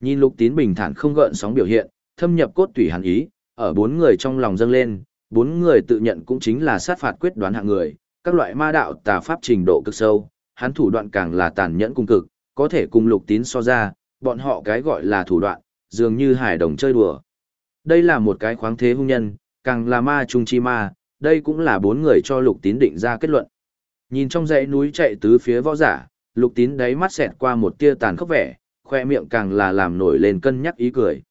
Nhìn lục tín bình thản không gợn sóng biểu hiện, thâm nhập cốt tủy hàn ý, ở bốn người trong lòng dâng lên, bốn người tự nhận cũng chính là sát phạt quyết đoán hạng người, các loại ma đạo tà pháp trình độ cực sâu, hắn thủ đoạn càng là tàn nhẫn cung cực, có thể cùng lục tín so ra, bọn họ cái gọi là thủ đoạn, dường như hải đồng chơi đùa. Đây là một cái khoáng thế hung nhân, càng là ma trung chi ma, đây cũng là bốn người cho lục tín định ra kết luận. Nhìn trong dãy núi chạy tứ phía võ giả, lục tín đáy mắt xẹt qua một tia tàn khốc vẻ, khoe miệng càng là làm nổi lên cân nhắc ý cười.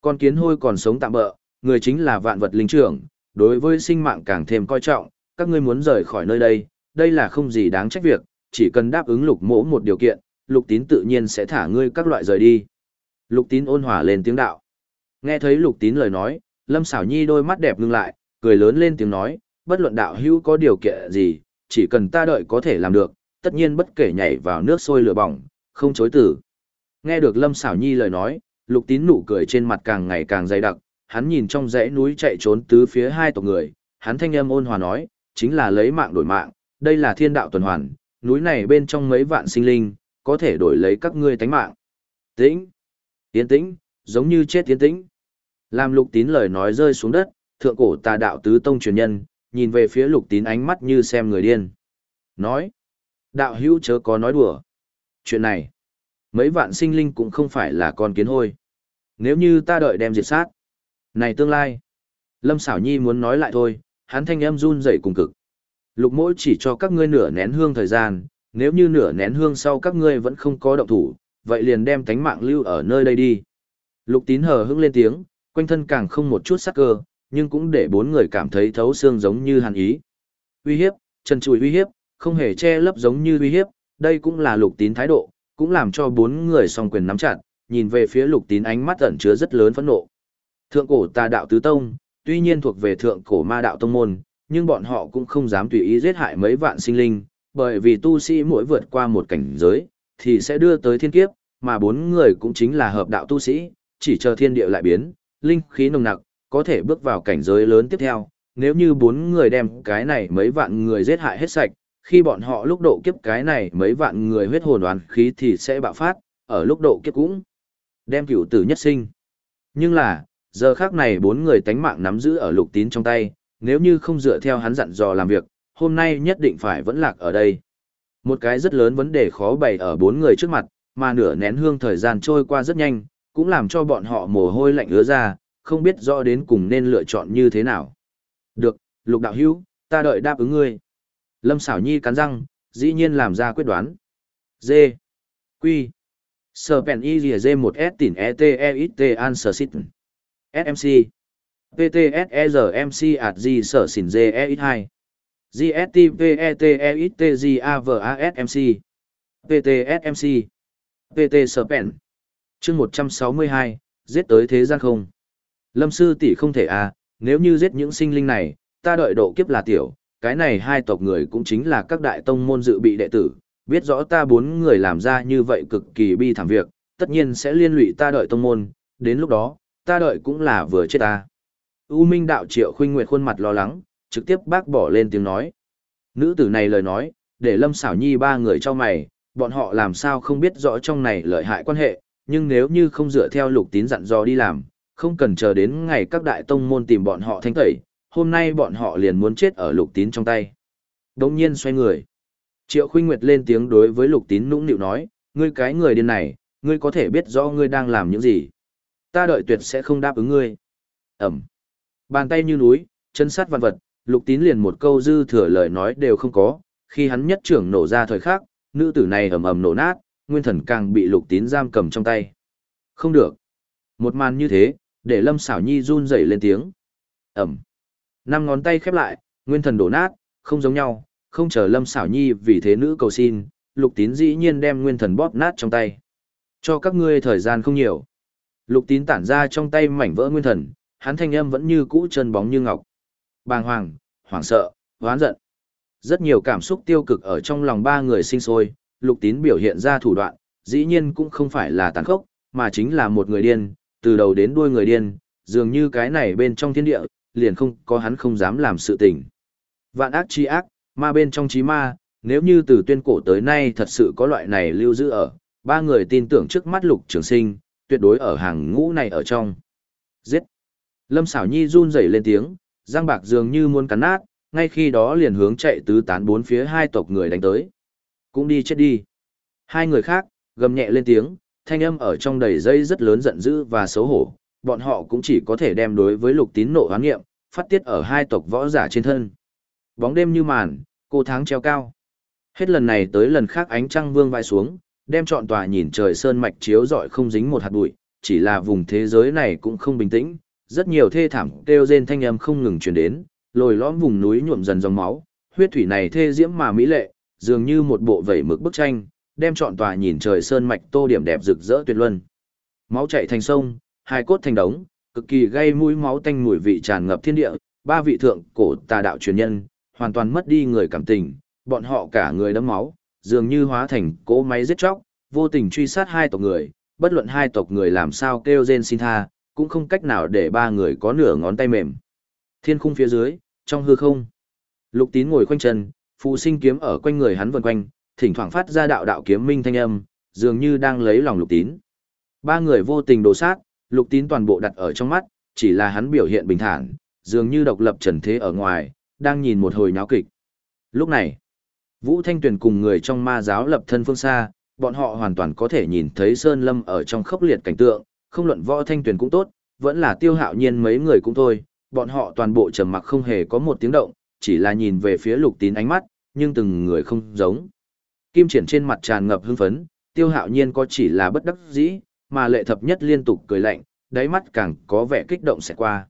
Con kiến hôi còn sống tạm bỡ, người chính là vạn vật linh trưởng, đối với sinh mạng càng thêm coi trọng, các ngươi muốn rời khỏi nơi đây, đây là không gì đáng trách việc, chỉ cần đáp ứng lục mỗ một điều kiện, lục tín tự nhiên sẽ thả ngươi các loại rời đi. Lục tín ôn hòa lên tiếng đạo. Nghe thấy lục tín lời nói, lâm xảo nhi đôi mắt đẹp ngưng lại, cười lớn lên tiếng nói, bất luận đạo hữu có điều kiện gì, chỉ cần ta đợi có thể làm được, tất nhiên bất kể nhảy vào nước sôi lửa bỏng, không chối từ. Nghe được lâm xảo nhi lời nói, lục tín nụ cười trên mặt càng ngày càng dày đặc, hắn nhìn trong dãy núi chạy trốn tứ phía hai tộc người, hắn thanh âm ôn hòa nói, chính là lấy mạng đổi mạng, đây là thiên đạo tuần hoàn, núi này bên trong mấy vạn sinh linh, có thể đổi lấy các ngươi tánh mạng. Tĩnh, tiến tĩnh, giống như chết tiến tĩnh. Làm lục tín lời nói rơi xuống đất, thượng cổ tà đạo tứ tông truyền nhân, nhìn về phía lục tín ánh mắt như xem người điên. Nói, đạo hữu chớ có nói đùa. Chuyện này, mấy vạn sinh linh cũng không phải là con kiến hôi. Nếu như ta đợi đem diệt sát, này tương lai. Lâm xảo nhi muốn nói lại thôi, hắn thanh âm run rẩy cùng cực. Lục mỗi chỉ cho các ngươi nửa nén hương thời gian, nếu như nửa nén hương sau các ngươi vẫn không có động thủ, vậy liền đem tánh mạng lưu ở nơi đây đi. Lục tín hờ hững lên tiếng, quanh thân càng không một chút sắc cơ, nhưng cũng để bốn người cảm thấy thấu xương giống như hàn ý. Uy hiếp, chân chùi uy hiếp, không hề che lấp giống như uy hiếp, đây cũng là lục tín thái độ, cũng làm cho bốn người song quyền nắm chặt, nhìn về phía lục tín ánh mắt ẩn chứa rất lớn phẫn nộ. Thượng cổ tà đạo tứ tông, tuy nhiên thuộc về thượng cổ ma đạo tông môn, nhưng bọn họ cũng không dám tùy ý giết hại mấy vạn sinh linh, bởi vì tu sĩ mỗi vượt qua một cảnh giới, thì sẽ đưa tới thiên kiếp, mà bốn người cũng chính là hợp đạo tu sĩ, chỉ chờ thiên địa lại biến, linh khí nồng nặc, có thể bước vào cảnh giới lớn tiếp theo. Nếu như bốn người đem cái này mấy vạn người giết hại hết sạch, khi bọn họ lúc độ kiếp cái này mấy vạn người huyết hồn đoán khí thì sẽ bạo phát, ở lúc độ kiếp cũng đem cửu tử nhất sinh. Nhưng là, giờ khác này bốn người tánh mạng nắm giữ ở lục tín trong tay, nếu như không dựa theo hắn dặn dò làm việc, hôm nay nhất định phải vẫn lạc ở đây. Một cái rất lớn vấn đề khó bày ở bốn người trước mặt, mà nửa nén hương thời gian trôi qua rất nhanh, cũng làm cho bọn họ mồ hôi lạnh ứa ra, không biết rõ đến cùng nên lựa chọn như thế nào. Được, lục đạo hữu, ta đợi đáp ứng ngươi. Lâm xảo nhi cắn răng, dĩ nhiên làm ra quyết đoán. D. Quy. Sở pèn y lìa D 1 S tỉnh E T E X T an sở xít. SMC. PTSERMC ạt G sở xỉn G E X 2. pts mc PT Serpent. chương 162, giết tới thế gian không. Lâm sư tỷ không thể à, nếu như giết những sinh linh này, ta đợi độ kiếp là tiểu, cái này hai tộc người cũng chính là các đại tông môn dự bị đệ tử, biết rõ ta bốn người làm ra như vậy cực kỳ bi thảm việc, tất nhiên sẽ liên lụy ta đợi tông môn, đến lúc đó, ta đợi cũng là vừa chết ta. U Minh đạo triệu khuynh nguyệt khuôn mặt lo lắng, trực tiếp bác bỏ lên tiếng nói. Nữ tử này lời nói, để Lâm Xảo Nhi ba người cho mày, bọn họ làm sao không biết rõ trong này lợi hại quan hệ, nhưng nếu như không dựa theo lục tín dặn dò đi làm, không cần chờ đến ngày các đại tông môn tìm bọn họ thanh tẩy, hôm nay bọn họ liền muốn chết ở lục tín trong tay. Đống nhiên xoay người. Triệu Khuynh Nguyệt lên tiếng đối với lục tín nũng nịu nói, ngươi cái người điên này, ngươi có thể biết rõ ngươi đang làm những gì. Ta đợi tuyệt sẽ không đáp ứng ngươi. Ẩm. Bàn tay như núi, chân sát vạn vật, lục tín liền một câu dư thừa lời nói đều không có, khi hắn nhất trưởng nổ ra thời khắc, nữ tử này ầm ầm nổ nát, nguyên thần càng bị lục tín giam cầm trong tay. Không được. Một màn như thế, để lâm xảo nhi run rẩy lên tiếng. Ẩm. Năm ngón tay khép lại, nguyên thần đổ nát, không giống nhau, không chờ lâm xảo nhi vì thế nữ cầu xin, lục tín dĩ nhiên đem nguyên thần bóp nát trong tay. Cho các ngươi thời gian không nhiều. Lục tín tản ra trong tay mảnh vỡ nguyên thần, hắn thanh âm vẫn như cũ chân bóng như ngọc. Bàng hoàng, hoảng sợ, hoán giận. Rất nhiều cảm xúc tiêu cực ở trong lòng ba người sinh sôi, lục tín biểu hiện ra thủ đoạn, dĩ nhiên cũng không phải là tàn khốc, mà chính là một người điên, từ đầu đến đuôi người điên, dường như cái này bên trong thiên địa, liền không có hắn không dám làm sự tình. Vạn ác chi ác, ma bên trong trí ma, nếu như từ tuyên cổ tới nay thật sự có loại này lưu giữ ở, ba người tin tưởng trước mắt lục trường sinh, tuyệt đối ở hàng ngũ này ở trong. Giết! Lâm xảo nhi run rẩy lên tiếng, giang bạc dường như muốn cắn nát, ngay khi đó liền hướng chạy tứ tán bốn phía hai tộc người đánh tới. Cũng đi chết đi. Hai người khác, gầm nhẹ lên tiếng, thanh âm ở trong đầy dây rất lớn giận dữ và xấu hổ, bọn họ cũng chỉ có thể đem đối với lục tín nộ hoán nghiệm, phát tiết ở hai tộc võ giả trên thân. Bóng đêm như màn, cô tháng treo cao. Hết lần này tới lần khác ánh trăng vương vai xuống, đem trọn tòa nhìn trời sơn mạch chiếu rọi không dính một hạt bụi, chỉ là vùng thế giới này cũng không bình tĩnh, rất nhiều thê thảm kêu rên thanh âm không ngừng truyền đến, lồi lõm vùng núi nhuộm dần dòng máu, huyết thủy này thê diễm mà mỹ lệ, dường như một bộ vẩy mực bức tranh, đem trọn tòa nhìn trời sơn mạch tô điểm đẹp rực rỡ tuyệt luân. Máu chảy thành sông, hai cốt thành đống, cực kỳ gây mũi máu tanh mùi vị tràn ngập thiên địa, ba vị thượng cổ tà đạo truyền nhân, hoàn toàn mất đi người cảm tình, bọn họ cả người đẫm máu, dường như hóa thành cỗ máy giết chóc, vô tình truy sát hai tộc người, bất luận hai tộc người làm sao kêu rên xin tha, cũng không cách nào để ba người có nửa ngón tay mềm. Thiên khung phía dưới, trong hư không, Lục Tín ngồi khoanh chân, phù sinh kiếm ở quanh người hắn vần quanh, thỉnh thoảng phát ra đạo đạo kiếm minh thanh âm, dường như đang lấy lòng Lục Tín. Ba người vô tình đồ sát, Lục Tín toàn bộ đặt ở trong mắt, chỉ là hắn biểu hiện bình thản, dường như độc lập trần thế ở ngoài, đang nhìn một hồi nháo kịch. Lúc này, Vũ Thanh Tuyền cùng người trong ma giáo lập thân phương xa, bọn họ hoàn toàn có thể nhìn thấy Sơn Lâm ở trong khốc liệt cảnh tượng, không luận võ Thanh Tuyền cũng tốt, vẫn là tiêu hạo nhiên mấy người cũng thôi, bọn họ toàn bộ trầm mặc không hề có một tiếng động, chỉ là nhìn về phía lục tín ánh mắt, nhưng từng người không giống. Kim triển trên mặt tràn ngập hưng phấn, tiêu hạo nhiên có chỉ là bất đắc dĩ, mà lệ thập nhất liên tục cười lạnh, đáy mắt càng có vẻ kích động sẽ qua.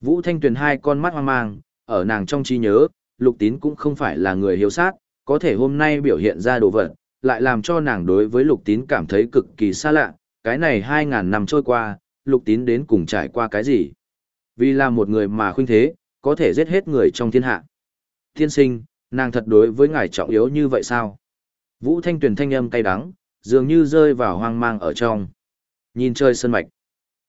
Vũ Thanh Tuyền hai con mắt hoang mang, ở nàng trong trí nhớ, lục tín cũng không phải là người hiếu sát, có thể hôm nay biểu hiện ra đồ vật, lại làm cho nàng đối với lục tín cảm thấy cực kỳ xa lạ, cái này hai ngàn năm trôi qua, lục tín đến cùng trải qua cái gì? Vì là một người mà khuynh thế, có thể giết hết người trong thiên hạ. Thiên sinh, nàng thật đối với ngài trọng yếu như vậy sao? Vũ Thanh Tuyền thanh âm cay đắng, dường như rơi vào hoang mang ở trong. Nhìn chơi sơn mạch.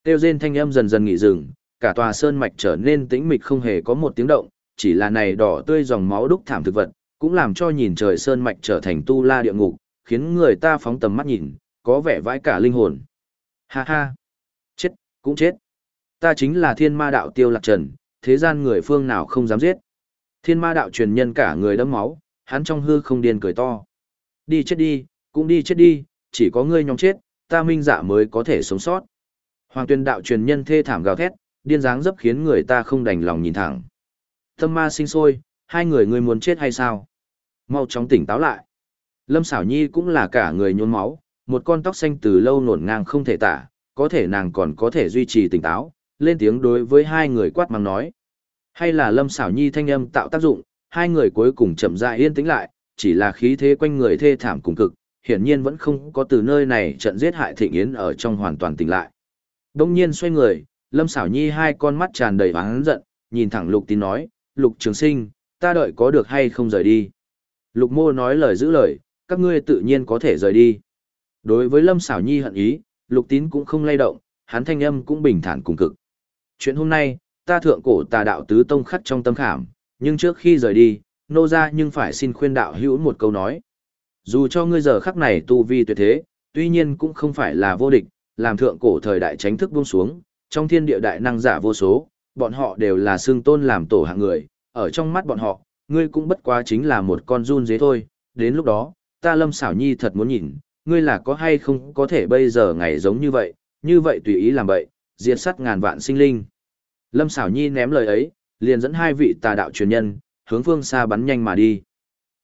Tiêu rên thanh âm dần dần nghỉ dừng, cả tòa sơn mạch trở nên tĩnh mịch không hề có một tiếng động, chỉ là này đỏ tươi dòng máu đúc thảm thực vật, cũng làm cho nhìn trời sơn mạch trở thành tu la địa ngục, khiến người ta phóng tầm mắt nhìn, có vẻ vãi cả linh hồn. Ha ha! Chết, cũng chết. Ta chính là thiên ma đạo tiêu lạc trần, thế gian người phương nào không dám giết. Thiên ma đạo truyền nhân cả người đẫm máu, hắn trong hư không điên cười to. Đi chết đi, cũng đi chết đi, chỉ có ngươi nhóm chết, ta minh dạ mới có thể sống sót. Hoàng tuyên đạo truyền nhân thê thảm gào thét, điên dáng dấp khiến người ta không đành lòng nhìn thẳng. Tâm ma sinh sôi, hai người ngươi muốn chết hay sao? Mau chóng tỉnh táo lại. Lâm xảo nhi cũng là cả người nhốn máu, một con tóc xanh từ lâu nổn ngang không thể tả, có thể nàng còn có thể duy trì tỉnh táo, lên tiếng đối với hai người quát mắng nói. Hay là lâm xảo nhi thanh âm tạo tác dụng, hai người cuối cùng chậm rãi yên tĩnh lại, chỉ là khí thế quanh người thê thảm cùng cực, hiển nhiên vẫn không có từ nơi này trận giết hại thịnh yến ở trong hoàn toàn tỉnh lại. Đông nhiên xoay người, lâm xảo nhi hai con mắt tràn đầy oán giận, nhìn thẳng lục tín nói, lục trường sinh, ta đợi có được hay không rời đi. Lục mô nói lời giữ lời, các ngươi tự nhiên có thể rời đi. Đối với lâm xảo nhi hận ý, lục tín cũng không lay động, hắn thanh âm cũng bình thản cùng cực. Chuyện hôm nay, ta thượng cổ tà đạo tứ tông khắc trong tâm khảm, nhưng trước khi rời đi, nô ra nhưng phải xin khuyên đạo hữu một câu nói. Dù cho ngươi giờ khắc này tu vi tuyệt thế, tuy nhiên cũng không phải là vô địch, làm thượng cổ thời đại tránh thức buông xuống, trong thiên địa đại năng giả vô số, bọn họ đều là xương tôn làm tổ hạng người, ở trong mắt bọn họ, ngươi cũng bất quá chính là một con run dế thôi, đến lúc đó, ta lâm xảo nhi thật muốn nhìn, ngươi là có hay không có thể bây giờ ngày giống như vậy, như vậy tùy ý làm vậy, diệt sát ngàn vạn sinh linh. Lâm xảo nhi ném lời ấy, liền dẫn hai vị tà đạo truyền nhân, hướng phương xa bắn nhanh mà đi.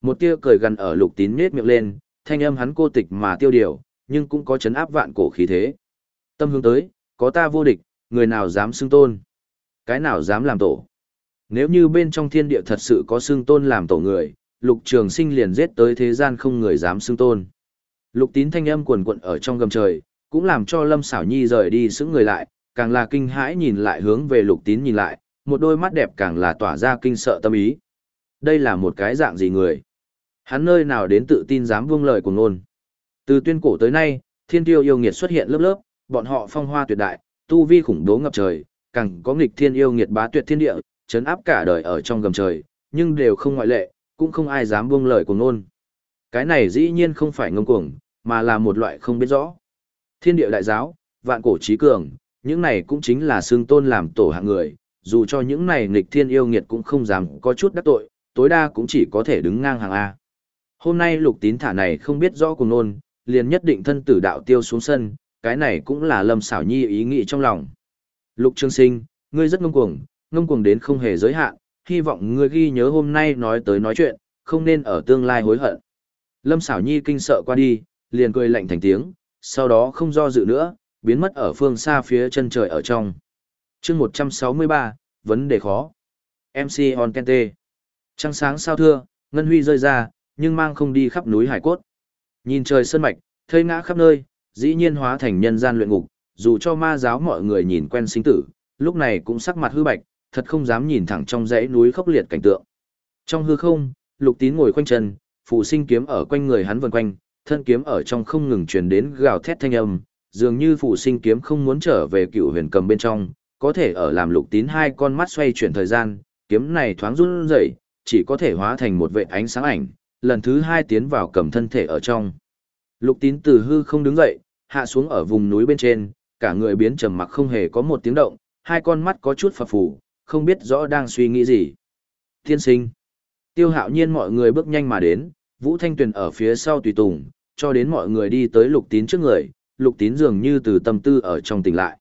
Một tia cười gần ở lục tín nết miệng lên, thanh âm hắn cô tịch mà tiêu điều, nhưng cũng có chấn áp vạn cổ khí thế. Tâm hướng tới, có ta vô địch, người nào dám xưng tôn? Cái nào dám làm tổ? Nếu như bên trong thiên địa thật sự có xưng tôn làm tổ người, lục trường sinh liền giết tới thế gian không người dám xưng tôn. Lục tín thanh âm quần quận ở trong gầm trời, cũng làm cho lâm xảo nhi rời đi sững người lại, càng là kinh hãi nhìn lại hướng về lục tín nhìn lại, một đôi mắt đẹp càng là tỏa ra kinh sợ tâm ý. Đây là một cái dạng gì người? Hắn nơi nào đến tự tin dám buông lời của ngôn. Từ tuyên cổ tới nay, thiên tiêu yêu nghiệt xuất hiện lớp lớp, bọn họ phong hoa tuyệt đại, tu vi khủng bố ngập trời, càng có nghịch thiên yêu nghiệt bá tuyệt thiên địa, chấn áp cả đời ở trong gầm trời, nhưng đều không ngoại lệ, cũng không ai dám buông lời của ngôn. Cái này dĩ nhiên không phải ngông cuồng, mà là một loại không biết rõ. Thiên địa đại giáo, vạn cổ trí cường, những này cũng chính là xương tôn làm tổ hạng người, dù cho những này nghịch thiên yêu nghiệt cũng không dám có chút đắc tội, tối đa cũng chỉ có thể đứng ngang hàng A. Hôm nay lục tín thả này không biết rõ cùng nôn, liền nhất định thân tử đạo tiêu xuống sân, cái này cũng là lâm xảo nhi ý nghĩ trong lòng. Lục trương sinh, ngươi rất ngông cuồng, ngông cuồng đến không hề giới hạn, hy vọng ngươi ghi nhớ hôm nay nói tới nói chuyện, không nên ở tương lai hối hận. Lâm xảo nhi kinh sợ qua đi, liền cười lạnh thành tiếng, sau đó không do dự nữa, biến mất ở phương xa phía chân trời ở trong. chương 163, vấn đề khó. MC On Kente. Trăng sáng sao thưa, ngân huy rơi ra, nhưng mang không đi khắp núi hải cốt. Nhìn trời sơn mạch, thây ngã khắp nơi, dĩ nhiên hóa thành nhân gian luyện ngục, dù cho ma giáo mọi người nhìn quen sinh tử, lúc này cũng sắc mặt hư bạch, thật không dám nhìn thẳng trong dãy núi khốc liệt cảnh tượng. Trong hư không, Lục Tín ngồi khoanh chân, phù sinh kiếm ở quanh người hắn vần quanh, thân kiếm ở trong không ngừng truyền đến gào thét thanh âm, dường như phù sinh kiếm không muốn trở về cựu huyền cầm bên trong, có thể ở làm Lục Tín hai con mắt xoay chuyển thời gian, kiếm này thoáng run rẩy, chỉ có thể hóa thành một vệt ánh sáng ảnh, lần thứ hai tiến vào cầm thân thể ở trong. Lục tín từ hư không đứng dậy, hạ xuống ở vùng núi bên trên, cả người biến trầm mặc không hề có một tiếng động, hai con mắt có chút phập phù, không biết rõ đang suy nghĩ gì. Thiên sinh. Tiêu hạo nhiên mọi người bước nhanh mà đến, Vũ Thanh Tuyền ở phía sau tùy tùng, cho đến mọi người đi tới lục tín trước người, lục tín dường như từ tâm tư ở trong tỉnh lại.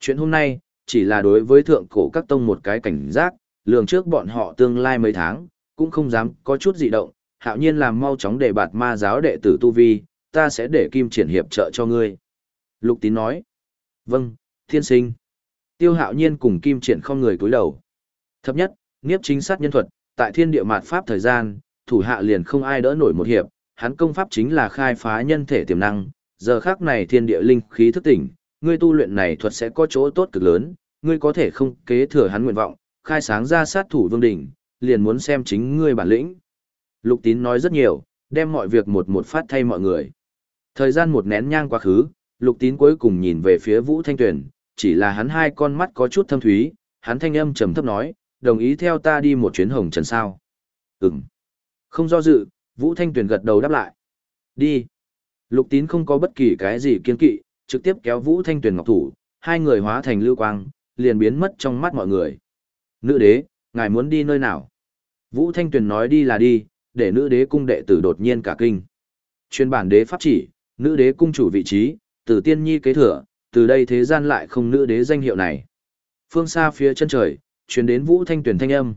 Chuyện hôm nay, chỉ là đối với thượng cổ các tông một cái cảnh giác, lường trước bọn họ tương lai mấy tháng, cũng không dám có chút dị động, hạo nhiên làm mau chóng để bạt ma giáo đệ tử tu vi, ta sẽ để kim triển hiệp trợ cho ngươi. Lục tín nói. Vâng, thiên sinh. Tiêu hạo nhiên cùng kim triển không người cúi đầu. Thấp nhất, nghiếp chính sát nhân thuật, tại thiên địa mạt pháp thời gian, thủ hạ liền không ai đỡ nổi một hiệp, hắn công pháp chính là khai phá nhân thể tiềm năng, giờ khác này thiên địa linh khí thức tỉnh, ngươi tu luyện này thuật sẽ có chỗ tốt cực lớn, ngươi có thể không kế thừa hắn nguyện vọng, khai sáng ra sát thủ vương đỉnh, liền muốn xem chính ngươi bản lĩnh. Lục tín nói rất nhiều, đem mọi việc một một phát thay mọi người. Thời gian một nén nhang quá khứ, lục tín cuối cùng nhìn về phía Vũ Thanh Tuyền, chỉ là hắn hai con mắt có chút thâm thúy, hắn thanh âm trầm thấp nói, đồng ý theo ta đi một chuyến hồng trần sao. Ừm. Không do dự, Vũ Thanh Tuyền gật đầu đáp lại. Đi. Lục tín không có bất kỳ cái gì kiên kỵ, trực tiếp kéo Vũ Thanh Tuyền ngọc thủ, hai người hóa thành lưu quang, liền biến mất trong mắt mọi người. Nữ đế, ngài muốn đi nơi nào? Vũ Thanh Tuyền nói đi là đi, để nữ đế cung đệ tử đột nhiên cả kinh. Chuyên bản đế pháp chỉ, nữ đế cung chủ vị trí, từ tiên nhi kế thừa, từ đây thế gian lại không nữ đế danh hiệu này. Phương xa phía chân trời, truyền đến Vũ Thanh tuyển thanh âm.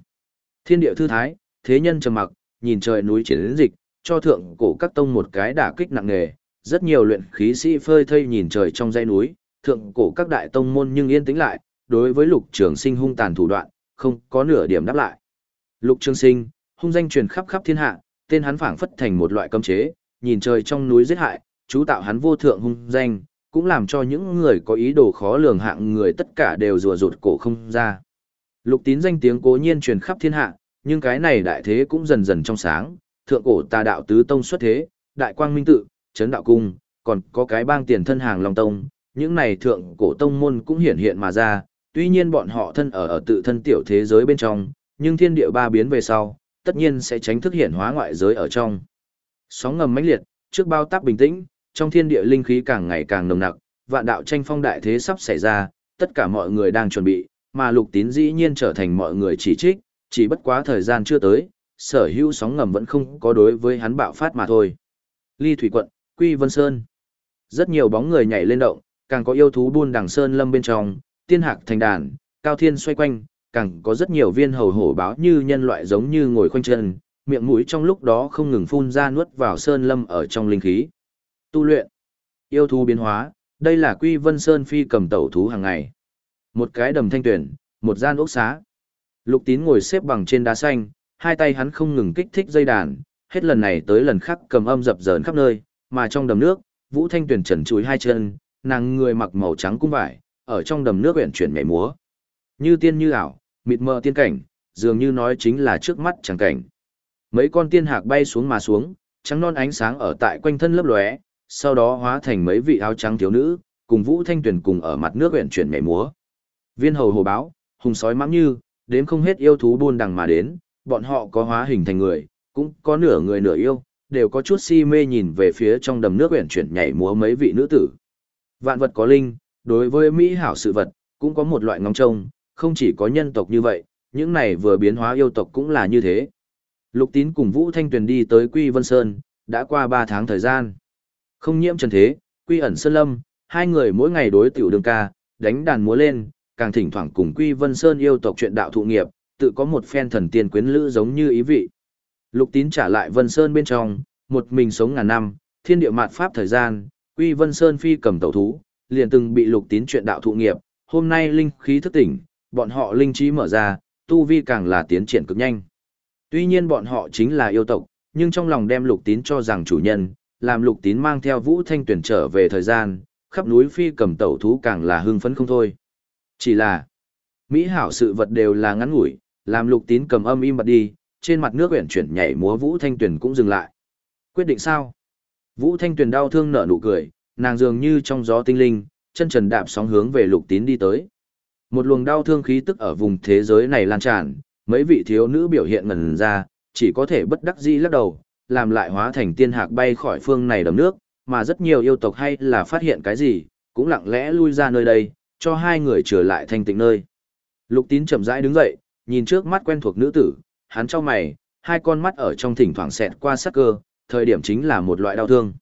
Thiên địa thư thái, thế nhân trầm mặc, nhìn trời núi chiến đến dịch, cho thượng cổ các tông một cái đả kích nặng nề, rất nhiều luyện khí sĩ phơi thây nhìn trời trong dãy núi, thượng cổ các đại tông môn nhưng yên tĩnh lại, đối với Lục Trường Sinh hung tàn thủ đoạn, không có nửa điểm đáp lại. Lục Trường Sinh, hung danh truyền khắp khắp thiên hạ, tên hắn phảng phất thành một loại cấm chế, nhìn trời trong núi giết hại, chú tạo hắn vô thượng hung danh, cũng làm cho những người có ý đồ khó lường hạng người tất cả đều rùa rụt cổ không ra. Lục tín danh tiếng cố nhiên truyền khắp thiên hạ, nhưng cái này đại thế cũng dần dần trong sáng, thượng cổ tà đạo tứ tông xuất thế, đại quang minh tự, chấn đạo cung, còn có cái bang tiền thân hàng long tông, những này thượng cổ tông môn cũng hiển hiện mà ra, tuy nhiên bọn họ thân ở ở tự thân tiểu thế giới bên trong, nhưng thiên địa ba biến về sau, tất nhiên sẽ tránh thức hiện hóa ngoại giới ở trong. Sóng ngầm mãnh liệt, trước bao tác bình tĩnh, trong thiên địa linh khí càng ngày càng nồng nặc, vạn đạo tranh phong đại thế sắp xảy ra, tất cả mọi người đang chuẩn bị, mà lục tín dĩ nhiên trở thành mọi người chỉ trích, chỉ bất quá thời gian chưa tới, sở hữu sóng ngầm vẫn không có đối với hắn bạo phát mà thôi. Ly Thủy Quận, Quy Vân Sơn. Rất nhiều bóng người nhảy lên động, càng có yêu thú buôn đằng sơn lâm bên trong, tiên hạc thành đàn, cao thiên xoay quanh, càng có rất nhiều viên hầu hổ báo như nhân loại giống như ngồi khoanh chân, miệng mũi trong lúc đó không ngừng phun ra nuốt vào sơn lâm ở trong linh khí. Tu luyện, yêu thú biến hóa, đây là Quy Vân Sơn phi cầm tẩu thú hàng ngày. Một cái đầm thanh tuyển, một gian ốc xá. Lục Tín ngồi xếp bằng trên đá xanh, hai tay hắn không ngừng kích thích dây đàn, hết lần này tới lần khác cầm âm dập dờn khắp nơi, mà trong đầm nước, Vũ Thanh Tuyển trần chuối hai chân, nàng người mặc màu trắng cung vải, ở trong đầm nước uyển chuyển nhảy múa. Như tiên như ảo, mịt mờ tiên cảnh, dường như nói chính là trước mắt chẳng cảnh. Mấy con tiên hạc bay xuống mà xuống, trắng non ánh sáng ở tại quanh thân lấp lóe, sau đó hóa thành mấy vị áo trắng thiếu nữ, cùng Vũ Thanh tuyển cùng ở mặt nước uyển chuyển nhảy múa. Viên hầu hồ báo, hùng sói mãng như, đến không hết yêu thú buôn đằng mà đến, bọn họ có hóa hình thành người, cũng có nửa người nửa yêu, đều có chút si mê nhìn về phía trong đầm nước uyển chuyển nhảy múa mấy vị nữ tử. Vạn vật có linh, đối với Mỹ hảo sự vật, cũng có một loại ngóng trông, không chỉ có nhân tộc như vậy, những này vừa biến hóa yêu tộc cũng là như thế. Lục tín cùng Vũ Thanh Tuyền đi tới Quy Vân Sơn, đã qua 3 tháng thời gian. Không nhiễm trần thế, Quy ẩn Sơn Lâm, hai người mỗi ngày đối tiểu đường ca, đánh đàn múa lên, càng thỉnh thoảng cùng Quy Vân Sơn yêu tộc chuyện đạo thụ nghiệp, tự có một phen thần tiên quyến lữ giống như ý vị. Lục tín trả lại Vân Sơn bên trong, một mình sống ngàn năm, thiên địa mạt pháp thời gian, Quy Vân Sơn phi cầm tẩu thú, liền từng bị lục tín chuyện đạo thụ nghiệp, hôm nay linh khí thức tỉnh, bọn họ linh trí mở ra, tu vi càng là tiến triển cực nhanh. Tuy nhiên bọn họ chính là yêu tộc, nhưng trong lòng đem lục tín cho rằng chủ nhân, làm lục tín mang theo vũ thanh tuyển trở về thời gian, khắp núi phi cầm tẩu thú càng là hưng phấn không thôi. Chỉ là, mỹ hảo sự vật đều là ngắn ngủi, làm lục tín cầm âm im bặt đi, trên mặt nước uyển chuyển nhảy múa vũ thanh tuyển cũng dừng lại. Quyết định sao? Vũ thanh tuyển đau thương nở nụ cười, nàng dường như trong gió tinh linh, chân trần đạp sóng hướng về lục tín đi tới. Một luồng đau thương khí tức ở vùng thế giới này lan tràn, mấy vị thiếu nữ biểu hiện ngần ra, chỉ có thể bất đắc dĩ lắc đầu, làm lại hóa thành tiên hạc bay khỏi phương này đầm nước, mà rất nhiều yêu tộc hay là phát hiện cái gì, cũng lặng lẽ lui ra nơi đây, cho hai người trở lại thanh tịnh nơi. Lục tín chậm rãi đứng dậy, nhìn trước mắt quen thuộc nữ tử, hắn cho mày, hai con mắt ở trong thỉnh thoảng xẹt qua sắc cơ, thời điểm chính là một loại đau thương.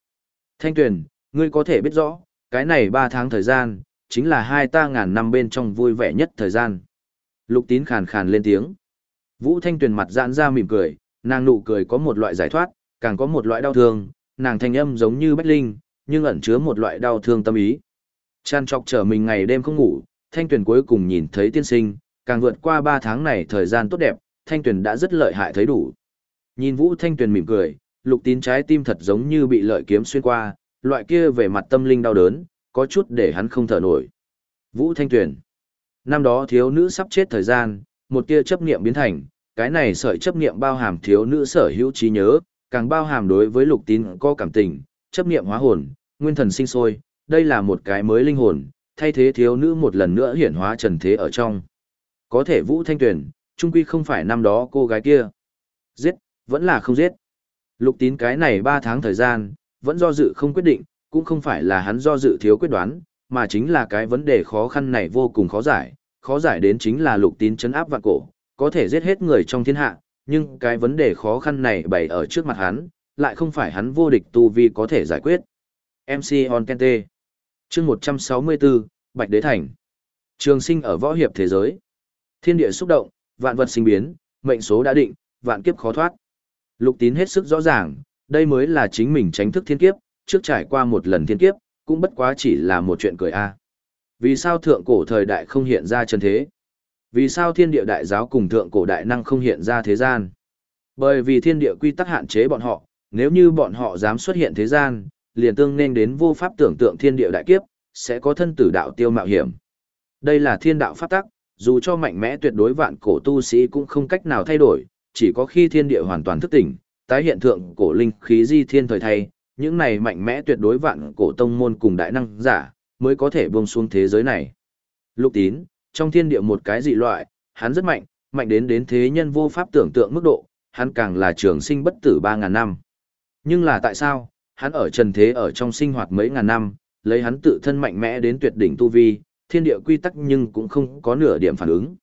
Thanh tuyền, ngươi có thể biết rõ, cái này ba tháng thời gian, chính là hai ta ngàn năm bên trong vui vẻ nhất thời gian. Lục tín khàn khàn lên tiếng. Vũ Thanh Tuyền mặt giãn ra mỉm cười, nàng nụ cười có một loại giải thoát, càng có một loại đau thương, nàng thanh âm giống như bách linh, nhưng ẩn chứa một loại đau thương tâm ý. Chan chọc trở mình ngày đêm không ngủ, Thanh Tuyền cuối cùng nhìn thấy tiên sinh, càng vượt qua ba tháng này thời gian tốt đẹp, Thanh Tuyền đã rất lợi hại thấy đủ. Nhìn Vũ Thanh Tuyền mỉm cười, lục tín trái tim thật giống như bị lợi kiếm xuyên qua, loại kia về mặt tâm linh đau đớn, có chút để hắn không thở nổi. Vũ Thanh Tuyền Năm đó thiếu nữ sắp chết thời gian, một tia chấp niệm biến thành, cái này sợi chấp niệm bao hàm thiếu nữ sở hữu trí nhớ, càng bao hàm đối với lục tín có cảm tình, chấp niệm hóa hồn, nguyên thần sinh sôi, đây là một cái mới linh hồn, thay thế thiếu nữ một lần nữa hiển hóa trần thế ở trong. Có thể Vũ Thanh Tuyền, trung quy không phải năm đó cô gái kia. Giết, vẫn là không giết. Lục tín cái này 3 tháng thời gian, vẫn do dự không quyết định, cũng không phải là hắn do dự thiếu quyết đoán, mà chính là cái vấn đề khó khăn này vô cùng khó giải, khó giải đến chính là lục tín chấn áp vạn cổ, có thể giết hết người trong thiên hạ, nhưng cái vấn đề khó khăn này bày ở trước mặt hắn, lại không phải hắn vô địch tu vi có thể giải quyết. MC On Kente chương 164, Bạch Đế Thành Trường sinh ở võ hiệp thế giới. Thiên địa xúc động, vạn vật sinh biến, mệnh số đã định, vạn kiếp khó thoát. Lục tín hết sức rõ ràng, đây mới là chính mình tránh thức thiên kiếp, trước trải qua một lần thiên kiếp, cũng bất quá chỉ là một chuyện cười a. Vì sao thượng cổ thời đại không hiện ra chân thế? Vì sao thiên địa đại giáo cùng thượng cổ đại năng không hiện ra thế gian? Bởi vì thiên địa quy tắc hạn chế bọn họ, nếu như bọn họ dám xuất hiện thế gian, liền tương nên đến vô pháp tưởng tượng thiên địa đại kiếp, sẽ có thân tử đạo tiêu mạo hiểm. Đây là thiên đạo pháp tắc, dù cho mạnh mẽ tuyệt đối vạn cổ tu sĩ cũng không cách nào thay đổi, chỉ có khi thiên địa hoàn toàn thức tỉnh, tái hiện thượng cổ linh khí di thiên thời thay, những này mạnh mẽ tuyệt đối vạn cổ tông môn cùng đại năng giả, mới có thể buông xuống thế giới này. Lục tín, trong thiên địa một cái dị loại, hắn rất mạnh, mạnh đến đến thế nhân vô pháp tưởng tượng mức độ, hắn càng là trường sinh bất tử 3.000 năm. Nhưng là tại sao, hắn ở trần thế ở trong sinh hoạt mấy ngàn năm, lấy hắn tự thân mạnh mẽ đến tuyệt đỉnh tu vi, thiên địa quy tắc nhưng cũng không có nửa điểm phản ứng.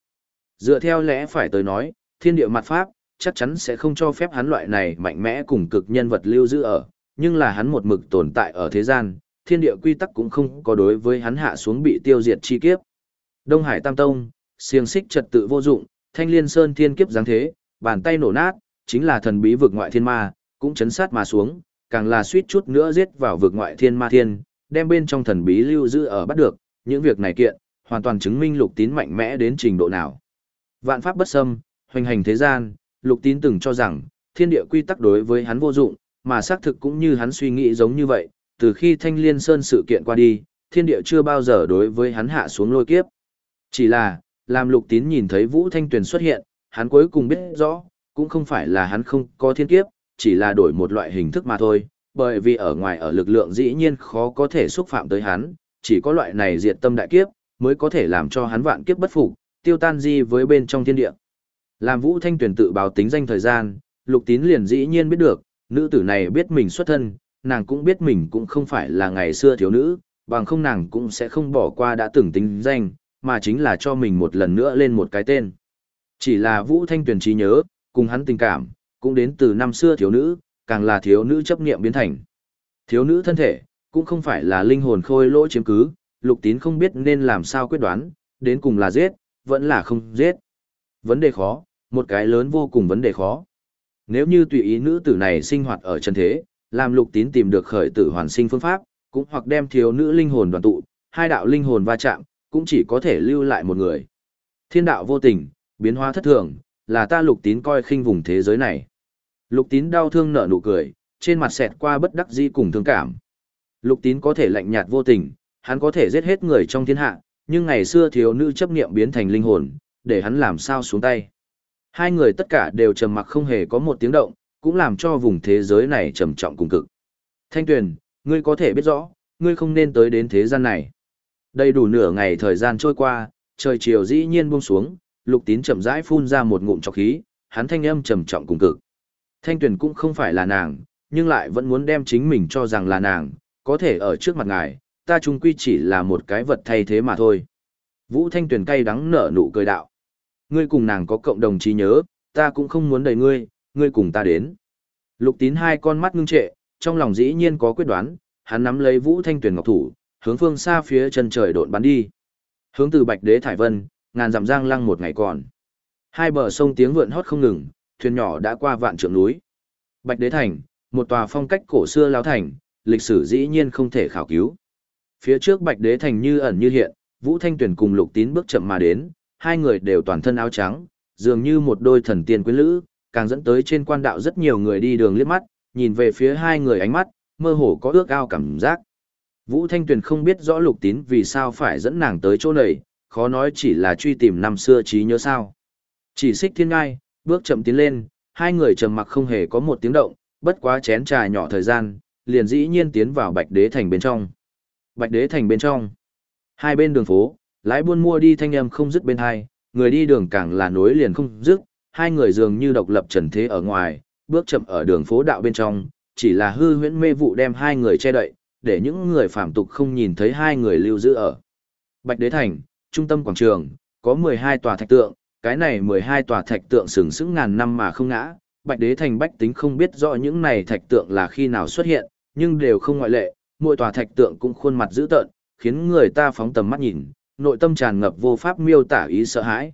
Dựa theo lẽ phải tới nói, thiên địa mặt pháp, chắc chắn sẽ không cho phép hắn loại này mạnh mẽ cùng cực nhân vật lưu giữ ở, nhưng là hắn một mực tồn tại ở thế gian, thiên địa quy tắc cũng không có đối với hắn hạ xuống bị tiêu diệt chi kiếp. Đông Hải Tam Tông, xiềng xích trật tự vô dụng, Thanh Liên Sơn thiên kiếp giáng thế, bàn tay nổ nát, chính là thần bí vực ngoại thiên ma, cũng chấn sát mà xuống, càng là suýt chút nữa giết vào vực ngoại thiên ma thiên, đem bên trong thần bí lưu giữ ở bắt được, những việc này kiện, hoàn toàn chứng minh lục tín mạnh mẽ đến trình độ nào. Vạn pháp bất xâm, hoành hành thế gian, lục tín từng cho rằng, thiên địa quy tắc đối với hắn vô dụng, mà xác thực cũng như hắn suy nghĩ giống như vậy, từ khi thanh liên sơn sự kiện qua đi, thiên địa chưa bao giờ đối với hắn hạ xuống lôi kiếp. Chỉ là, làm lục tín nhìn thấy Vũ Thanh Tuyền xuất hiện, hắn cuối cùng biết rõ, cũng không phải là hắn không có thiên kiếp, chỉ là đổi một loại hình thức mà thôi, bởi vì ở ngoài ở lực lượng dĩ nhiên khó có thể xúc phạm tới hắn, chỉ có loại này diệt tâm đại kiếp, mới có thể làm cho hắn vạn kiếp bất phục, tiêu tan di với bên trong thiên địa. Làm Vũ Thanh Tuyền tự báo tính danh thời gian, Lục Tín liền dĩ nhiên biết được, nữ tử này biết mình xuất thân, nàng cũng biết mình cũng không phải là ngày xưa thiếu nữ, bằng không nàng cũng sẽ không bỏ qua đã từng tính danh, mà chính là cho mình một lần nữa lên một cái tên. Chỉ là Vũ Thanh Tuyền trí nhớ, cùng hắn tình cảm, cũng đến từ năm xưa thiếu nữ, càng là thiếu nữ chấp niệm biến thành. Thiếu nữ thân thể, cũng không phải là linh hồn khôi lỗ chiếm cứ, lục tín không biết nên làm sao quyết đoán, đến cùng là giết, vẫn là không giết. Vấn đề khó, một cái lớn vô cùng vấn đề khó. Nếu như tùy ý nữ tử này sinh hoạt ở chân thế, làm lục tín tìm được khởi tử hoàn sinh phương pháp, cũng hoặc đem thiếu nữ linh hồn đoàn tụ, hai đạo linh hồn va chạm, cũng chỉ có thể lưu lại một người. Thiên đạo vô tình, biến hóa thất thường, là ta lục tín coi khinh vùng thế giới này. Lục tín đau thương nở nụ cười, trên mặt xẹt qua bất đắc dĩ cùng thương cảm. Lục tín có thể lạnh nhạt vô tình, hắn có thể giết hết người trong thiên hạ, nhưng ngày xưa thiếu nữ chấp niệm biến thành linh hồn, để hắn làm sao xuống tay. Hai người tất cả đều trầm mặc không hề có một tiếng động, cũng làm cho vùng thế giới này trầm trọng cùng cực. Thanh Tuyền, ngươi có thể biết rõ, ngươi không nên tới đến thế gian này. Đầy đủ nửa ngày thời gian trôi qua, trời chiều dĩ nhiên buông xuống, Lục Tín chậm rãi phun ra một ngụm trọc khí, hắn thanh âm trầm trọng cùng cực. Thanh Tuyền cũng không phải là nàng, nhưng lại vẫn muốn đem chính mình cho rằng là nàng, có thể ở trước mặt ngài, ta chung quy chỉ là một cái vật thay thế mà thôi. Vũ Thanh Tuyền cay đắng nở nụ cười đạo. Ngươi cùng nàng có cộng đồng trí nhớ, ta cũng không muốn đẩy ngươi, ngươi cùng ta đến. Lục tín hai con mắt ngưng trệ, trong lòng dĩ nhiên có quyết đoán, hắn nắm lấy Vũ Thanh Tuyền ngọc thủ, hướng phương xa phía chân trời độn bắn đi. Hướng từ Bạch Đế Thải Vân, ngàn dặm giang lăng một ngày còn. Hai bờ sông tiếng vượn hót không ngừng, thuyền nhỏ đã qua vạn trượng núi. Bạch Đế Thành, một tòa phong cách cổ xưa lao thành, lịch sử dĩ nhiên không thể khảo cứu. Phía trước Bạch Đế Thành như ẩn như hiện, Vũ Thanh Tuyền cùng Lục Tín bước chậm mà đến, hai người đều toàn thân áo trắng, dường như một đôi thần tiên quyến lữ, càng dẫn tới trên quan đạo rất nhiều người đi đường liếc mắt, nhìn về phía hai người ánh mắt, mơ hồ có ước ao cảm giác. Vũ Thanh Tuyền không biết rõ Lục Tín vì sao phải dẫn nàng tới chỗ này, khó nói chỉ là truy tìm năm xưa trí nhớ sao. Chỉ xích thiên ngai, bước chậm tiến lên, hai người trầm mặc không hề có một tiếng động, bất quá chén trà nhỏ thời gian, liền dĩ nhiên tiến vào Bạch Đế Thành bên trong. Bạch Đế Thành bên trong. Hai bên đường phố, lái buôn mua đi thanh âm không dứt bên hai, người đi đường càng là nối liền không dứt, hai người dường như độc lập trần thế ở ngoài, bước chậm ở đường phố đạo bên trong, chỉ là hư huyễn mê vụ đem hai người che đậy, để những người phạm tục không nhìn thấy hai người lưu giữ ở. Bạch Đế Thành, trung tâm quảng trường, có 12 tòa thạch tượng, cái này 12 tòa thạch tượng sừng sững ngàn năm mà không ngã, Bạch Đế Thành bách tính không biết rõ những này thạch tượng là khi nào xuất hiện, nhưng đều không ngoại lệ, mỗi tòa thạch tượng cũng khuôn mặt dữ tợn, khiến người ta phóng tầm mắt nhìn, nội tâm tràn ngập vô pháp miêu tả ý sợ hãi.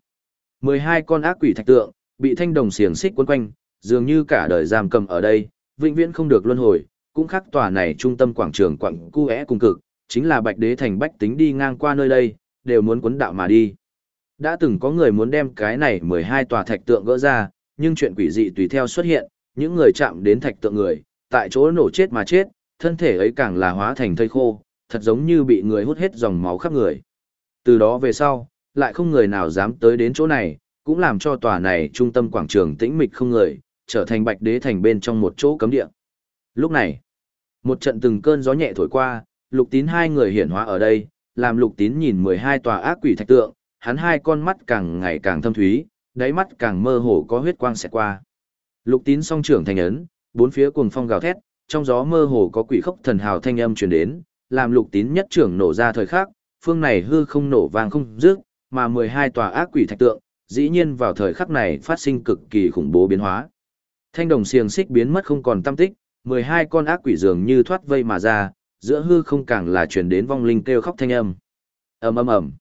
12 con ác quỷ thạch tượng, bị thanh đồng xiềng xích quấn quanh, dường như cả đời giam cầm ở đây, vĩnh viễn không được luân hồi, cũng khác tòa này trung tâm quảng trường quặng cu é cùng cực, chính là Bạch Đế thành bách tính đi ngang qua nơi đây, đều muốn quấn đạo mà đi. Đã từng có người muốn đem cái này 12 tòa thạch tượng gỡ ra, nhưng chuyện quỷ dị tùy theo xuất hiện, những người chạm đến thạch tượng người, tại chỗ nổ chết mà chết, thân thể ấy càng là hóa thành thây khô, thật giống như bị người hút hết dòng máu khắp người. Từ đó về sau, lại không người nào dám tới đến chỗ này, cũng làm cho tòa này trung tâm quảng trường tĩnh mịch không người, trở thành bạch đế thành bên trong một chỗ cấm địa. Lúc này, một trận từng cơn gió nhẹ thổi qua, lục tín hai người hiển hóa ở đây, làm lục tín nhìn 12 tòa ác quỷ thạch tượng, hắn hai con mắt càng ngày càng thâm thúy, đáy mắt càng mơ hồ có huyết quang xẹt qua. Lục tín song trưởng thành ấn, bốn phía cuồng phong gào thét, trong gió mơ hồ có quỷ khốc thần hào thanh âm truyền đến, làm lục tín nhất trưởng nổ ra thời khắc, phương này hư không nổ vang không dứt, mà 12 tòa ác quỷ thạch tượng, dĩ nhiên vào thời khắc này phát sinh cực kỳ khủng bố biến hóa. Thanh đồng xiềng xích biến mất không còn tâm tích, 12 con ác quỷ dường như thoát vây mà ra, giữa hư không càng là truyền đến vong linh kêu khóc thanh âm. Ầm ầm ầm.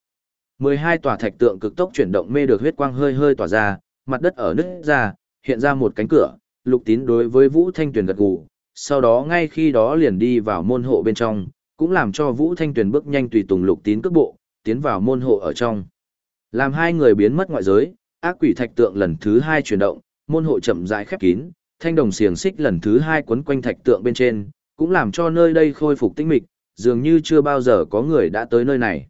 12 tòa thạch tượng cực tốc chuyển động mê được huyết quang hơi hơi tỏa ra, mặt đất ở nứt ra, hiện ra một cánh cửa, Lục Tín đối với Vũ Thanh Tuyền gật gù, sau đó ngay khi đó liền đi vào môn hộ bên trong, cũng làm cho Vũ Thanh Tuyền bước nhanh tùy tùng Lục Tín cước bộ, tiến vào môn hộ ở trong. Làm hai người biến mất ngoại giới, ác quỷ thạch tượng lần thứ hai chuyển động, môn hộ chậm rãi khép kín, thanh đồng xiềng xích lần thứ hai quấn quanh thạch tượng bên trên, cũng làm cho nơi đây khôi phục tĩnh mịch, dường như chưa bao giờ có người đã tới nơi này.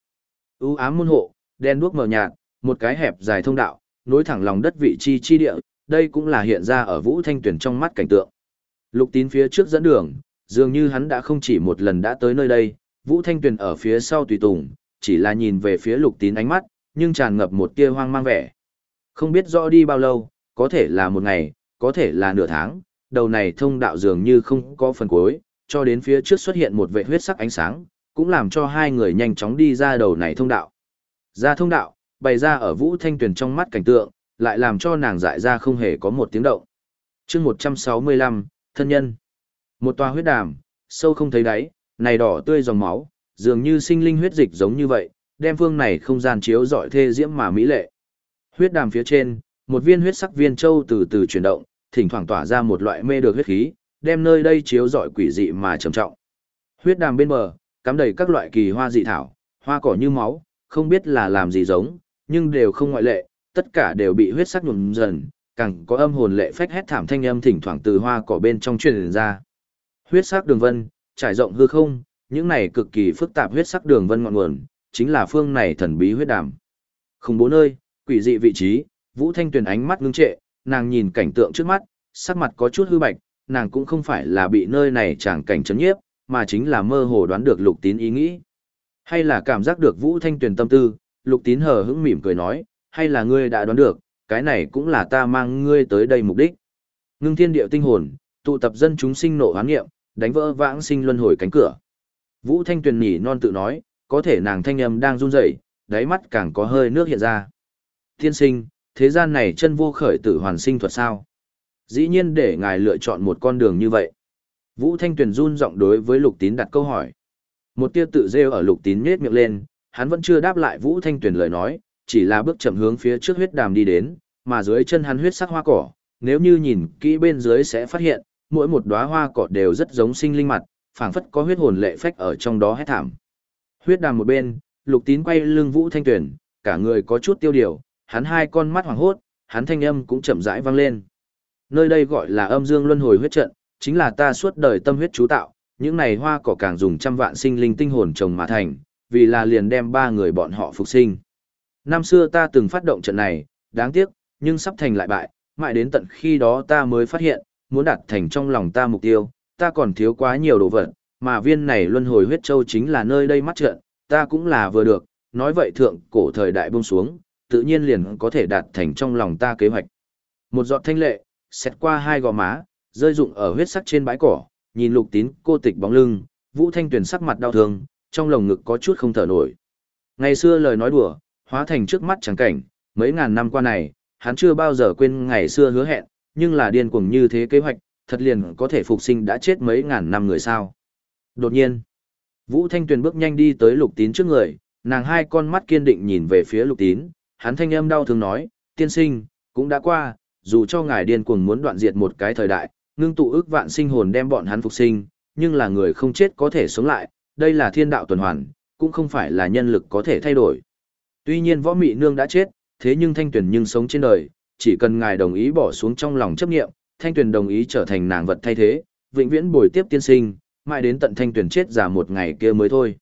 U ám môn hộ, đen đuốc mờ nhạt, một cái hẹp dài thông đạo, nối thẳng lòng đất vị chi chi địa, đây cũng là hiện ra ở Vũ Thanh Tuyển trong mắt cảnh tượng. Lục Tín phía trước dẫn đường, dường như hắn đã không chỉ một lần đã tới nơi đây, Vũ Thanh Tuyền ở phía sau tùy tùng, chỉ là nhìn về phía Lục Tín ánh mắt, nhưng tràn ngập một tia hoang mang vẻ. Không biết rõ đi bao lâu, có thể là một ngày, có thể là nửa tháng, đầu này thông đạo dường như không có phần cuối, cho đến phía trước xuất hiện một vệ huyết sắc ánh sáng, cũng làm cho hai người nhanh chóng đi ra đầu này thông đạo. Ra thông đạo, bày ra ở Vũ Thanh Tuyền trong mắt cảnh tượng, lại làm cho nàng dại ra không hề có một tiếng động. chương 165, thân nhân. Một tòa huyết đàm, sâu không thấy đáy, này đỏ tươi dòng máu, dường như sinh linh huyết dịch giống như vậy, đem phương này không gian chiếu rọi thê diễm mà mỹ lệ. Huyết đàm phía trên, một viên huyết sắc viên châu từ từ chuyển động, thỉnh thoảng tỏa ra một loại mê được huyết khí, đem nơi đây chiếu rọi quỷ dị mà trầm trọng. Huyết đàm bên bờ, cắm đầy các loại kỳ hoa dị thảo, hoa cỏ như máu, không biết là làm gì giống, nhưng đều không ngoại lệ, tất cả đều bị huyết sắc nhuộm dần, càng có âm hồn lệ phách hét thảm thanh âm thỉnh thoảng từ hoa cỏ bên trong truyền ra. Huyết sắc đường vân, trải rộng hư không, những này cực kỳ phức tạp huyết sắc đường vân ngọn nguồn, chính là phương này thần bí huyết đàm. Không bố nơi, quỷ dị vị trí, Vũ Thanh Tuyền ánh mắt ngưng trệ, nàng nhìn cảnh tượng trước mắt, sắc mặt có chút hư bạch, nàng cũng không phải là bị nơi này chẳng cảnh chấn nhiếp, mà chính là mơ hồ đoán được lục tín ý nghĩ. Hay là cảm giác được Vũ Thanh Tuyền tâm tư, lục tín hờ hững mỉm cười nói, hay là ngươi đã đoán được, cái này cũng là ta mang ngươi tới đây mục đích. Ngưng thiên điệu tinh hồn, tụ tập dân chúng sinh nộ hoán nghiệm, đánh vỡ vãng sinh luân hồi cánh cửa. Vũ Thanh Tuyền nhỉ non tự nói, có thể nàng thanh âm đang run rẩy, đáy mắt càng có hơi nước hiện ra. Tiên sinh, thế gian này chân vô khởi tử hoàn sinh thuật sao? Dĩ nhiên để ngài lựa chọn một con đường như vậy. Vũ Thanh Tuyền run giọng đối với Lục Tín đặt câu hỏi. Một tia tự rêu ở Lục Tín nhếch miệng lên, hắn vẫn chưa đáp lại Vũ Thanh Tuyền lời nói, chỉ là bước chậm hướng phía trước huyết đàm đi đến, mà dưới chân hắn huyết sắc hoa cỏ, nếu như nhìn kỹ bên dưới sẽ phát hiện, mỗi một đóa hoa cỏ đều rất giống sinh linh mặt, phảng phất có huyết hồn lệ phách ở trong đó hết thảm. Huyết đàm một bên, Lục Tín quay lưng Vũ Thanh tuyển, cả người có chút tiêu điều, hắn hai con mắt hoàng hốt, hắn thanh âm cũng chậm rãi vang lên. Nơi đây gọi là âm dương luân hồi huyết trận, chính là ta suốt đời tâm huyết chú tạo, những này hoa cỏ càng dùng trăm vạn sinh linh tinh hồn trồng mà thành, vì là liền đem ba người bọn họ phục sinh. Năm xưa ta từng phát động trận này, đáng tiếc, nhưng sắp thành lại bại, mãi đến tận khi đó ta mới phát hiện, muốn đạt thành trong lòng ta mục tiêu, ta còn thiếu quá nhiều đồ vật, mà viên này luân hồi huyết châu chính là nơi đây mắt trận, ta cũng là vừa được, nói vậy thượng cổ thời đại buông xuống, tự nhiên liền có thể đạt thành trong lòng ta kế hoạch. Một giọt thanh lệ, xét qua hai gò má, rơi rụng ở huyết sắc trên bãi cỏ, nhìn lục tín cô tịch bóng lưng, vũ thanh tuyển sắc mặt đau thương, trong lồng ngực có chút không thở nổi. Ngày xưa lời nói đùa, hóa thành trước mắt chẳng cảnh, mấy ngàn năm qua này, hắn chưa bao giờ quên ngày xưa hứa hẹn, nhưng là điên cuồng như thế kế hoạch, thật liền có thể phục sinh đã chết mấy ngàn năm người sao. Đột nhiên, Vũ Thanh Tuyền bước nhanh đi tới lục tín trước người, nàng hai con mắt kiên định nhìn về phía lục tín, hắn thanh âm đau thương nói, tiên sinh, cũng đã qua, dù cho ngài điên cuồng muốn đoạn diệt một cái thời đại, ngưng tụ ước vạn sinh hồn đem bọn hắn phục sinh, nhưng là người không chết có thể sống lại, đây là thiên đạo tuần hoàn, cũng không phải là nhân lực có thể thay đổi. Tuy nhiên võ mị nương đã chết, thế nhưng thanh tuyển nhưng sống trên đời, chỉ cần ngài đồng ý bỏ xuống trong lòng chấp nghiệm, thanh tuyển đồng ý trở thành nàng vật thay thế, vĩnh viễn bồi tiếp tiên sinh, mãi đến tận thanh tuyển chết già một ngày kia mới thôi.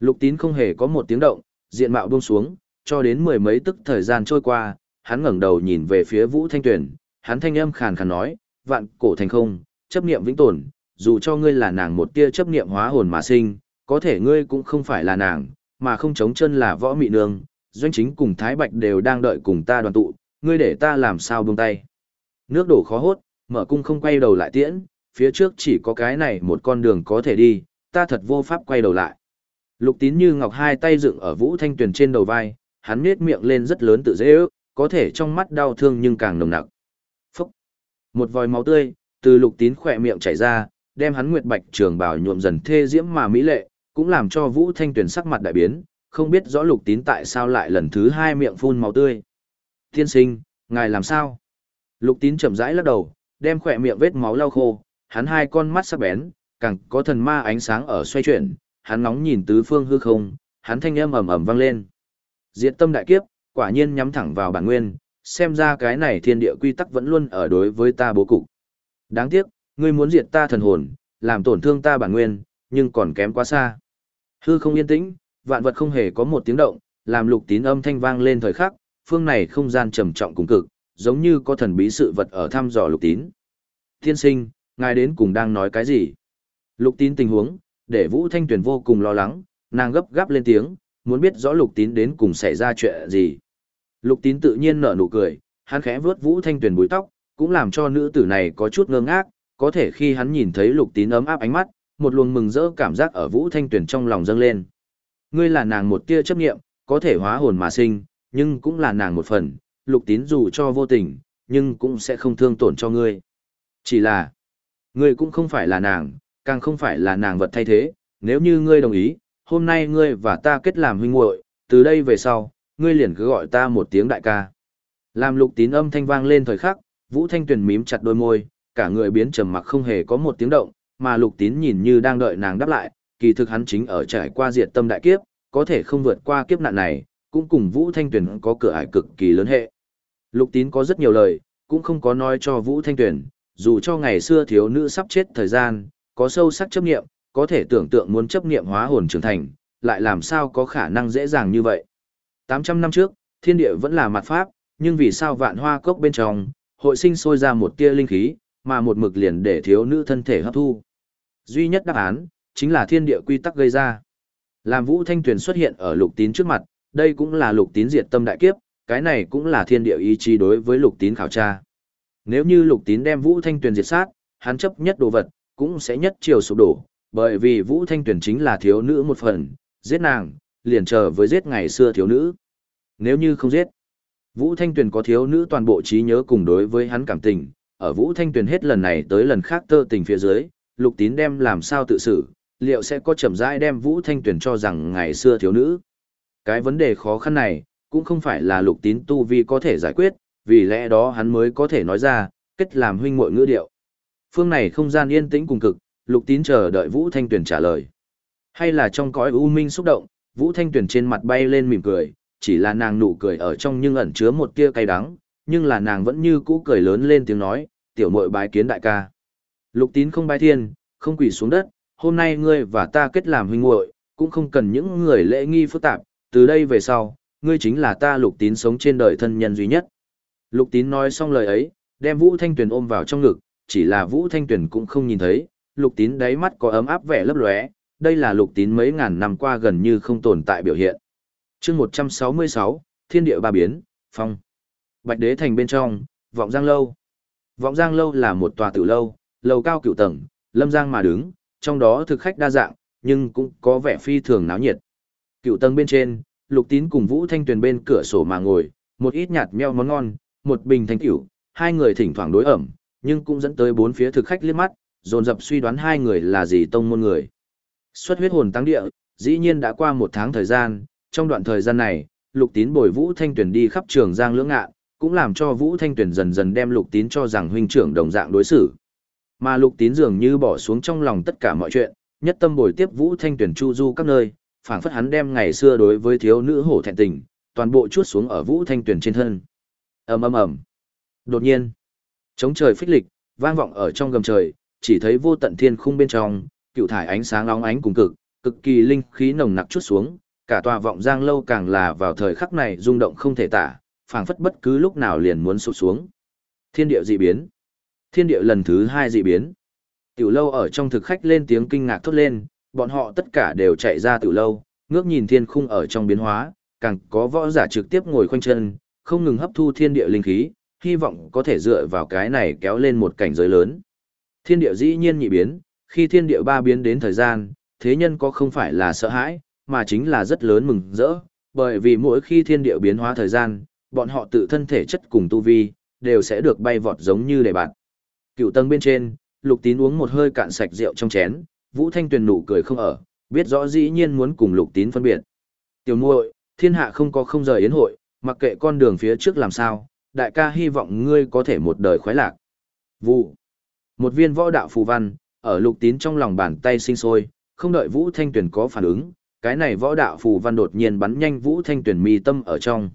Lục tín không hề có một tiếng động, diện mạo buông xuống, cho đến mười mấy tức thời gian trôi qua, hắn ngẩng đầu nhìn về phía Vũ Thanh Tuyền, hắn thanh âm khàn khàn nói, vạn cổ thành không, chấp niệm vĩnh tồn, dù cho ngươi là nàng một tia chấp niệm hóa hồn mà sinh, có thể ngươi cũng không phải là nàng, mà không chống chân là võ mị nương, doanh chính cùng Thái Bạch đều đang đợi cùng ta đoàn tụ, ngươi để ta làm sao buông tay. Nước đổ khó hốt, mở cung không quay đầu lại tiễn, phía trước chỉ có cái này một con đường có thể đi, ta thật vô pháp quay đầu lại. Lục tín như ngọc hai tay dựng ở Vũ Thanh Tuyền trên đầu vai, hắn nết miệng lên rất lớn tự dễ ước, có thể trong mắt đau thương nhưng càng nồng nặc. Phúc! Một vòi máu tươi, từ lục tín khỏe miệng chảy ra, đem hắn nguyệt bạch trường bào nhuộm dần thê diễm mà mỹ lệ, cũng làm cho Vũ Thanh Tuyền sắc mặt đại biến, không biết rõ lục tín tại sao lại lần thứ hai miệng phun máu tươi. Tiên sinh, ngài làm sao? Lục tín chậm rãi lắc đầu, đem khỏe miệng vết máu lau khô, hắn hai con mắt sắc bén, càng có thần ma ánh sáng ở xoay chuyển, hắn nóng nhìn tứ phương hư không, hắn thanh âm ầm ầm vang lên. Diệt tâm đại kiếp, quả nhiên nhắm thẳng vào bản nguyên, xem ra cái này thiên địa quy tắc vẫn luôn ở đối với ta bố cục. Đáng tiếc, ngươi muốn diệt ta thần hồn, làm tổn thương ta bản nguyên, nhưng còn kém quá xa. Hư không yên tĩnh, vạn vật không hề có một tiếng động, làm lục tín âm thanh vang lên thời khắc, phương này không gian trầm trọng cùng cực, giống như có thần bí sự vật ở thăm dò lục tín. Thiên sinh, ngài đến cùng đang nói cái gì? Lục tín tình huống, để Vũ Thanh Tuyền vô cùng lo lắng, nàng gấp gáp lên tiếng, muốn biết rõ lục tín đến cùng xảy ra chuyện gì. Lục tín tự nhiên nở nụ cười, hắn khẽ vướt Vũ Thanh Tuyền búi tóc, cũng làm cho nữ tử này có chút ngơ ngác, có thể khi hắn nhìn thấy lục tín ấm áp ánh mắt, một luồng mừng rỡ cảm giác ở Vũ Thanh Tuyền trong lòng dâng lên. Ngươi là nàng một tia chấp nghiệm, có thể hóa hồn mà sinh, nhưng cũng là nàng một phần, lục tín dù cho vô tình, nhưng cũng sẽ không thương tổn cho ngươi. Chỉ là, ngươi cũng không phải là nàng, càng không phải là nàng vật thay thế, nếu như ngươi đồng ý, hôm nay ngươi và ta kết làm huynh muội, từ đây về sau, ngươi liền cứ gọi ta một tiếng đại ca. Làm lục tín âm thanh vang lên thời khắc, Vũ Thanh Tuyền mím chặt đôi môi, cả người biến trầm mặc không hề có một tiếng động, mà lục tín nhìn như đang đợi nàng đáp lại, kỳ thực hắn chính ở trải qua diệt tâm đại kiếp, có thể không vượt qua kiếp nạn này, cũng cùng Vũ Thanh Tuyền có cửa ải cực kỳ lớn hệ. Lục tín có rất nhiều lời, cũng không có nói cho Vũ Thanh Tuyền, dù cho ngày xưa thiếu nữ sắp chết thời gian, có sâu sắc chấp niệm có thể tưởng tượng muốn chấp niệm hóa hồn trưởng thành, lại làm sao có khả năng dễ dàng như vậy. 800 năm trước, thiên địa vẫn là mặt pháp, nhưng vì sao vạn hoa cốc bên trong, hội sinh sôi ra một tia linh khí, mà một mực liền để thiếu nữ thân thể hấp thu. Duy nhất đáp án, chính là thiên địa quy tắc gây ra. Làm Vũ Thanh Tuyền xuất hiện ở lục tín trước mặt, đây cũng là lục tín diệt tâm đại kiếp, cái này cũng là thiên địa ý chí đối với lục tín khảo tra. Nếu như lục tín đem Vũ Thanh Tuyền diệt sát, hắn chấp nhất đồ vật, cũng sẽ nhất chiều sụp đổ, bởi vì Vũ Thanh Tuyền chính là thiếu nữ một phần, giết nàng, liền chờ với giết ngày xưa thiếu nữ. Nếu như không giết, Vũ Thanh Tuyền có thiếu nữ toàn bộ trí nhớ cùng đối với hắn cảm tình, ở Vũ Thanh Tuyền hết lần này tới lần khác tơ tình phía dưới, Lục Tín đem làm sao tự xử, liệu sẽ có chậm rãi đem Vũ Thanh Tuyền cho rằng ngày xưa thiếu nữ. Cái vấn đề khó khăn này, cũng không phải là Lục Tín tu vi có thể giải quyết, vì lẽ đó hắn mới có thể nói ra, kết làm huynh muội ngữ điệu. Phương này không gian yên tĩnh cùng cực, Lục Tín chờ đợi Vũ Thanh Tuyền trả lời. Hay là trong cõi u minh xúc động, Vũ Thanh Tuyền trên mặt bay lên mỉm cười, chỉ là nàng nụ cười ở trong nhưng ẩn chứa một tia cay đắng, nhưng là nàng vẫn như cũ cười lớn lên tiếng nói, tiểu muội bái kiến đại ca. Lục tín không bái thiên, không quỳ xuống đất, hôm nay ngươi và ta kết làm huynh muội, cũng không cần những người lễ nghi phức tạp, từ đây về sau, ngươi chính là ta lục tín sống trên đời thân nhân duy nhất. Lục tín nói xong lời ấy, đem Vũ Thanh Tuyền ôm vào trong ngực, chỉ là Vũ Thanh Tuyền cũng không nhìn thấy, lục tín đáy mắt có ấm áp vẻ lấp lóe, đây là lục tín mấy ngàn năm qua gần như không tồn tại biểu hiện. chương 166, Thiên địa ba biến, phong. Bạch đế thành bên trong, vọng giang lâu. Vọng giang lâu là một tòa tử lâu, lầu cao cựu tầng, lâm giang mà đứng, trong đó thực khách đa dạng, nhưng cũng có vẻ phi thường náo nhiệt. Cựu tầng bên trên, lục tín cùng vũ thanh tuyền bên cửa sổ mà ngồi, một ít nhạt meo món ngon, một bình thanh cửu, hai người thỉnh thoảng đối ẩm, nhưng cũng dẫn tới bốn phía thực khách liếc mắt, dồn dập suy đoán hai người là gì tông môn người. Xuất huyết hồn tăng địa, dĩ nhiên đã qua một tháng thời gian, trong đoạn thời gian này, lục tín bồi vũ thanh Tuyền đi khắp trường giang lưỡng ngạn, cũng làm cho vũ thanh Tuyền dần dần đem lục tín cho rằng huynh trưởng đồng dạng đối xử. Mà lục tín dường như bỏ xuống trong lòng tất cả mọi chuyện, nhất tâm bồi tiếp vũ thanh Tuyền chu du các nơi, phảng phất hắn đem ngày xưa đối với thiếu nữ hổ thẹn tình, toàn bộ chuốt xuống ở vũ thanh Tuyền trên thân. ầm ầm ầm. Đột nhiên, chống trời phích lịch, vang vọng ở trong gầm trời, chỉ thấy vô tận thiên khung bên trong, cựu thải ánh sáng lóng ánh cùng cực, cực kỳ linh khí nồng nặc chút xuống, cả tòa vọng giang lâu càng là vào thời khắc này rung động không thể tả, phảng phất bất cứ lúc nào liền muốn sụp xuống. Thiên địa dị biến. Thiên địa lần thứ hai dị biến. Tiểu lâu ở trong thực khách lên tiếng kinh ngạc thốt lên, bọn họ tất cả đều chạy ra tiểu lâu, ngước nhìn thiên khung ở trong biến hóa, càng có võ giả trực tiếp ngồi khoanh chân, không ngừng hấp thu thiên địa linh khí, hy vọng có thể dựa vào cái này kéo lên một cảnh giới lớn. Thiên địa dĩ nhiên nhị biến, khi thiên địa ba biến đến thời gian, thế nhân có không phải là sợ hãi, mà chính là rất lớn mừng rỡ, bởi vì mỗi khi thiên địa biến hóa thời gian, bọn họ tự thân thể chất cùng tu vi, đều sẽ được bay vọt giống như đề bạn. Cựu tầng bên trên, lục tín uống một hơi cạn sạch rượu trong chén, vũ thanh tuyền nụ cười không ở, biết rõ dĩ nhiên muốn cùng lục tín phân biệt. Tiểu muội, thiên hạ không có không rời yến hội, mặc kệ con đường phía trước làm sao, đại ca hy vọng ngươi có thể một đời khoái lạc. Vụ. Một viên võ đạo phù văn, ở lục tín trong lòng bàn tay sinh sôi, không đợi Vũ Thanh Tuyền có phản ứng, cái này võ đạo phù văn đột nhiên bắn nhanh Vũ Thanh Tuyền mi tâm ở trong.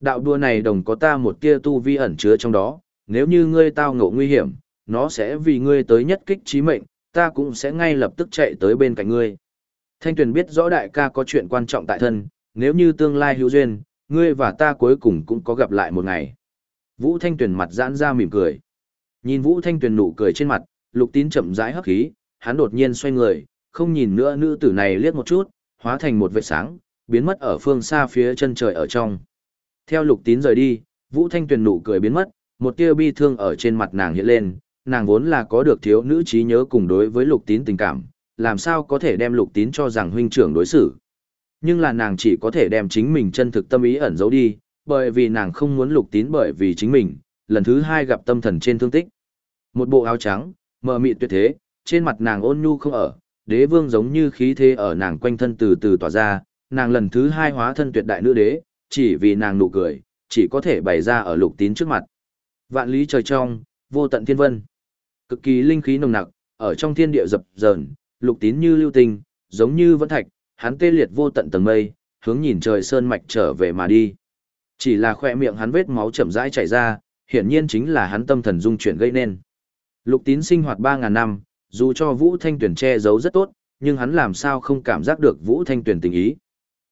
Đạo đua này đồng có ta một tia tu vi ẩn chứa trong đó, nếu như ngươi tao ngộ nguy hiểm, nó sẽ vì ngươi tới nhất kích trí mệnh, ta cũng sẽ ngay lập tức chạy tới bên cạnh ngươi. Thanh Tuyền biết rõ đại ca có chuyện quan trọng tại thân, nếu như tương lai hữu duyên, ngươi và ta cuối cùng cũng có gặp lại một ngày. Vũ Thanh Tuyền mặt giãn ra mỉm cười. Nhìn Vũ Thanh Tuyền nụ cười trên mặt, Lục Tín chậm rãi hấp khí, hắn đột nhiên xoay người, không nhìn nữa nữ tử này liếc một chút, hóa thành một vệt sáng, biến mất ở phương xa phía chân trời ở trong. Theo Lục Tín rời đi, Vũ Thanh Tuyền nụ cười biến mất, một tia bi thương ở trên mặt nàng hiện lên, nàng vốn là có được thiếu nữ trí nhớ cùng đối với Lục Tín tình cảm, làm sao có thể đem lục tín cho rằng huynh trưởng đối xử. Nhưng là nàng chỉ có thể đem chính mình chân thực tâm ý ẩn giấu đi, bởi vì nàng không muốn lục tín bởi vì chính mình, lần thứ hai gặp tâm thần trên thương tích. Một bộ áo trắng, mờ mịt tuyệt thế, trên mặt nàng ôn nhu không ở, đế vương giống như khí thế ở nàng quanh thân từ từ tỏa ra, nàng lần thứ hai hóa thân tuyệt đại nữ đế, chỉ vì nàng nụ cười, chỉ có thể bày ra ở lục tín trước mặt. Vạn lý trời trong, vô tận thiên vân. Cực kỳ linh khí nồng nặc, ở trong thiên địa dập dờn, lục tín như lưu tinh, giống như vẫn thạch, hắn tê liệt vô tận tầng mây, hướng nhìn trời sơn mạch trở về mà đi. Chỉ là khoe miệng hắn vết máu chậm rãi chảy ra, hiển nhiên chính là hắn tâm thần dung chuyển gây nên. Lục tín sinh hoạt 3.000 năm, dù cho Vũ Thanh Tuyển che giấu rất tốt, nhưng hắn làm sao không cảm giác được Vũ Thanh Tuyển tình ý.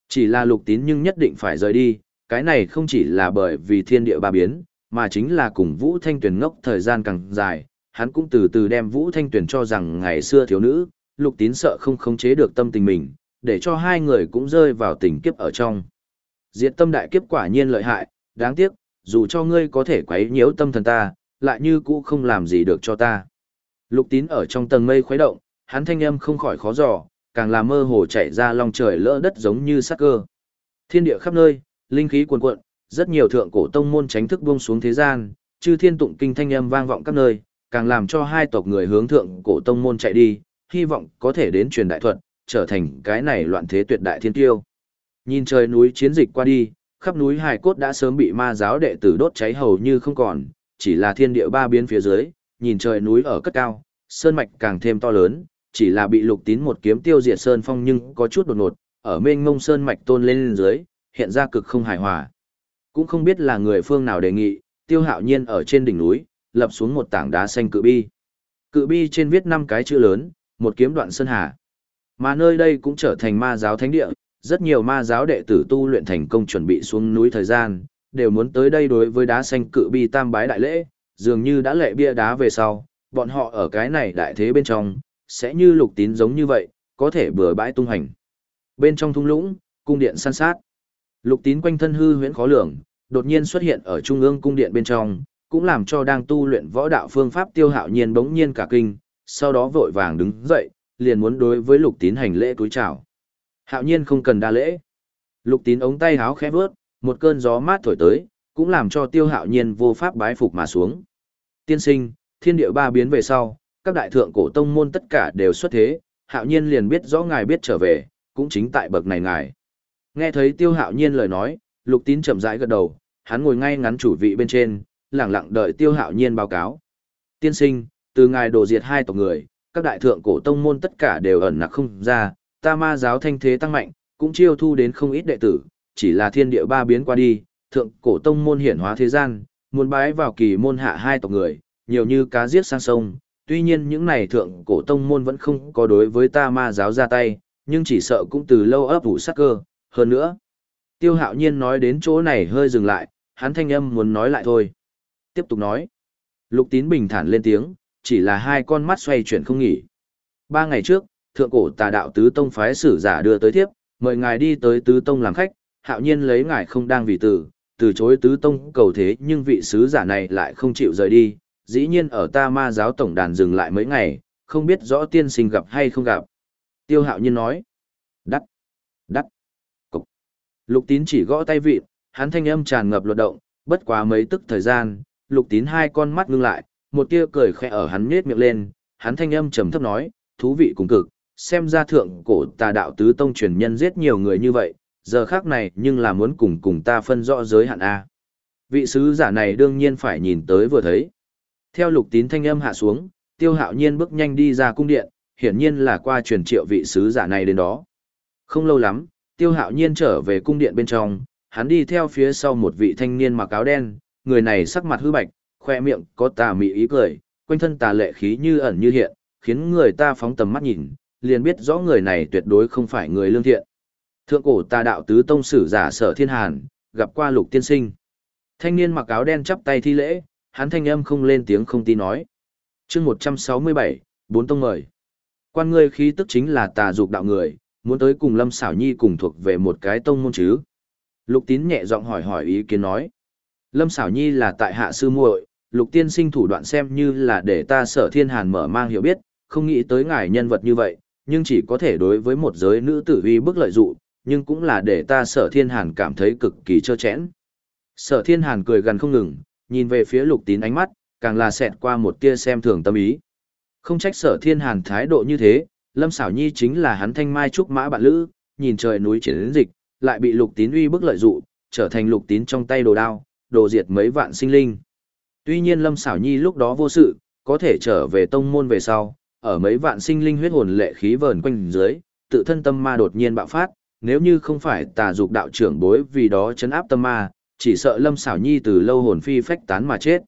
Chỉ là lục tín nhưng nhất định phải rời đi, cái này không chỉ là bởi vì thiên địa ba biến, mà chính là cùng Vũ Thanh Tuyển ngốc thời gian càng dài, hắn cũng từ từ đem Vũ Thanh Tuyển cho rằng ngày xưa thiếu nữ, lục tín sợ không khống chế được tâm tình mình, để cho hai người cũng rơi vào tình kiếp ở trong. Diệt tâm đại kiếp quả nhiên lợi hại, đáng tiếc, dù cho ngươi có thể quấy nhiễu tâm thần ta, lại như cũ không làm gì được cho ta. Lục tín ở trong tầng mây khuấy động, hắn thanh âm không khỏi khó dò, càng là mơ hồ chạy ra lòng trời lỡ đất giống như sắc cơ. Thiên địa khắp nơi, linh khí cuồn cuộn, rất nhiều thượng cổ tông môn tránh thức buông xuống thế gian, chư thiên tụng kinh thanh âm vang vọng các nơi, càng làm cho hai tộc người hướng thượng cổ tông môn chạy đi, hy vọng có thể đến truyền đại thuật, trở thành cái này loạn thế tuyệt đại thiên tiêu. Nhìn trời núi chiến dịch qua đi, khắp núi hài cốt đã sớm bị ma giáo đệ tử đốt cháy hầu như không còn, chỉ là thiên địa ba biến phía dưới, nhìn trời núi ở cất cao, sơn mạch càng thêm to lớn, chỉ là bị lục tín một kiếm tiêu diệt sơn phong nhưng có chút đột ngột, ở mênh mông sơn mạch tôn lên, lên dưới, hiện ra cực không hài hòa. Cũng không biết là người phương nào đề nghị, tiêu hạo nhiên ở trên đỉnh núi, lập xuống một tảng đá xanh cự bi. Cự bi trên viết năm cái chữ lớn, một kiếm đoạn sơn hà. Mà nơi đây cũng trở thành ma giáo thánh địa, rất nhiều ma giáo đệ tử tu luyện thành công chuẩn bị xuống núi thời gian, đều muốn tới đây đối với đá xanh cự bi tam bái đại lễ, dường như đã lệ bia đá về sau, bọn họ ở cái này đại thế bên trong, sẽ như lục tín giống như vậy, có thể bừa bãi tung hành. Bên trong thung lũng, cung điện săn sát. Lục tín quanh thân hư huyễn khó lường, đột nhiên xuất hiện ở trung ương cung điện bên trong, cũng làm cho đang tu luyện võ đạo phương pháp tiêu hạo nhiên bỗng nhiên cả kinh, sau đó vội vàng đứng dậy, liền muốn đối với lục tín hành lễ túi chào. Hạo nhiên không cần đa lễ. Lục tín ống tay háo khẽ vớt, một cơn gió mát thổi tới, cũng làm cho tiêu hạo nhiên vô pháp bái phục mà xuống. Tiên sinh, thiên địa ba biến về sau, các đại thượng cổ tông môn tất cả đều xuất thế, hạo nhiên liền biết rõ ngài biết trở về, cũng chính tại bậc này ngài. Nghe thấy tiêu hạo nhiên lời nói, lục tín chậm rãi gật đầu, hắn ngồi ngay ngắn chủ vị bên trên, lặng lặng đợi tiêu hạo nhiên báo cáo. Tiên sinh, từ ngài đổ diệt hai tộc người, các đại thượng cổ tông môn tất cả đều ẩn nặc không ra, ta ma giáo thanh thế tăng mạnh, cũng chiêu thu đến không ít đệ tử, chỉ là thiên địa ba biến qua đi, thượng cổ tông môn hiển hóa thế gian, muốn bái vào kỳ môn hạ hai tộc người, nhiều như cá giết sang sông. Tuy nhiên những này thượng cổ tông môn vẫn không có đối với ta ma giáo ra tay, nhưng chỉ sợ cũng từ lâu ấp ủ sắc cơ, hơn nữa. Tiêu hạo nhiên nói đến chỗ này hơi dừng lại, hắn thanh âm muốn nói lại thôi. Tiếp tục nói. Lục tín bình thản lên tiếng, chỉ là hai con mắt xoay chuyển không nghỉ. Ba ngày trước, thượng cổ tà đạo tứ tông phái sử giả đưa tới thiếp, mời ngài đi tới tứ tông làm khách, hạo nhiên lấy ngài không đang vì từ, từ chối tứ tông cầu thế nhưng vị sứ giả này lại không chịu rời đi, dĩ nhiên ở ta ma giáo tổng đàn dừng lại mấy ngày, không biết rõ tiên sinh gặp hay không gặp. Tiêu hạo nhiên nói, đắt, đắt, cục. Lục tín chỉ gõ tay vịt, hắn thanh âm tràn ngập luật động, bất quá mấy tức thời gian, lục tín hai con mắt ngưng lại, một tia cười khẽ ở hắn nhếch miệng lên, hắn thanh âm trầm thấp nói, thú vị cùng cực, xem ra thượng cổ tà đạo tứ tông truyền nhân giết nhiều người như vậy, giờ khác này nhưng là muốn cùng cùng ta phân rõ giới hạn A. Vị sứ giả này đương nhiên phải nhìn tới vừa thấy. Theo lục tín thanh âm hạ xuống, tiêu hạo nhiên bước nhanh đi ra cung điện, hiển nhiên là qua truyền triệu vị sứ giả này đến đó. Không lâu lắm, tiêu hạo nhiên trở về cung điện bên trong, hắn đi theo phía sau một vị thanh niên mặc áo đen, người này sắc mặt hư bạch, khoe miệng có tà mị ý cười, quanh thân tà lệ khí như ẩn như hiện, khiến người ta phóng tầm mắt nhìn, liền biết rõ người này tuyệt đối không phải người lương thiện. Thượng cổ tà đạo tứ tông sử giả sở thiên hàn, gặp qua lục tiên sinh. Thanh niên mặc áo đen chắp tay thi lễ, hắn thanh âm không lên tiếng không tin nói. chương 167, bốn tông mời. Quan ngươi khí tức chính là tà dục đạo người, muốn tới cùng Lâm Xảo Nhi cùng thuộc về một cái tông môn chứ. Lục tín nhẹ giọng hỏi hỏi ý kiến nói. Lâm Xảo Nhi là tại hạ sư muội, lục tiên sinh thủ đoạn xem như là để ta sở thiên hàn mở mang hiểu biết, không nghĩ tới ngài nhân vật như vậy, nhưng chỉ có thể đối với một giới nữ tử uy bức lợi dụ, nhưng cũng là để ta sở thiên hàn cảm thấy cực kỳ trơ chẽn. Sở thiên hàn cười gần không ngừng, nhìn về phía lục tín ánh mắt, càng là xẹt qua một tia xem thường tâm ý. Không trách sở thiên hàn thái độ như thế, Lâm Sảo Nhi chính là hắn thanh mai trúc mã bạn lữ, nhìn trời núi triển đến dịch, lại bị lục tín uy bức lợi dụ, trở thành lục tín trong tay đồ đao, đồ diệt mấy vạn sinh linh. Tuy nhiên Lâm Sảo Nhi lúc đó vô sự, có thể trở về tông môn về sau, ở mấy vạn sinh linh huyết hồn lệ khí vờn quanh dưới, tự thân tâm ma đột nhiên bạo phát, nếu như không phải tà dục đạo trưởng bối vì đó chấn áp tâm ma, chỉ sợ Lâm Sảo Nhi từ lâu hồn phi phách tán mà chết.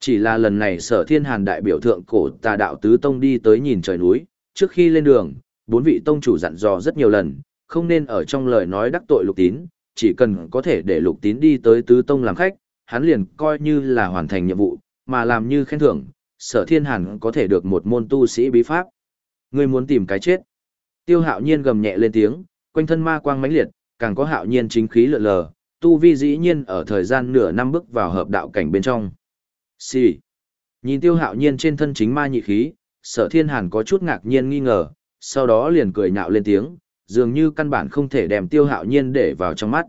Chỉ là lần này sở thiên hàn đại biểu thượng cổ tà đạo tứ tông đi tới nhìn trời núi, trước khi lên đường, bốn vị tông chủ dặn dò rất nhiều lần, không nên ở trong lời nói đắc tội lục tín, chỉ cần có thể để lục tín đi tới tứ tông làm khách, hắn liền coi như là hoàn thành nhiệm vụ, mà làm như khen thưởng, sở thiên hàn có thể được một môn tu sĩ bí pháp. Ngươi muốn tìm cái chết. Tiêu hạo nhiên gầm nhẹ lên tiếng, quanh thân ma quang mãnh liệt, càng có hạo nhiên chính khí lượn lờ, tu vi dĩ nhiên ở thời gian nửa năm bước vào hợp đạo cảnh bên trong. Xì. Nhìn tiêu hạo nhiên trên thân chính ma nhị khí, sở thiên hàn có chút ngạc nhiên nghi ngờ, sau đó liền cười nhạo lên tiếng, dường như căn bản không thể đem tiêu hạo nhiên để vào trong mắt.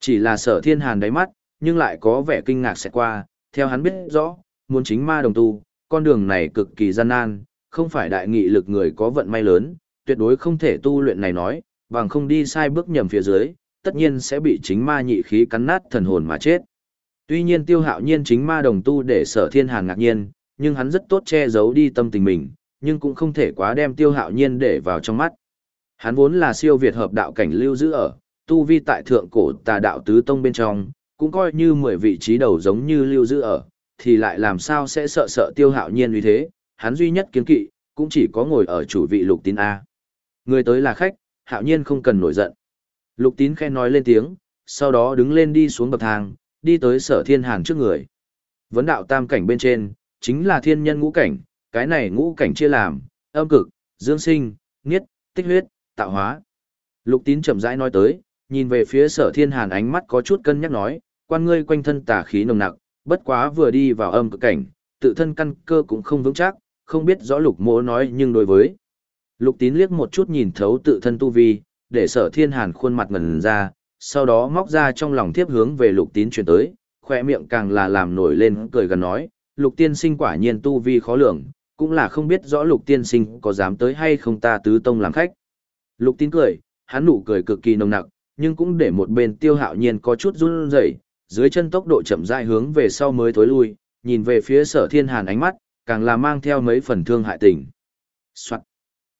Chỉ là sở thiên hàn đáy mắt, nhưng lại có vẻ kinh ngạc sẽ qua, theo hắn biết rõ, muốn chính ma đồng tu, con đường này cực kỳ gian nan, không phải đại nghị lực người có vận may lớn, tuyệt đối không thể tu luyện này nói, bằng không đi sai bước nhầm phía dưới, tất nhiên sẽ bị chính ma nhị khí cắn nát thần hồn mà chết. Tuy nhiên tiêu hạo nhiên chính ma đồng tu để sở thiên hàn ngạc nhiên, nhưng hắn rất tốt che giấu đi tâm tình mình, nhưng cũng không thể quá đem tiêu hạo nhiên để vào trong mắt. Hắn vốn là siêu việt hợp đạo cảnh lưu giữ ở, tu vi tại thượng cổ tà đạo tứ tông bên trong, cũng coi như 10 vị trí đầu giống như lưu giữ ở, thì lại làm sao sẽ sợ sợ tiêu hạo nhiên như thế, hắn duy nhất kiến kỵ, cũng chỉ có ngồi ở chủ vị lục tín A. Người tới là khách, hạo nhiên không cần nổi giận. Lục tín khen nói lên tiếng, sau đó đứng lên đi xuống bậc thang, đi tới sở thiên hàn trước người. Vấn đạo tam cảnh bên trên, chính là thiên nhân ngũ cảnh, cái này ngũ cảnh chia làm, âm cực, dương sinh, nghiết, tích huyết, tạo hóa. Lục tín chậm rãi nói tới, nhìn về phía sở thiên hàn ánh mắt có chút cân nhắc nói, quan ngươi quanh thân tà khí nồng nặc, bất quá vừa đi vào âm cực cảnh, tự thân căn cơ cũng không vững chắc, không biết rõ lục mỗ nói nhưng đối với. Lục tín liếc một chút nhìn thấu tự thân tu vi, để sở thiên hàn khuôn mặt ngần ra, sau đó móc ra trong lòng tiếp hướng về lục tín chuyển tới, khoe miệng càng là làm nổi lên cười gần nói, lục tiên sinh quả nhiên tu vi khó lường, cũng là không biết rõ lục tiên sinh có dám tới hay không ta tứ tông làm khách. Lục tín cười, hắn nụ cười cực kỳ nồng nặc, nhưng cũng để một bên tiêu hạo nhiên có chút run rẩy, dưới chân tốc độ chậm rãi hướng về sau mới thối lui, nhìn về phía sở thiên hàn ánh mắt, càng là mang theo mấy phần thương hại tình. Soạn.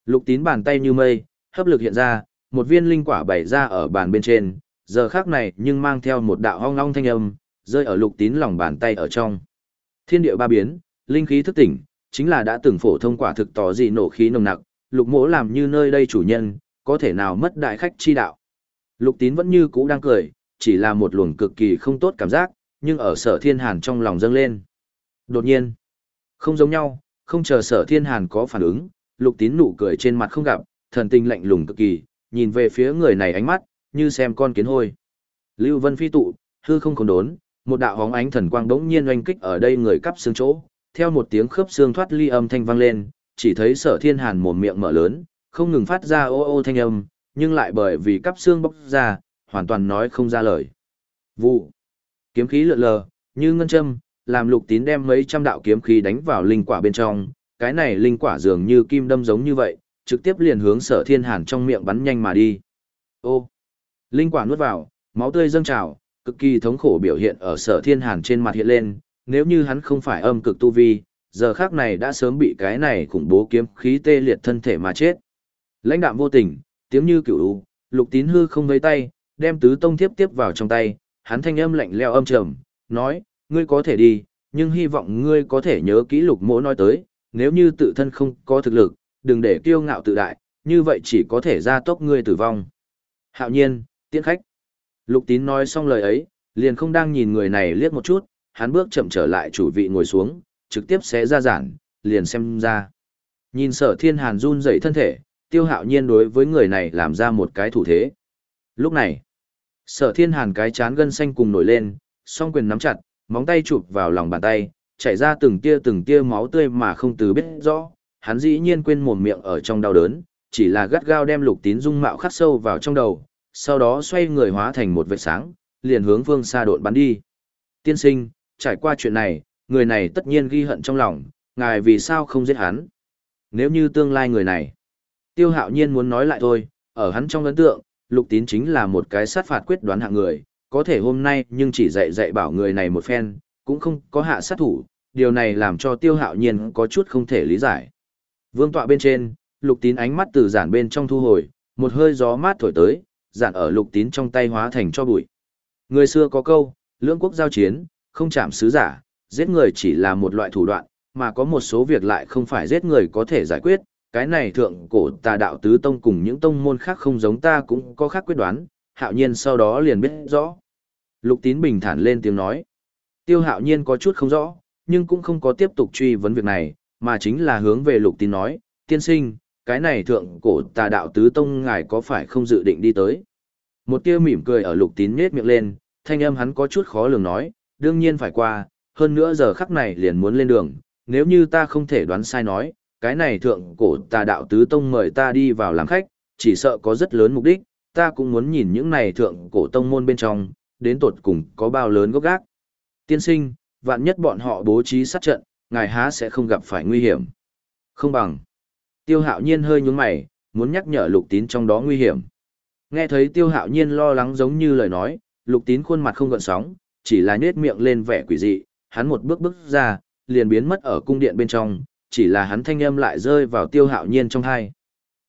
Lục tín bàn tay như mây, hấp lực hiện ra, một viên linh quả bày ra ở bàn bên trên, giờ khác này nhưng mang theo một đạo hong long thanh âm, rơi ở lục tín lòng bàn tay ở trong. Thiên địa ba biến, linh khí thức tỉnh, chính là đã từng phổ thông quả thực tỏ gì nổ khí nồng nặc, lục mỗ làm như nơi đây chủ nhân, có thể nào mất đại khách chi đạo. Lục tín vẫn như cũ đang cười, chỉ là một luồng cực kỳ không tốt cảm giác, nhưng ở sở thiên hàn trong lòng dâng lên. Đột nhiên, không giống nhau, không chờ sở thiên hàn có phản ứng, lục tín nụ cười trên mặt không gặp, thần tình lạnh lùng cực kỳ, nhìn về phía người này ánh mắt, như xem con kiến hôi. Lưu Vân phi tụ, hư không còn đốn, một đạo hóng ánh thần quang đống nhiên oanh kích ở đây người cắp xương chỗ, theo một tiếng khớp xương thoát ly âm thanh vang lên, chỉ thấy sở thiên hàn mồm miệng mở lớn, không ngừng phát ra ô ô thanh âm, nhưng lại bởi vì cắp xương bốc ra, hoàn toàn nói không ra lời. Vụ. Kiếm khí lượn lờ, như ngân châm, làm lục tín đem mấy trăm đạo kiếm khí đánh vào linh quả bên trong, cái này linh quả dường như kim đâm giống như vậy, trực tiếp liền hướng sở thiên hàn trong miệng bắn nhanh mà đi. Ô. Linh quả nuốt vào, máu tươi dâng trào, cực kỳ thống khổ biểu hiện ở sở thiên hàn trên mặt hiện lên, nếu như hắn không phải âm cực tu vi, giờ khác này đã sớm bị cái này khủng bố kiếm khí tê liệt thân thể mà chết. Lãnh đạm vô tình, tiếng như cửu lục tín hư không lấy tay, đem tứ tông thiếp tiếp vào trong tay, hắn thanh âm lạnh lẽo âm trầm, nói, ngươi có thể đi, nhưng hy vọng ngươi có thể nhớ kỹ lục mỗ nói tới, nếu như tự thân không có thực lực, đừng để kiêu ngạo tự đại, như vậy chỉ có thể ra tốc ngươi tử vong. Hạo nhiên, tiễn khách. Lục tín nói xong lời ấy, liền không đang nhìn người này liếc một chút, hắn bước chậm trở lại chủ vị ngồi xuống, trực tiếp sẽ ra giản, liền xem ra. Nhìn sở thiên hàn run dậy thân thể, tiêu hạo nhiên đối với người này làm ra một cái thủ thế. Lúc này, sở thiên hàn cái chán gân xanh cùng nổi lên, song quyền nắm chặt, móng tay chụp vào lòng bàn tay, chảy ra từng tia từng tia máu tươi mà không từ biết rõ, hắn dĩ nhiên quên mồm miệng ở trong đau đớn, chỉ là gắt gao đem lục tín dung mạo khắc sâu vào trong đầu, sau đó xoay người hóa thành một vệt sáng, liền hướng phương xa độn bắn đi. Tiên sinh, trải qua chuyện này, người này tất nhiên ghi hận trong lòng, ngài vì sao không giết hắn? Nếu như tương lai người này, tiêu hạo nhiên muốn nói lại thôi, ở hắn trong ấn tượng, lục tín chính là một cái sát phạt quyết đoán hạng người, có thể hôm nay nhưng chỉ dạy dạy bảo người này một phen, cũng không có hạ sát thủ, điều này làm cho tiêu hạo nhiên có chút không thể lý giải. Vương tọa bên trên, lục tín ánh mắt từ giản bên trong thu hồi, một hơi gió mát thổi tới, giản ở lục tín trong tay hóa thành cho bụi. Người xưa có câu, lưỡng quốc giao chiến, không chạm sứ giả, giết người chỉ là một loại thủ đoạn, mà có một số việc lại không phải giết người có thể giải quyết. Cái này thượng cổ tà đạo tứ tông cùng những tông môn khác không giống ta cũng có khác quyết đoán, hạo nhiên sau đó liền biết rõ. Lục tín bình thản lên tiếng nói. Tiêu hạo nhiên có chút không rõ, nhưng cũng không có tiếp tục truy vấn việc này, mà chính là hướng về lục tín nói, tiên sinh, cái này thượng cổ tà đạo tứ tông ngài có phải không dự định đi tới. Một tia mỉm cười ở lục tín nhếch miệng lên, thanh âm hắn có chút khó lường nói, đương nhiên phải qua, hơn nữa giờ khắc này liền muốn lên đường, nếu như ta không thể đoán sai nói, cái này thượng cổ tà đạo tứ tông mời ta đi vào làm khách, chỉ sợ có rất lớn mục đích, ta cũng muốn nhìn những này thượng cổ tông môn bên trong, đến tột cùng có bao lớn gốc gác. Tiên sinh, vạn nhất bọn họ bố trí sát trận, ngài há sẽ không gặp phải nguy hiểm. Không bằng. Tiêu hạo nhiên hơi nhúng mày, muốn nhắc nhở lục tín trong đó nguy hiểm. Nghe thấy tiêu hạo nhiên lo lắng giống như lời nói, lục tín khuôn mặt không gợn sóng, chỉ là nết miệng lên vẻ quỷ dị, hắn một bước bước ra, liền biến mất ở cung điện bên trong, chỉ là hắn thanh âm lại rơi vào tiêu hạo nhiên trong hai.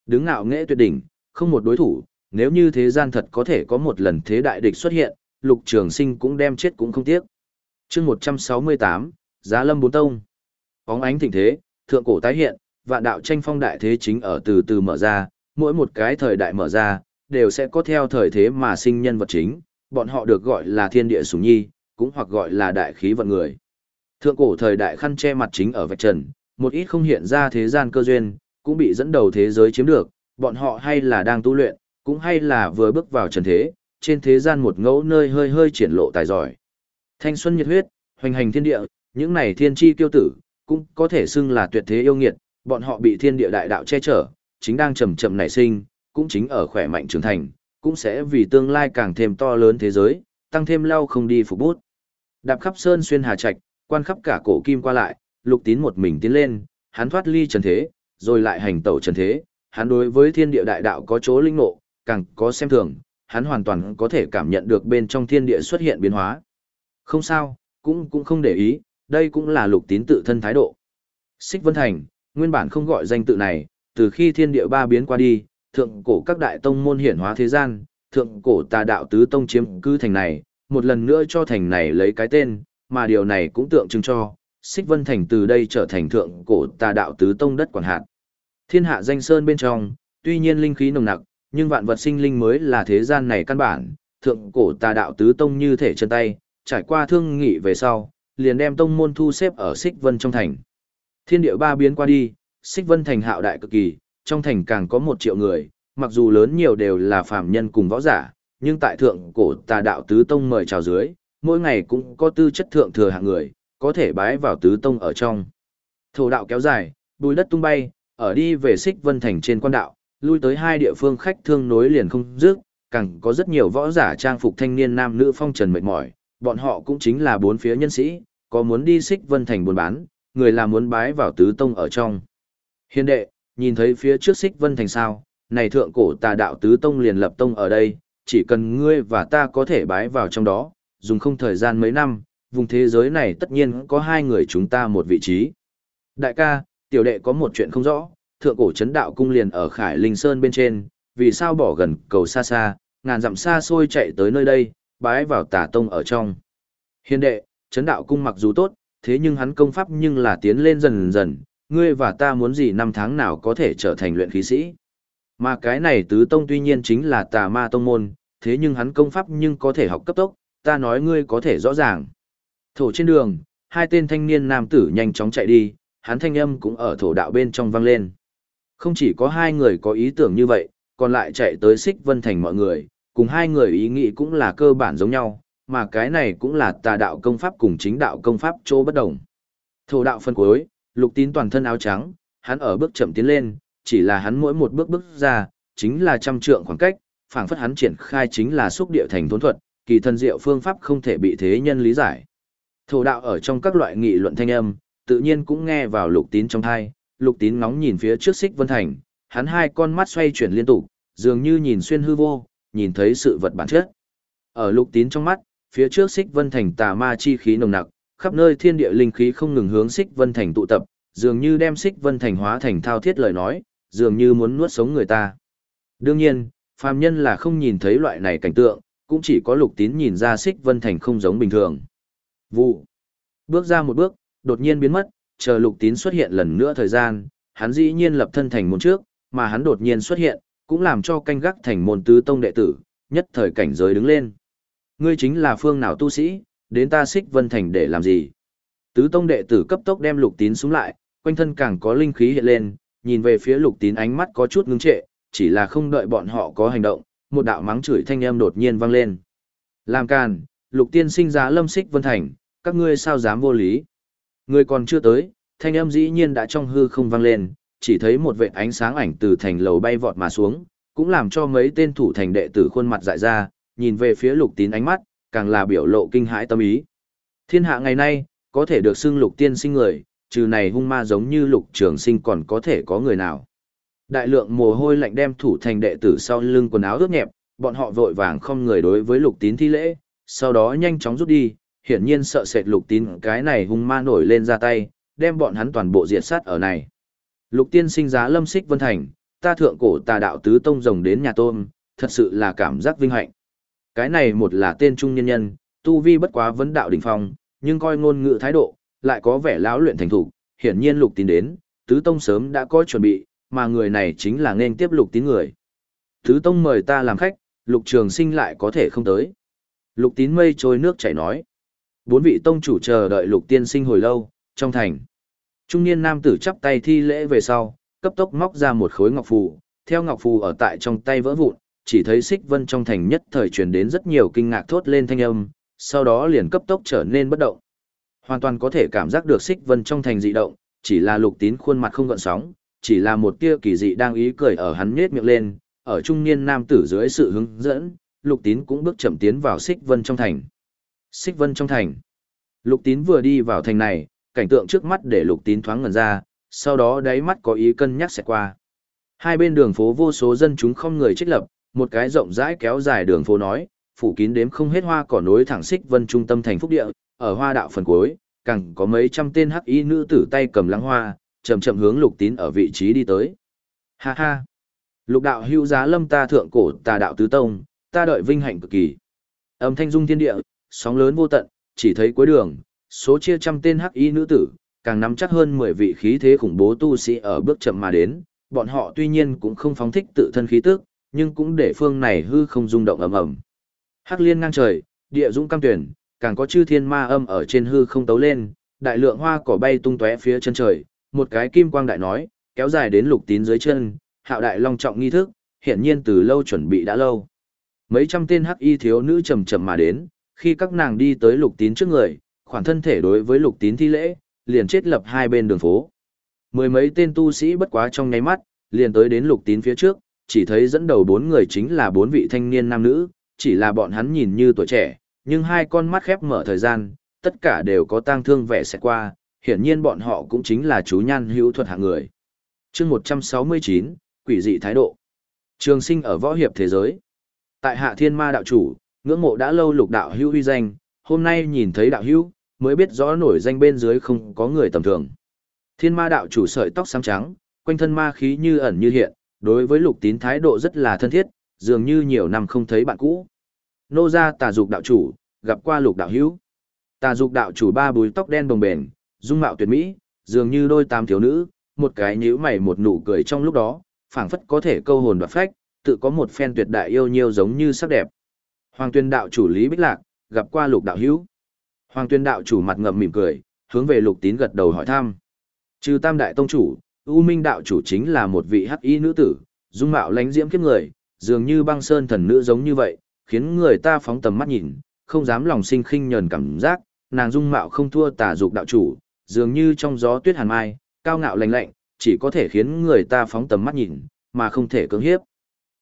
Đứng ngạo nghệ tuyệt đỉnh, không một đối thủ, nếu như thế gian thật có thể có một lần thế đại địch xuất hiện, lục trường sinh cũng đem chết cũng không tiếc. chương 168, Giá Lâm Bốn Tông. Bóng ánh thịnh thế, thượng cổ tái hiện, vạn đạo tranh phong đại thế chính ở từ từ mở ra, mỗi một cái thời đại mở ra, đều sẽ có theo thời thế mà sinh nhân vật chính, bọn họ được gọi là thiên địa sủng nhi, cũng hoặc gọi là đại khí vận người. Thượng cổ thời đại khăn che mặt chính ở vạch trần, một ít không hiện ra thế gian cơ duyên, cũng bị dẫn đầu thế giới chiếm được, bọn họ hay là đang tu luyện, cũng hay là vừa bước vào trần thế, trên thế gian một ngẫu nơi hơi hơi triển lộ tài giỏi. Thanh xuân nhiệt huyết, hoành hành thiên địa, những này thiên chi kiêu tử, cũng có thể xưng là tuyệt thế yêu nghiệt, bọn họ bị thiên địa đại đạo che chở, chính đang chậm chậm nảy sinh, cũng chính ở khỏe mạnh trưởng thành, cũng sẽ vì tương lai càng thêm to lớn thế giới, tăng thêm lao không đi phục bút. Đạp khắp sơn xuyên hà trạch, quan khắp cả cổ kim qua lại, lục tín một mình tiến lên, hắn thoát ly trần thế, rồi lại hành tẩu trần thế, hắn đối với thiên địa đại đạo có chỗ linh ngộ, càng có xem thường, hắn hoàn toàn có thể cảm nhận được bên trong thiên địa xuất hiện biến hóa. Không sao, cũng cũng không để ý, đây cũng là lục tín tự thân thái độ. Xích Vân Thành, nguyên bản không gọi danh tự này, từ khi thiên địa ba biến qua đi, thượng cổ các đại tông môn hiển hóa thế gian, thượng cổ tà đạo tứ tông chiếm cư thành này, một lần nữa cho thành này lấy cái tên, mà điều này cũng tượng trưng cho, Xích Vân Thành từ đây trở thành thượng cổ tà đạo tứ tông đất quản hạt. Thiên hạ danh sơn bên trong, tuy nhiên linh khí nồng nặc, nhưng vạn vật sinh linh mới là thế gian này căn bản, thượng cổ tà đạo tứ tông như thể chân tay, trải qua thương nghị về sau, liền đem tông môn thu xếp ở Xích Vân trong thành. Thiên địa ba biến qua đi, Xích Vân thành hạo đại cực kỳ, trong thành càng có một triệu người, mặc dù lớn nhiều đều là phàm nhân cùng võ giả, nhưng tại thượng cổ tà đạo tứ tông mời chào dưới, mỗi ngày cũng có tư chất thượng thừa hạng người, có thể bái vào tứ tông ở trong. Thổ đạo kéo dài, bùi đất tung bay, ở đi về xích vân thành trên quan đạo, lui tới hai địa phương khách thương nối liền không dứt, càng có rất nhiều võ giả trang phục thanh niên nam nữ phong trần mệt mỏi, bọn họ cũng chính là bốn phía nhân sĩ, có muốn đi xích vân thành buôn bán, người là muốn bái vào tứ tông ở trong. Hiền đệ, nhìn thấy phía trước xích vân thành sao, này thượng cổ tà đạo tứ tông liền lập tông ở đây, chỉ cần ngươi và ta có thể bái vào trong đó, dùng không thời gian mấy năm, vùng thế giới này tất nhiên có hai người chúng ta một vị trí. Đại ca, tiểu đệ có một chuyện không rõ, thượng cổ chấn đạo cung liền ở Khải Linh Sơn bên trên, vì sao bỏ gần cầu xa xa, ngàn dặm xa xôi chạy tới nơi đây, bái vào tà tông ở trong. Hiền đệ, chấn đạo cung mặc dù tốt, thế nhưng hắn công pháp nhưng là tiến lên dần dần, ngươi và ta muốn gì năm tháng nào có thể trở thành luyện khí sĩ. Mà cái này tứ tông tuy nhiên chính là tà ma tông môn, thế nhưng hắn công pháp nhưng có thể học cấp tốc, ta nói ngươi có thể rõ ràng. Thổ trên đường, hai tên thanh niên nam tử nhanh chóng chạy đi, hắn thanh âm cũng ở thổ đạo bên trong vang lên. Không chỉ có hai người có ý tưởng như vậy, còn lại chạy tới xích vân thành mọi người, cùng hai người ý nghĩ cũng là cơ bản giống nhau, mà cái này cũng là tà đạo công pháp cùng chính đạo công pháp chỗ bất đồng. Thổ đạo phân cuối, lục tín toàn thân áo trắng, hắn ở bước chậm tiến lên, chỉ là hắn mỗi một bước bước ra, chính là trăm trượng khoảng cách, phảng phất hắn triển khai chính là xúc địa thành thốn thuật, kỳ thần diệu phương pháp không thể bị thế nhân lý giải. Thổ đạo ở trong các loại nghị luận thanh âm, tự nhiên cũng nghe vào lục tín trong thai, lục tín ngóng nhìn phía trước xích vân thành, hắn hai con mắt xoay chuyển liên tục, dường như nhìn xuyên hư vô, nhìn thấy sự vật bản chất. Ở lục tín trong mắt, phía trước xích vân thành tà ma chi khí nồng nặc, khắp nơi thiên địa linh khí không ngừng hướng xích vân thành tụ tập, dường như đem xích vân thành hóa thành thao thiết lời nói, dường như muốn nuốt sống người ta. Đương nhiên, phàm nhân là không nhìn thấy loại này cảnh tượng, cũng chỉ có lục tín nhìn ra xích vân thành không giống bình thường. Vụ. Bước ra một bước, đột nhiên biến mất, chờ lục tín xuất hiện lần nữa thời gian, hắn dĩ nhiên lập thân thành môn trước, mà hắn đột nhiên xuất hiện, cũng làm cho canh gác thành môn tứ tông đệ tử, nhất thời cảnh giới đứng lên. Ngươi chính là phương nào tu sĩ, đến ta xích vân thành để làm gì? Tứ tông đệ tử cấp tốc đem lục tín xuống lại, quanh thân càng có linh khí hiện lên, nhìn về phía lục tín ánh mắt có chút ngưng trệ, chỉ là không đợi bọn họ có hành động, một đạo mắng chửi thanh âm đột nhiên vang lên. Làm càn, lục tiên sinh giá lâm xích vân thành, các ngươi sao dám vô lý? Người còn chưa tới, thanh âm dĩ nhiên đã trong hư không vang lên, chỉ thấy một vệ ánh sáng ảnh từ thành lầu bay vọt mà xuống, cũng làm cho mấy tên thủ thành đệ tử khuôn mặt dại ra, nhìn về phía lục tín ánh mắt, càng là biểu lộ kinh hãi tâm ý. Thiên hạ ngày nay, có thể được xưng lục tiên sinh người, trừ này hung ma giống như lục trường sinh còn có thể có người nào. Đại lượng mồ hôi lạnh đem thủ thành đệ tử sau lưng quần áo ướt nhẹp, bọn họ vội vàng không người đối với lục tín thi lễ, sau đó nhanh chóng rút đi, hiển nhiên sợ sệt lục tín cái này hung ma nổi lên ra tay, đem bọn hắn toàn bộ diệt sát ở này. Lục tiên sinh giá lâm xích vân thành, ta thượng cổ tà đạo tứ tông rồng đến nhà tôm, thật sự là cảm giác vinh hạnh. Cái này một là tên trung nhân nhân, tu vi bất quá vấn đạo đỉnh phong, nhưng coi ngôn ngữ thái độ, lại có vẻ lão luyện thành thục, hiển nhiên lục tín đến, tứ tông sớm đã có chuẩn bị, mà người này chính là nên tiếp lục tín người. Tứ tông mời ta làm khách, lục trường sinh lại có thể không tới. Lục tín mây trôi nước chảy nói. Bốn vị tông chủ chờ đợi lục tiên sinh hồi lâu, trong thành. Trung niên nam tử chắp tay thi lễ về sau, cấp tốc móc ra một khối ngọc phù, theo ngọc phù ở tại trong tay vỡ vụn, chỉ thấy xích vân trong thành nhất thời truyền đến rất nhiều kinh ngạc thốt lên thanh âm, sau đó liền cấp tốc trở nên bất động. Hoàn toàn có thể cảm giác được xích vân trong thành dị động, chỉ là lục tín khuôn mặt không gợn sóng, chỉ là một tia kỳ dị đang ý cười ở hắn nhếch miệng lên, ở trung niên nam tử dưới sự hướng dẫn, lục tín cũng bước chậm tiến vào xích vân trong thành. Xích vân trong thành. Lục tín vừa đi vào thành này, cảnh tượng trước mắt để lục tín thoáng ngần ra, sau đó đáy mắt có ý cân nhắc sẽ qua. Hai bên đường phố vô số dân chúng không người trích lập, một cái rộng rãi kéo dài đường phố nói, phủ kín đếm không hết hoa cỏ nối thẳng xích vân trung tâm thành phúc địa, ở hoa đạo phần cuối, càng có mấy trăm tên hắc y nữ tử tay cầm lăng hoa, chậm chậm hướng lục tín ở vị trí đi tới. Ha ha! Lục đạo hưu giá lâm ta thượng cổ tà đạo tứ tông, ta đợi vinh hạnh cực kỳ. Âm thanh dung thiên địa, sóng lớn vô tận, chỉ thấy cuối đường, số chia trăm tên hắc y nữ tử, càng nắm chắc hơn 10 vị khí thế khủng bố tu sĩ ở bước chậm mà đến, bọn họ tuy nhiên cũng không phóng thích tự thân khí tức, nhưng cũng để phương này hư không rung động ầm ầm. Hắc liên ngang trời, địa dũng cam tuyển, càng có chư thiên ma âm ở trên hư không tấu lên, đại lượng hoa cỏ bay tung tóe phía chân trời, một cái kim quang đại nói, kéo dài đến lục tín dưới chân, hạo đại long trọng nghi thức, hiển nhiên từ lâu chuẩn bị đã lâu. Mấy trăm tên hắc y thiếu nữ trầm trầm mà đến, khi các nàng đi tới lục tín trước người, khoản thân thể đối với lục tín thi lễ, liền chết lập hai bên đường phố. Mười mấy tên tu sĩ bất quá trong nháy mắt, liền tới đến lục tín phía trước, chỉ thấy dẫn đầu bốn người chính là bốn vị thanh niên nam nữ, chỉ là bọn hắn nhìn như tuổi trẻ, nhưng hai con mắt khép mở thời gian, tất cả đều có tang thương vẻ sẽ qua, hiển nhiên bọn họ cũng chính là chú nhan hữu thuật hạng người. chương 169, quỷ dị thái độ. Trường sinh ở võ hiệp thế giới. Tại hạ thiên ma đạo chủ, ngưỡng mộ đã lâu lục đạo hữu huy danh, hôm nay nhìn thấy đạo hữu, mới biết rõ nổi danh bên dưới không có người tầm thường. Thiên ma đạo chủ sợi tóc xám trắng, quanh thân ma khí như ẩn như hiện, đối với lục tín thái độ rất là thân thiết, dường như nhiều năm không thấy bạn cũ. Nô gia tà dục đạo chủ, gặp qua lục đạo hữu. Tà dục đạo chủ ba búi tóc đen bồng bền, dung mạo tuyệt mỹ, dường như đôi tam thiếu nữ, một cái nhíu mày một nụ cười trong lúc đó, phảng phất có thể câu hồn đoạt phách, tự có một phen tuyệt đại yêu nhiêu giống như sắc đẹp. Hoàng tuyên đạo chủ Lý Bích Lạc, gặp qua lục đạo hữu. Hoàng tuyên đạo chủ mặt ngậm mỉm cười, hướng về lục tín gật đầu hỏi thăm. Trừ tam đại tông chủ, U Minh đạo chủ chính là một vị hắc y nữ tử, dung mạo lánh diễm kiếp người, dường như băng sơn thần nữ giống như vậy, khiến người ta phóng tầm mắt nhìn, không dám lòng sinh khinh nhờn cảm giác, nàng dung mạo không thua tà dục đạo chủ, dường như trong gió tuyết hàn mai, cao ngạo lạnh lạnh, chỉ có thể khiến người ta phóng tầm mắt nhìn, mà không thể cưỡng hiếp.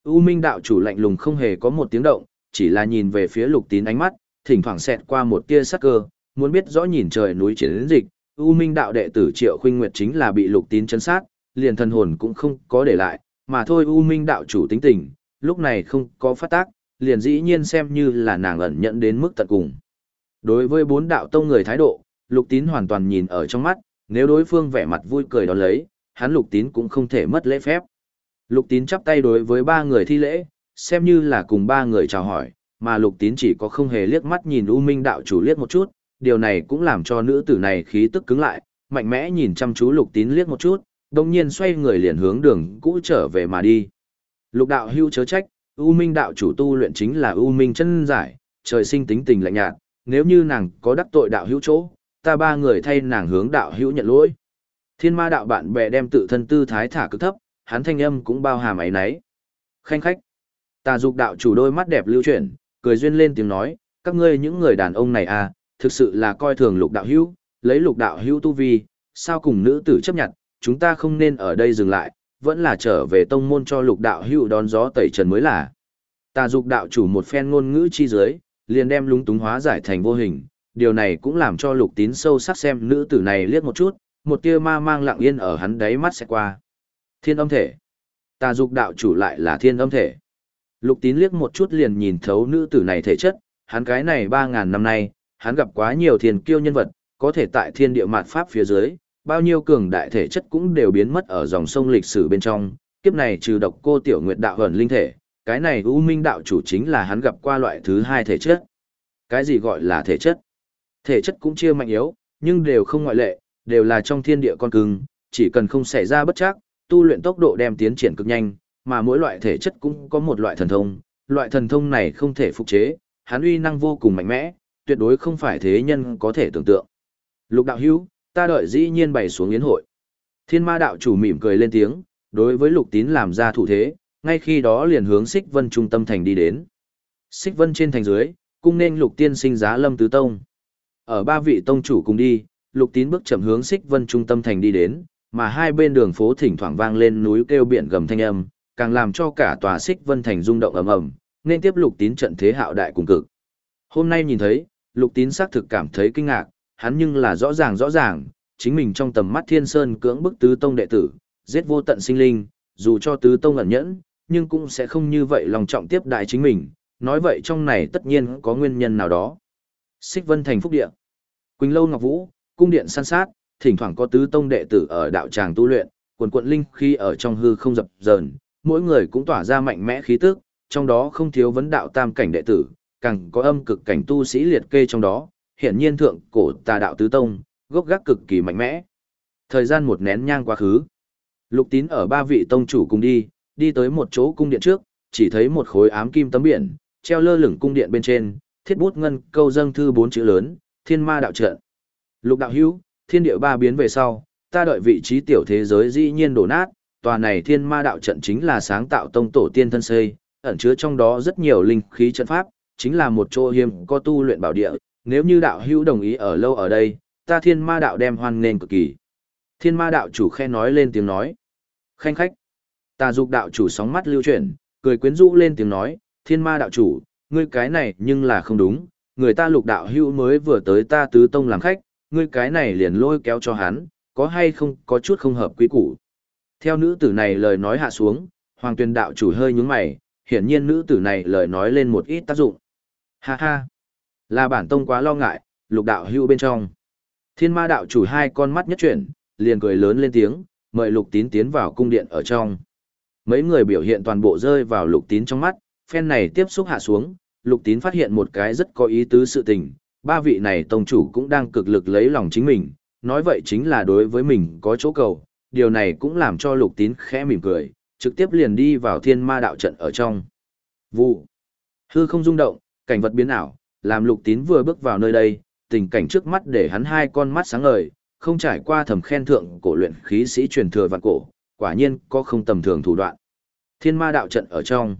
U Minh đạo chủ lạnh lùng không hề có một tiếng động, chỉ là nhìn về phía lục tín ánh mắt, thỉnh thoảng xẹt qua một tia sắc cơ, muốn biết rõ nhìn trời núi chiến dịch, U Minh đạo đệ tử Triệu Khuynh Nguyệt chính là bị lục tín chấn sát, liền thần hồn cũng không có để lại, mà thôi U Minh đạo chủ tính tình, lúc này không có phát tác, liền dĩ nhiên xem như là nàng ẩn nhận đến mức tận cùng. Đối với bốn đạo tông người thái độ, lục tín hoàn toàn nhìn ở trong mắt, nếu đối phương vẻ mặt vui cười đón lấy, hắn lục tín cũng không thể mất lễ phép. Lục tín chắp tay đối với ba người thi lễ, xem như là cùng ba người chào hỏi, mà lục tín chỉ có không hề liếc mắt nhìn U Minh đạo chủ liếc một chút, điều này cũng làm cho nữ tử này khí tức cứng lại, mạnh mẽ nhìn chăm chú lục tín liếc một chút, đồng nhiên xoay người liền hướng đường cũ trở về mà đi. Lục đạo hưu chớ trách, U Minh đạo chủ tu luyện chính là U Minh chân giải, trời sinh tính tình lạnh nhạt, nếu như nàng có đắc tội đạo hữu chỗ, ta ba người thay nàng hướng đạo hữu nhận lỗi. Thiên ma đạo bạn bè đem tự thân tư thái thả cực thấp, hắn thanh âm cũng bao hàm ấy nấy. Khanh khách. Tà dục đạo chủ đôi mắt đẹp lưu chuyển, cười duyên lên tiếng nói, các ngươi những người đàn ông này à, thực sự là coi thường lục đạo hữu, lấy lục đạo hữu tu vi, sao cùng nữ tử chấp nhận, chúng ta không nên ở đây dừng lại, vẫn là trở về tông môn cho lục đạo hữu đón gió tẩy trần mới là. Tà dục đạo chủ một phen ngôn ngữ chi dưới, liền đem lúng túng hóa giải thành vô hình, điều này cũng làm cho lục tín sâu sắc xem nữ tử này liếc một chút, một tia ma mang lặng yên ở hắn đáy mắt sẽ qua. Thiên âm thể. Tà dục đạo chủ lại là thiên âm thể. Lục tín liếc một chút liền nhìn thấu nữ tử này thể chất, hắn cái này 3.000 năm nay, hắn gặp quá nhiều thiên kiêu nhân vật, có thể tại thiên địa mạt pháp phía dưới, bao nhiêu cường đại thể chất cũng đều biến mất ở dòng sông lịch sử bên trong, kiếp này trừ độc cô tiểu nguyệt đạo hẩn linh thể, cái này U Minh đạo chủ chính là hắn gặp qua loại thứ hai thể chất. Cái gì gọi là thể chất? Thể chất cũng chia mạnh yếu, nhưng đều không ngoại lệ, đều là trong thiên địa con cưng, chỉ cần không xảy ra bất chắc, tu luyện tốc độ đem tiến triển cực nhanh, mà mỗi loại thể chất cũng có một loại thần thông, loại thần thông này không thể phục chế, hắn uy năng vô cùng mạnh mẽ, tuyệt đối không phải thế nhân có thể tưởng tượng. Lục đạo hữu, ta đợi dĩ nhiên bày xuống yến hội. Thiên ma đạo chủ mỉm cười lên tiếng, đối với lục tín làm ra thủ thế, ngay khi đó liền hướng xích vân trung tâm thành đi đến. Xích vân trên thành dưới, cung nên lục tiên sinh giá lâm tứ tông. Ở ba vị tông chủ cùng đi, lục tín bước chậm hướng xích vân trung tâm thành đi đến, mà hai bên đường phố thỉnh thoảng vang lên núi kêu biển gầm thanh âm, càng làm cho cả tòa xích vân thành rung động ầm ầm, nên tiếp lục tín trận thế hạo đại cùng cực. Hôm nay nhìn thấy, lục tín xác thực cảm thấy kinh ngạc, hắn nhưng là rõ ràng rõ ràng, chính mình trong tầm mắt thiên sơn cưỡng bức tứ tông đệ tử, giết vô tận sinh linh, dù cho tứ tông ẩn nhẫn, nhưng cũng sẽ không như vậy lòng trọng tiếp đại chính mình, nói vậy trong này tất nhiên có nguyên nhân nào đó. Xích Vân thành phúc địa. Quỳnh Lâu Ngọc Vũ, cung điện san sát, thỉnh thoảng có tứ tông đệ tử ở đạo tràng tu luyện, quần quận linh khi ở trong hư không dập dờn, mỗi người cũng tỏa ra mạnh mẽ khí tức, trong đó không thiếu vấn đạo tam cảnh đệ tử, càng có âm cực cảnh tu sĩ liệt kê trong đó, hiển nhiên thượng cổ tà đạo tứ tông, gốc gác cực kỳ mạnh mẽ. Thời gian một nén nhang quá khứ. Lục tín ở ba vị tông chủ cùng đi, đi tới một chỗ cung điện trước, chỉ thấy một khối ám kim tấm biển, treo lơ lửng cung điện bên trên, thiết bút ngân câu dâng thư bốn chữ lớn, thiên ma đạo trận. Lục đạo hữu, thiên địa ba biến về sau, ta đợi vị trí tiểu thế giới dĩ nhiên đổ nát, tòa này thiên ma đạo trận chính là sáng tạo tông tổ tiên thân xây, ẩn chứa trong đó rất nhiều linh khí trận pháp, chính là một chỗ hiếm có tu luyện bảo địa, nếu như đạo hữu đồng ý ở lâu ở đây, ta thiên ma đạo đem hoan nghênh cực kỳ. Thiên ma đạo chủ khe nói lên tiếng nói. Khanh khách. Tà dục đạo chủ sóng mắt lưu chuyển, cười quyến rũ lên tiếng nói, thiên ma đạo chủ, ngươi cái này nhưng là không đúng, người ta lục đạo hữu mới vừa tới ta tứ tông làm khách, ngươi cái này liền lôi kéo cho hắn, có hay không có chút không hợp quý củ. Theo nữ tử này lời nói hạ xuống, hoàng tuyên đạo chủ hơi nhướng mày, hiển nhiên nữ tử này lời nói lên một ít tác dụng. Ha ha, là bản tông quá lo ngại, lục đạo hưu bên trong. Thiên ma đạo chủ hai con mắt nhất chuyển, liền cười lớn lên tiếng, mời lục tín tiến vào cung điện ở trong. Mấy người biểu hiện toàn bộ rơi vào lục tín trong mắt, phen này tiếp xúc hạ xuống, lục tín phát hiện một cái rất có ý tứ sự tình, ba vị này tông chủ cũng đang cực lực lấy lòng chính mình, nói vậy chính là đối với mình có chỗ cầu, điều này cũng làm cho lục tín khẽ mỉm cười, trực tiếp liền đi vào thiên ma đạo trận ở trong. Vụ. Hư không rung động, cảnh vật biến ảo, làm lục tín vừa bước vào nơi đây, tình cảnh trước mắt để hắn hai con mắt sáng ngời, không trải qua thầm khen thượng cổ luyện khí sĩ truyền thừa vạn cổ, quả nhiên có không tầm thường thủ đoạn. Thiên ma đạo trận ở trong.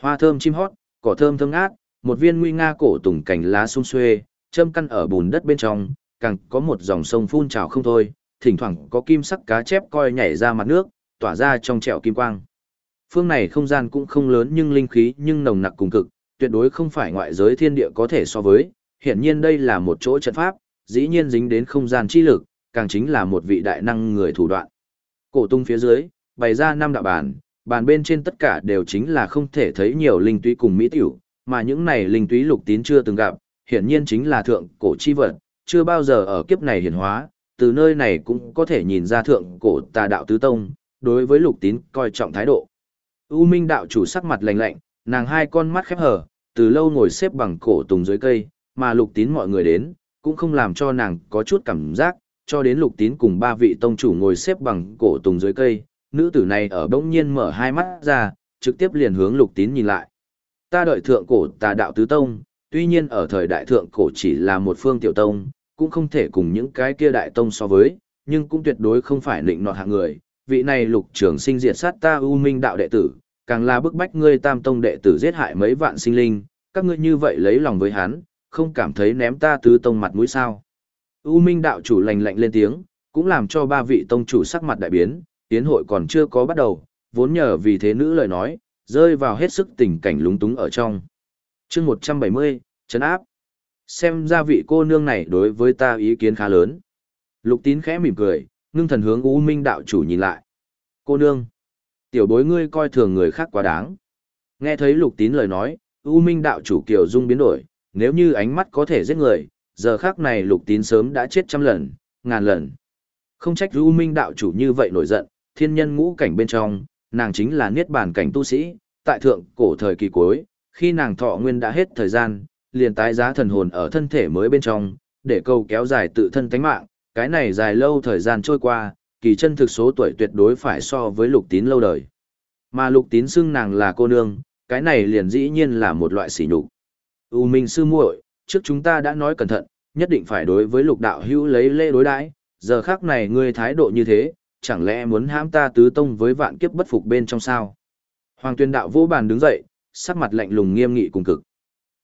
Hoa thơm chim hót, cỏ thơm thơm ngát, một viên nguy nga cổ tùng cảnh lá sung xuê, châm căn ở bùn đất bên trong, càng có một dòng sông phun trào không thôi, thỉnh thoảng có kim sắc cá chép coi nhảy ra mặt nước, tỏa ra trong trẻo kim quang. Phương này không gian cũng không lớn nhưng linh khí nhưng nồng nặc cùng cực, tuyệt đối không phải ngoại giới thiên địa có thể so với, hiển nhiên đây là một chỗ trận pháp, dĩ nhiên dính đến không gian chi lực, càng chính là một vị đại năng người thủ đoạn. Cổ tung phía dưới, bày ra năm đạo bàn, bàn bên trên tất cả đều chính là không thể thấy nhiều linh túy cùng mỹ tiểu, mà những này linh túy lục tín chưa từng gặp, hiển nhiên chính là thượng cổ chi vật, chưa bao giờ ở kiếp này hiển hóa, từ nơi này cũng có thể nhìn ra thượng cổ tà đạo tứ tông, đối với lục tín coi trọng thái độ. U Minh đạo chủ sắc mặt lạnh lạnh, nàng hai con mắt khép hờ, từ lâu ngồi xếp bằng cổ tùng dưới cây, mà lục tín mọi người đến, cũng không làm cho nàng có chút cảm giác, cho đến lục tín cùng ba vị tông chủ ngồi xếp bằng cổ tùng dưới cây, nữ tử này ở bỗng nhiên mở hai mắt ra, trực tiếp liền hướng lục tín nhìn lại. Ta đợi thượng cổ tà đạo tứ tông, tuy nhiên ở thời đại thượng cổ chỉ là một phương tiểu tông, cũng không thể cùng những cái kia đại tông so với, nhưng cũng tuyệt đối không phải định nọt hạng người. Vị này lục trưởng sinh diệt sát ta u minh đạo đệ tử, càng là bức bách ngươi tam tông đệ tử giết hại mấy vạn sinh linh, các ngươi như vậy lấy lòng với hắn, không cảm thấy ném ta tứ tông mặt mũi sao. U minh đạo chủ lành lạnh lên tiếng, cũng làm cho ba vị tông chủ sắc mặt đại biến, tiến hội còn chưa có bắt đầu, vốn nhờ vì thế nữ lời nói, rơi vào hết sức tình cảnh lúng túng ở trong. chương 170, chấn áp. Xem ra vị cô nương này đối với ta ý kiến khá lớn. Lục tín khẽ mỉm cười, ngưng thần hướng U Minh đạo chủ nhìn lại. Cô nương, tiểu bối ngươi coi thường người khác quá đáng. Nghe thấy lục tín lời nói, U Minh đạo chủ kiều dung biến đổi, nếu như ánh mắt có thể giết người, giờ khác này lục tín sớm đã chết trăm lần, ngàn lần. Không trách U Minh đạo chủ như vậy nổi giận, thiên nhân ngũ cảnh bên trong, nàng chính là niết bàn cảnh tu sĩ, tại thượng cổ thời kỳ cuối, khi nàng thọ nguyên đã hết thời gian, liền tái giá thần hồn ở thân thể mới bên trong, để câu kéo dài tự thân tánh mạng, cái này dài lâu thời gian trôi qua, kỳ chân thực số tuổi tuyệt đối phải so với lục tín lâu đời. Mà lục tín xưng nàng là cô nương, cái này liền dĩ nhiên là một loại sỉ nhục. U Minh sư muội, trước chúng ta đã nói cẩn thận, nhất định phải đối với lục đạo hữu lấy lễ đối đãi, giờ khắc này ngươi thái độ như thế, chẳng lẽ muốn hãm ta tứ tông với vạn kiếp bất phục bên trong sao? Hoàng tuyên đạo vô bàn đứng dậy, sắc mặt lạnh lùng nghiêm nghị cùng cực.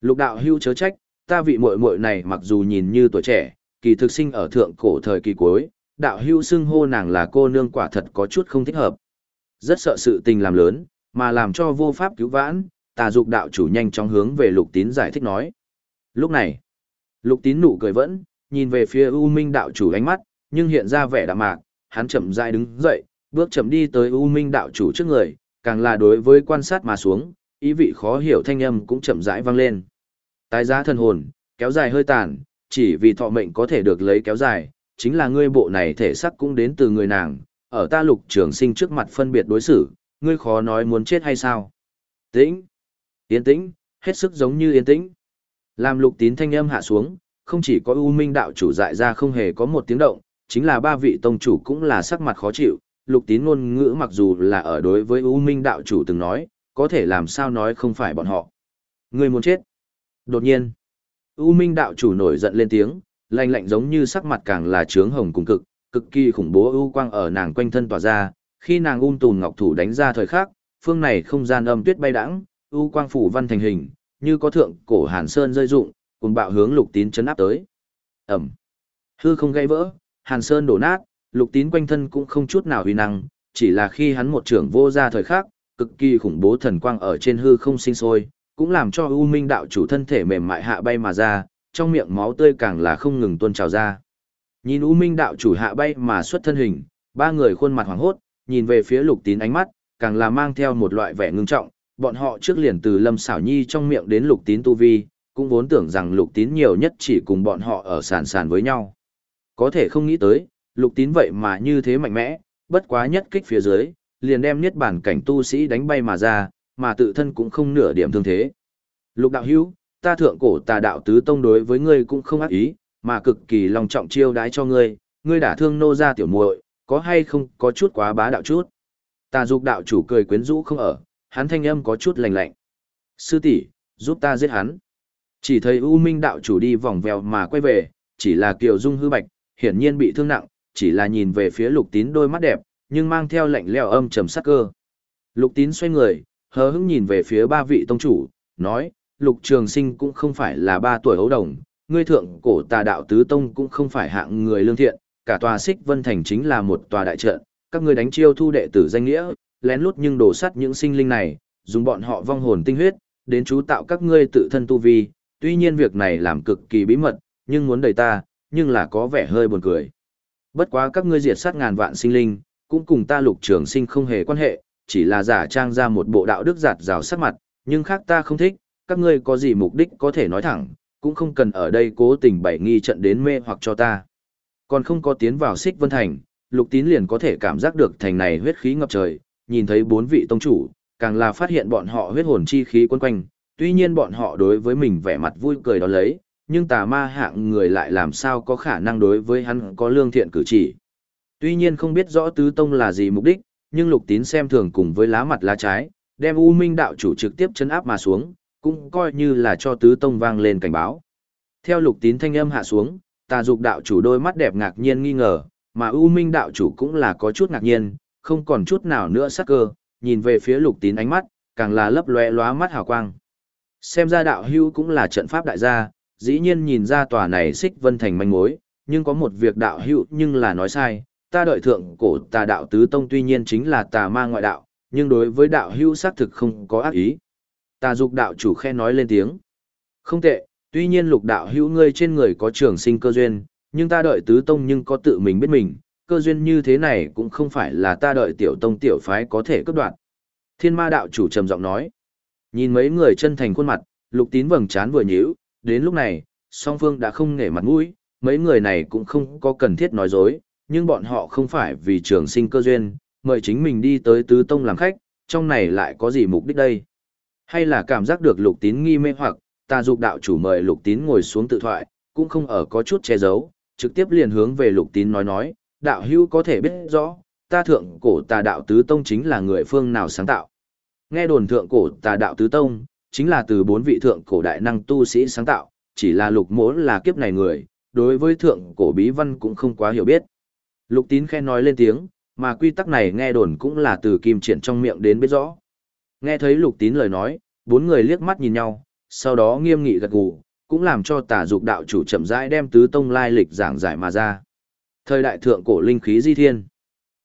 Lục đạo hưu chớ trách, ta vị muội muội này mặc dù nhìn như tuổi trẻ, kỳ thực sinh ở thượng cổ thời kỳ cuối, đạo hưu xưng hô nàng là cô nương quả thật có chút không thích hợp. Rất sợ sự tình làm lớn, mà làm cho vô pháp cứu vãn, tà dục đạo chủ nhanh chóng hướng về lục tín giải thích nói. Lúc này, lục tín nụ cười vẫn, nhìn về phía U Minh đạo chủ ánh mắt, nhưng hiện ra vẻ đạm mạc, hắn chậm rãi đứng dậy, bước chậm đi tới U Minh đạo chủ trước người, càng là đối với quan sát mà xuống, ý vị khó hiểu thanh âm cũng chậm rãi vang lên. Tái giá thần hồn, kéo dài hơi tàn, chỉ vì thọ mệnh có thể được lấy kéo dài, chính là ngươi bộ này thể sắc cũng đến từ người nàng, ở ta lục trường sinh trước mặt phân biệt đối xử, ngươi khó nói muốn chết hay sao. Tĩnh, yên tĩnh, hết sức giống như yên tĩnh. Làm lục tín thanh âm hạ xuống, không chỉ có U Minh đạo chủ dại ra không hề có một tiếng động, chính là ba vị tông chủ cũng là sắc mặt khó chịu, lục tín ngôn ngữ mặc dù là ở đối với U Minh đạo chủ từng nói, có thể làm sao nói không phải bọn họ. ngươi muốn chết. Đột nhiên, U Minh đạo chủ nổi giận lên tiếng, lạnh lạnh giống như sắc mặt càng là trướng hồng cùng cực, cực kỳ khủng bố ưu quang ở nàng quanh thân tỏa ra, khi nàng ung tùn ngọc thủ đánh ra thời khắc, phương này không gian âm tuyết bay đãng, ưu quang phủ văn thành hình, như có thượng cổ Hàn Sơn rơi dụng, cùng bạo hướng Lục Tín chấn áp tới. Ầm. Hư không gãy vỡ, Hàn Sơn đổ nát, Lục Tín quanh thân cũng không chút nào uy năng, chỉ là khi hắn một trưởng vô ra thời khắc, cực kỳ khủng bố thần quang ở trên hư không sinh sôi, cũng làm cho U Minh đạo chủ thân thể mềm mại hạ bay mà ra, trong miệng máu tươi càng là không ngừng tuôn trào ra. Nhìn U Minh đạo chủ hạ bay mà xuất thân hình, ba người khuôn mặt hoảng hốt, nhìn về phía Lục Tín ánh mắt, càng là mang theo một loại vẻ ngưng trọng, bọn họ trước liền từ Lâm Xảo Nhi trong miệng đến Lục Tín tu vi, cũng vốn tưởng rằng Lục Tín nhiều nhất chỉ cùng bọn họ ở sàn sàn với nhau. Có thể không nghĩ tới, Lục Tín vậy mà như thế mạnh mẽ, bất quá nhất kích phía dưới, liền đem niết bản cảnh tu sĩ đánh bay mà ra, mà tự thân cũng không nửa điểm thương thế. Lục đạo hữu, ta thượng cổ tà đạo tứ tông đối với ngươi cũng không ác ý, mà cực kỳ lòng trọng chiêu đái cho ngươi, ngươi đã thương nô ra tiểu muội, có hay không có chút quá bá đạo chút. Tà dục đạo chủ cười quyến rũ không ở, hắn thanh âm có chút lạnh lạnh. Sư tỷ, giúp ta giết hắn. Chỉ thấy U Minh đạo chủ đi vòng vèo mà quay về, chỉ là kiều dung hư bạch, hiển nhiên bị thương nặng, chỉ là nhìn về phía lục tín đôi mắt đẹp, nhưng mang theo lạnh lẽo âm trầm sắc cơ. Lục tín xoay người, hờ hững nhìn về phía ba vị tông chủ, nói, lục trường sinh cũng không phải là ba tuổi hấu đồng, ngươi thượng cổ tà đạo tứ tông cũng không phải hạng người lương thiện, cả tòa Xích Vân Thành chính là một tòa đại trận, các ngươi đánh chiêu thu đệ tử danh nghĩa, lén lút nhưng đổ sắt những sinh linh này, dùng bọn họ vong hồn tinh huyết, đến chú tạo các ngươi tự thân tu vi, tuy nhiên việc này làm cực kỳ bí mật, nhưng muốn đầy ta, nhưng là có vẻ hơi buồn cười. Bất quá các ngươi diệt sát ngàn vạn sinh linh, cũng cùng ta lục trường sinh không hề quan hệ, chỉ là giả trang ra một bộ đạo đức giạt rào sắc mặt, nhưng khác ta không thích, các ngươi có gì mục đích có thể nói thẳng, cũng không cần ở đây cố tình bày nghi trận đến mê hoặc cho ta. Còn không có tiến vào xích vân thành, lục tín liền có thể cảm giác được thành này huyết khí ngập trời, nhìn thấy bốn vị tông chủ, càng là phát hiện bọn họ huyết hồn chi khí quấn quanh, tuy nhiên bọn họ đối với mình vẻ mặt vui cười đó lấy, nhưng tà ma hạng người lại làm sao có khả năng đối với hắn có lương thiện cử chỉ. Tuy nhiên không biết rõ tứ tông là gì mục đích, nhưng lục tín xem thường cùng với lá mặt lá trái, đem U Minh đạo chủ trực tiếp chấn áp mà xuống, cũng coi như là cho tứ tông vang lên cảnh báo. Theo lục tín thanh âm hạ xuống, tà dục đạo chủ đôi mắt đẹp ngạc nhiên nghi ngờ, mà U Minh đạo chủ cũng là có chút ngạc nhiên, không còn chút nào nữa sắc cơ, nhìn về phía lục tín ánh mắt, càng là lấp lóe lóa mắt hào quang. Xem ra đạo hưu cũng là trận pháp đại gia, dĩ nhiên nhìn ra tòa này xích vân thành manh mối, nhưng có một việc đạo hưu nhưng là nói sai, ta đợi thượng cổ tà đạo tứ tông tuy nhiên chính là tà ma ngoại đạo, nhưng đối với đạo hưu xác thực không có ác ý. Tà dục đạo chủ khe nói lên tiếng. Không tệ, tuy nhiên lục đạo hữu ngươi trên người có trường sinh cơ duyên, nhưng ta đợi tứ tông nhưng có tự mình biết mình, cơ duyên như thế này cũng không phải là ta đợi tiểu tông tiểu phái có thể cấp đoạn. Thiên ma đạo chủ trầm giọng nói. Nhìn mấy người chân thành khuôn mặt, lục tín vầng trán vừa nhíu, đến lúc này, song phương đã không nể mặt mũi, mấy người này cũng không có cần thiết nói dối, nhưng bọn họ không phải vì trường sinh cơ duyên, mời chính mình đi tới tứ tông làm khách, trong này lại có gì mục đích đây? Hay là cảm giác được lục tín nghi mê hoặc, ta dục đạo chủ mời lục tín ngồi xuống tự thoại, cũng không ở có chút che giấu, trực tiếp liền hướng về lục tín nói nói, đạo hữu có thể biết rõ, ta thượng cổ tà đạo tứ tông chính là người phương nào sáng tạo. Nghe đồn thượng cổ tà đạo tứ tông, chính là từ bốn vị thượng cổ đại năng tu sĩ sáng tạo, chỉ là lục mỗ là kiếp này người, đối với thượng cổ bí văn cũng không quá hiểu biết. Lục tín khen nói lên tiếng, mà quy tắc này nghe đồn cũng là từ kim triển trong miệng đến biết rõ. Nghe thấy lục tín lời nói, bốn người liếc mắt nhìn nhau, sau đó nghiêm nghị gật gù, cũng làm cho tà dục đạo chủ chậm rãi đem tứ tông lai lịch giảng giải mà ra. Thời đại thượng cổ linh khí di thiên,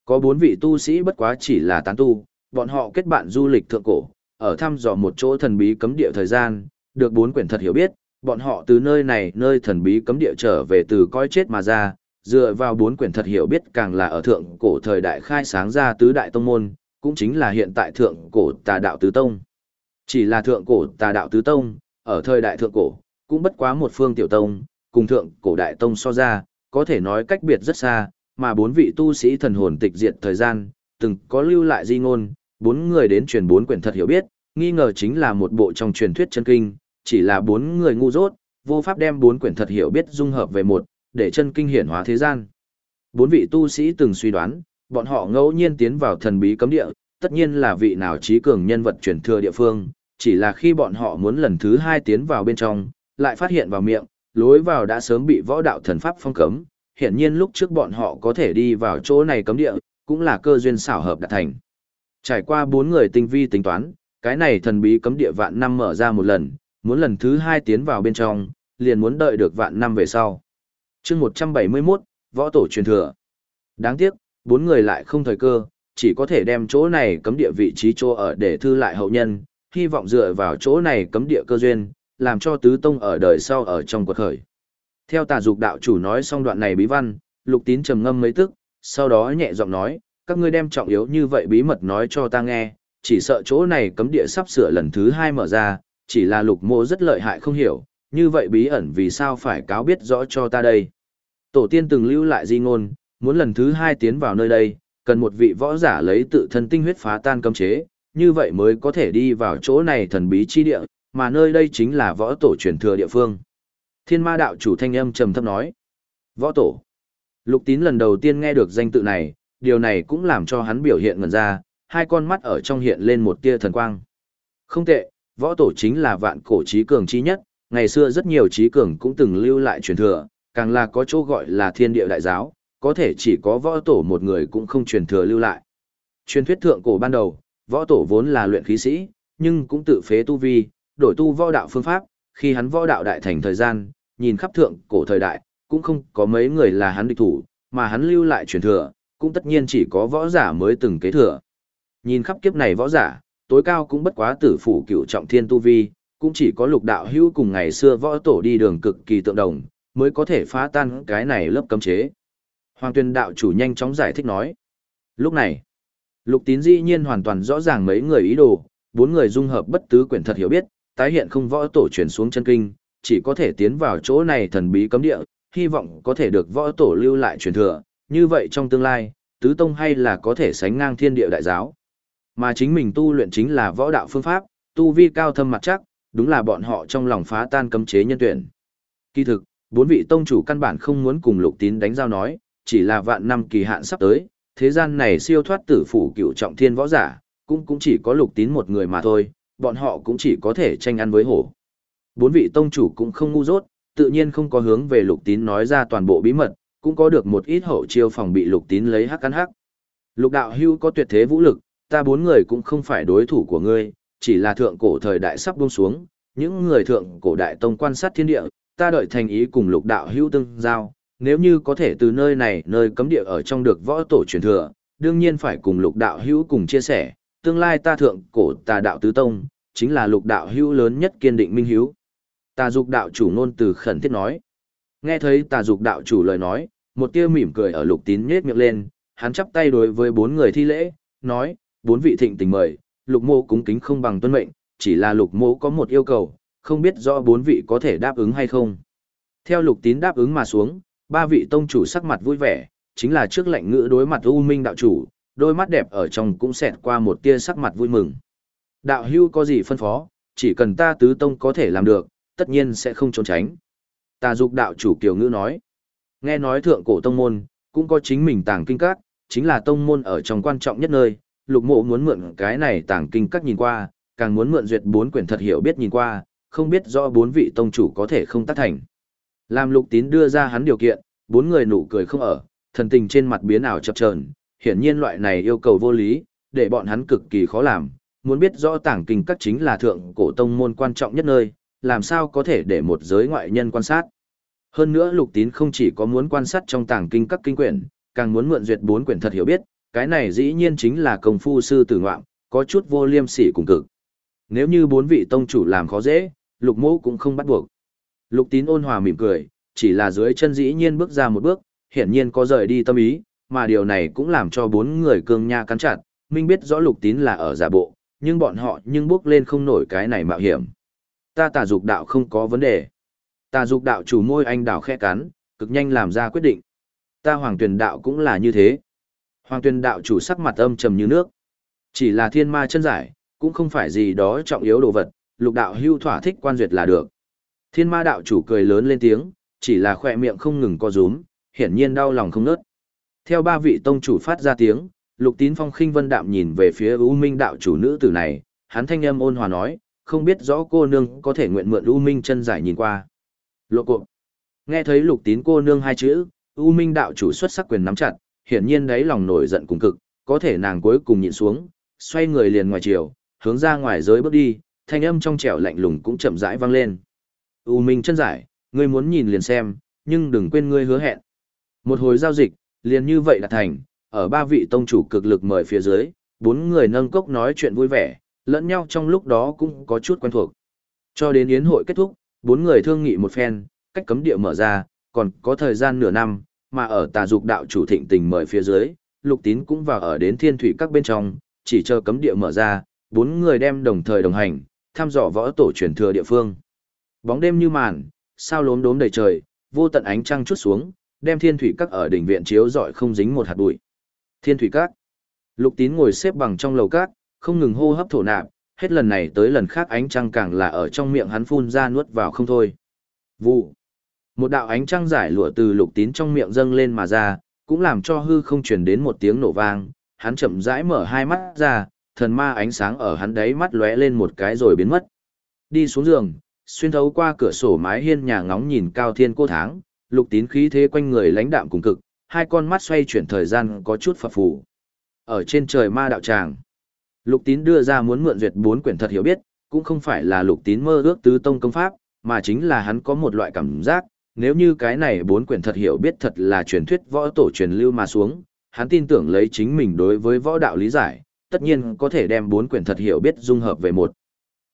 có bốn vị tu sĩ bất quá chỉ là tán tu, bọn họ kết bạn du lịch thượng cổ, ở thăm dò một chỗ thần bí cấm địa thời gian, được bốn quyển thật hiểu biết, bọn họ từ nơi này nơi thần bí cấm địa trở về từ coi chết mà ra, dựa vào bốn quyển thật hiểu biết càng là ở thượng cổ thời đại khai sáng ra tứ đại tông môn, cũng chính là hiện tại thượng cổ tà đạo tứ tông. Chỉ là thượng cổ tà đạo tứ tông, ở thời đại thượng cổ, cũng bất quá một phương tiểu tông, cùng thượng cổ đại tông so ra, có thể nói cách biệt rất xa, mà bốn vị tu sĩ thần hồn tịch diệt thời gian, từng có lưu lại di ngôn, bốn người đến truyền bốn quyển thật hiểu biết, nghi ngờ chính là một bộ trong truyền thuyết chân kinh, chỉ là bốn người ngu dốt, vô pháp đem bốn quyển thật hiểu biết dung hợp về một, để chân kinh hiển hóa thế gian. Bốn vị tu sĩ từng suy đoán, bọn họ ngẫu nhiên tiến vào thần bí cấm địa, tất nhiên là vị nào trí cường nhân vật truyền thừa địa phương, chỉ là khi bọn họ muốn lần thứ hai tiến vào bên trong, lại phát hiện vào miệng, lối vào đã sớm bị võ đạo thần pháp phong cấm, hiển nhiên lúc trước bọn họ có thể đi vào chỗ này cấm địa, cũng là cơ duyên xảo hợp đạt thành. Trải qua bốn người tinh vi tính toán, cái này thần bí cấm địa vạn năm mở ra một lần, muốn lần thứ hai tiến vào bên trong, liền muốn đợi được vạn năm về sau. chương 171, võ tổ truyền thừa. Đáng tiếc, bốn người lại không thời cơ, chỉ có thể đem chỗ này cấm địa vị trí chỗ ở để thư lại hậu nhân, hy vọng dựa vào chỗ này cấm địa cơ duyên, làm cho tứ tông ở đời sau ở trong quật khởi. Theo tà dục đạo chủ nói xong đoạn này bí văn, lục tín trầm ngâm mấy tức, sau đó nhẹ giọng nói, các ngươi đem trọng yếu như vậy bí mật nói cho ta nghe, chỉ sợ chỗ này cấm địa sắp sửa lần thứ hai mở ra, chỉ là lục mô rất lợi hại không hiểu, như vậy bí ẩn vì sao phải cáo biết rõ cho ta đây. Tổ tiên từng lưu lại di ngôn, muốn lần thứ hai tiến vào nơi đây, cần một vị võ giả lấy tự thân tinh huyết phá tan cấm chế, như vậy mới có thể đi vào chỗ này thần bí chi địa, mà nơi đây chính là võ tổ truyền thừa địa phương. Thiên ma đạo chủ thanh âm trầm thấp nói. Võ tổ. Lục tín lần đầu tiên nghe được danh tự này, điều này cũng làm cho hắn biểu hiện ngần ra, hai con mắt ở trong hiện lên một tia thần quang. Không tệ, võ tổ chính là vạn cổ trí cường trí nhất, ngày xưa rất nhiều trí cường cũng từng lưu lại truyền thừa, càng là có chỗ gọi là thiên địa đại giáo, có thể chỉ có võ tổ một người cũng không truyền thừa lưu lại. Truyền thuyết thượng cổ ban đầu, võ tổ vốn là luyện khí sĩ, nhưng cũng tự phế tu vi, đổi tu võ đạo phương pháp, khi hắn võ đạo đại thành thời gian, nhìn khắp thượng cổ thời đại, cũng không có mấy người là hắn địch thủ, mà hắn lưu lại truyền thừa, cũng tất nhiên chỉ có võ giả mới từng kế thừa. Nhìn khắp kiếp này võ giả, tối cao cũng bất quá tử phủ cựu trọng thiên tu vi, cũng chỉ có lục đạo hữu cùng ngày xưa võ tổ đi đường cực kỳ tượng đồng, mới có thể phá tan cái này lớp cấm chế. Hoàng tuyên đạo chủ nhanh chóng giải thích nói. Lúc này, lục tín dĩ nhiên hoàn toàn rõ ràng mấy người ý đồ, bốn người dung hợp bất tứ quyển thật hiểu biết, tái hiện không võ tổ chuyển xuống chân kinh, chỉ có thể tiến vào chỗ này thần bí cấm địa, hy vọng có thể được võ tổ lưu lại truyền thừa, như vậy trong tương lai, tứ tông hay là có thể sánh ngang thiên địa đại giáo. Mà chính mình tu luyện chính là võ đạo phương pháp, tu vi cao thâm mặt chắc, đúng là bọn họ trong lòng phá tan cấm chế nhân tuyển. Kỳ thực, bốn vị tông chủ căn bản không muốn cùng lục tín đánh giao nói, chỉ là vạn năm kỳ hạn sắp tới, thế gian này siêu thoát tử phủ cựu trọng thiên võ giả, cũng cũng chỉ có lục tín một người mà thôi, bọn họ cũng chỉ có thể tranh ăn với hổ. Bốn vị tông chủ cũng không ngu dốt, tự nhiên không có hướng về lục tín nói ra toàn bộ bí mật, cũng có được một ít hậu chiêu phòng bị lục tín lấy hắc cắn hắc. Lục đạo hưu có tuyệt thế vũ lực, ta bốn người cũng không phải đối thủ của ngươi, chỉ là thượng cổ thời đại sắp buông xuống, những người thượng cổ đại tông quan sát thiên địa, ta đợi thành ý cùng lục đạo hưu tương giao, nếu như có thể từ nơi này nơi cấm địa ở trong được võ tổ truyền thừa, đương nhiên phải cùng lục đạo hữu cùng chia sẻ, tương lai ta thượng cổ tà đạo tứ tông, chính là lục đạo hữu lớn nhất kiên định minh hiếu. Tà dục đạo chủ nôn từ khẩn thiết nói. Nghe thấy tà dục đạo chủ lời nói, một tia mỉm cười ở lục tín nhếch miệng lên, hắn chắp tay đối với bốn người thi lễ, nói, bốn vị thịnh tình mời, lục mô cúng kính không bằng tuân mệnh, chỉ là lục mô có một yêu cầu, không biết rõ bốn vị có thể đáp ứng hay không. Theo lục tín đáp ứng mà xuống, ba vị tông chủ sắc mặt vui vẻ, chính là trước lệnh ngữ đối mặt U Minh đạo chủ, đôi mắt đẹp ở trong cũng xẹt qua một tia sắc mặt vui mừng. Đạo hưu có gì phân phó, chỉ cần ta tứ tông có thể làm được, tất nhiên sẽ không trốn tránh. Tà dục đạo chủ kiều ngữ nói. Nghe nói thượng cổ tông môn, cũng có chính mình tàng kinh các, chính là tông môn ở trong quan trọng nhất nơi, lục mộ muốn mượn cái này tàng kinh các nhìn qua, càng muốn mượn duyệt bốn quyển thật hiểu biết nhìn qua, không biết rõ bốn vị tông chủ có thể không tác thành. Làm lục tín đưa ra hắn điều kiện, bốn người nụ cười không ở, thần tình trên mặt biến ảo chập chờn, hiển nhiên loại này yêu cầu vô lý, để bọn hắn cực kỳ khó làm, muốn biết rõ Tảng kinh các chính là thượng cổ tông môn quan trọng nhất nơi, làm sao có thể để một giới ngoại nhân quan sát. Hơn nữa lục tín không chỉ có muốn quan sát trong Tảng kinh các kinh quyển, càng muốn mượn duyệt bốn quyển thật hiểu biết, cái này dĩ nhiên chính là công phu sư tử ngoạm, có chút vô liêm sỉ cùng cực. Nếu như bốn vị tông chủ làm khó dễ, lục mẫu cũng không bắt buộc. Lục tín ôn hòa mỉm cười, chỉ là dưới chân dĩ nhiên bước ra một bước, hiển nhiên có rời đi tâm ý, mà điều này cũng làm cho bốn người cương nha cắn chặt, minh biết rõ lục tín là ở giả bộ, nhưng bọn họ nhưng bước lên không nổi cái này mạo hiểm. Ta tà dục đạo không có vấn đề. Tà dục đạo chủ môi anh đào khẽ cắn, cực nhanh làm ra quyết định. Ta hoàng tuyển đạo cũng là như thế. Hoàng tuyển đạo chủ sắc mặt âm trầm như nước. Chỉ là thiên ma chân giải, cũng không phải gì đó trọng yếu đồ vật, lục đạo hưu thỏa thích quan duyệt là được. Thiên ma đạo chủ cười lớn lên tiếng, chỉ là khỏe miệng không ngừng co rúm, hiển nhiên đau lòng không nớt. Theo ba vị tông chủ phát ra tiếng, lục tín phong khinh vân đạm nhìn về phía U Minh đạo chủ nữ tử này, hắn thanh âm ôn hòa nói, không biết rõ cô nương có thể nguyện mượn U Minh chân giải nhìn qua. Lộ cộp. Nghe thấy lục tín cô nương hai chữ, U Minh đạo chủ xuất sắc quyền nắm chặt, hiển nhiên đấy lòng nổi giận cùng cực, có thể nàng cuối cùng nhịn xuống, xoay người liền ngoài chiều, hướng ra ngoài giới bước đi, thanh âm trong trẻo lạnh lùng cũng chậm rãi vang lên. U Minh chân giải, ngươi muốn nhìn liền xem, nhưng đừng quên ngươi hứa hẹn. Một hồi giao dịch, liền như vậy là thành, ở ba vị tông chủ cực lực mời phía dưới, bốn người nâng cốc nói chuyện vui vẻ, lẫn nhau trong lúc đó cũng có chút quen thuộc. Cho đến yến hội kết thúc, bốn người thương nghị một phen, cách cấm địa mở ra, còn có thời gian nửa năm, mà ở tà dục đạo chủ thịnh tình mời phía dưới, lục tín cũng vào ở đến thiên thủy các bên trong, chỉ chờ cấm địa mở ra, bốn người đem đồng thời đồng hành, thăm dò võ tổ truyền thừa địa phương. Bóng đêm như màn, sao lốm đốm đầy trời, vô tận ánh trăng chút xuống, đem thiên thủy các ở đỉnh viện chiếu rọi không dính một hạt bụi. Thiên thủy các. Lục tín ngồi xếp bằng trong lầu các, không ngừng hô hấp thổ nạp, hết lần này tới lần khác ánh trăng càng là ở trong miệng hắn phun ra nuốt vào không thôi. Vụ. Một đạo ánh trăng giải lụa từ lục tín trong miệng dâng lên mà ra, cũng làm cho hư không truyền đến một tiếng nổ vang, hắn chậm rãi mở hai mắt ra, thần ma ánh sáng ở hắn đấy mắt lóe lên một cái rồi biến mất. Đi xuống giường, xuyên thấu qua cửa sổ mái hiên nhà ngóng nhìn cao thiên cô tháng, lục tín khí thế quanh người lãnh đạm cùng cực, hai con mắt xoay chuyển thời gian có chút phập phù. Ở trên trời ma đạo tràng, lục tín đưa ra muốn mượn duyệt bốn quyển thật hiểu biết, cũng không phải là lục tín mơ ước tứ tông công pháp, mà chính là hắn có một loại cảm giác, nếu như cái này bốn quyển thật hiểu biết thật là truyền thuyết võ tổ truyền lưu mà xuống, hắn tin tưởng lấy chính mình đối với võ đạo lý giải, tất nhiên có thể đem bốn quyển thật hiểu biết dung hợp về một.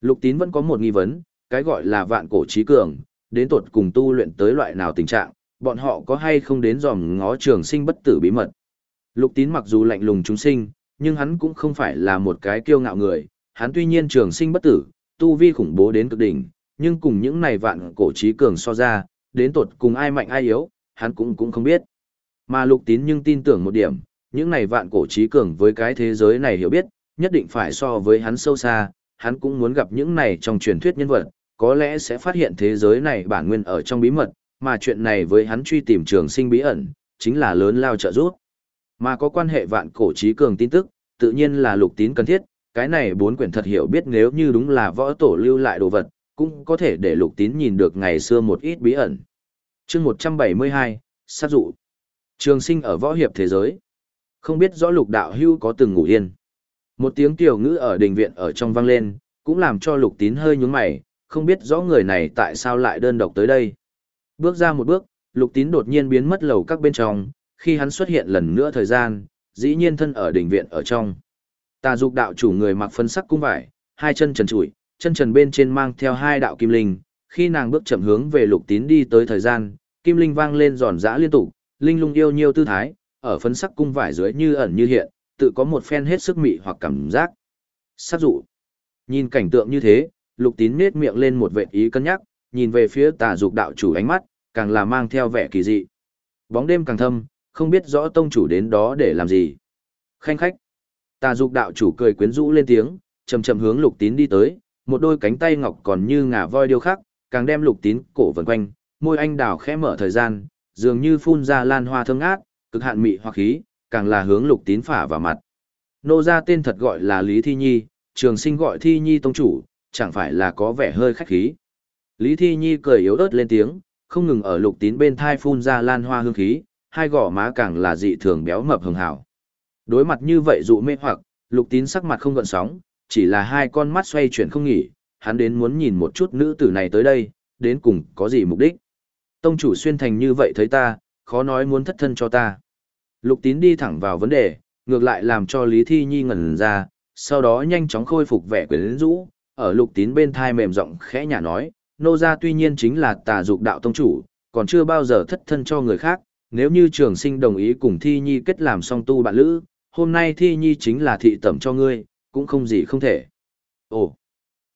Lục tín vẫn có một nghi vấn, cái gọi là vạn cổ trí cường, đến tột cùng tu luyện tới loại nào tình trạng, bọn họ có hay không đến dòm ngó trường sinh bất tử bí mật. Lục tín mặc dù lạnh lùng chúng sinh, nhưng hắn cũng không phải là một cái kiêu ngạo người, hắn tuy nhiên trường sinh bất tử, tu vi khủng bố đến cực đỉnh, nhưng cùng những này vạn cổ trí cường so ra, đến tột cùng ai mạnh ai yếu, hắn cũng cũng không biết. Mà lục tín nhưng tin tưởng một điểm, những này vạn cổ trí cường với cái thế giới này hiểu biết, nhất định phải so với hắn sâu xa, hắn cũng muốn gặp những này trong truyền thuyết nhân vật, có lẽ sẽ phát hiện thế giới này bản nguyên ở trong bí mật, mà chuyện này với hắn truy tìm trường sinh bí ẩn, chính là lớn lao trợ giúp. Mà có quan hệ vạn cổ trí cường tin tức, tự nhiên là lục tín cần thiết, cái này bốn quyển thật hiểu biết nếu như đúng là võ tổ lưu lại đồ vật, cũng có thể để lục tín nhìn được ngày xưa một ít bí ẩn. chương 172, sát dụ. Trường sinh ở võ hiệp thế giới. Không biết rõ lục đạo hưu có từng ngủ yên. Một tiếng tiểu ngữ ở đình viện ở trong vang lên, cũng làm cho lục tín hơi nhướng mày, không biết rõ người này tại sao lại đơn độc tới đây. Bước ra một bước, lục tín đột nhiên biến mất lầu các bên trong, khi hắn xuất hiện lần nữa thời gian, dĩ nhiên thân ở đỉnh viện ở trong. Tà dục đạo chủ người mặc phân sắc cung vải, hai chân trần trụi, chân trần bên trên mang theo hai đạo kim linh, khi nàng bước chậm hướng về lục tín đi tới thời gian, kim linh vang lên giòn giã liên tục, linh lung yêu nhiêu tư thái, ở phấn sắc cung vải dưới như ẩn như hiện, tự có một phen hết sức mị hoặc cảm giác. Sát dụ. Nhìn cảnh tượng như thế, lục tín nết miệng lên một vệ ý cân nhắc, nhìn về phía tà dục đạo chủ ánh mắt, càng là mang theo vẻ kỳ dị. Bóng đêm càng thâm, không biết rõ tông chủ đến đó để làm gì. Khanh khách. Tà dục đạo chủ cười quyến rũ lên tiếng, chầm chậm hướng lục tín đi tới, một đôi cánh tay ngọc còn như ngà voi điêu khắc, càng đem lục tín cổ vần quanh, môi anh đào khẽ mở thời gian, dường như phun ra lan hoa thơm ngát, cực hạn mị hoặc khí, càng là hướng lục tín phả vào mặt. Nô ra tên thật gọi là Lý Thi Nhi, trường sinh gọi Thi Nhi tông chủ, chẳng phải là có vẻ hơi khách khí. Lý Thi Nhi cười yếu ớt lên tiếng, không ngừng ở lục tín bên thai phun ra lan hoa hương khí, hai gò má càng là dị thường béo mập hường hảo. Đối mặt như vậy dụ mê hoặc, lục tín sắc mặt không gợn sóng, chỉ là hai con mắt xoay chuyển không nghỉ, hắn đến muốn nhìn một chút nữ tử này tới đây, đến cùng có gì mục đích. Tông chủ xuyên thành như vậy thấy ta, khó nói muốn thất thân cho ta. Lục tín đi thẳng vào vấn đề, ngược lại làm cho Lý Thi Nhi ngẩn ra, sau đó nhanh chóng khôi phục vẻ quyến rũ, ở lục tín bên thai mềm giọng khẽ nhả nói, nô gia tuy nhiên chính là tà dục đạo tông chủ, còn chưa bao giờ thất thân cho người khác, nếu như trường sinh đồng ý cùng Thi Nhi kết làm song tu bạn lữ, hôm nay Thi Nhi chính là thị tẩm cho ngươi, cũng không gì không thể. Ồ!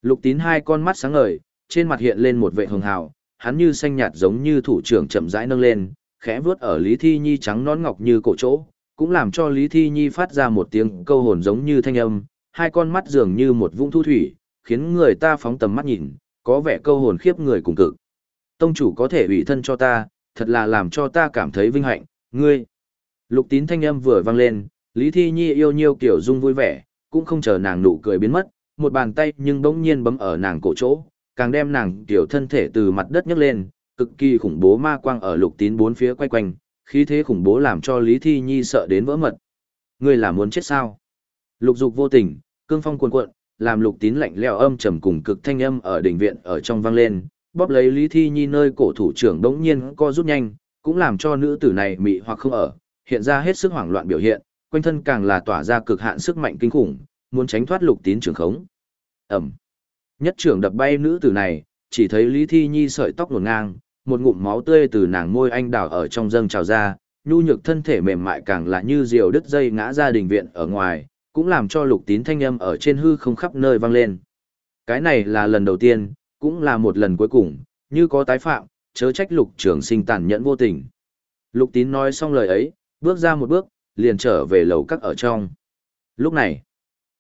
Lục tín hai con mắt sáng ngời, trên mặt hiện lên một vệ hường hào, hắn như xanh nhạt giống như thủ trưởng chậm rãi nâng lên, khẽ vuốt ở Lý Thi Nhi trắng nón ngọc như cổ chỗ, cũng làm cho Lý Thi Nhi phát ra một tiếng câu hồn giống như thanh âm, hai con mắt dường như một vũng thu thủy, khiến người ta phóng tầm mắt nhìn, có vẻ câu hồn khiếp người cùng cực. Tông chủ có thể ủy thân cho ta, thật là làm cho ta cảm thấy vinh hạnh, ngươi. Lục tín thanh âm vừa vang lên, Lý Thi Nhi yêu nhiêu kiểu dung vui vẻ, cũng không chờ nàng nụ cười biến mất, một bàn tay nhưng bỗng nhiên bấm ở nàng cổ chỗ, càng đem nàng tiểu thân thể từ mặt đất nhấc lên, cực kỳ khủng bố ma quang ở lục tín bốn phía quay quanh, khí thế khủng bố làm cho Lý Thi Nhi sợ đến vỡ mật. Ngươi là muốn chết sao? Lục dục vô tình, cương phong cuồn cuộn, làm lục tín lạnh lẽo âm trầm cùng cực thanh âm ở đỉnh viện ở trong vang lên, bóp lấy Lý Thi Nhi nơi cổ thủ trưởng đống nhiên co rút nhanh, cũng làm cho nữ tử này mị hoặc không ở, hiện ra hết sức hoảng loạn biểu hiện, quanh thân càng là tỏa ra cực hạn sức mạnh kinh khủng, muốn tránh thoát lục tín trường khống. Ẩm. Nhất trưởng đập bay nữ tử này, chỉ thấy Lý Thi Nhi sợi tóc nổ ngang, một ngụm máu tươi từ nàng môi anh đào ở trong dâng trào ra, nhu nhược thân thể mềm mại càng là như diều đứt dây ngã ra đình viện ở ngoài, cũng làm cho lục tín thanh âm ở trên hư không khắp nơi vang lên. Cái này là lần đầu tiên, cũng là một lần cuối cùng, như có tái phạm, chớ trách lục trường sinh tàn nhẫn vô tình. Lục tín nói xong lời ấy, bước ra một bước, liền trở về lầu các ở trong. Lúc này,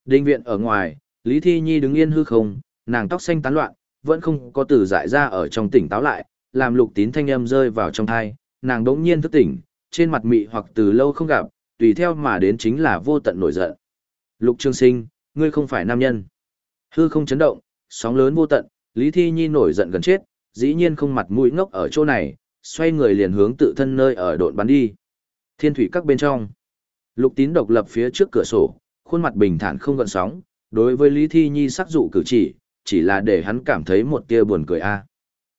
đinh viện ở ngoài, Lý Thi Nhi đứng yên hư không, nàng tóc xanh tán loạn, vẫn không có từ dại ra ở trong tỉnh táo lại, làm lục tín thanh âm rơi vào trong thai, nàng đống nhiên thức tỉnh, trên mặt mị hoặc từ lâu không gặp, tùy theo mà đến chính là vô tận nổi giận. Lục Trương Sinh, ngươi không phải nam nhân. Hư không chấn động, sóng lớn vô tận, Lý Thi Nhi nổi giận gần chết, dĩ nhiên không mặt mũi ngốc ở chỗ này, xoay người liền hướng tự thân nơi ở độn bắn đi. Thiên thủy các bên trong. Lục tín độc lập phía trước cửa sổ, khuôn mặt bình thản không gợn sóng, đối với Lý Thi Nhi sắc dụ cử chỉ, chỉ là để hắn cảm thấy một tia buồn cười a. À.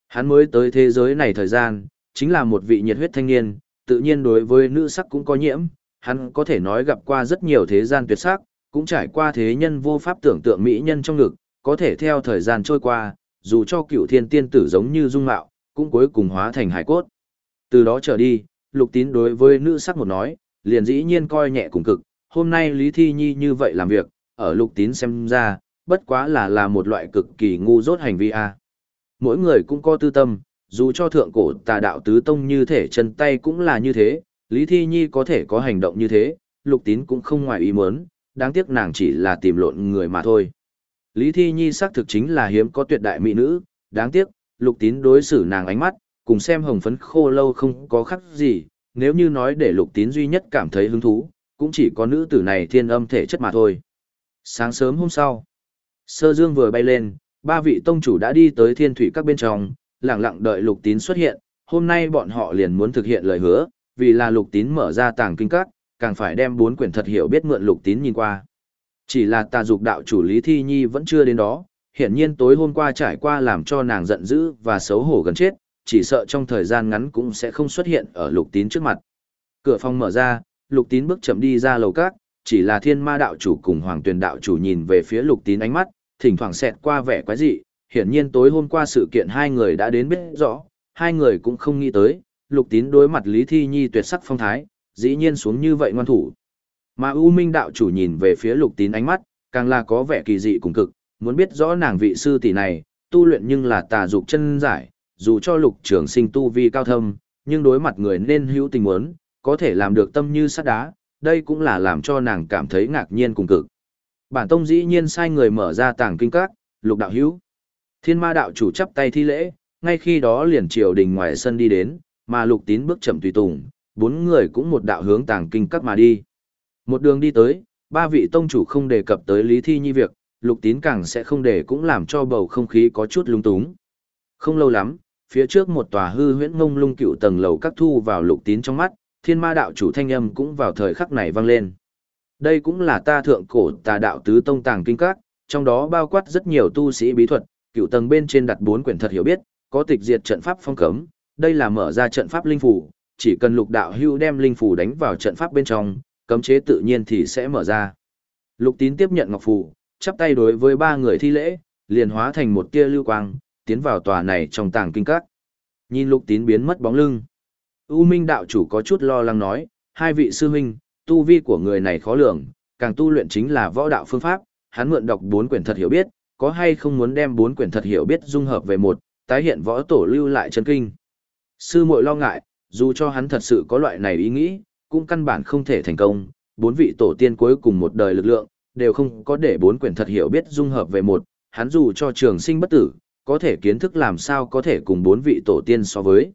Hắn mới tới thế giới này thời gian, chính là một vị nhiệt huyết thanh niên, tự nhiên đối với nữ sắc cũng có nhiễm, hắn có thể nói gặp qua rất nhiều thế gian tuyệt sắc, cũng trải qua thế nhân vô pháp tưởng tượng mỹ nhân trong ngực, có thể theo thời gian trôi qua, dù cho cựu thiên tiên tử giống như dung mạo, cũng cuối cùng hóa thành hải cốt. Từ đó trở đi, lục tín đối với nữ sắc một nói, liền dĩ nhiên coi nhẹ cùng cực, hôm nay Lý Thi Nhi như vậy làm việc, ở lục tín xem ra, bất quá là là một loại cực kỳ ngu dốt hành vi a. Mỗi người cũng có tư tâm, dù cho thượng cổ tà đạo tứ tông như thể chân tay cũng là như thế, Lý Thi Nhi có thể có hành động như thế, lục tín cũng không ngoài ý muốn, đáng tiếc nàng chỉ là tìm lộn người mà thôi. Lý Thi Nhi xác thực chính là hiếm có tuyệt đại mỹ nữ, đáng tiếc, lục tín đối xử nàng ánh mắt, cùng xem hồng phấn khô lâu không có khác gì, nếu như nói để lục tín duy nhất cảm thấy hứng thú, cũng chỉ có nữ tử này thiên âm thể chất mà thôi. Sáng sớm hôm sau, sơ dương vừa bay lên, ba vị tông chủ đã đi tới thiên thủy các bên trong, lặng lặng đợi lục tín xuất hiện, hôm nay bọn họ liền muốn thực hiện lời hứa, vì là lục tín mở ra tàng kinh các, càng phải đem bốn quyển thật hiểu biết mượn lục tín nhìn qua. Chỉ là tà dục đạo chủ Lý Thi Nhi vẫn chưa đến đó, hiển nhiên tối hôm qua trải qua làm cho nàng giận dữ và xấu hổ gần chết, chỉ sợ trong thời gian ngắn cũng sẽ không xuất hiện ở lục tín trước mặt. Cửa phòng mở ra, lục tín bước chậm đi ra lầu các, chỉ là thiên ma đạo chủ cùng hoàng tuyền đạo chủ nhìn về phía lục tín ánh mắt, thỉnh thoảng xẹt qua vẻ quái dị, hiển nhiên tối hôm qua sự kiện hai người đã đến biết rõ, hai người cũng không nghĩ tới, lục tín đối mặt Lý Thi Nhi tuyệt sắc phong thái, dĩ nhiên xuống như vậy ngoan thủ. Mà U Minh đạo chủ nhìn về phía lục tín ánh mắt, càng là có vẻ kỳ dị cùng cực, muốn biết rõ nàng vị sư tỷ này, tu luyện nhưng là tà dục chân giải, dù cho lục trường sinh tu vi cao thâm, nhưng đối mặt người nên hữu tình muốn, có thể làm được tâm như sắt đá, đây cũng là làm cho nàng cảm thấy ngạc nhiên cùng cực. Bản tông dĩ nhiên sai người mở ra tàng kinh các, lục đạo hữu. Thiên ma đạo chủ chắp tay thi lễ, ngay khi đó liền triều đình ngoài sân đi đến, mà lục tín bước chậm tùy tùng, bốn người cũng một đạo hướng tàng kinh các mà đi. Một đường đi tới, ba vị tông chủ không đề cập tới lý thi nhi việc, lục tín càng sẽ không để cũng làm cho bầu không khí có chút lung túng. Không lâu lắm, phía trước một tòa hư huyễn ngông lung cựu tầng lầu các thu vào lục tín trong mắt, thiên ma đạo chủ thanh âm cũng vào thời khắc này vang lên. Đây cũng là ta thượng cổ tà đạo tứ tông tàng kinh các, trong đó bao quát rất nhiều tu sĩ bí thuật, cựu tầng bên trên đặt bốn quyển thật hiểu biết, có tịch diệt trận pháp phong cấm, đây là mở ra trận pháp linh phủ, chỉ cần lục đạo hưu đem linh phủ đánh vào trận pháp bên trong, cấm chế tự nhiên thì sẽ mở ra. Lục tín tiếp nhận ngọc phù, chắp tay đối với ba người thi lễ, liền hóa thành một tia lưu quang, tiến vào tòa này trong tàng kinh các. Nhìn lục tín biến mất bóng lưng. U Minh đạo chủ có chút lo lắng nói, hai vị sư huynh, tu vi của người này khó lường, càng tu luyện chính là võ đạo phương pháp, hắn mượn đọc bốn quyển thật hiểu biết, có hay không muốn đem bốn quyển thật hiểu biết dung hợp về một, tái hiện võ tổ lưu lại chân kinh. Sư muội lo ngại, dù cho hắn thật sự có loại này ý nghĩ, cũng căn bản không thể thành công, bốn vị tổ tiên cuối cùng một đời lực lượng, đều không có để bốn quyển thật hiểu biết dung hợp về một, hắn dù cho trường sinh bất tử, có thể kiến thức làm sao có thể cùng bốn vị tổ tiên so với.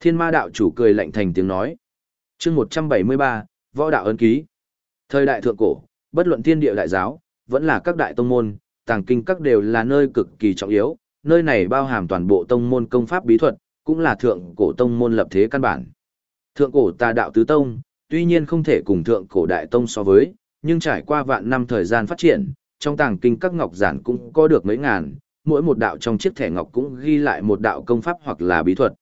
Thiên ma đạo chủ cười lạnh thành tiếng nói. chương 173, Võ đạo ấn ký. Thời đại thượng cổ, bất luận thiên địa đại giáo, vẫn là các đại tông môn, tàng kinh các đều là nơi cực kỳ trọng yếu, nơi này bao hàm toàn bộ tông môn công pháp bí thuật, cũng là thượng cổ tông môn lập thế căn bản. Thượng cổ tà đạo tứ tông, tuy nhiên không thể cùng thượng cổ đại tông so với, nhưng trải qua vạn năm thời gian phát triển, trong tàng kinh các ngọc giản cũng có được mấy ngàn, mỗi một đạo trong chiếc thẻ ngọc cũng ghi lại một đạo công pháp hoặc là bí thuật.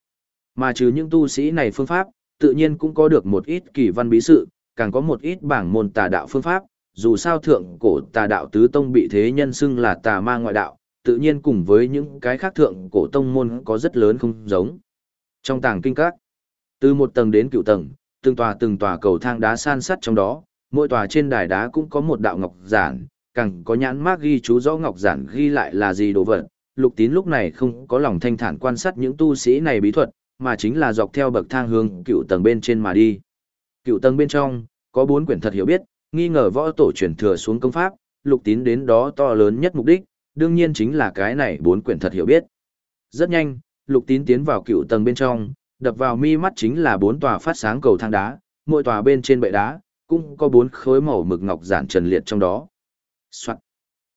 Mà trừ những tu sĩ này phương pháp, tự nhiên cũng có được một ít kỳ văn bí sự, càng có một ít bảng môn tà đạo phương pháp, dù sao thượng cổ tà đạo tứ tông bị thế nhân xưng là tà ma ngoại đạo, tự nhiên cùng với những cái khác thượng cổ tông môn có rất lớn không giống. Trong tàng kinh các, từ một tầng đến cựu tầng, từng tòa từng tòa cầu thang đá san sắt trong đó, mỗi tòa trên đài đá cũng có một đạo ngọc giản, càng có nhãn mác ghi chú rõ ngọc giản ghi lại là gì đồ vật. Lục tín lúc này không có lòng thanh thản quan sát những tu sĩ này bí thuật, mà chính là dọc theo bậc thang hướng cựu tầng bên trên mà đi. Cựu tầng bên trong, có bốn quyển thật hiểu biết, nghi ngờ võ tổ truyền thừa xuống công pháp, lục tín đến đó to lớn nhất mục đích, đương nhiên chính là cái này bốn quyển thật hiểu biết. Rất nhanh, lục tín tiến vào cựu tầng bên trong, đập vào mi mắt chính là bốn tòa phát sáng cầu thang đá, mỗi tòa bên trên bệ đá, cũng có bốn khối màu mực ngọc giản trần liệt trong đó. Soạn.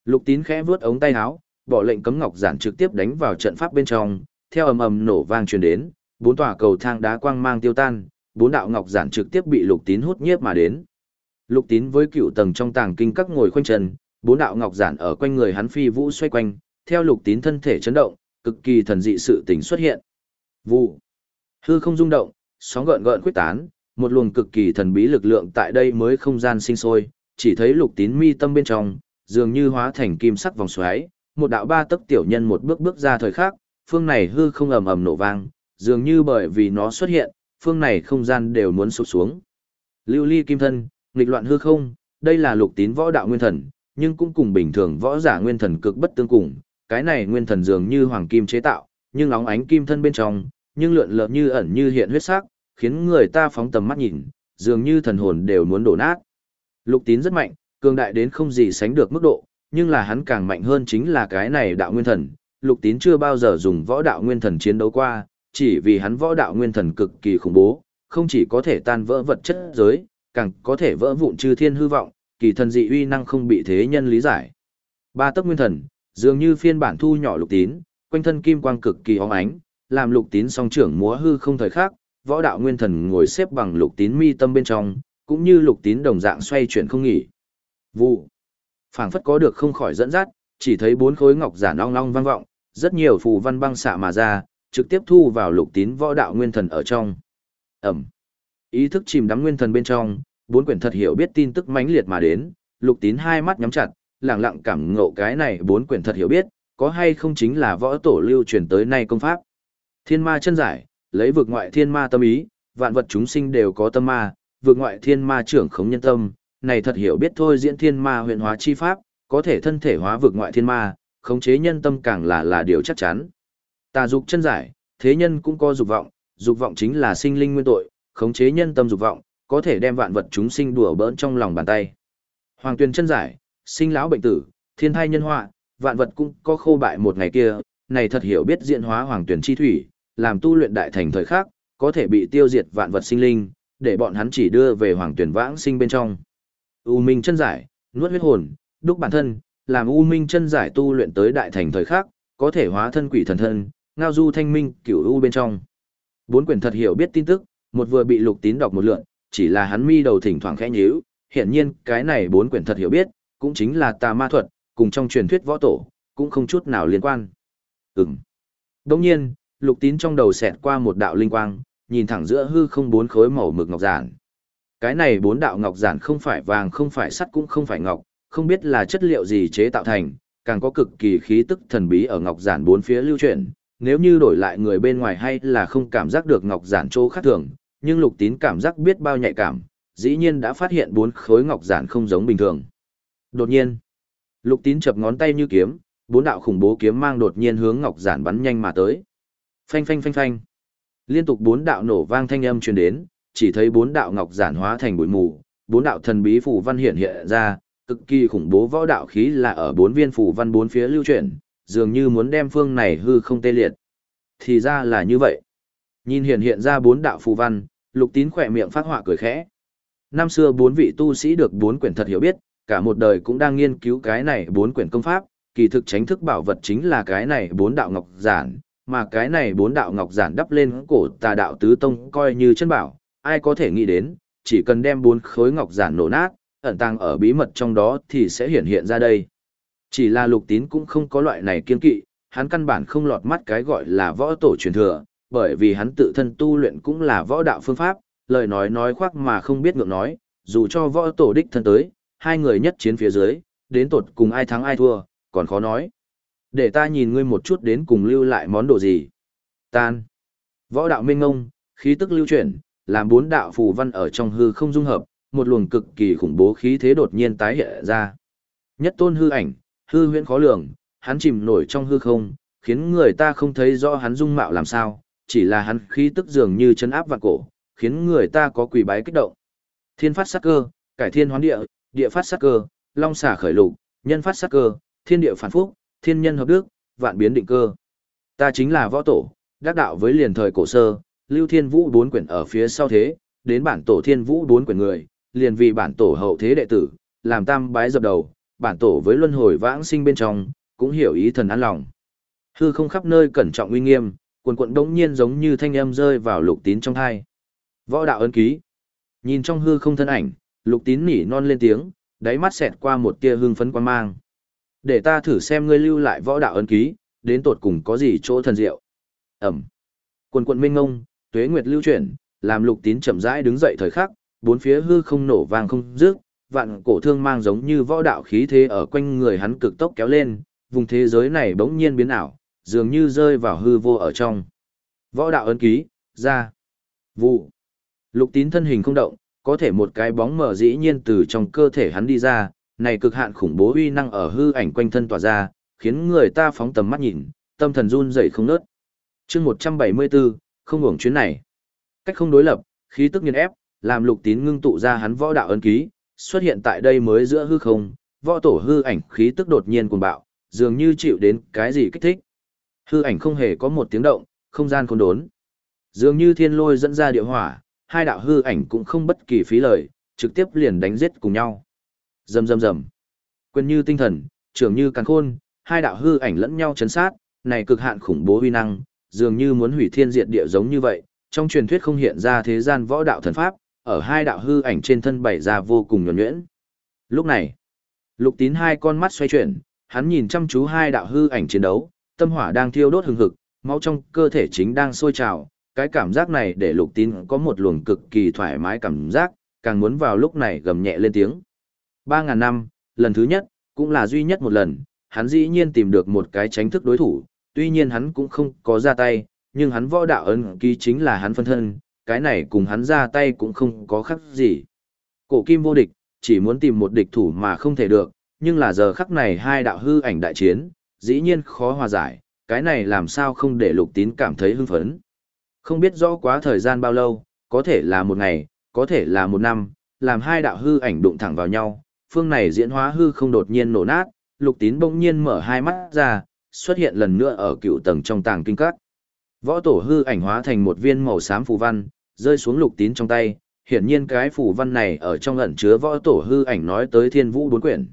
Lục tín khẽ vuốt ống tay áo, bỏ lệnh cấm ngọc giản trực tiếp đánh vào trận pháp bên trong, theo ầm ầm nổ vang truyền đến, bốn tòa cầu thang đá quang mang tiêu tan, bốn đạo ngọc giản trực tiếp bị lục tín hút nhiếp mà đến. Lục tín với cựu tầng trong tàng kinh các ngồi khoanh chân, bốn đạo ngọc giản ở quanh người hắn phi vũ xoay quanh, theo lục tín thân thể chấn động, cực kỳ thần dị sự tình xuất hiện. Vụ. Hư không rung động, sóng gợn gợn quyết tán, một luồng cực kỳ thần bí lực lượng tại đây mới không gian sinh sôi, chỉ thấy lục tín mi tâm bên trong, dường như hóa thành kim sắc vòng xoáy, một đạo ba tấc tiểu nhân một bước bước ra thời khắc, phương này hư không ầm ầm nổ vang, dường như bởi vì nó xuất hiện, phương này không gian đều muốn sụp xuống. Lưu ly kim thân, nghịch loạn hư không, đây là lục tín võ đạo nguyên thần, nhưng cũng cùng bình thường võ giả nguyên thần cực bất tương cùng, cái này nguyên thần dường như hoàng kim chế tạo, nhưng óng ánh kim thân bên trong, nhưng lượn lờ như ẩn như hiện huyết sắc, khiến người ta phóng tầm mắt nhìn, dường như thần hồn đều muốn đổ nát. Lục tín rất mạnh, cường đại đến không gì sánh được mức độ, nhưng là hắn càng mạnh hơn chính là cái này đạo nguyên thần. Lục tín chưa bao giờ dùng võ đạo nguyên thần chiến đấu qua, chỉ vì hắn võ đạo nguyên thần cực kỳ khủng bố, không chỉ có thể tan vỡ vật chất giới, càng có thể vỡ vụn chư thiên hư vọng, kỳ thần dị uy năng không bị thế nhân lý giải. Ba tấc nguyên thần, dường như phiên bản thu nhỏ lục tín, quanh thân kim quang cực kỳ óng ánh, làm lục tín song trưởng múa hư không thời khác, võ đạo nguyên thần ngồi xếp bằng lục tín mi tâm bên trong, cũng như lục tín đồng dạng xoay chuyển không nghỉ. Vụ. phảng phất có được không khỏi dẫn dắt, chỉ thấy bốn khối ngọc giản long long vang vọng, rất nhiều phù văn băng xạ mà ra, trực tiếp thu vào lục tín võ đạo nguyên thần ở trong. Ẩm. Ý thức chìm đắm nguyên thần bên trong, bốn quyển thật hiểu biết tin tức mãnh liệt mà đến, lục tín hai mắt nhắm chặt, lặng lặng cảm ngộ cái này bốn quyển thật hiểu biết, có hay không chính là võ tổ lưu truyền tới nay công pháp. Thiên ma chân giải, lấy vực ngoại thiên ma tâm ý, vạn vật chúng sinh đều có tâm ma, vực ngoại thiên ma trưởng khống nhân tâm, này thật hiểu biết thôi diễn thiên ma huyền hóa chi pháp, có thể thân thể hóa vực ngoại thiên ma, khống chế nhân tâm càng là là điều chắc chắn. Tà dục chân giải, thế nhân cũng có dục vọng, dục vọng chính là sinh linh nguyên tội, khống chế nhân tâm dục vọng, có thể đem vạn vật chúng sinh đùa bỡn trong lòng bàn tay. Hoàng tuyên chân giải, sinh lão bệnh tử, thiên thai nhân họa, vạn vật cũng có khô bại một ngày kia, này thật hiểu biết diễn hóa hoàng tuyển chi thủy, làm tu luyện đại thành thời khắc, có thể bị tiêu diệt vạn vật sinh linh, để bọn hắn chỉ đưa về hoàng tuyển vãng sinh bên trong. U Minh chân giải, nuốt huyết hồn, đúc bản thân, làm U Minh chân giải tu luyện tới đại thành thời khắc, có thể hóa thân quỷ thần thân, ngao du thanh minh, cửu u bên trong. Bốn quyển thật hiểu biết tin tức, một vừa bị Lục Tín đọc một lượt, chỉ là hắn mi đầu thỉnh thoảng khẽ nhíu, hiển nhiên, cái này bốn quyển thật hiểu biết, cũng chính là tà ma thuật, cùng trong truyền thuyết võ tổ, cũng không chút nào liên quan. Ừm. Đồng nhiên, lục tín trong đầu xẹt qua một đạo linh quang, nhìn thẳng giữa hư không bốn khối màu mực ngọc giản. Cái này bốn đạo ngọc giản không phải vàng không phải sắt cũng không phải ngọc, không biết là chất liệu gì chế tạo thành, càng có cực kỳ khí tức thần bí ở ngọc giản bốn phía lưu chuyển. Nếu như đổi lại người bên ngoài hay là không cảm giác được ngọc giản chỗ khác thường, nhưng lục tín cảm giác biết bao nhạy cảm, dĩ nhiên đã phát hiện bốn khối ngọc giản không giống bình thường. Đột nhiên, lục tín chập ngón tay như kiếm, bốn đạo khủng bố kiếm mang đột nhiên hướng ngọc giản bắn nhanh mà tới. Phanh phanh phanh phanh. Liên tục bốn đạo nổ vang thanh âm truyền đến, chỉ thấy bốn đạo ngọc giản hóa thành bụi mù, bốn đạo thần bí phù văn hiện hiện ra, cực kỳ khủng bố võ đạo khí là ở bốn viên phù văn bốn phía lưu chuyển, dường như muốn đem phương này hư không tê liệt. Thì ra là như vậy. Nhìn hiện hiện ra bốn đạo phù văn, lục tín khỏe miệng phát họa cười khẽ. Năm xưa bốn vị tu sĩ được bốn quyển thật hiểu biết, cả một đời cũng đang nghiên cứu cái này bốn quyển công pháp, kỳ thực tránh thức bảo vật chính là cái này bốn đạo ngọc giản, mà cái này bốn đạo ngọc giản đắp lên cổ tà đạo tứ tông coi như chân bảo, ai có thể nghĩ đến, chỉ cần đem bốn khối ngọc giản nổ nát, ẩn tàng ở bí mật trong đó thì sẽ hiện hiện ra đây. Chỉ là lục tín cũng không có loại này kiên kỵ, hắn căn bản không lọt mắt cái gọi là võ tổ truyền thừa, bởi vì hắn tự thân tu luyện cũng là võ đạo phương pháp, lời nói nói khoác mà không biết ngượng nói, dù cho võ tổ đích thân tới, hai người nhất chiến phía dưới, đến tột cùng ai thắng ai thua, còn khó nói. Để ta nhìn ngươi một chút đến cùng lưu lại món đồ gì. Tan. Võ đạo minh ngông, khí tức lưu chuyển, làm bốn đạo phù văn ở trong hư không dung hợp, một luồng cực kỳ khủng bố khí thế đột nhiên tái hiện ra. Nhất tôn hư ảnh, hư huyễn khó lường, hắn chìm nổi trong hư không, khiến người ta không thấy rõ hắn dung mạo làm sao, chỉ là hắn khí tức dường như chấn áp vạn cổ, khiến người ta có quỳ bái kích động. Thiên phát sát cơ, cải thiên hoán địa, địa phát sát cơ, long xả khởi lục, nhân phát sát cơ, thiên địa phản phúc, thiên nhân hợp đức, vạn biến định cơ. Ta chính là võ tổ, đắc đạo với liền thời cổ sơ, lưu thiên vũ bốn quyển ở phía sau thế, đến bản tổ thiên vũ bốn quyển người, liền vì bản tổ hậu thế đệ tử, làm tam bái dập đầu, bản tổ với luân hồi vãng sinh bên trong, cũng hiểu ý thần an lòng. Hư không khắp nơi cẩn trọng uy nghiêm, quần quận đống nhiên giống như thanh âm rơi vào lục tín trong thai. Võ đạo ấn ký. Nhìn trong hư không thân ảnh, lục tín nỉ non lên tiếng, đáy mắt xẹt qua một tia hương phấn quan mang. Để ta thử xem ngươi lưu lại võ đạo ấn ký, đến tột cùng có gì chỗ thần diệu. Ẩm. Quần quận minh ngông, tuế nguyệt lưu chuyển, làm lục tín chậm rãi đứng dậy thời khắc, bốn phía hư không nổ vang không dứt, vạn cổ thương mang giống như võ đạo khí thế ở quanh người hắn cực tốc kéo lên, vùng thế giới này bỗng nhiên biến ảo, dường như rơi vào hư vô ở trong. Võ đạo ấn ký, ra. Vụ. Lục tín thân hình không động, có thể một cái bóng mở dĩ nhiên từ trong cơ thể hắn đi ra, này cực hạn khủng bố uy năng ở hư ảnh quanh thân tỏa ra, khiến người ta phóng tầm mắt nhìn, tâm thần run rẩy không nớt. chương 174, không hưởng chuyến này. Cách không đối lập, khí tức nghiền ép, làm lục tín ngưng tụ ra hắn võ đạo ấn ký, xuất hiện tại đây mới giữa hư không, võ tổ hư ảnh khí tức đột nhiên cuồng bạo, dường như chịu đến cái gì kích thích. Hư ảnh không hề có một tiếng động, không gian khôn đốn. Dường như thiên lôi dẫn ra địa hỏa, hai đạo hư ảnh cũng không bất kỳ phí lời, trực tiếp liền đánh giết cùng nhau. Rầm rầm rầm. Quyền như tinh thần, trưởng như càn khôn, hai đạo hư ảnh lẫn nhau chấn sát, này cực hạn khủng bố huy năng, dường như muốn hủy thiên diệt địa giống như vậy, trong truyền thuyết không hiện ra thế gian võ đạo thần pháp, ở hai đạo hư ảnh trên thân bày ra vô cùng nhuyễn nhuyễn. Lúc này, Lục Tín hai con mắt xoay chuyển, hắn nhìn chăm chú hai đạo hư ảnh chiến đấu, tâm hỏa đang thiêu đốt hừng hực, máu trong cơ thể chính đang sôi trào, cái cảm giác này để Lục Tín có một luồng cực kỳ thoải mái cảm giác, càng muốn vào lúc này gầm nhẹ lên tiếng. Ba ngàn năm, lần thứ nhất, cũng là duy nhất một lần, hắn dĩ nhiên tìm được một cái tránh thức đối thủ, tuy nhiên hắn cũng không có ra tay, nhưng hắn võ đạo ấn ký chính là hắn phân thân, cái này cùng hắn ra tay cũng không có khác gì. Cổ kim vô địch, chỉ muốn tìm một địch thủ mà không thể được, nhưng là giờ khắc này hai đạo hư ảnh đại chiến, dĩ nhiên khó hòa giải, cái này làm sao không để lục tín cảm thấy hưng phấn. Không biết rõ quá thời gian bao lâu, có thể là một ngày, có thể là một năm, làm hai đạo hư ảnh đụng thẳng vào nhau, phương này diễn hóa hư không đột nhiên nổ nát, lục tín bỗng nhiên mở hai mắt ra, xuất hiện lần nữa ở cựu tầng trong tàng kinh các. Võ tổ hư ảnh hóa thành một viên màu xám phù văn, rơi xuống lục tín trong tay, hiển nhiên cái phù văn này ở trong ẩn chứa võ tổ hư ảnh nói tới thiên vũ bốn quyển.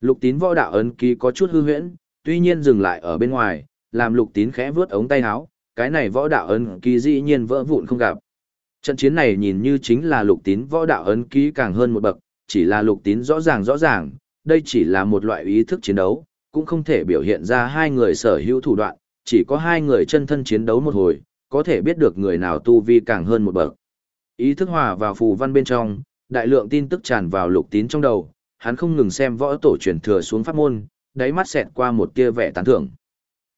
Lục tín võ đạo ấn ký có chút hư huyễn, tuy nhiên dừng lại ở bên ngoài, làm lục tín khẽ vướt ống tay áo, cái này võ đạo ấn ký dĩ nhiên vỡ vụn không gặp. Trận chiến này nhìn như chính là lục tín võ đạo ấn ký càng hơn một bậc, chỉ là lục tín rõ ràng rõ ràng, đây chỉ là một loại ý thức chiến đấu, cũng không thể biểu hiện ra hai người sở hữu thủ đoạn, chỉ có hai người chân thân chiến đấu một hồi, có thể biết được người nào tu vi càng hơn một bậc. Ý thức hòa vào phù văn bên trong, đại lượng tin tức tràn vào lục tín trong đầu, hắn không ngừng xem võ tổ truyền thừa xuống pháp môn, đáy mắt xẹt qua một tia vẻ tán thưởng.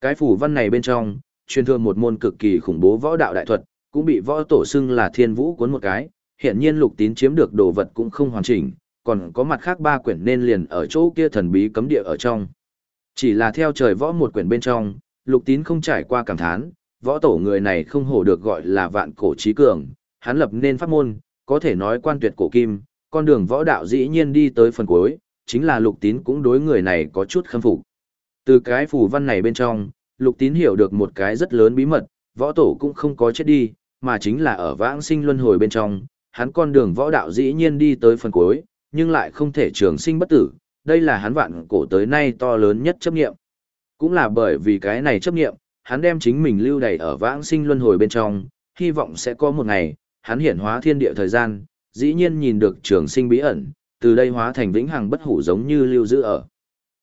Cái phù văn này bên trong, truyền thừa một môn cực kỳ khủng bố võ đạo đại thuật, cũng bị võ tổ xưng là thiên vũ cuốn một cái, hiện nhiên lục tín chiếm được đồ vật cũng không hoàn chỉnh, còn có mặt khác ba quyển nên liền ở chỗ kia thần bí cấm địa ở trong. Chỉ là theo trời võ một quyển bên trong, lục tín không trải qua cảm thán, võ tổ người này không hổ được gọi là vạn cổ trí cường, hắn lập nên pháp môn, có thể nói quan tuyệt cổ kim, con đường võ đạo dĩ nhiên đi tới phần cuối, chính là lục tín cũng đối người này có chút khâm phục. Từ cái phù văn này bên trong, lục tín hiểu được một cái rất lớn bí mật, võ tổ cũng không có chết đi, mà chính là ở vãng sinh luân hồi bên trong, hắn con đường võ đạo dĩ nhiên đi tới phần cuối, nhưng lại không thể trường sinh bất tử, đây là hắn vạn cổ tới nay to lớn nhất chấp nghiệm. Cũng là bởi vì cái này chấp nghiệm, hắn đem chính mình lưu đầy ở vãng sinh luân hồi bên trong, hy vọng sẽ có một ngày, hắn hiển hóa thiên địa thời gian, dĩ nhiên nhìn được trường sinh bí ẩn, từ đây hóa thành vĩnh hằng bất hủ giống như lưu giữ ở.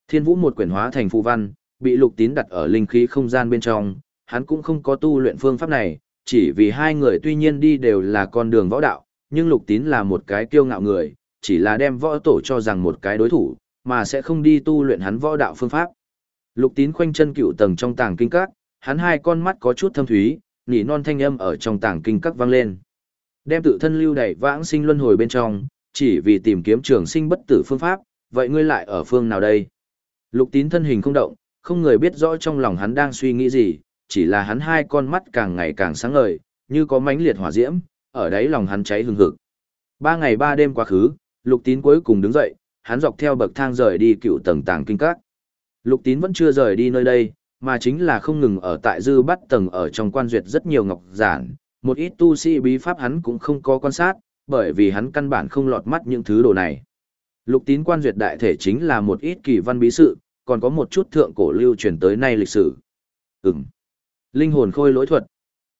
Thiên vũ một quyển hóa thành phù văn, bị lục tín đặt ở linh khí không gian bên trong, hắn cũng không có tu luyện phương pháp này, chỉ vì hai người tuy nhiên đi đều là con đường võ đạo, nhưng lục tín là một cái kiêu ngạo người, chỉ là đem võ tổ cho rằng một cái đối thủ, mà sẽ không đi tu luyện hắn võ đạo phương pháp. Lục tín khoanh chân cựu tầng trong tàng kinh các, hắn hai con mắt có chút thâm thúy, nỉ non thanh âm ở trong tàng kinh các vang lên. Đem tự thân lưu đẩy vãng sinh luân hồi bên trong, chỉ vì tìm kiếm trường sinh bất tử phương pháp, vậy ngươi lại ở phương nào đây? Lục tín thân hình không động, không người biết rõ trong lòng hắn đang suy nghĩ gì, chỉ là hắn hai con mắt càng ngày càng sáng ngời, như có mánh liệt hỏa diễm, ở đấy lòng hắn cháy hừng hực. Ba ngày ba đêm quá khứ, lục tín cuối cùng đứng dậy, hắn dọc theo bậc thang rời đi cựu tầng tàng kinh các. Lục tín vẫn chưa rời đi nơi đây, mà chính là không ngừng ở tại dư bắt tầng ở trong quan duyệt rất nhiều ngọc giản, một ít tu sĩ bí pháp hắn cũng không có quan sát, bởi vì hắn căn bản không lọt mắt những thứ đồ này. Lục tín quan duyệt đại thể chính là một ít kỳ văn bí sự, còn có một chút thượng cổ lưu truyền tới nay lịch sử. Ừm. Linh hồn khôi lỗi thuật.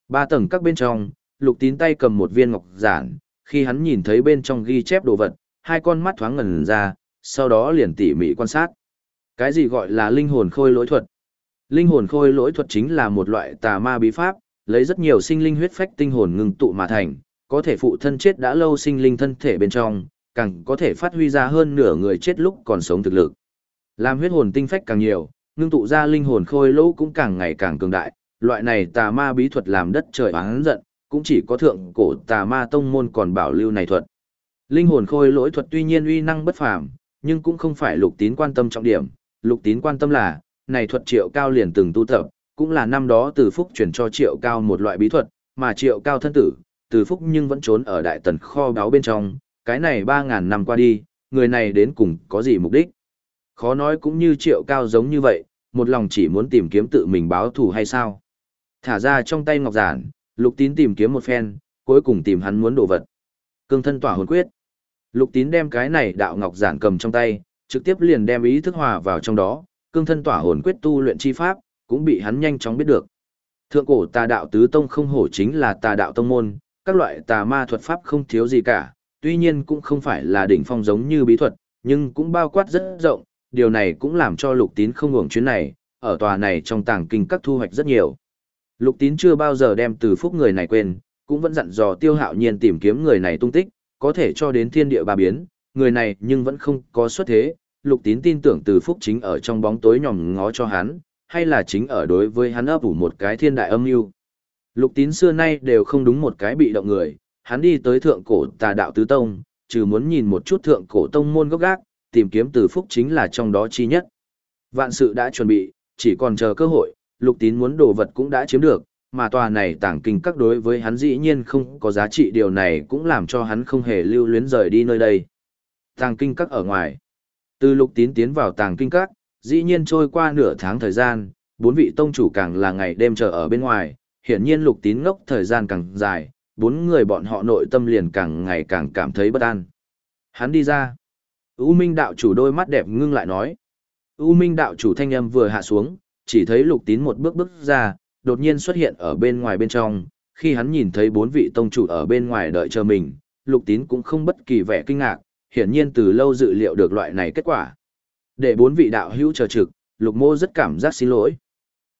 Ba tầng các bên trong, lục tín tay cầm một viên ngọc giản, khi hắn nhìn thấy bên trong ghi chép đồ vật, hai con mắt thoáng ngần ra, sau đó liền tỉ mỉ quan sát. Cái gì gọi là linh hồn khôi lỗi thuật? Linh hồn khôi lỗi thuật chính là một loại tà ma bí pháp, lấy rất nhiều sinh linh huyết phách tinh hồn ngưng tụ mà thành, có thể phụ thân chết đã lâu sinh linh thân thể bên trong, càng có thể phát huy ra hơn nửa người chết lúc còn sống thực lực. Làm huyết hồn tinh phách càng nhiều, ngưng tụ ra linh hồn khôi lỗ cũng càng ngày càng cường đại, loại này tà ma bí thuật làm đất trời oán giận, cũng chỉ có thượng cổ tà ma tông môn còn bảo lưu này thuật. Linh hồn khôi lỗi thuật tuy nhiên uy năng bất phàm, nhưng cũng không phải lục tín quan tâm trọng điểm, lục tín quan tâm là, này thuật triệu cao liền từng tu tập, cũng là năm đó từ phúc chuyển cho triệu cao một loại bí thuật, mà triệu cao thân tử, từ phúc nhưng vẫn trốn ở đại tần kho báo bên trong, cái này 3.000 năm qua đi, người này đến cùng có gì mục đích. Khó nói cũng như triệu cao giống như vậy, một lòng chỉ muốn tìm kiếm tự mình báo thù hay sao. Thả ra trong tay ngọc giản, lục tín tìm kiếm một phen, cuối cùng tìm hắn muốn đồ vật. Cương thân tỏa hồn quyết. Lục tín đem cái này đạo ngọc giản cầm trong tay, trực tiếp liền đem ý thức hòa vào trong đó, cương thân tỏa hồn quyết tu luyện chi pháp, cũng bị hắn nhanh chóng biết được. Thượng cổ tà đạo tứ tông không hổ chính là tà đạo tông môn, các loại tà ma thuật pháp không thiếu gì cả, tuy nhiên cũng không phải là đỉnh phong giống như bí thuật, nhưng cũng bao quát rất rộng, điều này cũng làm cho lục tín không hưởng chuyến này, ở tòa này trong tàng kinh các thu hoạch rất nhiều. Lục tín chưa bao giờ đem từ phúc người này quên, cũng vẫn dặn dò tiêu hạo nhiên tìm kiếm người này tung tích, có thể cho đến thiên địa ba biến, người này nhưng vẫn không có xuất thế, lục tín tin tưởng từ phúc chính ở trong bóng tối nhòm ngó cho hắn, hay là chính ở đối với hắn ấp ủ một cái thiên đại âm mưu Lục tín xưa nay đều không đúng một cái bị động người, hắn đi tới thượng cổ tà đạo tứ tông, trừ muốn nhìn một chút thượng cổ tông môn gốc gác, tìm kiếm từ phúc chính là trong đó chi nhất. Vạn sự đã chuẩn bị, chỉ còn chờ cơ hội, lục tín muốn đồ vật cũng đã chiếm được, mà tòa này tảng kinh các đối với hắn dĩ nhiên không có giá trị điều này cũng làm cho hắn không hề lưu luyến rời đi nơi đây. Tàng kinh các ở ngoài. Từ lục tín tiến vào tàng kinh các, dĩ nhiên trôi qua nửa tháng thời gian, bốn vị tông chủ càng là ngày đêm chờ ở bên ngoài, hiển nhiên lục tín ngốc thời gian càng dài, bốn người bọn họ nội tâm liền càng ngày càng cảm thấy bất an. Hắn đi ra. U Minh đạo chủ đôi mắt đẹp ngưng lại nói. U Minh đạo chủ thanh âm vừa hạ xuống, chỉ thấy lục tín một bước bước ra, đột nhiên xuất hiện ở bên ngoài bên trong. Khi hắn nhìn thấy bốn vị tông chủ ở bên ngoài đợi chờ mình, lục tín cũng không bất kỳ vẻ kinh ngạc, hiển nhiên từ lâu dự liệu được loại này kết quả. Để bốn vị đạo hữu chờ trực, lục mô rất cảm giác xin lỗi.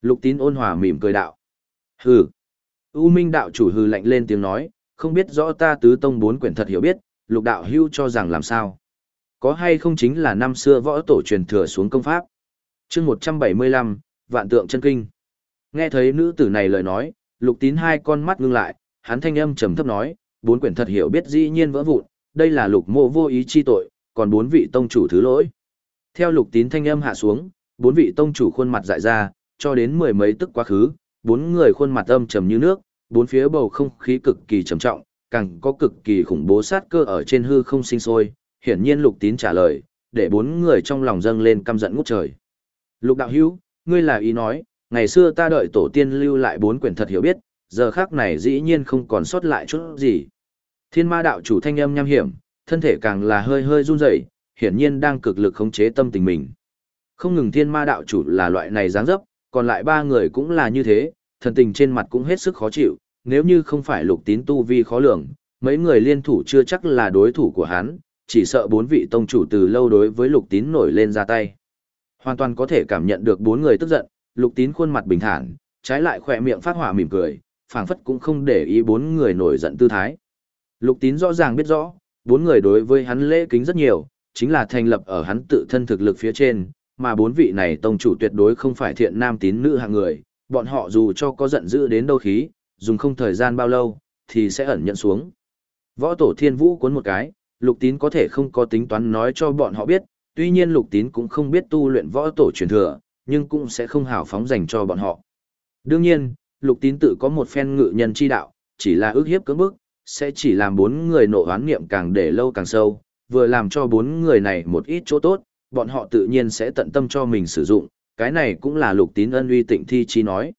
Lục tín ôn hòa mỉm cười đạo. Hừ. U Minh đạo chủ hừ lạnh lên tiếng nói, không biết rõ ta tứ tông bốn quyển thật hiểu biết, lục đạo hưu cho rằng làm sao. Có hay không chính là năm xưa võ tổ truyền thừa xuống công pháp. chương 175, Vạn tượng chân kinh. Nghe thấy nữ tử này lời nói, lục tín hai con mắt ngưng lại, hắn thanh âm trầm thấp nói, bốn quyển thật hiểu biết dĩ nhiên vỡ vụn, đây là lục mộ vô ý chi tội, còn bốn vị tông chủ thứ lỗi. Theo lục tín thanh âm hạ xuống, bốn vị tông chủ khuôn mặt dại ra, cho đến mười mấy tức quá khứ, bốn người khuôn mặt âm trầm như nước, bốn phía bầu không khí cực kỳ trầm trọng, càng có cực kỳ khủng bố sát cơ ở trên hư không sinh sôi, hiển nhiên lục tín trả lời, để bốn người trong lòng dâng lên căm giận ngút trời. Lục đạo hữu, ngươi là ý nói, ngày xưa ta đợi tổ tiên lưu lại bốn quyển thật hiểu biết, giờ khác này dĩ nhiên không còn sót lại chút gì. Thiên ma đạo chủ thanh âm nham hiểm, thân thể càng là hơi hơi run rẩy, hiển nhiên đang cực lực khống chế tâm tình mình. Không ngừng thiên ma đạo chủ là loại này dáng dấp, còn lại ba người cũng là như thế, thần tình trên mặt cũng hết sức khó chịu, nếu như không phải lục tín tu vi khó lường, mấy người liên thủ chưa chắc là đối thủ của hắn, chỉ sợ bốn vị tông chủ từ lâu đối với lục tín nổi lên ra tay. Hoàn toàn có thể cảm nhận được bốn người tức giận, lục tín khuôn mặt bình thản, trái lại khỏe miệng phát hỏa mỉm cười, phảng phất cũng không để ý bốn người nổi giận tư thái. Lục tín rõ ràng biết rõ, bốn người đối với hắn lễ kính rất nhiều, chính là thành lập ở hắn tự thân thực lực phía trên, mà bốn vị này tông chủ tuyệt đối không phải thiện nam tín nữ hạng người, bọn họ dù cho có giận dữ đến đâu khí, dùng không thời gian bao lâu, thì sẽ ẩn nhận xuống. Võ tổ thiên vũ cuốn một cái, lục tín có thể không có tính toán nói cho bọn họ biết, tuy nhiên lục tín cũng không biết tu luyện võ tổ truyền thừa, nhưng cũng sẽ không hào phóng dành cho bọn họ. Đương nhiên, lục tín tự có một phen ngự nhân chi đạo, chỉ là ước hiếp cưỡng bức, sẽ chỉ làm bốn người nộ oán niệm càng để lâu càng sâu, vừa làm cho bốn người này một ít chỗ tốt, bọn họ tự nhiên sẽ tận tâm cho mình sử dụng, cái này cũng là lục tín ân uy tịnh thi chi nói.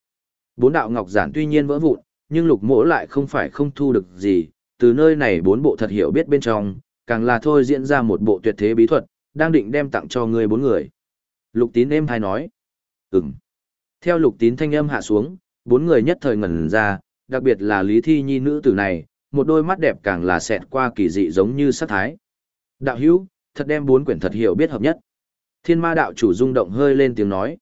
Bốn đạo ngọc giản tuy nhiên vỡ vụn, nhưng lục mỗ lại không phải không thu được gì, từ nơi này bốn bộ thật hiểu biết bên trong, càng là thôi diễn ra một bộ tuyệt thế bí thuật, đang định đem tặng cho người bốn người. Lục tín êm hay nói. Ừm. Theo lục tín thanh âm hạ xuống, bốn người nhất thời ngẩn ra, đặc biệt là Lý Thi Nhi nữ tử này, một đôi mắt đẹp càng là xẹt qua kỳ dị giống như sát thái. Đạo hữu, thật đem bốn quyển thật hiểu biết hợp nhất. Thiên ma đạo chủ rung động hơi lên tiếng nói.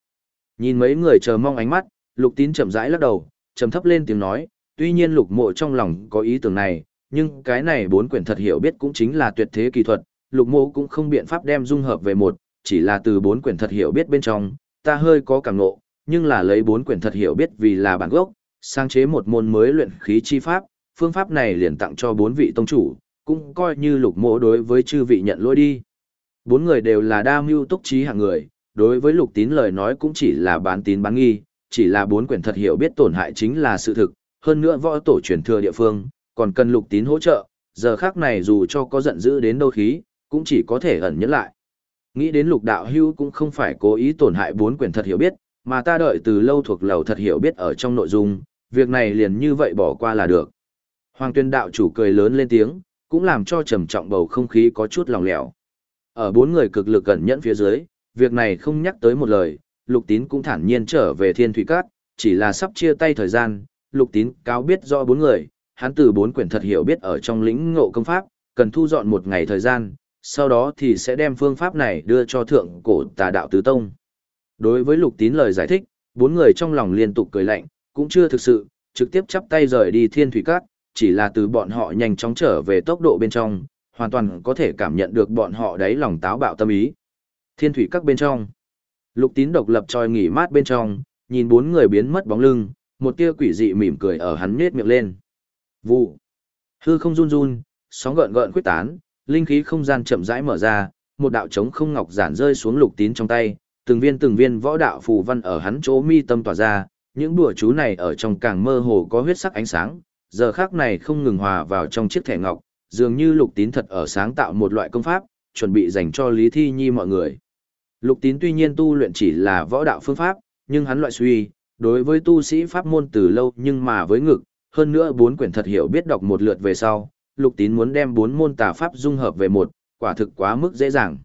Nhìn mấy người chờ mong ánh mắt, lục tín chậm rãi lắc đầu, trầm thấp lên tiếng nói, tuy nhiên lục mộ trong lòng có ý tưởng này, nhưng cái này bốn quyển thật hiểu biết cũng chính là tuyệt thế kỳ thuật, lục mộ cũng không biện pháp đem dung hợp về một, chỉ là từ bốn quyển thật hiểu biết bên trong, ta hơi có cảm ngộ, nhưng là lấy bốn quyển thật hiểu biết vì là bản gốc, sáng chế một môn mới luyện khí chi pháp, phương pháp này liền tặng cho bốn vị tông chủ, cũng coi như lục mộ đối với chư vị nhận lỗi đi. Bốn người đều là đa mưu túc trí hạng người, đối với lục tín lời nói cũng chỉ là bán tín bán nghi, chỉ là bốn quyển thật hiểu biết tổn hại chính là sự thực, hơn nữa võ tổ truyền thừa địa phương, còn cần lục tín hỗ trợ, giờ khác này dù cho có giận dữ đến đâu khí, cũng chỉ có thể ẩn nhẫn lại. Nghĩ đến lục đạo hưu cũng không phải cố ý tổn hại bốn quyển thật hiểu biết, mà ta đợi từ lâu thuộc lầu thật hiểu biết ở trong nội dung, việc này liền như vậy bỏ qua là được. Hoàng tuyên đạo chủ cười lớn lên tiếng, cũng làm cho trầm trọng bầu không khí có chút lòng lẻo. Ở bốn người cực lực cẩn nhẫn phía dưới, việc này không nhắc tới một lời, lục tín cũng thản nhiên trở về thiên thủy cát, chỉ là sắp chia tay thời gian, lục tín cáo biết rõ bốn người, hắn từ bốn quyển thật hiểu biết ở trong lĩnh ngộ công pháp, cần thu dọn một ngày thời gian, sau đó thì sẽ đem phương pháp này đưa cho thượng cổ tà đạo tứ tông. Đối với lục tín lời giải thích, bốn người trong lòng liên tục cười lạnh, cũng chưa thực sự, trực tiếp chắp tay rời đi thiên thủy cát, chỉ là từ bọn họ nhanh chóng trở về tốc độ bên trong, hoàn toàn có thể cảm nhận được bọn họ đáy lòng táo bạo tâm ý. Thiên thủy các bên trong, lục tín độc lập tròi nghỉ mát bên trong, nhìn bốn người biến mất bóng lưng, một tia quỷ dị mỉm cười ở hắn nết miệng lên. Vụ. Hư không run run, sóng gợn gợn quyết tán, linh khí không gian chậm rãi mở ra, một đạo trống không ngọc giản rơi xuống lục tín trong tay, từng viên từng viên võ đạo phù văn ở hắn chỗ mi tâm tỏa ra, những đùa chú này ở trong càng mơ hồ có huyết sắc ánh sáng, giờ khác này không ngừng hòa vào trong chiếc thẻ ngọc, dường như lục tín thật ở sáng tạo một loại công pháp, chuẩn bị dành cho Lý Thi Nhi mọi người. Lục tín tuy nhiên tu luyện chỉ là võ đạo phương pháp, nhưng hắn loại suy, đối với tu sĩ pháp môn từ lâu nhưng mà với ngực, hơn nữa bốn quyển thật hiểu biết đọc một lượt về sau, lục tín muốn đem bốn môn tà pháp dung hợp về một, quả thực quá mức dễ dàng.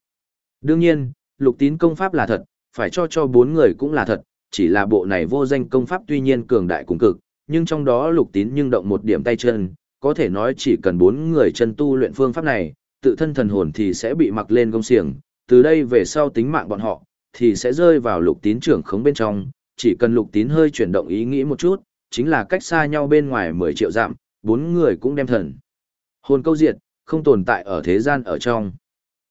Đương nhiên, lục tín công pháp là thật, phải cho cho bốn người cũng là thật, chỉ là bộ này vô danh công pháp tuy nhiên cường đại cùng cực, nhưng trong đó lục tín nhưng động một điểm tay chân, có thể nói chỉ cần bốn người chân tu luyện phương pháp này, tự thân thần hồn thì sẽ bị mặc lên công xiềng, từ đây về sau tính mạng bọn họ, thì sẽ rơi vào lục tín trưởng khống bên trong, chỉ cần lục tín hơi chuyển động ý nghĩ một chút, chính là cách xa nhau bên ngoài 10 triệu dặm, bốn người cũng đem thần. Hồn câu diệt, không tồn tại ở thế gian ở trong.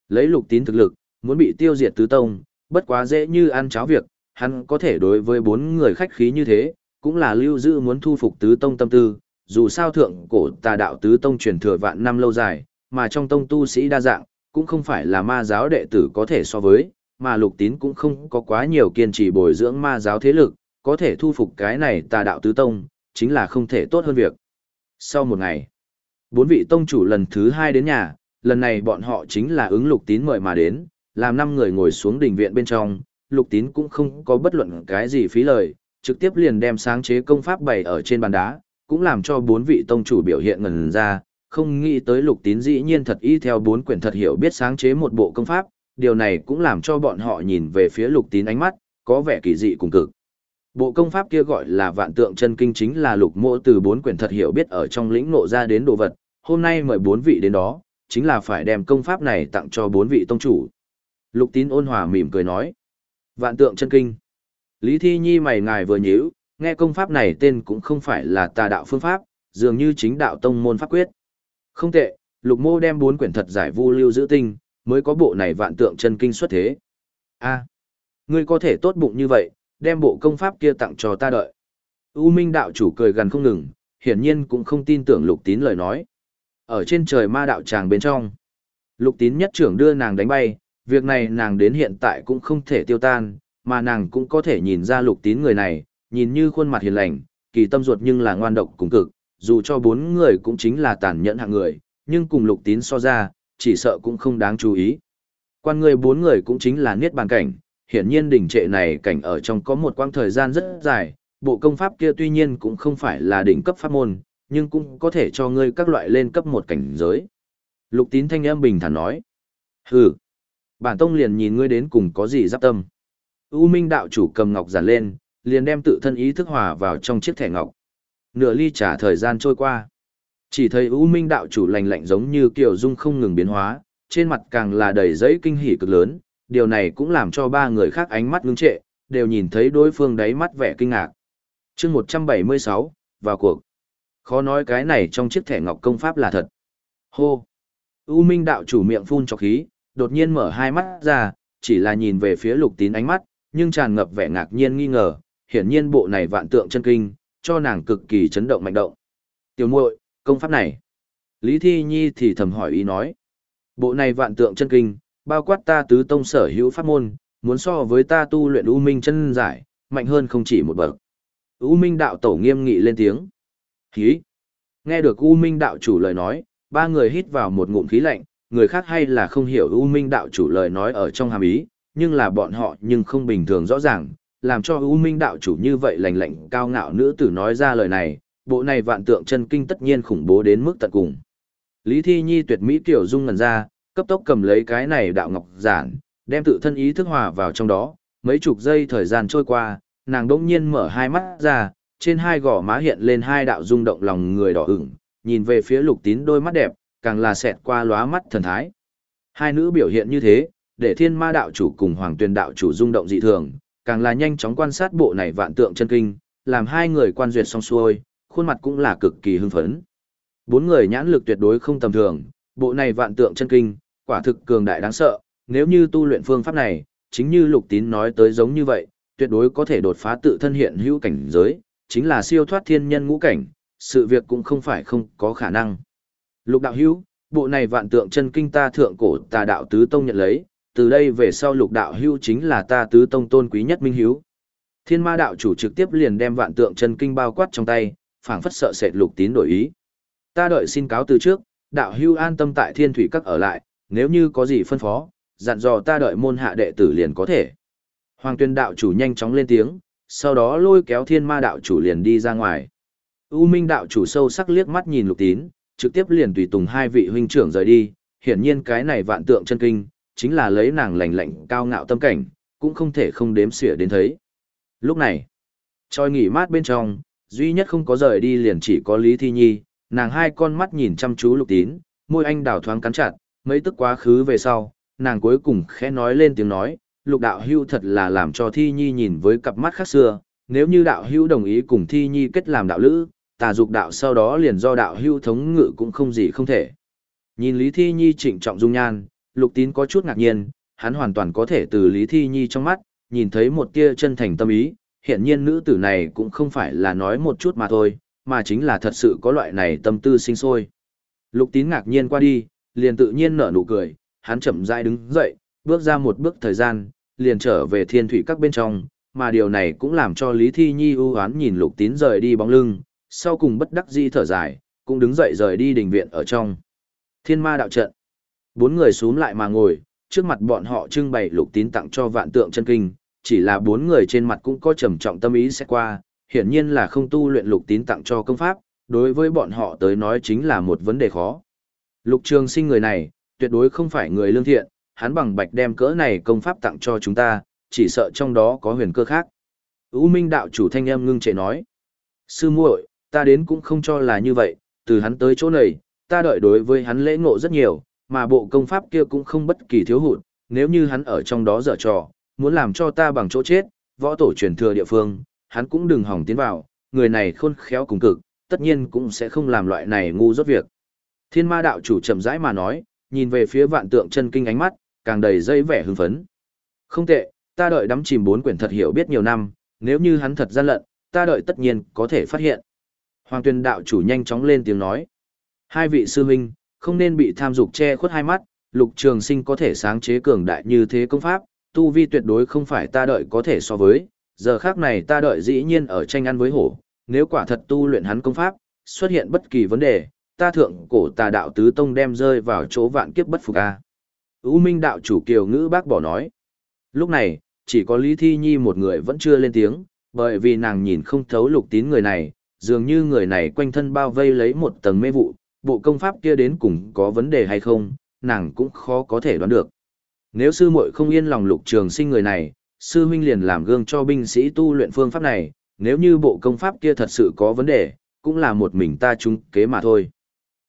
Lấy lục tín thực lực, muốn bị tiêu diệt tứ tông, bất quá dễ như ăn cháo việc, hắn có thể đối với bốn người khách khí như thế, cũng là lưu giữ muốn thu phục tứ tông tâm tư, dù sao thượng cổ tà đạo tứ tông truyền thừa vạn năm lâu dài, mà trong tông tu sĩ đa dạng, cũng không phải là ma giáo đệ tử có thể so với, mà lục tín cũng không có quá nhiều kiên trì bồi dưỡng ma giáo thế lực, có thể thu phục cái này tà đạo tứ tông, chính là không thể tốt hơn việc. Sau một ngày, bốn vị tông chủ lần thứ hai đến nhà, lần này bọn họ chính là ứng lục tín mời mà đến, làm năm người ngồi xuống đình viện bên trong, lục tín cũng không có bất luận cái gì phí lời, trực tiếp liền đem sáng chế công pháp bày ở trên bàn đá, cũng làm cho bốn vị tông chủ biểu hiện ngần ra, không nghĩ tới lục tín dĩ nhiên thật y theo bốn quyển thật hiểu biết sáng chế một bộ công pháp, điều này cũng làm cho bọn họ nhìn về phía lục tín ánh mắt, có vẻ kỳ dị cùng cực. Bộ công pháp kia gọi là vạn tượng chân kinh chính là lục mộ từ bốn quyển thật hiểu biết ở trong lĩnh ngộ ra đến đồ vật, hôm nay mời bốn vị đến đó, chính là phải đem công pháp này tặng cho bốn vị tông chủ. Lục tín ôn hòa mỉm cười nói. Vạn tượng chân kinh. Lý Thi Nhi mày ngài vừa nhíu, nghe công pháp này tên cũng không phải là tà đạo phương pháp, dường như chính đạo tông môn pháp quyết. Không tệ, lục mô đem bốn quyển thật giải vu lưu giữ tinh, mới có bộ này vạn tượng chân kinh xuất thế. a ngươi có thể tốt bụng như vậy, đem bộ công pháp kia tặng cho ta đợi. U Minh đạo chủ cười gần không ngừng, hiển nhiên cũng không tin tưởng lục tín lời nói. Ở trên trời ma đạo tràng bên trong, lục tín nhất trưởng đưa nàng đánh bay, việc này nàng đến hiện tại cũng không thể tiêu tan, mà nàng cũng có thể nhìn ra lục tín người này, nhìn như khuôn mặt hiền lành, kỳ tâm ruột nhưng là ngoan độc cùng cực, dù cho bốn người cũng chính là tàn nhẫn hạng người, nhưng cùng lục tín so ra, chỉ sợ cũng không đáng chú ý. Quan người bốn người cũng chính là niết bàn cảnh, hiển nhiên đỉnh trệ này cảnh ở trong có một quãng thời gian rất dài, bộ công pháp kia tuy nhiên cũng không phải là đỉnh cấp pháp môn, nhưng cũng có thể cho ngươi các loại lên cấp một cảnh giới. Lục tín thanh âm bình thản nói. Hừ, bản tông liền nhìn ngươi đến cùng có gì giáp tâm. U Minh đạo chủ cầm ngọc giản lên, liền đem tự thân ý thức hòa vào trong chiếc thẻ ngọc. Nửa ly trả thời gian trôi qua. Chỉ thấy U Minh đạo chủ lạnh lạnh giống như kiều dung không ngừng biến hóa, trên mặt càng là đầy giấy kinh hỉ cực lớn, điều này cũng làm cho ba người khác ánh mắt ngưng trệ, đều nhìn thấy đối phương đáy mắt vẻ kinh ngạc. chương 176, vào cuộc. Khó nói cái này trong chiếc thẻ ngọc công pháp là thật. Hô! U Minh đạo chủ miệng phun cho khí, đột nhiên mở hai mắt ra, chỉ là nhìn về phía lục tín ánh mắt, nhưng tràn ngập vẻ ngạc nhiên nghi ngờ, hiển nhiên bộ này vạn tượng chân kinh, cho nàng cực kỳ chấn động mạnh động. Tiểu muội, công pháp này. Lý Thi Nhi thì thầm hỏi ý nói. Bộ này vạn tượng chân kinh, bao quát ta tứ tông sở hữu pháp môn, muốn so với ta tu luyện U Minh chân giải, mạnh hơn không chỉ một bậc. U Minh đạo tổ nghiêm nghị lên tiếng. Hí! Nghe được U Minh đạo chủ lời nói, ba người hít vào một ngụm khí lạnh, người khác hay là không hiểu U Minh đạo chủ lời nói ở trong hàm ý, nhưng là bọn họ nhưng không bình thường rõ ràng, làm cho U Minh đạo chủ như vậy lành lạnh cao ngạo nữ tử nói ra lời này, bộ này vạn tượng chân kinh tất nhiên khủng bố đến mức tận cùng. Lý Thi Nhi tuyệt mỹ tiểu dung ngần ra, cấp tốc cầm lấy cái này đạo ngọc giản, đem tự thân ý thức hòa vào trong đó, mấy chục giây thời gian trôi qua, nàng đỗng nhiên mở hai mắt ra, trên hai gò má hiện lên hai đạo rung động lòng người đỏ ửng, nhìn về phía lục tín đôi mắt đẹp, càng là xẹt qua lóa mắt thần thái. Hai nữ biểu hiện như thế, để thiên ma đạo chủ cùng hoàng tuyền đạo chủ rung động dị thường, càng là nhanh chóng quan sát bộ này vạn tượng chân kinh, làm hai người quan duyệt xong xuôi, khuôn mặt cũng là cực kỳ hưng phấn. Bốn người nhãn lực tuyệt đối không tầm thường, bộ này vạn tượng chân kinh, quả thực cường đại đáng sợ, nếu như tu luyện phương pháp này, chính như lục tín nói tới giống như vậy, tuyệt đối có thể đột phá tự thân hiện hữu cảnh giới, chính là siêu thoát thiên nhân ngũ cảnh, sự việc cũng không phải không có khả năng. Lục đạo hữu, bộ này vạn tượng chân kinh ta thượng cổ tà đạo tứ tông nhận lấy, từ đây về sau lục đạo hưu chính là ta tứ tông tôn quý nhất minh hiếu Thiên ma đạo chủ trực tiếp liền đem vạn tượng chân kinh bao quát trong tay, phảng phất sợ sệt lục tín đổi ý. Ta đợi xin cáo từ trước, đạo hưu an tâm tại thiên thủy các ở lại, nếu như có gì phân phó, dặn dò ta đợi môn hạ đệ tử liền có thể. Hoàng tuyên đạo chủ nhanh chóng lên tiếng, sau đó lôi kéo thiên ma đạo chủ liền đi ra ngoài. U Minh đạo chủ sâu sắc liếc mắt nhìn lục tín, trực tiếp liền tùy tùng hai vị huynh trưởng rời đi, hiển nhiên cái này vạn tượng chân kinh, chính là lấy nàng lành lạnh cao ngạo tâm cảnh, cũng không thể không đếm xỉa đến thấy. Lúc này, tròi nghỉ mát bên trong, duy nhất không có rời đi liền chỉ có Lý Thi Nhi, nàng hai con mắt nhìn chăm chú lục tín, môi anh đào thoáng cắn chặt, mấy tức quá khứ về sau, nàng cuối cùng khẽ nói lên tiếng nói, lục đạo hưu thật là làm cho Thi Nhi nhìn với cặp mắt khác xưa, nếu như đạo hưu đồng ý cùng Thi Nhi kết làm đạo lữ, tà dục đạo sau đó liền do đạo hưu thống ngự cũng không gì không thể. Nhìn Lý Thi Nhi trịnh trọng dung nhan, lục tín có chút ngạc nhiên, hắn hoàn toàn có thể từ Lý Thi Nhi trong mắt, nhìn thấy một tia chân thành tâm ý, hiện nhiên nữ tử này cũng không phải là nói một chút mà thôi, mà chính là thật sự có loại này tâm tư sinh sôi. Lục tín ngạc nhiên qua đi, liền tự nhiên nở nụ cười, hắn chậm rãi đứng dậy, bước ra một bước thời gian, liền trở về thiên thủy các bên trong, mà điều này cũng làm cho Lý Thi Nhi ưu oán nhìn lục tín rời đi bóng lưng, sau cùng bất đắc dĩ thở dài, cũng đứng dậy rời đi đình viện ở trong. Thiên ma đạo trận. Bốn người xuống lại mà ngồi, trước mặt bọn họ trưng bày lục tín tặng cho vạn tượng chân kinh, chỉ là bốn người trên mặt cũng có trầm trọng tâm ý sẽ qua, hiển nhiên là không tu luyện lục tín tặng cho công pháp, đối với bọn họ tới nói chính là một vấn đề khó. Lục trường sinh người này, tuyệt đối không phải người lương thiện, hắn bằng bạch đem cỡ này công pháp tặng cho chúng ta, chỉ sợ trong đó có huyền cơ khác. U Minh đạo chủ thanh em ngưng trệ nói. Sư muội, ta đến cũng không cho là như vậy, từ hắn tới chỗ này, ta đợi đối với hắn lễ ngộ rất nhiều, mà bộ công pháp kia cũng không bất kỳ thiếu hụt, nếu như hắn ở trong đó dở trò, muốn làm cho ta bằng chỗ chết, võ tổ truyền thừa địa phương, hắn cũng đừng hỏng tiến vào, người này khôn khéo cùng cực, tất nhiên cũng sẽ không làm loại này ngu rốt việc. Thiên ma đạo chủ chậm rãi mà nói, nhìn về phía vạn tượng chân kinh ánh mắt, càng đầy dây vẻ hưng phấn. Không tệ, ta đợi đắm chìm bốn quyển thật hiểu biết nhiều năm, nếu như hắn thật gian lận, ta đợi tất nhiên có thể phát hiện. Hoàng tuyên đạo chủ nhanh chóng lên tiếng nói. Hai vị sư huynh, không nên bị tham dục che khuất hai mắt, lục trường sinh có thể sáng chế cường đại như thế công pháp, tu vi tuyệt đối không phải ta đợi có thể so với, giờ khác này ta đợi dĩ nhiên ở tranh ăn với hổ, nếu quả thật tu luyện hắn công pháp, xuất hiện bất kỳ vấn đề, ta thượng cổ tà đạo tứ tông đem rơi vào chỗ vạn kiếp bất phục a. U Minh đạo chủ Kiều ngữ bác bỏ nói. Lúc này, chỉ có Lý Thi Nhi một người vẫn chưa lên tiếng, bởi vì nàng nhìn không thấu lục tín người này, dường như người này quanh thân bao vây lấy một tầng mê vụ, bộ công pháp kia đến cùng có vấn đề hay không, nàng cũng khó có thể đoán được. Nếu sư muội không yên lòng lục trường sinh người này, sư huynh liền làm gương cho binh sĩ tu luyện phương pháp này, nếu như bộ công pháp kia thật sự có vấn đề, cũng là một mình ta chung kế mà thôi.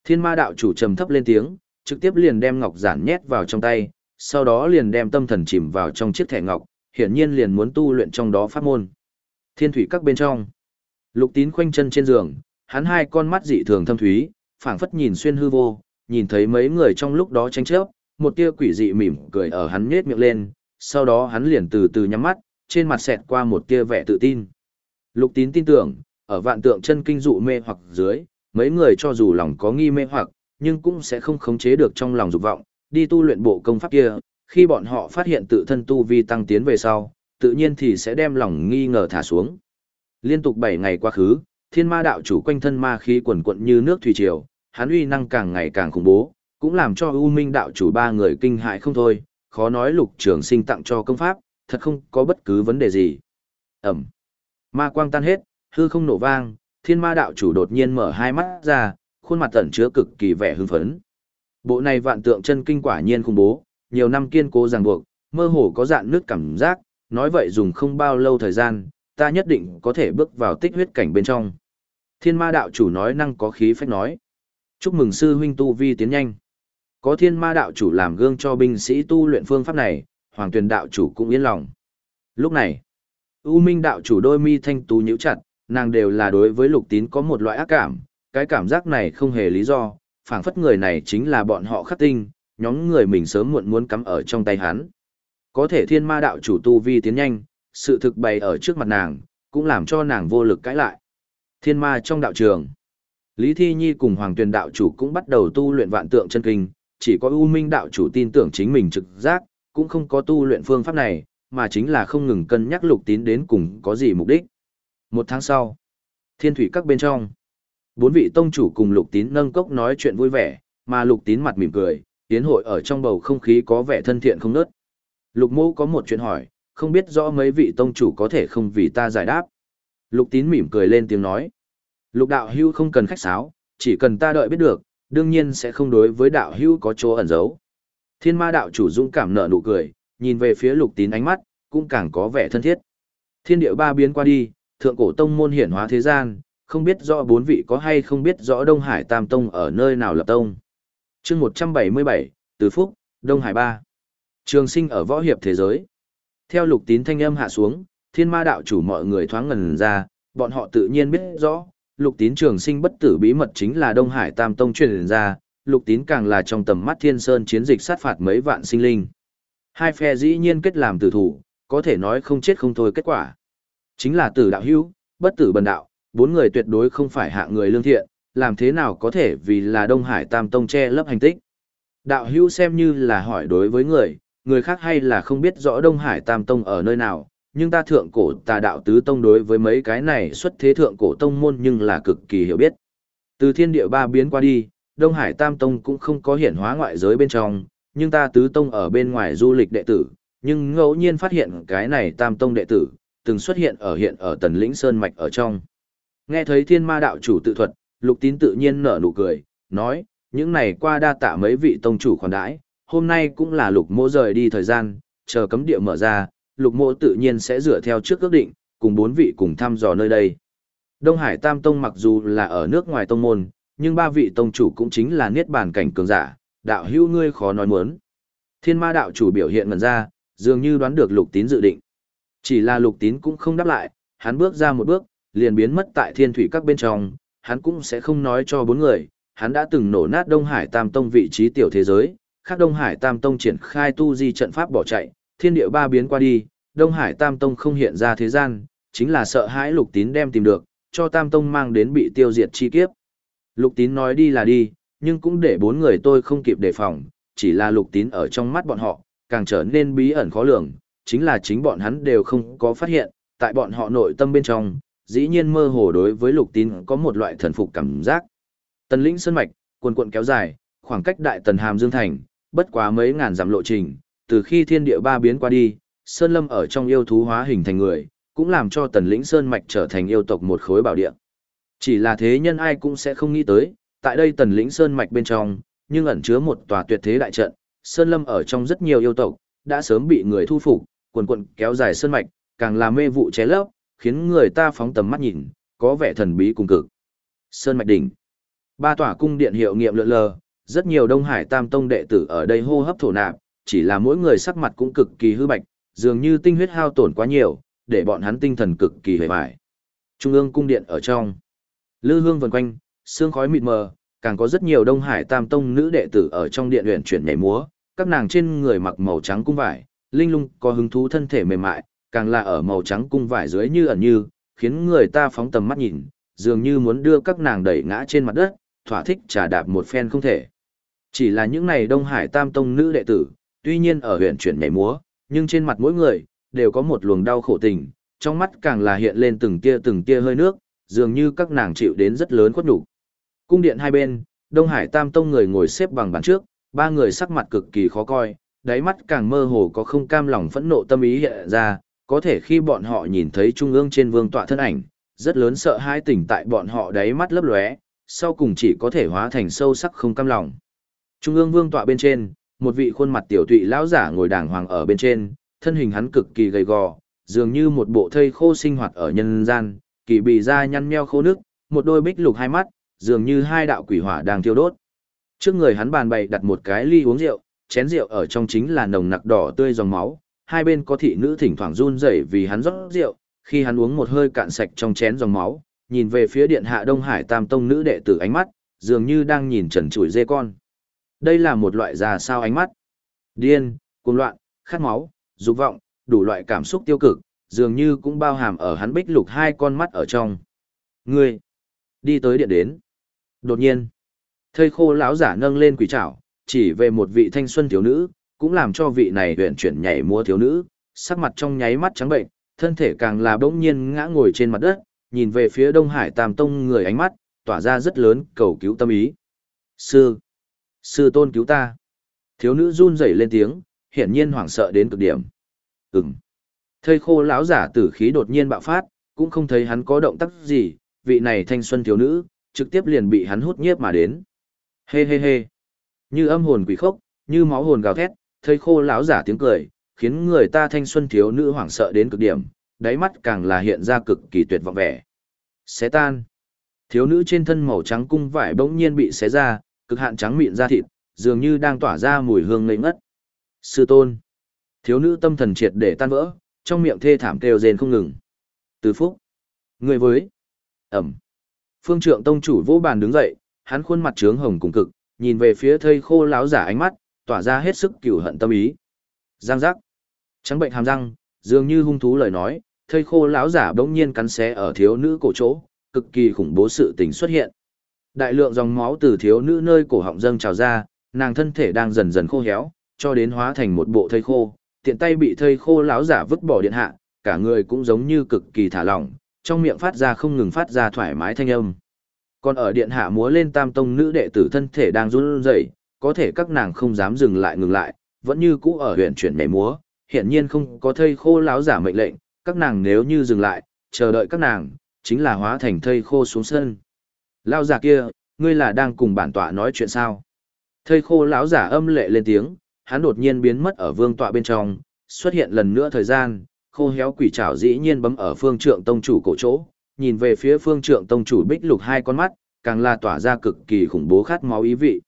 Thiên ma đạo chủ trầm thấp lên tiếng, trực tiếp liền đem ngọc giản nhét vào trong tay, sau đó liền đem tâm thần chìm vào trong chiếc thẻ ngọc, hiển nhiên liền muốn tu luyện trong đó pháp môn. Thiên thủy các bên trong. Lục tín khoanh chân trên giường, hắn hai con mắt dị thường thâm thúy, phảng phất nhìn xuyên hư vô, nhìn thấy mấy người trong lúc đó tranh chấp, một tia quỷ dị mỉm cười ở hắn nhếch miệng lên, sau đó hắn liền từ từ nhắm mắt, trên mặt xẹt qua một tia vẻ tự tin. Lục tín tin tưởng, ở vạn tượng chân kinh dụ mê hoặc dưới, mấy người cho dù lòng có nghi mê hoặc, nhưng cũng sẽ không khống chế được trong lòng dục vọng, đi tu luyện bộ công pháp kia, khi bọn họ phát hiện tự thân tu vi tăng tiến về sau, tự nhiên thì sẽ đem lòng nghi ngờ thả xuống. Liên tục 7 ngày qua khứ, thiên ma đạo chủ quanh thân ma khí quần quận như nước thủy triều, hắn uy năng càng ngày càng khủng bố, cũng làm cho U Minh đạo chủ ba người kinh hại không thôi, khó nói lục trường sinh tặng cho công pháp, thật không có bất cứ vấn đề gì. Ẩm. Ma quang tan hết, hư không nổ vang, thiên ma đạo chủ đột nhiên mở hai mắt ra, khuôn mặt tẩn chứa cực kỳ vẻ hưng phấn. Bộ này vạn tượng chân kinh quả nhiên khủng bố, nhiều năm kiên cố ràng buộc, mơ hồ có dạn nước cảm giác, nói vậy dùng không bao lâu thời gian, ta nhất định có thể bước vào tích huyết cảnh bên trong. Thiên ma đạo chủ nói năng có khí phách nói. Chúc mừng sư huynh tu vi tiến nhanh. Có thiên ma đạo chủ làm gương cho binh sĩ tu luyện phương pháp này, hoàng tuyền đạo chủ cũng yên lòng. Lúc này, U Minh đạo chủ đôi mi thanh tú nhíu chặt, nàng đều là đối với lục tín có một loại ác cảm, cái cảm giác này không hề lý do, phảng phất người này chính là bọn họ khắc tinh, nhóm người mình sớm muộn muốn cắm ở trong tay hắn. Có thể thiên ma đạo chủ tu vi tiến nhanh, sự thực bày ở trước mặt nàng, cũng làm cho nàng vô lực cãi lại. Thiên ma trong đạo trường, Lý Thi Nhi cùng Hoàng Tuyền đạo chủ cũng bắt đầu tu luyện vạn tượng chân kinh, chỉ có U Minh đạo chủ tin tưởng chính mình trực giác, cũng không có tu luyện phương pháp này, mà chính là không ngừng cân nhắc lục tín đến cùng có gì mục đích. Một tháng sau, thiên thủy các bên trong, bốn vị tông chủ cùng lục tín nâng cốc nói chuyện vui vẻ, mà lục tín mặt mỉm cười, tiến hội ở trong bầu không khí có vẻ thân thiện không nớt. Lục mô có một chuyện hỏi, không biết rõ mấy vị tông chủ có thể không vì ta giải đáp. Lục tín mỉm cười lên tiếng nói. Lục đạo hưu không cần khách sáo, chỉ cần ta đợi biết được, đương nhiên sẽ không đối với đạo hưu có chỗ ẩn giấu. Thiên ma đạo chủ dũng cảm nở nụ cười, nhìn về phía lục tín ánh mắt, cũng càng có vẻ thân thiết. Thiên địa ba biến qua đi, thượng cổ tông môn hiển hóa thế gian, không biết rõ bốn vị có hay không biết rõ Đông Hải Tam Tông ở nơi nào lập tông. chương 177, Từ Phúc, Đông Hải ba Trường sinh ở võ hiệp thế giới. Theo lục tín thanh âm hạ xuống, thiên ma đạo chủ mọi người thoáng ngần ra, bọn họ tự nhiên biết rõ, lục tín trường sinh bất tử bí mật chính là Đông Hải Tam Tông truyền ra, lục tín càng là trong tầm mắt thiên sơn chiến dịch sát phạt mấy vạn sinh linh. Hai phe dĩ nhiên kết làm tử thủ, có thể nói không chết không thôi kết quả. Chính là tử đạo hữu, bất tử bần đạo, bốn người tuyệt đối không phải hạ người lương thiện, làm thế nào có thể vì là Đông Hải Tam Tông che lấp hành tích. Đạo hữu xem như là hỏi đối với người, người khác hay là không biết rõ Đông Hải Tam Tông ở nơi nào, nhưng ta thượng cổ tà đạo tứ tông đối với mấy cái này xuất thế thượng cổ tông môn nhưng là cực kỳ hiểu biết. Từ thiên địa ba biến qua đi, Đông Hải Tam Tông cũng không có hiển hóa ngoại giới bên trong, nhưng ta tứ tông ở bên ngoài du lịch đệ tử, nhưng ngẫu nhiên phát hiện cái này Tam Tông đệ tử, từng xuất hiện ở hiện ở Tần Lĩnh Sơn Mạch ở trong. Nghe thấy thiên ma đạo chủ tự thuật, lục tín tự nhiên nở nụ cười, nói, những này qua đa tạ mấy vị tông chủ khoản đãi, hôm nay cũng là lục mỗ rời đi thời gian, chờ cấm địa mở ra, lục mộ tự nhiên sẽ dựa theo trước ước định, cùng bốn vị cùng thăm dò nơi đây. Đông Hải Tam Tông mặc dù là ở nước ngoài tông môn, nhưng ba vị tông chủ cũng chính là niết bàn cảnh cường giả, đạo hữu ngươi khó nói muốn. Thiên ma đạo chủ biểu hiện ngần ra, dường như đoán được lục tín dự định. Chỉ là lục tín cũng không đáp lại, hắn bước ra một bước, liền biến mất tại thiên thủy các bên trong, hắn cũng sẽ không nói cho bốn người, hắn đã từng nổ nát Đông Hải Tam Tông vị trí tiểu thế giới, khác Đông Hải Tam Tông triển khai tu di trận pháp bỏ chạy, thiên địa ba biến qua đi, Đông Hải Tam Tông không hiện ra thế gian, chính là sợ hãi lục tín đem tìm được, cho Tam Tông mang đến bị tiêu diệt chi kiếp. Lục tín nói đi là đi, nhưng cũng để bốn người tôi không kịp đề phòng, chỉ là lục tín ở trong mắt bọn họ, càng trở nên bí ẩn khó lường, chính là chính bọn hắn đều không có phát hiện, tại bọn họ nội tâm bên trong, dĩ nhiên mơ hồ đối với lục tín có một loại thần phục cảm giác. Tần lĩnh sơn mạch, cuồn cuộn kéo dài, khoảng cách đại tần hàm dương thành, bất quá mấy ngàn dặm lộ trình, từ khi thiên địa ba biến qua đi, Sơn Lâm ở trong yêu thú hóa hình thành người, cũng làm cho tần lĩnh Sơn Mạch trở thành yêu tộc một khối bảo địa. Chỉ là thế nhân ai cũng sẽ không nghĩ tới, tại đây tần lĩnh Sơn Mạch bên trong, nhưng ẩn chứa một tòa tuyệt thế đại trận, Sơn Lâm ở trong rất nhiều yêu tộc, đã sớm bị người thu phục, quần quần kéo dài Sơn Mạch, càng là mê vụ ché lấp, khiến người ta phóng tầm mắt nhìn, có vẻ thần bí cùng cực. Sơn Mạch Đỉnh Ba tòa cung điện hiệu nghiệm lượn lờ, rất nhiều Đông Hải Tam Tông đệ tử ở đây hô hấp thổ nạp, chỉ là mỗi người sắc mặt cũng cực kỳ hư bạch, dường như tinh huyết hao tổn quá nhiều, để bọn hắn tinh thần cực kỳ hề bại. Trung ương cung điện ở trong. Lư hương vần quanh, sương khói mịt mờ, càng có rất nhiều Đông Hải Tam Tông nữ đệ tử ở trong điện luyện chuyển nhảy múa, các nàng trên người mặc màu trắng cung vải, linh lung có hứng thú thân thể mềm mại, càng là ở màu trắng cung vải dưới như ẩn như, khiến người ta phóng tầm mắt nhìn, dường như muốn đưa các nàng đẩy ngã trên mặt đất, thỏa thích trả đạp một phen không thể. Chỉ là những này Đông Hải Tam Tông nữ đệ tử, tuy nhiên ở huyện chuyển nhảy múa, nhưng trên mặt mỗi người, đều có một luồng đau khổ tình, trong mắt càng là hiện lên từng tia từng tia hơi nước, dường như các nàng chịu đến rất lớn khuất đủ. Cung điện hai bên, Đông Hải Tam Tông người ngồi xếp bằng bàn trước, ba người sắc mặt cực kỳ khó coi, đáy mắt càng mơ hồ có không cam lòng phẫn nộ tâm ý hiện ra, có thể khi bọn họ nhìn thấy trung ương trên vương tọa thân ảnh, rất lớn sợ hai tỉnh tại bọn họ đáy mắt lấp lóe, sau cùng chỉ có thể hóa thành sâu sắc không cam lòng. Trung ương vương tọa bên trên, một vị khuôn mặt tiểu tụy lão giả ngồi đàng hoàng ở bên trên, thân hình hắn cực kỳ gầy gò, dường như một bộ thây khô sinh hoạt ở nhân gian, kỳ bị da nhăn nheo khô nước, một đôi bích lục hai mắt, dường như hai đạo quỷ hỏa đang thiêu đốt. Trước người hắn bàn bày đặt một cái ly uống rượu, chén rượu ở trong chính là nồng nặc đỏ tươi dòng máu, hai bên có thị nữ thỉnh thoảng run rẩy vì hắn rót rượu, khi hắn uống một hơi cạn sạch trong chén dòng máu, nhìn về phía điện hạ Đông Hải Tam Tông nữ đệ tử ánh mắt, dường như đang nhìn trần trụi dê con. Đây là một loại già sao ánh mắt. Điên, cuồng loạn, khát máu, dục vọng, đủ loại cảm xúc tiêu cực, dường như cũng bao hàm ở hắn bích lục hai con mắt ở trong. Ngươi, đi tới điện đến. Đột nhiên, thây khô lão giả nâng lên quỷ trảo, chỉ về một vị thanh xuân thiếu nữ, cũng làm cho vị này huyện chuyển nhảy múa thiếu nữ, sắc mặt trong nháy mắt trắng bệnh, thân thể càng là bỗng nhiên ngã ngồi trên mặt đất, nhìn về phía Đông Hải Tam Tông người ánh mắt, tỏa ra rất lớn cầu cứu tâm ý. Sư! Sư tôn cứu ta! Thiếu nữ run rẩy lên tiếng, hiển nhiên hoảng sợ đến cực điểm. Ừm! Thây khô lão giả tử khí đột nhiên bạo phát, cũng không thấy hắn có động tác gì, vị này thanh xuân thiếu nữ, trực tiếp liền bị hắn hút nhiếp mà đến. Hê hê hê! Như âm hồn quỷ khốc, như máu hồn gào thét, thây khô lão giả tiếng cười, khiến người ta thanh xuân thiếu nữ hoảng sợ đến cực điểm, đáy mắt càng là hiện ra cực kỳ tuyệt vọng vẻ. Xé tan. Thiếu nữ trên thân màu trắng cung vải bỗng nhiên bị xé ra, cực hạn trắng mịn da thịt, dường như đang tỏa ra mùi hương ngây ngất. Sư tôn. Thiếu nữ tâm thần triệt để tan vỡ, trong miệng thê thảm kêu rên không ngừng. Từ phúc. Người với. Ẩm. Phương trượng tông chủ vô bàn đứng dậy, hắn khuôn mặt trướng hồng cùng cực, nhìn về phía thây khô láo giả ánh mắt, tỏa ra hết sức cửu hận tâm ý. Giang giác. Trắng bệnh hàm răng, dường như hung thú lời nói, thây khô lão giả bỗng nhiên cắn xé ở thiếu nữ cổ chỗ, cực kỳ khủng bố sự tình xuất hiện. Đại lượng dòng máu từ thiếu nữ nơi cổ họng dâng trào ra, nàng thân thể đang dần dần khô héo, cho đến hóa thành một bộ thây khô, tiện tay bị thây khô lão giả vứt bỏ điện hạ, cả người cũng giống như cực kỳ thả lỏng, trong miệng phát ra không ngừng phát ra thoải mái thanh âm. Còn ở điện hạ múa lên tam tông nữ đệ tử thân thể đang run rẩy, có thể các nàng không dám dừng lại ngừng lại, vẫn như cũ ở huyện chuyển nhảy múa, hiển nhiên không có thây khô láo giả mệnh lệnh, các nàng nếu như dừng lại, chờ đợi các nàng, chính là hóa thành thây khô xuống sân. Lao giả kia, ngươi là đang cùng bản tọa nói chuyện sao? Thây khô lão giả âm lệ lên tiếng, hắn đột nhiên biến mất ở vương tọa bên trong, xuất hiện lần nữa thời gian, khô héo quỷ trảo dĩ nhiên bấm ở phương trượng tông chủ cổ chỗ, nhìn về phía phương trượng tông chủ bích lục hai con mắt, càng là tỏa ra cực kỳ khủng bố khát máu ý vị.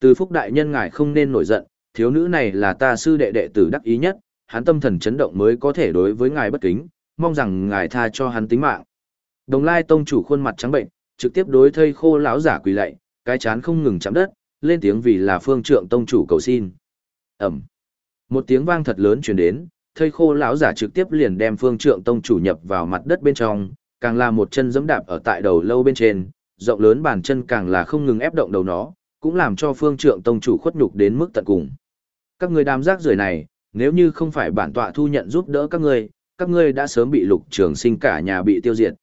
Từ phúc đại nhân ngài không nên nổi giận, thiếu nữ này là ta sư đệ đệ tử đắc ý nhất, hắn tâm thần chấn động mới có thể đối với ngài bất kính, mong rằng ngài tha cho hắn tính mạng. Đồng Lai tông chủ khuôn mặt trắng bệnh, trực tiếp đối thây khô lão giả quỳ lạy, cái chán không ngừng chạm đất, lên tiếng vì là phương trượng tông chủ cầu xin. Ẩm. Một tiếng vang thật lớn truyền đến, thây khô lão giả trực tiếp liền đem phương trượng tông chủ nhập vào mặt đất bên trong, càng là một chân giẫm đạp ở tại đầu lâu bên trên, rộng lớn bàn chân càng là không ngừng ép động đầu nó, cũng làm cho phương trượng tông chủ khuất nhục đến mức tận cùng. Các người đám rác rưởi này, nếu như không phải bản tọa thu nhận giúp đỡ các ngươi, các ngươi đã sớm bị lục trường sinh cả nhà bị tiêu diệt.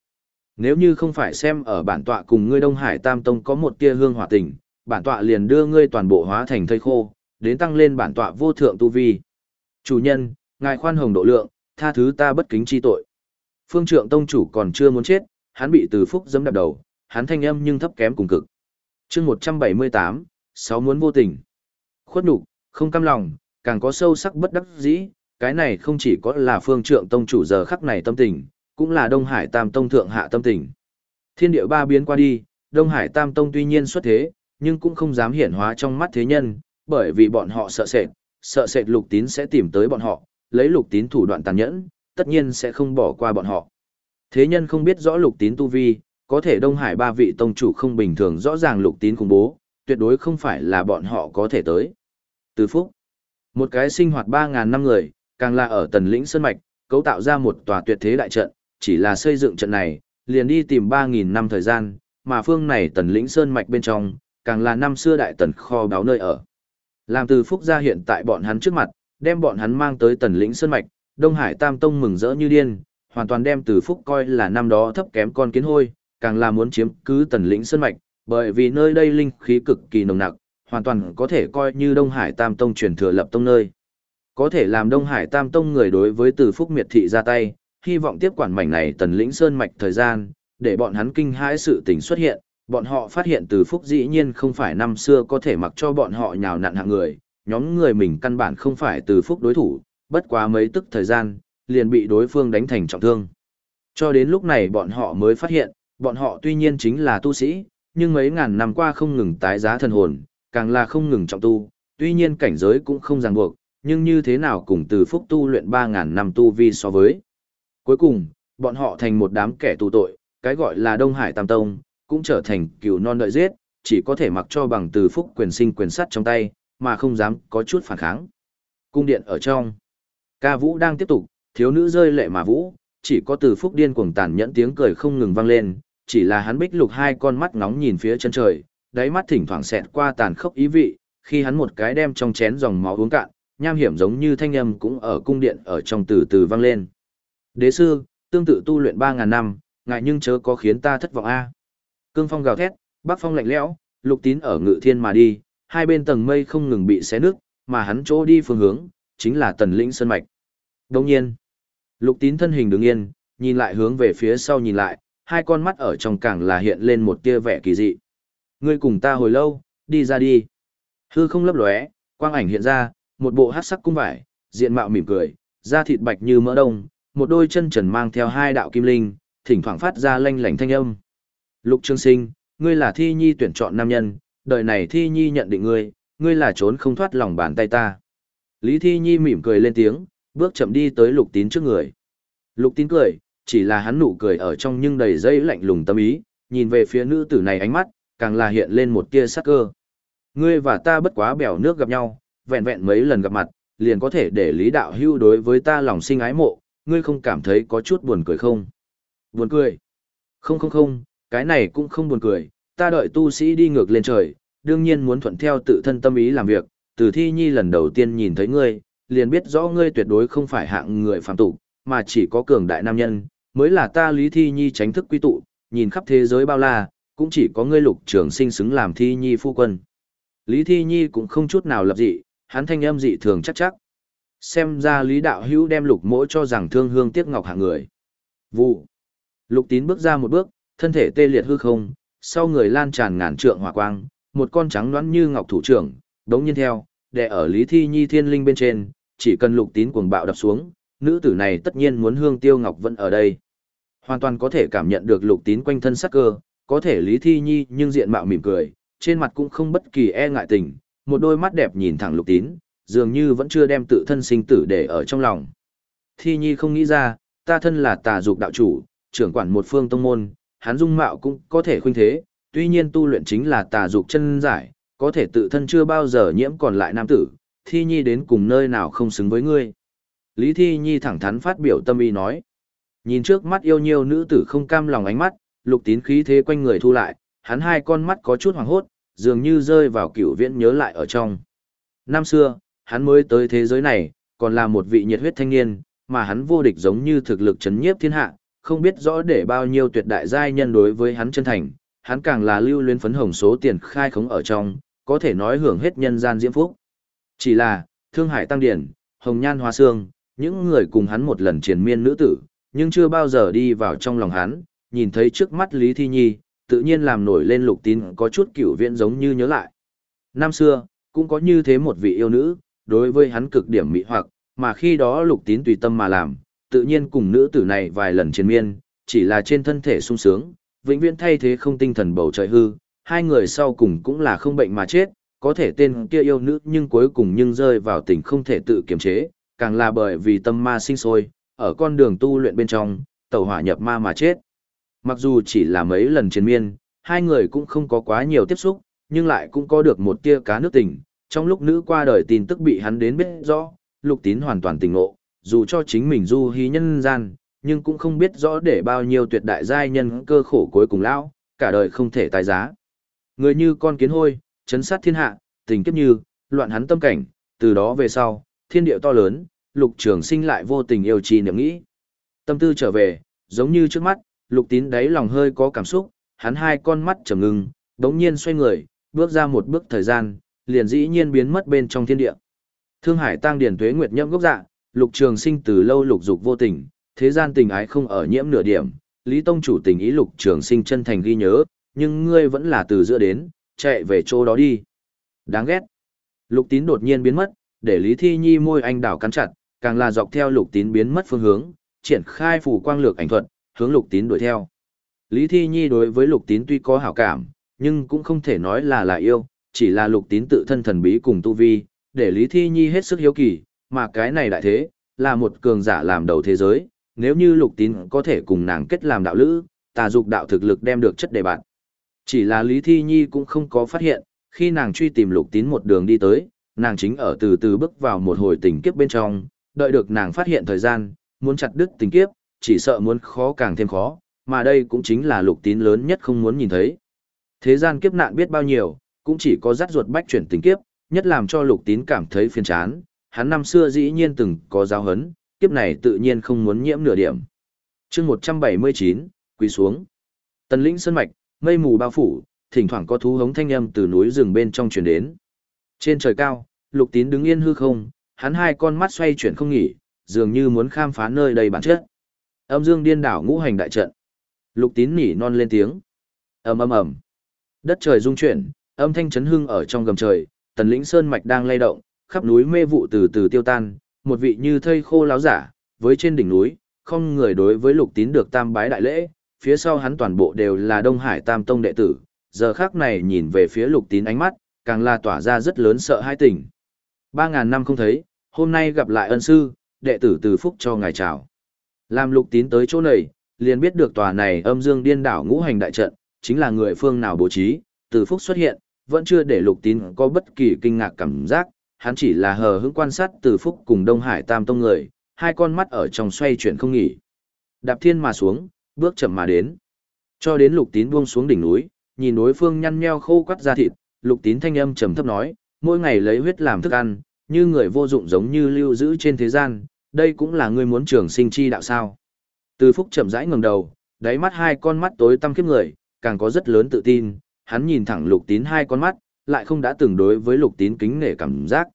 Nếu như không phải xem ở bản tọa cùng ngươi Đông Hải Tam Tông có một tia hương hỏa tình, bản tọa liền đưa ngươi toàn bộ hóa thành thây khô, đến tăng lên bản tọa vô thượng tu vi. Chủ nhân, ngài khoan hồng độ lượng, tha thứ ta bất kính chi tội. Phương trượng tông chủ còn chưa muốn chết, hắn bị từ phúc dẫm đạp đầu, hắn thanh âm nhưng thấp kém cùng cực. chương 178, sáu muốn vô tình. Khuất nhục không cam lòng, càng có sâu sắc bất đắc dĩ, cái này không chỉ có là phương trượng tông chủ giờ khắc này tâm tình, cũng là Đông Hải Tam Tông thượng hạ tâm tình. Thiên địa ba biến qua đi, Đông Hải Tam Tông tuy nhiên xuất thế, nhưng cũng không dám hiển hóa trong mắt thế nhân, bởi vì bọn họ sợ sệt, sợ sệt lục tín sẽ tìm tới bọn họ, lấy lục tín thủ đoạn tàn nhẫn, tất nhiên sẽ không bỏ qua bọn họ. Thế nhân không biết rõ lục tín tu vi, có thể Đông Hải ba vị tông chủ không bình thường rõ ràng lục tín khủng bố, tuyệt đối không phải là bọn họ có thể tới. Từ phúc, một cái sinh hoạt 3.000 năm người, càng là ở tần lĩnh Sơn Mạch, cấu tạo ra một tòa tuyệt thế đại trận, chỉ là xây dựng trận này, liền đi tìm 3.000 năm thời gian, mà phương này tần lĩnh Sơn Mạch bên trong, càng là năm xưa đại tần kho báo nơi ở. Làm từ phúc ra hiện tại bọn hắn trước mặt, đem bọn hắn mang tới tần lĩnh Sơn Mạch, Đông Hải Tam Tông mừng rỡ như điên, hoàn toàn đem từ phúc coi là năm đó thấp kém con kiến hôi, càng là muốn chiếm cứ tần lĩnh Sơn Mạch, bởi vì nơi đây linh khí cực kỳ nồng nặc, hoàn toàn có thể coi như Đông Hải Tam Tông truyền thừa lập tông nơi. Có thể làm Đông Hải Tam Tông người đối với Từ Phúc Miệt Thị ra tay, hy vọng tiếp quản mảnh này tần lĩnh sơn mạch thời gian, để bọn hắn kinh hãi sự tình xuất hiện, bọn họ phát hiện Từ Phúc dĩ nhiên không phải năm xưa có thể mặc cho bọn họ nhào nặn hạng người, nhóm người mình căn bản không phải Từ Phúc đối thủ, bất quá mấy tức thời gian, liền bị đối phương đánh thành trọng thương. Cho đến lúc này bọn họ mới phát hiện, bọn họ tuy nhiên chính là tu sĩ, nhưng mấy ngàn năm qua không ngừng tái giá thần hồn, càng là không ngừng trọng tu, tuy nhiên cảnh giới cũng không ràng buộc, nhưng như thế nào cùng từ phúc tu luyện 3.000 năm tu vi so với. Cuối cùng, bọn họ thành một đám kẻ tù tội, cái gọi là Đông Hải Tam Tông, cũng trở thành cừu non đợi giết, chỉ có thể mặc cho bằng từ phúc quyền sinh quyền sắt trong tay, mà không dám có chút phản kháng. Cung điện ở trong. Ca vũ đang tiếp tục, thiếu nữ rơi lệ mà vũ, chỉ có từ phúc điên cuồng tàn nhẫn tiếng cười không ngừng vang lên, chỉ là hắn bích lục hai con mắt nóng nhìn phía chân trời, đáy mắt thỉnh thoảng xẹt qua tàn khốc ý vị, khi hắn một cái đem trong chén dòng máu uống cạn, nham hiểm giống như thanh âm cũng ở cung điện ở trong từ từ vang lên. Đế sư, tương tự tu luyện 3.000 năm, ngại nhưng chớ có khiến ta thất vọng a. Cương phong gào thét, bắc phong lạnh lẽo, lục tín ở ngự thiên mà đi, hai bên tầng mây không ngừng bị xé nước, mà hắn chỗ đi phương hướng, chính là tần lĩnh sơn mạch. Đồng nhiên, lục tín thân hình đứng yên, nhìn lại hướng về phía sau nhìn lại, hai con mắt ở trong càng là hiện lên một tia vẻ kỳ dị. Ngươi cùng ta hồi lâu, đi ra đi. Hư không lấp lóe, quang ảnh hiện ra, một bộ hát sắc cung vải, diện mạo mỉm cười, da thịt bạch như mỡ đông, một đôi chân trần mang theo hai đạo kim linh, thỉnh thoảng phát ra lanh lảnh thanh âm. Lục Trương Sinh, ngươi là Thi Nhi tuyển chọn nam nhân, đời này Thi Nhi nhận định ngươi, ngươi là trốn không thoát lòng bàn tay ta. Lý Thi Nhi mỉm cười lên tiếng, bước chậm đi tới Lục Tín trước người. Lục Tín cười, chỉ là hắn nụ cười ở trong nhưng đầy dây lạnh lùng tâm ý, nhìn về phía nữ tử này ánh mắt, càng là hiện lên một tia sắc cơ. Ngươi và ta bất quá bèo nước gặp nhau, vẹn vẹn mấy lần gặp mặt, liền có thể để Lý Đạo Hưu đối với ta lòng sinh ái mộ, ngươi không cảm thấy có chút buồn cười không? Buồn cười? Không không không, cái này cũng không buồn cười, ta đợi tu sĩ đi ngược lên trời, đương nhiên muốn thuận theo tự thân tâm ý làm việc, từ thi nhi lần đầu tiên nhìn thấy ngươi, liền biết rõ ngươi tuyệt đối không phải hạng người phàm tục, mà chỉ có cường đại nam nhân, mới là ta Lý Thi Nhi tránh thức quy tụ, nhìn khắp thế giới bao la, cũng chỉ có ngươi lục trường sinh xứng làm Thi Nhi phu quân. Lý Thi Nhi cũng không chút nào lập dị, hắn thanh âm dị thường chắc chắc. Xem ra Lý Đạo Hữu đem lục mỗ cho rằng thương hương tiếc ngọc hạng người. Vụ. Lục tín bước ra một bước, thân thể tê liệt hư không, sau người lan tràn ngàn trượng hỏa quang, một con trắng đoán như ngọc thủ trưởng, đống nhiên theo, đè ở Lý Thi Nhi thiên linh bên trên, chỉ cần lục tín cuồng bạo đập xuống, nữ tử này tất nhiên muốn hương tiêu ngọc vẫn ở đây. Hoàn toàn có thể cảm nhận được lục tín quanh thân sắc cơ, có thể Lý Thi Nhi nhưng diện mạo mỉm cười, trên mặt cũng không bất kỳ e ngại tình, một đôi mắt đẹp nhìn thẳng lục tín, dường như vẫn chưa đem tự thân sinh tử để ở trong lòng. Thi Nhi không nghĩ ra, ta thân là tà dục đạo chủ, trưởng quản một phương tông môn, hắn dung mạo cũng có thể khuynh thế, tuy nhiên tu luyện chính là tà dục chân giải, có thể tự thân chưa bao giờ nhiễm còn lại nam tử, Thi Nhi đến cùng nơi nào không xứng với ngươi. Lý Thi Nhi thẳng thắn phát biểu tâm ý nói. Nhìn trước mắt yêu nhiều nữ tử không cam lòng ánh mắt, lục tín khí thế quanh người thu lại, hắn hai con mắt có chút hoàng hốt, dường như rơi vào cựu viễn nhớ lại ở trong. Năm xưa, hắn mới tới thế giới này, còn là một vị nhiệt huyết thanh niên, mà hắn vô địch giống như thực lực chấn nhiếp thiên hạ, không biết rõ để bao nhiêu tuyệt đại giai nhân đối với hắn chân thành, hắn càng là lưu luyến phấn hồng số tiền khai khống ở trong, có thể nói hưởng hết nhân gian diễm phúc. Chỉ là, thương hải tăng điển, hồng nhan hoa Sương, những người cùng hắn một lần triền miên nữ tử, nhưng chưa bao giờ đi vào trong lòng hắn, nhìn thấy trước mắt Lý Thi Nhi, tự nhiên làm nổi lên lục tín có chút kiểu viễn giống như nhớ lại. Năm xưa, cũng có như thế một vị yêu nữ, đối với hắn cực điểm mỹ hoặc, mà khi đó lục tín tùy tâm mà làm, tự nhiên cùng nữ tử này vài lần chiến miên, chỉ là trên thân thể sung sướng, vĩnh viễn thay thế không tinh thần bầu trời hư, hai người sau cùng cũng là không bệnh mà chết, có thể tên kia yêu nữ nhưng cuối cùng nhưng rơi vào tình không thể tự kiềm chế, càng là bởi vì tâm ma sinh sôi, ở con đường tu luyện bên trong, tẩu hỏa nhập ma mà chết. Mặc dù chỉ là mấy lần chiến miên, hai người cũng không có quá nhiều tiếp xúc, nhưng lại cũng có được một tia cá nước tình. Trong lúc nữ qua đời tin tức bị hắn đến biết rõ, lục tín hoàn toàn tỉnh ngộ, dù cho chính mình du hí nhân gian, nhưng cũng không biết rõ để bao nhiêu tuyệt đại giai nhân cơ khổ cuối cùng lão, cả đời không thể tái giá. Người như con kiến hôi, chấn sát thiên hạ, tình kiếp như, loạn hắn tâm cảnh, từ đó về sau, thiên địa to lớn, lục trường sinh lại vô tình yêu trì niệm nghĩ. Tâm tư trở về, giống như trước mắt, lục tín đáy lòng hơi có cảm xúc, hắn hai con mắt trầm ngưng, đống nhiên xoay người, bước ra một bước thời gian, liền dĩ nhiên biến mất bên trong thiên địa. Thương Hải tăng điển tuế nguyệt nhậm gốc dạ, lục trường sinh từ lâu lục dục vô tình, thế gian tình ái không ở nhiễm nửa điểm, Lý Tông chủ tình ý lục trường sinh chân thành ghi nhớ, nhưng ngươi vẫn là từ giữa đến, chạy về chỗ đó đi. Đáng ghét. Lục tín đột nhiên biến mất, để Lý Thi Nhi môi anh đảo cắn chặt, càng là dọc theo lục tín biến mất phương hướng, triển khai phủ quang lược ảnh thuật, hướng lục tín đuổi theo. Lý Thi Nhi đối với lục tín tuy có hảo cảm, nhưng cũng không thể nói là là yêu, chỉ là lục tín tự thân thần bí cùng tu vi, để Lý Thi Nhi hết sức hiếu kỳ, mà cái này đại thế, là một cường giả làm đầu thế giới, nếu như lục tín có thể cùng nàng kết làm đạo lữ, tà dục đạo thực lực đem được chất đề bạn. Chỉ là Lý Thi Nhi cũng không có phát hiện, khi nàng truy tìm lục tín một đường đi tới, nàng chính ở từ từ bước vào một hồi tình kiếp bên trong, đợi được nàng phát hiện thời gian, muốn chặt đứt tình kiếp, chỉ sợ muốn khó càng thêm khó, mà đây cũng chính là lục tín lớn nhất không muốn nhìn thấy. Thế gian kiếp nạn biết bao nhiêu, cũng chỉ có rắt ruột bách chuyển tình kiếp, nhất làm cho lục tín cảm thấy phiền chán, hắn năm xưa dĩ nhiên từng có giáo hấn, kiếp này tự nhiên không muốn nhiễm nửa điểm. chương 179, quỳ xuống. Tần lĩnh sơn mạch, mây mù bao phủ, thỉnh thoảng có thú hống thanh âm từ núi rừng bên trong truyền đến. Trên trời cao, lục tín đứng yên hư không, hắn hai con mắt xoay chuyển không nghỉ, dường như muốn khám phá nơi đầy bản chất. Âm dương điên đảo ngũ hành đại trận. Lục tín nỉ non lên tiếng. ầm ầm ầm. Đất trời rung chuyển, âm thanh chấn hưng ở trong gầm trời, tần lĩnh sơn mạch đang lay động, khắp núi mê vụ từ từ tiêu tan, một vị như thây khô láo giả, với trên đỉnh núi, không người đối với lục tín được tam bái đại lễ, phía sau hắn toàn bộ đều là Đông Hải Tam Tông đệ tử, giờ khác này nhìn về phía lục tín ánh mắt, càng là tỏa ra rất lớn sợ hai tình. Ba ngàn năm không thấy, hôm nay gặp lại ân sư, đệ tử từ phúc cho ngài chào. Làm lục tín tới chỗ này, liền biết được tòa này âm dương điên đảo ngũ hành đại trận, chính là người phương nào bố trí, từ phúc xuất hiện, vẫn chưa để lục tín có bất kỳ kinh ngạc cảm giác, hắn chỉ là hờ hững quan sát từ phúc cùng Đông Hải Tam Tông người, hai con mắt ở trong xoay chuyển không nghỉ. Đạp thiên mà xuống, bước chậm mà đến. Cho đến lục tín buông xuống đỉnh núi, nhìn đối phương nhăn nheo khô quắt da thịt, lục tín thanh âm trầm thấp nói, mỗi ngày lấy huyết làm thức ăn, như người vô dụng giống như lưu giữ trên thế gian, đây cũng là người muốn trường sinh chi đạo sao. Từ phúc chậm rãi ngẩng đầu, đáy mắt hai con mắt tối tăm khiếp người, càng có rất lớn tự tin, hắn nhìn thẳng lục tín hai con mắt, lại không đã từng đối với lục tín kính nể cảm giác.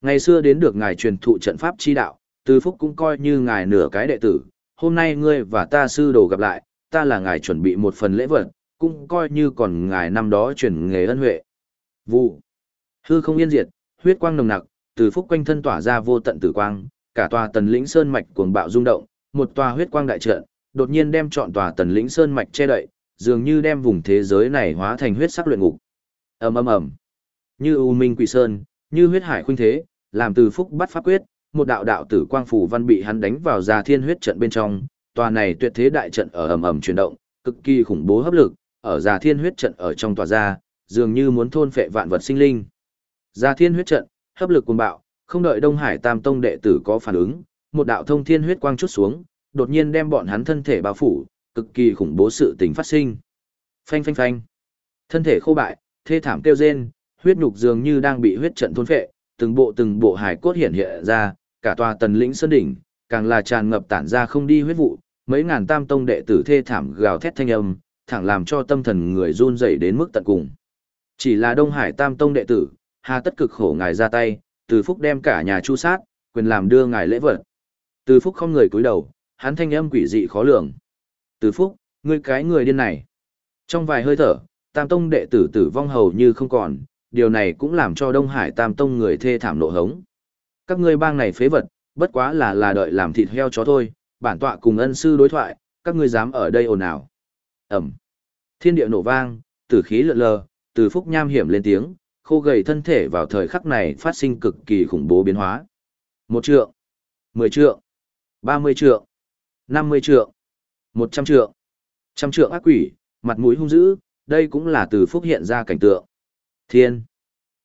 Ngày xưa đến được ngài truyền thụ trận pháp chi đạo, từ phúc cũng coi như ngài nửa cái đệ tử, hôm nay ngươi và ta sư đồ gặp lại, ta là ngài chuẩn bị một phần lễ vật, cũng coi như còn ngài năm đó truyền nghề ân huệ. Vụ. Hư không yên diệt, huyết quang nồng nặc, từ phúc quanh thân tỏa ra vô tận tử quang, cả tòa tần lĩnh sơn mạch cuồng bạo rung động, một tòa huyết quang đại trận, đột nhiên đem trọn tòa tần lĩnh sơn mạch che đậy, dường như đem vùng thế giới này hóa thành huyết sắc luyện ngục. Ầm ầm ầm. Như u minh quỷ sơn, như huyết hải khuynh thế, làm từ phúc bắt pháp quyết, một đạo đạo tử quang phủ văn bị hắn đánh vào ra thiên huyết trận bên trong, tòa này tuyệt thế đại trận ở ầm ầm chuyển động, cực kỳ khủng bố hấp lực, ở già thiên huyết trận ở trong tòa ra, dường như muốn thôn phệ vạn vật sinh linh. Già thiên huyết trận, hấp lực cuồng bạo, không đợi Đông Hải Tam Tông đệ tử có phản ứng, một đạo thông thiên huyết quang chút xuống, đột nhiên đem bọn hắn thân thể bao phủ, cực kỳ khủng bố sự tình phát sinh. Phanh phanh phanh. Thân thể khô bại, thê thảm kêu rên, huyết nhục dường như đang bị huyết trận thôn phệ, từng bộ từng bộ hài cốt hiện hiện ra, cả tòa tần lĩnh sơn đỉnh, càng là tràn ngập tản ra không đi huyết vụ, mấy ngàn tam tông đệ tử thê thảm gào thét thanh âm, thẳng làm cho tâm thần người run rẩy đến mức tận cùng. Chỉ là Đông Hải tam tông đệ tử, hà tất cực khổ ngài ra tay, từ phúc đem cả nhà chu sát, quyền làm đưa ngài lễ vật. Từ phúc không người cúi đầu, hắn thanh âm quỷ dị khó lường. Từ phúc, ngươi cái người điên này. Trong vài hơi thở, tam tông đệ tử tử vong hầu như không còn, điều này cũng làm cho Đông Hải tam tông người thê thảm nộ hống. Các ngươi bang này phế vật, bất quá là là đợi làm thịt heo chó thôi, bản tọa cùng ân sư đối thoại, các ngươi dám ở đây ồn ào. Ẩm. Thiên địa nổ vang, tử khí lượn lờ, từ phúc nham hiểm lên tiếng, khô gầy thân thể vào thời khắc này phát sinh cực kỳ khủng bố biến hóa. Một trượng, mười trượng, ba mươi trượng, năm mươi trượng. Một trăm trượng. Trăm trượng ác quỷ, mặt mũi hung dữ, đây cũng là từ phúc hiện ra cảnh tượng. Thiên.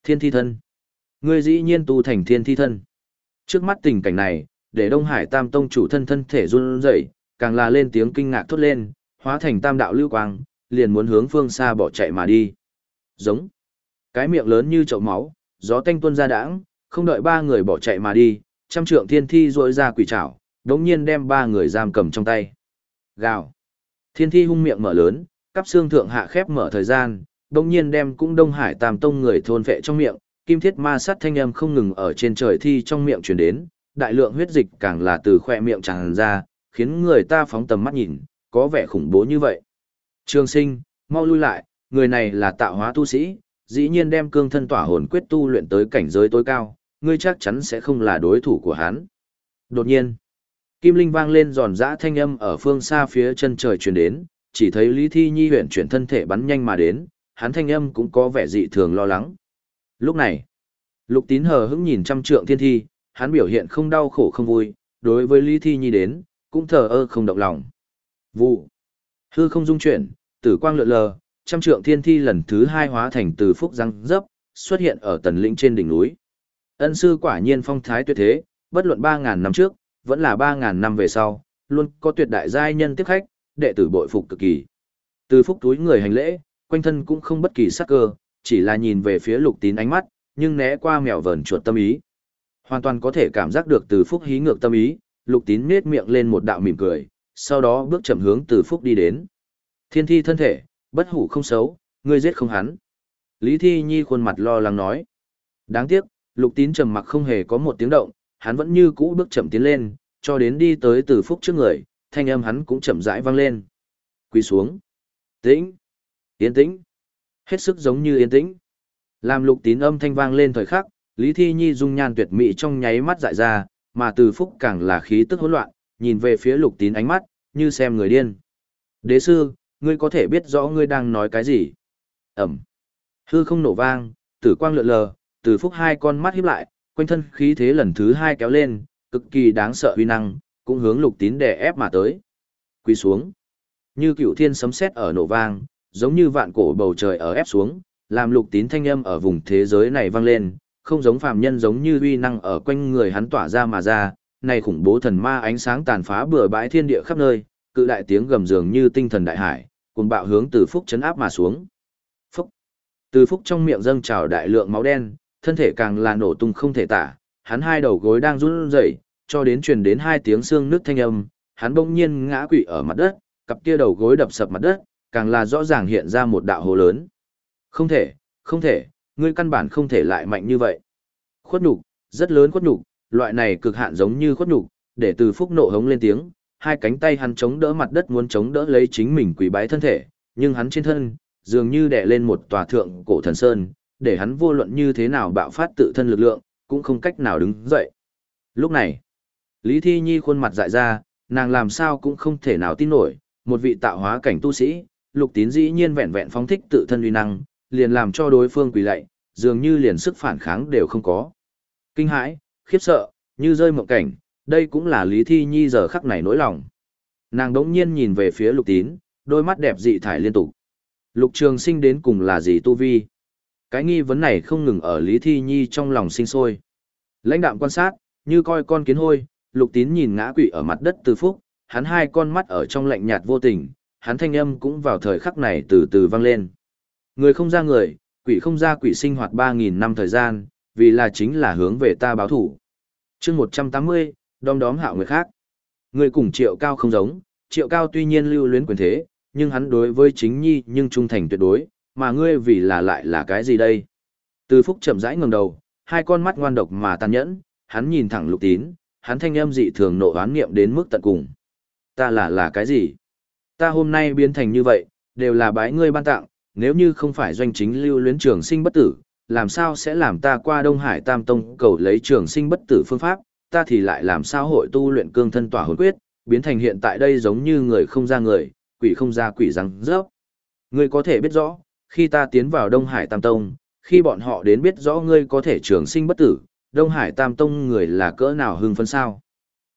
Thiên thi thân. Ngươi dĩ nhiên tu thành thiên thi thân. Trước mắt tình cảnh này, để Đông Hải Tam Tông chủ thân thân thể run rẩy, càng là lên tiếng kinh ngạc thốt lên, hóa thành tam đạo lưu quang, liền muốn hướng phương xa bỏ chạy mà đi. Giống. Cái miệng lớn như chậu máu, gió tanh tuôn ra đãng, không đợi ba người bỏ chạy mà đi, trăm trượng thiên thi rỗi ra quỷ trảo, đống nhiên đem ba người giam cầm trong tay. Gào. Thiên thi hung miệng mở lớn, cắp xương thượng hạ khép mở thời gian, đồng nhiên đem cũng Đông Hải Tam Tông người thôn vệ trong miệng, kim thiết ma sát thanh âm không ngừng ở trên trời thi trong miệng truyền đến, đại lượng huyết dịch càng là từ khoe miệng tràn ra, khiến người ta phóng tầm mắt nhìn, có vẻ khủng bố như vậy. Trường sinh, mau lui lại, người này là tạo hóa tu sĩ, dĩ nhiên đem cương thân tỏa hồn quyết tu luyện tới cảnh giới tối cao, ngươi chắc chắn sẽ không là đối thủ của hắn. Đột nhiên, kim linh vang lên giòn giã thanh âm ở phương xa phía chân trời truyền đến, chỉ thấy Lý Thi Nhi huyện chuyển thân thể bắn nhanh mà đến, hắn thanh âm cũng có vẻ dị thường lo lắng. Lúc này, Lục Tín hờ hững nhìn trăm trượng thiên thi, hắn biểu hiện không đau khổ không vui, đối với Lý Thi Nhi đến, cũng thờ ơ không động lòng. Vụ. Hư không dung chuyển, tử quang lượn lờ, trăm trượng thiên thi lần thứ hai hóa thành từ phúc răng dấp, xuất hiện ở tần lĩnh trên đỉnh núi. Ân sư quả nhiên phong thái tuyệt thế, bất luận 3.000 năm trước, vẫn là 3.000 năm về sau, luôn có tuyệt đại giai nhân tiếp khách, đệ tử bội phục cực kỳ. Từ phúc túi người hành lễ, quanh thân cũng không bất kỳ sắc cơ, chỉ là nhìn về phía lục tín ánh mắt, nhưng né qua mèo vờn chuột tâm ý. Hoàn toàn có thể cảm giác được từ phúc hí ngược tâm ý, lục tín nết miệng lên một đạo mỉm cười, sau đó bước chậm hướng từ phúc đi đến. Thiên thi thân thể, bất hủ không xấu, ngươi giết không hắn. Lý Thi Nhi khuôn mặt lo lắng nói. Đáng tiếc, lục tín trầm mặc không hề có một tiếng động, hắn vẫn như cũ bước chậm tiến lên, cho đến đi tới từ phúc trước người, thanh âm hắn cũng chậm rãi vang lên. Quỳ xuống. Tĩnh. Yên tĩnh. Hết sức giống như yên tĩnh. Làm lục tín âm thanh vang lên thời khắc, Lý Thi Nhi dung nhan tuyệt mỹ trong nháy mắt dại ra, mà từ phúc càng là khí tức hỗn loạn, nhìn về phía lục tín ánh mắt, như xem người điên. Đế sư, ngươi có thể biết rõ ngươi đang nói cái gì? Ẩm. Hư không nổ vang, tử quang lượn lờ, từ phúc hai con mắt híp lại, quanh thân khí thế lần thứ hai kéo lên, cực kỳ đáng sợ uy năng, cũng hướng lục tín đè ép mà tới. Quỳ xuống. Như cựu thiên sấm sét ở nổ vang, giống như vạn cổ bầu trời ở ép xuống, làm lục tín thanh âm ở vùng thế giới này vang lên, không giống phàm nhân giống như uy năng ở quanh người hắn tỏa ra mà ra, này khủng bố thần ma ánh sáng tàn phá bừa bãi thiên địa khắp nơi, cự đại tiếng gầm dường như tinh thần đại hải, cùng bạo hướng từ phúc chấn áp mà xuống. Phúc. Từ phúc trong miệng dâng trào đại lượng máu đen, thân thể càng là nổ tung không thể tả, hắn hai đầu gối đang run rẩy, cho đến truyền đến hai tiếng xương nước thanh âm, hắn bỗng nhiên ngã quỵ ở mặt đất, cặp kia đầu gối đập sập mặt đất, càng là rõ ràng hiện ra một đạo hồ lớn. Không thể, không thể, ngươi căn bản không thể lại mạnh như vậy. Khuất nhục, rất lớn khuất nhục, loại này cực hạn giống như khuất nhục, để từ phúc nộ hống lên tiếng, hai cánh tay hắn chống đỡ mặt đất muốn chống đỡ lấy chính mình quỳ bái thân thể, nhưng hắn trên thân, dường như đè lên một tòa thượng cổ thần sơn, để hắn vô luận như thế nào bạo phát tự thân lực lượng, cũng không cách nào đứng dậy. Lúc này, Lý Thi Nhi khuôn mặt dại ra, nàng làm sao cũng không thể nào tin nổi, một vị tạo hóa cảnh tu sĩ, lục tín dĩ nhiên vẹn vẹn phóng thích tự thân uy năng, liền làm cho đối phương quỳ lạy, dường như liền sức phản kháng đều không có. Kinh hãi, khiếp sợ, như rơi mộng cảnh, đây cũng là Lý Thi Nhi giờ khắc này nỗi lòng. Nàng đống nhiên nhìn về phía lục tín, đôi mắt đẹp dị thải liên tục. Lục trường sinh đến cùng là gì tu vi? Cái nghi vấn này không ngừng ở Lý Thi Nhi trong lòng sinh sôi. Lãnh đạm quan sát, như coi con kiến hôi, lục tín nhìn ngã quỵ ở mặt đất từ phúc, hắn hai con mắt ở trong lạnh nhạt vô tình, hắn thanh âm cũng vào thời khắc này từ từ vang lên. Người không ra người, quỷ không ra quỷ sinh hoạt 3.000 năm thời gian, vì là chính là hướng về ta báo thủ. chương 180, đom đóm hạo người khác. Người cùng triệu cao không giống, triệu cao tuy nhiên lưu luyến quyền thế, nhưng hắn đối với chính nhi nhưng trung thành tuyệt đối, mà ngươi vì là lại là cái gì đây? Từ phúc chậm rãi ngẩng đầu, hai con mắt ngoan độc mà tàn nhẫn, hắn nhìn thẳng lục tín, hắn thanh âm dị thường nộ oán nghiệm đến mức tận cùng. Ta là là cái gì? Ta hôm nay biến thành như vậy, đều là bái ngươi ban tặng, nếu như không phải doanh chính lưu luyến trường sinh bất tử, làm sao sẽ làm ta qua Đông Hải Tam Tông cầu lấy trường sinh bất tử phương pháp, ta thì lại làm sao hội tu luyện cương thân tỏa hồn quyết, biến thành hiện tại đây giống như người không ra người, quỷ không ra quỷ răng rớp. Ngươi có thể biết rõ, khi ta tiến vào Đông Hải Tam Tông, khi bọn họ đến biết rõ ngươi có thể trường sinh bất tử, Đông Hải Tam Tông người là cỡ nào hưng phấn sao.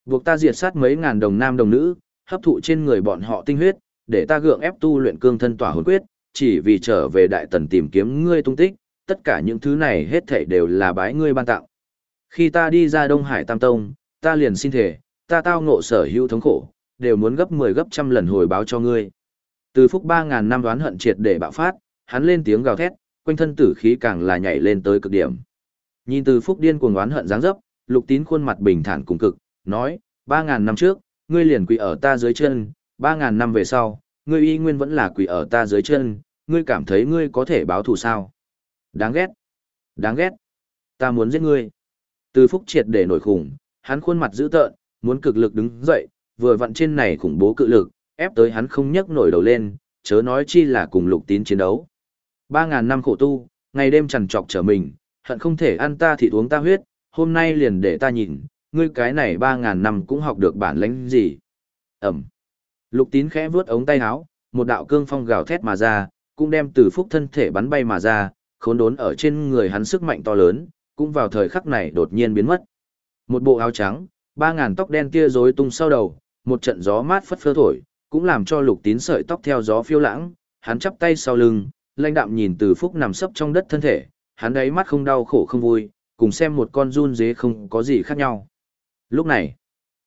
Buộc ta diệt sát mấy ngàn đồng nam đồng nữ, hấp thụ trên người bọn họ tinh huyết, để ta gượng ép tu luyện cương thân tỏa hồn quyết, chỉ vì trở về đại tần tìm kiếm ngươi tung tích, tất cả những thứ này hết thảy đều là bái ngươi ban tặng. Khi ta đi ra Đông Hải Tam Tông, ta liền xin thể, ta tao ngộ sở hữu thống khổ, đều muốn gấp 10 gấp trăm lần hồi báo cho ngươi. Từ phúc 3.000 năm đoán hận triệt để bạo phát, hắn lên tiếng gào thét, quanh thân tử khí càng là nhảy lên tới cực điểm. Nhìn từ phúc điên cuồng đoán hận dáng dấp, lục tín khuôn mặt bình thản cùng cực, nói, 3.000 năm trước, ngươi liền quỳ ở ta dưới chân, 3.000 năm về sau, ngươi y nguyên vẫn là quỳ ở ta dưới chân, ngươi cảm thấy ngươi có thể báo thù sao? Đáng ghét! Đáng ghét! Ta muốn giết ngươi! Từ phúc triệt để nổi khủng, hắn khuôn mặt dữ tợn, muốn cực lực đứng dậy, vừa vặn trên này khủng bố cự lực, ép tới hắn không nhấc nổi đầu lên, chớ nói chi là cùng lục tín chiến đấu. Ba ngàn năm khổ tu, ngày đêm trằn trọc trở mình, hận không thể ăn ta thịt uống ta huyết, hôm nay liền để ta nhìn, ngươi cái này ba ngàn năm cũng học được bản lĩnh gì. Ẩm. Lục tín khẽ vướt ống tay áo, một đạo cương phong gào thét mà ra, cũng đem từ phúc thân thể bắn bay mà ra, khốn đốn ở trên người hắn sức mạnh to lớn, cũng vào thời khắc này đột nhiên biến mất. Một bộ áo trắng, ba ngàn tóc đen tia rối tung sau đầu, một trận gió mát phất phơ thổi, cũng làm cho lục tín sợi tóc theo gió phiêu lãng, hắn chắp tay sau lưng, lãnh đạm nhìn từ phúc nằm sấp trong đất thân thể, hắn đấy mắt không đau khổ không vui, cùng xem một con run dế không có gì khác nhau. Lúc này,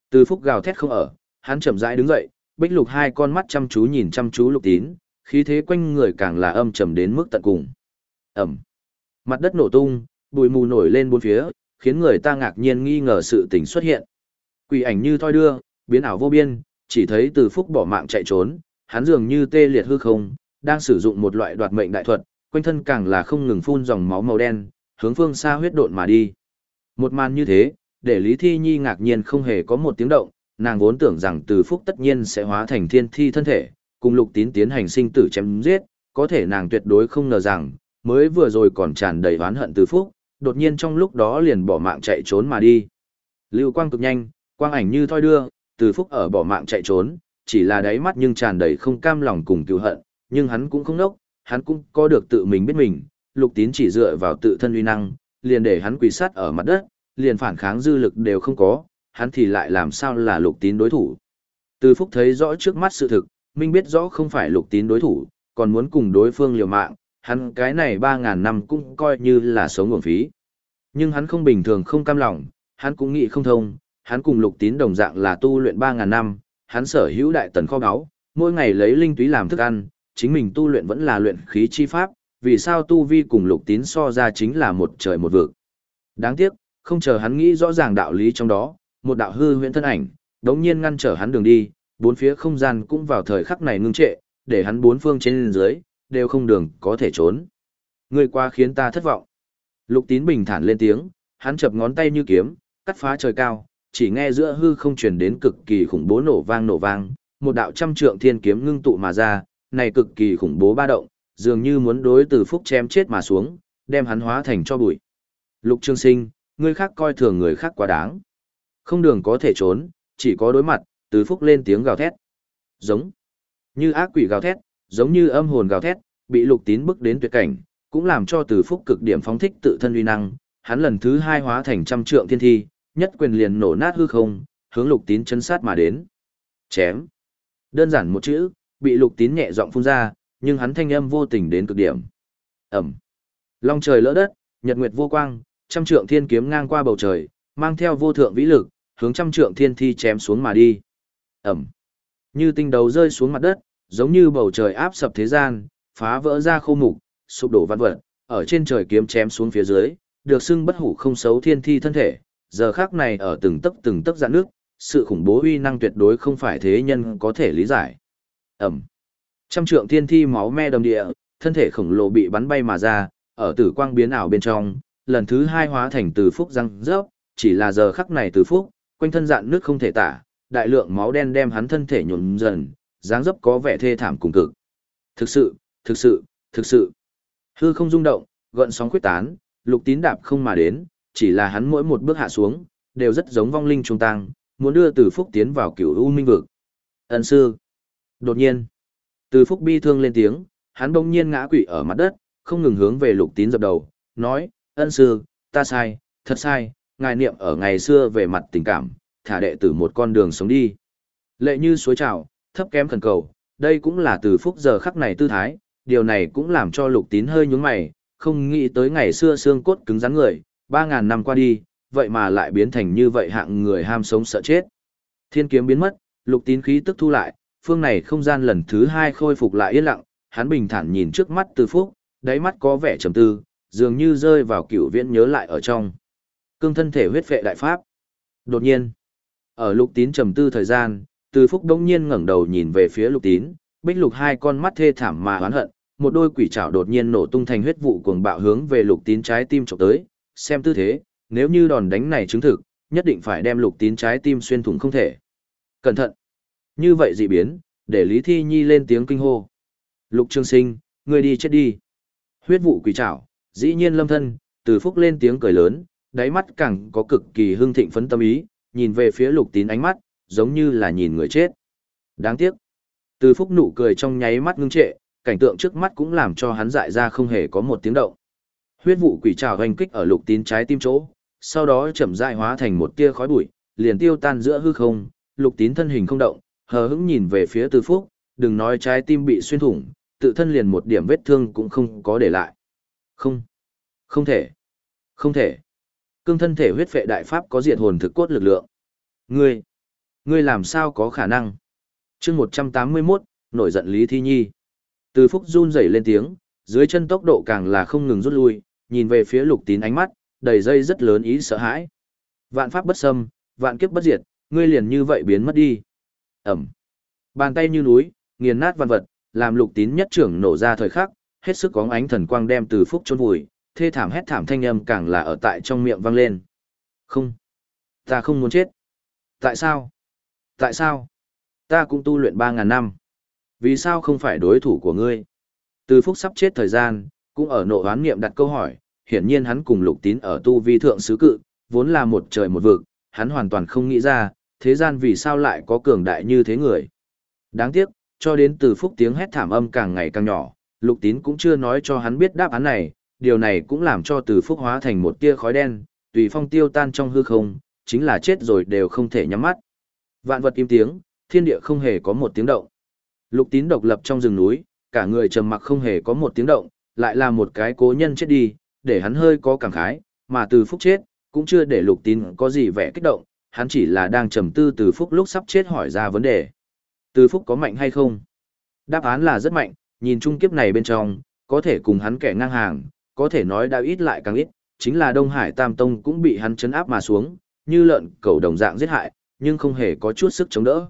từ phúc gào thét không ở, hắn chậm rãi đứng dậy, bích lục hai con mắt chăm chú nhìn chăm chú lục tín, khí thế quanh người càng là âm trầm đến mức tận cùng. Ẩm. Mặt đất nổ tung, bụi mù nổi lên bốn phía, khiến người ta ngạc nhiên nghi ngờ sự tình xuất hiện. Quỷ ảnh như thoi đưa, biến ảo vô biên, chỉ thấy từ phúc bỏ mạng chạy trốn, hắn dường như tê liệt hư không, đang sử dụng một loại đoạt mệnh đại thuật, quanh thân càng là không ngừng phun dòng máu màu đen, hướng phương xa huyết độn mà đi. Một màn như thế, để Lý Thi Nhi ngạc nhiên không hề có một tiếng động, nàng vốn tưởng rằng từ phúc tất nhiên sẽ hóa thành thiên thi thân thể, cùng lục tín tiến hành sinh tử chém giết, có thể nàng tuyệt đối không ngờ rằng, mới vừa rồi còn tràn đầy oán hận từ phúc, đột nhiên trong lúc đó liền bỏ mạng chạy trốn mà đi. Lưu quang cực nhanh, quang ảnh như thoi đưa, từ phúc ở bỏ mạng chạy trốn, chỉ là đáy mắt nhưng tràn đầy không cam lòng cùng cứu hận, nhưng hắn cũng không nốc, hắn cũng có được tự mình biết mình, lục tín chỉ dựa vào tự thân uy năng, liền để hắn quỳ sát ở mặt đất, liền phản kháng dư lực đều không có, hắn thì lại làm sao là lục tín đối thủ. Từ phúc thấy rõ trước mắt sự thực, minh biết rõ không phải lục tín đối thủ, còn muốn cùng đối phương liều mạng, hắn cái này 3.000 năm cũng coi như là sống nguồn phí. Nhưng hắn không bình thường không cam lòng, hắn cũng nghĩ không thông, hắn cùng lục tín đồng dạng là tu luyện 3.000 năm, hắn sở hữu đại tần kho báu, mỗi ngày lấy linh túy làm thức ăn, chính mình tu luyện vẫn là luyện khí chi pháp, vì sao tu vi cùng lục tín so ra chính là một trời một vực. Đáng tiếc, không chờ hắn nghĩ rõ ràng đạo lý trong đó, một đạo hư huyễn thân ảnh, đống nhiên ngăn trở hắn đường đi, bốn phía không gian cũng vào thời khắc này ngưng trệ, để hắn bốn phương trên dưới, đều không đường có thể trốn. Người qua khiến ta thất vọng. Lục tín bình thản lên tiếng, hắn chập ngón tay như kiếm, cắt phá trời cao, chỉ nghe giữa hư không truyền đến cực kỳ khủng bố nổ vang nổ vang, một đạo trăm trượng thiên kiếm ngưng tụ mà ra, này cực kỳ khủng bố ba động, dường như muốn đối từ phúc chém chết mà xuống, đem hắn hóa thành cho bụi. Lục Trương Sinh, người khác coi thường người khác quá đáng. Không đường có thể trốn, chỉ có đối mặt, từ phúc lên tiếng gào thét. Giống. Như ác quỷ gào thét, giống như âm hồn gào thét, bị lục tín bức đến tuyệt cảnh, cũng làm cho từ phúc cực điểm phóng thích tự thân uy năng, hắn lần thứ hai hóa thành trăm trượng thiên thi, nhất quyền liền nổ nát hư không, hướng lục tín chân sát mà đến. Chém. Đơn giản một chữ, bị lục tín nhẹ giọng phun ra, nhưng hắn thanh âm vô tình đến cực điểm. Ẩm. Long trời lỡ đất, nhật nguyệt vô quang, trăm trượng thiên kiếm ngang qua bầu trời, mang theo vô thượng vĩ lực, hướng trăm trượng thiên thi chém xuống mà đi. Ẩm. Như tinh đầu rơi xuống mặt đất, giống như bầu trời áp sập thế gian, phá vỡ ra khô mục, sụp đổ văn vật, ở trên trời kiếm chém xuống phía dưới, được xưng bất hủ không xấu thiên thi thân thể, giờ khác này ở từng tấc từng tấc dạn nước, sự khủng bố uy năng tuyệt đối không phải thế nhân có thể lý giải. Ẩm. Trăm trượng thiên thi máu me đầm địa, thân thể khổng lồ bị bắn bay mà ra, ở tử quang biến ảo bên trong, lần thứ hai hóa thành từ phúc răng rớp, chỉ là giờ khắc này từ phúc, quanh thân dạn nước không thể tả, đại lượng máu đen đem hắn thân thể nhuộm dần, dáng dấp có vẻ thê thảm cùng cực. Thực sự, thực sự, thực sự. Hư không rung động, gợn sóng quyết tán, lục tín đạp không mà đến, chỉ là hắn mỗi một bước hạ xuống, đều rất giống vong linh trung tăng, muốn đưa từ phúc tiến vào cửu u minh vực. Ân sư. Đột nhiên, từ phúc bi thương lên tiếng, hắn bỗng nhiên ngã quỵ ở mặt đất, không ngừng hướng về lục tín dập đầu, nói, ân sư, ta sai, thật sai, ngài niệm ở ngày xưa về mặt tình cảm, thả đệ tử một con đường sống đi. Lệ như suối trào, thấp kém khẩn cầu, đây cũng là từ phúc giờ khắc này tư thái, điều này cũng làm cho lục tín hơi nhúng mày, không nghĩ tới ngày xưa xương cốt cứng rắn người, ba ngàn năm qua đi, vậy mà lại biến thành như vậy hạng người ham sống sợ chết. Thiên kiếm biến mất, lục tín khí tức thu lại, phương này không gian lần thứ hai khôi phục lại yên lặng, hắn bình thản nhìn trước mắt từ phúc, đáy mắt có vẻ trầm tư, dường như rơi vào cựu viễn nhớ lại ở trong. Cương thân thể huyết vệ đại pháp. Đột nhiên, ở lục tín trầm tư thời gian, từ phúc đông nhiên ngẩng đầu nhìn về phía lục tín, bích lục hai con mắt thê thảm mà oán hận, một đôi quỷ trảo đột nhiên nổ tung thành huyết vụ cuồng bạo hướng về lục tín trái tim chụp tới, xem tư thế, nếu như đòn đánh này chứng thực, nhất định phải đem lục tín trái tim xuyên thủng không thể. Cẩn thận! Như vậy dị biến, để Lý Thi Nhi lên tiếng kinh hô. Lục Trương Sinh, ngươi đi chết đi. Huyết vụ quỷ trảo, dĩ nhiên lâm thân, từ phúc lên tiếng cười lớn, đáy mắt càng có cực kỳ hưng thịnh phấn tâm ý, nhìn về phía lục tín ánh mắt, giống như là nhìn người chết. Đáng tiếc. Từ phúc nụ cười trong nháy mắt ngưng trệ, cảnh tượng trước mắt cũng làm cho hắn dại ra không hề có một tiếng động. Huyết vụ quỷ trảo hoành kích ở lục tín trái tim chỗ, sau đó chậm rãi hóa thành một tia khói bụi, liền tiêu tan giữa hư không, lục tín thân hình không động, hờ hững nhìn về phía từ phúc, đừng nói trái tim bị xuyên thủng, tự thân liền một điểm vết thương cũng không có để lại. Không, không thể, không thể. Cương thân thể huyết vệ đại pháp có diệt hồn thực cốt lực lượng. Ngươi, ngươi làm sao có khả năng? chương 181, nổi giận Lý Thi Nhi. Từ phúc run rẩy lên tiếng, dưới chân tốc độ càng là không ngừng rút lui, nhìn về phía lục tín ánh mắt, đầy dây rất lớn ý sợ hãi. Vạn pháp bất xâm, vạn kiếp bất diệt, ngươi liền như vậy biến mất đi. Ẩm. Bàn tay như núi, nghiền nát văn vật, làm lục tín nhất trưởng nổ ra thời khắc, hết sức có ánh thần quang đem từ phúc chôn vùi, thê thảm hét thảm thanh âm càng là ở tại trong miệng vang lên. Không. Ta không muốn chết. Tại sao? Tại sao? Ta cũng tu luyện ba ngàn năm. Vì sao không phải đối thủ của ngươi? Từ phúc sắp chết thời gian, cũng ở nộ hoán nghiệm đặt câu hỏi, hiển nhiên hắn cùng lục tín ở tu vi thượng sứ cự, vốn là một trời một vực, hắn hoàn toàn không nghĩ ra, thế gian vì sao lại có cường đại như thế người. Đáng tiếc, cho đến từ phúc tiếng hét thảm âm càng ngày càng nhỏ, lục tín cũng chưa nói cho hắn biết đáp án này, điều này cũng làm cho từ phúc hóa thành một tia khói đen, tùy phong tiêu tan trong hư không, chính là chết rồi đều không thể nhắm mắt. Vạn vật im tiếng, thiên địa không hề có một tiếng động. Lục tín độc lập trong rừng núi, cả người trầm mặc không hề có một tiếng động, lại là một cái cố nhân chết đi, để hắn hơi có cảm khái, mà từ phúc chết, cũng chưa để lục tín có gì vẻ kích động, hắn chỉ là đang trầm tư từ phúc lúc sắp chết hỏi ra vấn đề. Từ phúc có mạnh hay không? Đáp án là rất mạnh, nhìn chung kiếp này bên trong, có thể cùng hắn kẻ ngang hàng, có thể nói đã ít lại càng ít, chính là Đông Hải Tam Tông cũng bị hắn chấn áp mà xuống, như lợn cầu đồng dạng giết hại, nhưng không hề có chút sức chống đỡ.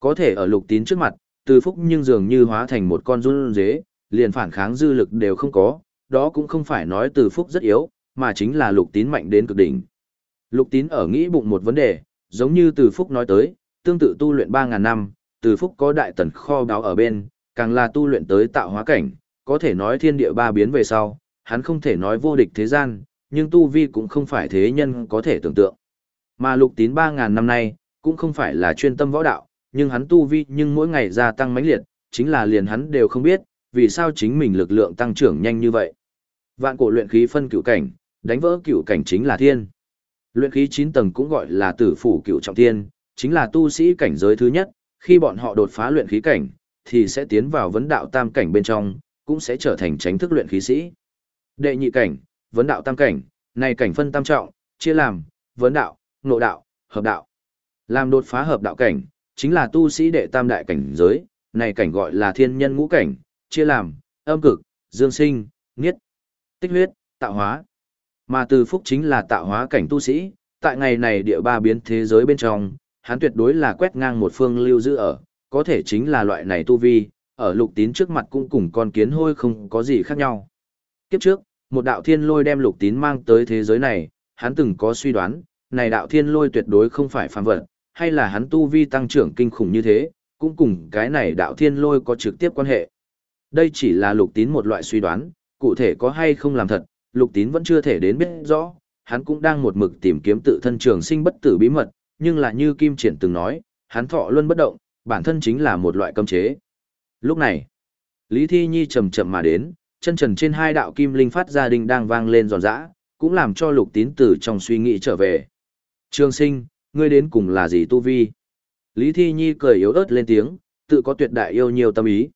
Có thể ở lục tín trước mặt, từ phúc nhưng dường như hóa thành một con run dế, liền phản kháng dư lực đều không có, đó cũng không phải nói từ phúc rất yếu, mà chính là lục tín mạnh đến cực đỉnh. Lục tín ở nghĩ bụng một vấn đề, giống như từ phúc nói tới, tương tự tu luyện 3.000 năm, từ phúc có đại tần kho báo ở bên, càng là tu luyện tới tạo hóa cảnh, có thể nói thiên địa ba biến về sau, hắn không thể nói vô địch thế gian, nhưng tu vi cũng không phải thế nhân có thể tưởng tượng. Mà lục tín 3.000 năm nay, cũng không phải là chuyên tâm võ đạo, nhưng hắn tu vi nhưng mỗi ngày gia tăng mãnh liệt, chính là liền hắn đều không biết, vì sao chính mình lực lượng tăng trưởng nhanh như vậy. Vạn cổ luyện khí phân cửu cảnh, đánh vỡ cửu cảnh chính là thiên. Luyện khí 9 tầng cũng gọi là tử phủ cửu trọng thiên, chính là tu sĩ cảnh giới thứ nhất, khi bọn họ đột phá luyện khí cảnh, thì sẽ tiến vào vấn đạo tam cảnh bên trong, cũng sẽ trở thành tránh thức luyện khí sĩ. Đệ nhị cảnh, vấn đạo tam cảnh, này cảnh phân tam trọng, chia làm vấn đạo, ngộ đạo, hợp đạo. Làm đột phá hợp đạo cảnh, chính là tu sĩ đệ tam đại cảnh giới, này cảnh gọi là thiên nhân ngũ cảnh, chia làm âm cực, dương sinh, nghiết, tích huyết, tạo hóa. Mà từ phúc chính là tạo hóa cảnh tu sĩ, tại ngày này địa ba biến thế giới bên trong, hắn tuyệt đối là quét ngang một phương lưu giữ ở, có thể chính là loại này tu vi, ở lục tín trước mặt cũng cùng con kiến hôi không có gì khác nhau. Kiếp trước, một đạo thiên lôi đem lục tín mang tới thế giới này, hắn từng có suy đoán, này đạo thiên lôi tuyệt đối không phải phàm vật, hay là hắn tu vi tăng trưởng kinh khủng như thế, cũng cùng cái này đạo thiên lôi có trực tiếp quan hệ. Đây chỉ là lục tín một loại suy đoán, cụ thể có hay không làm thật, lục tín vẫn chưa thể đến biết rõ, hắn cũng đang một mực tìm kiếm tự thân trường sinh bất tử bí mật, nhưng là như Kim Triển từng nói, hắn thọ luân bất động, bản thân chính là một loại cấm chế. Lúc này, Lý Thi Nhi chậm chậm mà đến, chân trần trên hai đạo kim linh phát gia đình đang vang lên giòn giã, cũng làm cho lục tín từ trong suy nghĩ trở về. Trường sinh, ngươi đến cùng là gì tu vi? Lý Thi Nhi cười yếu ớt lên tiếng, tự có tuyệt đại yêu nhiều tâm ý.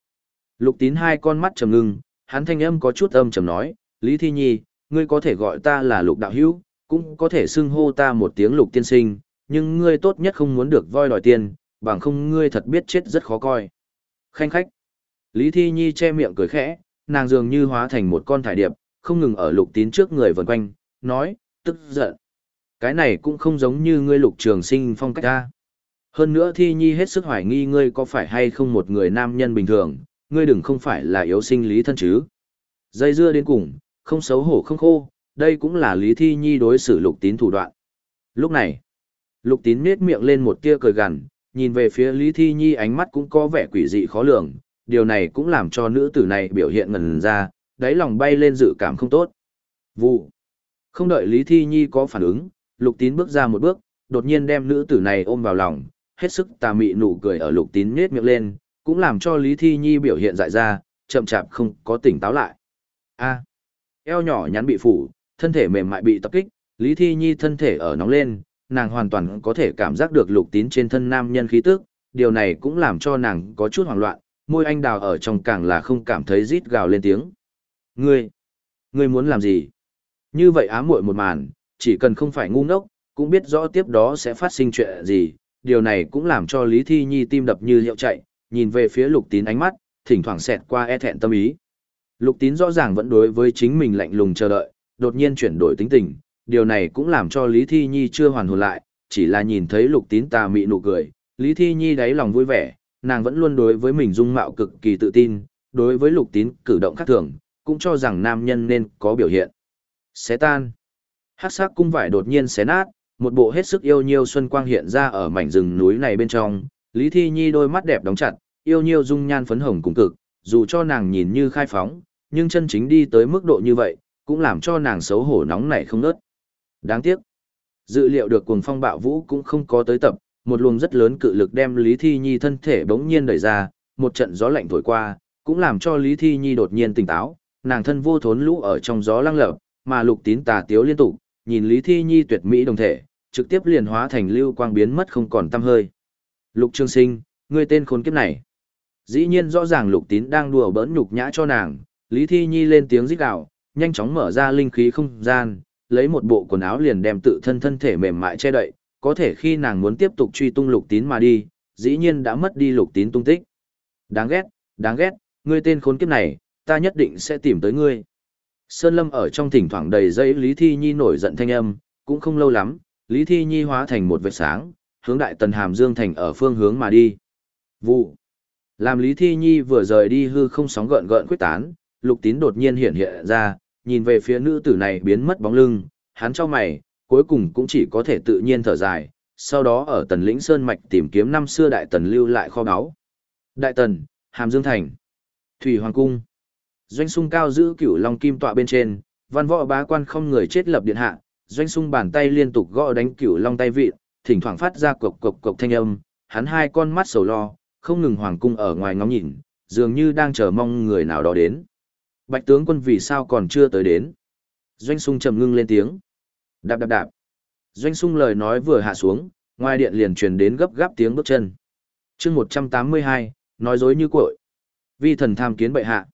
Lục tín hai con mắt trầm ngưng, hắn thanh âm có chút âm trầm nói, Lý Thi Nhi, ngươi có thể gọi ta là lục đạo hữu, cũng có thể xưng hô ta một tiếng lục tiên sinh, nhưng ngươi tốt nhất không muốn được voi đòi tiền, bằng không ngươi thật biết chết rất khó coi. Khanh khách. Lý Thi Nhi che miệng cười khẽ, nàng dường như hóa thành một con thải điệp, không ngừng ở lục tín trước người vần quanh, nói, tức giận. Cái này cũng không giống như ngươi lục trường sinh phong cách ta. Hơn nữa Thi Nhi hết sức hoài nghi ngươi có phải hay không một người nam nhân bình thường, ngươi đừng không phải là yếu sinh lý thân chứ. Dây dưa đến cùng, không xấu hổ không khô, đây cũng là Lý Thi Nhi đối xử lục tín thủ đoạn. Lúc này, lục tín nết miệng lên một tia cười gằn, nhìn về phía Lý Thi Nhi ánh mắt cũng có vẻ quỷ dị khó lường, điều này cũng làm cho nữ tử này biểu hiện ngần ra, đáy lòng bay lên dự cảm không tốt. Vụ. Không đợi Lý Thi Nhi có phản ứng, lục tín bước ra một bước, đột nhiên đem nữ tử này ôm vào lòng, hết sức tà mị nụ cười ở lục tín nết miệng lên, cũng làm cho Lý Thi Nhi biểu hiện dại ra, chậm chạp không có tỉnh táo lại. A eo nhỏ nhắn bị phủ, thân thể mềm mại bị tập kích, Lý Thi Nhi thân thể ở nóng lên, nàng hoàn toàn có thể cảm giác được lục tín trên thân nam nhân khí tức, điều này cũng làm cho nàng có chút hoảng loạn, môi anh đào ở trong càng là không cảm thấy rít gào lên tiếng. Ngươi, ngươi muốn làm gì? Như vậy ám muội một màn, chỉ cần không phải ngu ngốc, cũng biết rõ tiếp đó sẽ phát sinh chuyện gì, điều này cũng làm cho Lý Thi Nhi tim đập như hiệu chạy, nhìn về phía lục tín ánh mắt, thỉnh thoảng xẹt qua e thẹn tâm ý. Lục tín rõ ràng vẫn đối với chính mình lạnh lùng chờ đợi, đột nhiên chuyển đổi tính tình, điều này cũng làm cho Lý Thi Nhi chưa hoàn hồn lại, chỉ là nhìn thấy lục tín tà mị nụ cười, Lý Thi Nhi đáy lòng vui vẻ, nàng vẫn luôn đối với mình dung mạo cực kỳ tự tin, đối với lục tín cử động khác thường, cũng cho rằng nam nhân nên có biểu hiện. Xé tan. Hắc sắc cung vải đột nhiên xé nát, một bộ hết sức yêu nhiêu xuân quang hiện ra ở mảnh rừng núi này bên trong, Lý Thi Nhi đôi mắt đẹp đóng chặt, yêu nhiêu dung nhan phấn hồng cùng cực, dù cho nàng nhìn như khai phóng, nhưng chân chính đi tới mức độ như vậy, cũng làm cho nàng xấu hổ nóng nảy không nớt. Đáng tiếc, dự liệu được cuồng phong bạo vũ cũng không có tới tập, một luồng rất lớn cự lực đem Lý Thi Nhi thân thể bỗng nhiên đẩy ra, một trận gió lạnh thổi qua, cũng làm cho Lý Thi Nhi đột nhiên tỉnh táo, nàng thân vô thốn lũ ở trong gió lăng lở, mà lục tín tà tiếu liên tục, nhìn Lý Thi Nhi tuyệt mỹ đồng thể, trực tiếp liền hóa thành lưu quang biến mất không còn tăm hơi. Lục Trương Sinh, ngươi tên khốn kiếp này. Dĩ nhiên rõ ràng lục tín đang đùa bỡn nhục nhã cho nàng, Lý Thi Nhi lên tiếng rít gào, nhanh chóng mở ra linh khí không gian, lấy một bộ quần áo liền đem tự thân thân thể mềm mại che đậy, có thể khi nàng muốn tiếp tục truy tung lục tín mà đi, dĩ nhiên đã mất đi lục tín tung tích. Đáng ghét, đáng ghét, ngươi tên khốn kiếp này, ta nhất định sẽ tìm tới ngươi. Sơn Lâm ở trong thỉnh thoảng đầy dây Lý Thi Nhi nổi giận thanh âm, cũng không lâu lắm, Lý Thi Nhi hóa thành một vệt sáng, hướng đại tần hàm dương thành ở phương hướng mà đi. Vụ. Làm Lý Thi Nhi vừa rời đi hư không sóng gợn gợn quyết tán, lục tín đột nhiên hiện hiện ra, nhìn về phía nữ tử này biến mất bóng lưng, hắn cho mày, cuối cùng cũng chỉ có thể tự nhiên thở dài, sau đó ở tần lĩnh Sơn Mạch tìm kiếm năm xưa đại tần lưu lại kho báu. Đại tần, Hàm Dương Thành, Thủy Hoàng Cung. Doanh sung cao giữ cửu long kim tọa bên trên, văn võ bá quan không người chết lập điện hạ, doanh sung bàn tay liên tục gõ đánh cửu long tay vị, thỉnh thoảng phát ra cộc cộc cộc thanh âm, hắn hai con mắt sầu lo, không ngừng hoàng cung ở ngoài ngóng nhìn, dường như đang chờ mong người nào đó đến. Bạch tướng quân vì sao còn chưa tới đến? Doanh sung trầm ngưng lên tiếng. Đạp đạp đạp. Doanh sung lời nói vừa hạ xuống, ngoài điện liền truyền đến gấp gáp tiếng bước chân. chương 182, nói dối như cội. Vi thần tham kiến bệ hạ.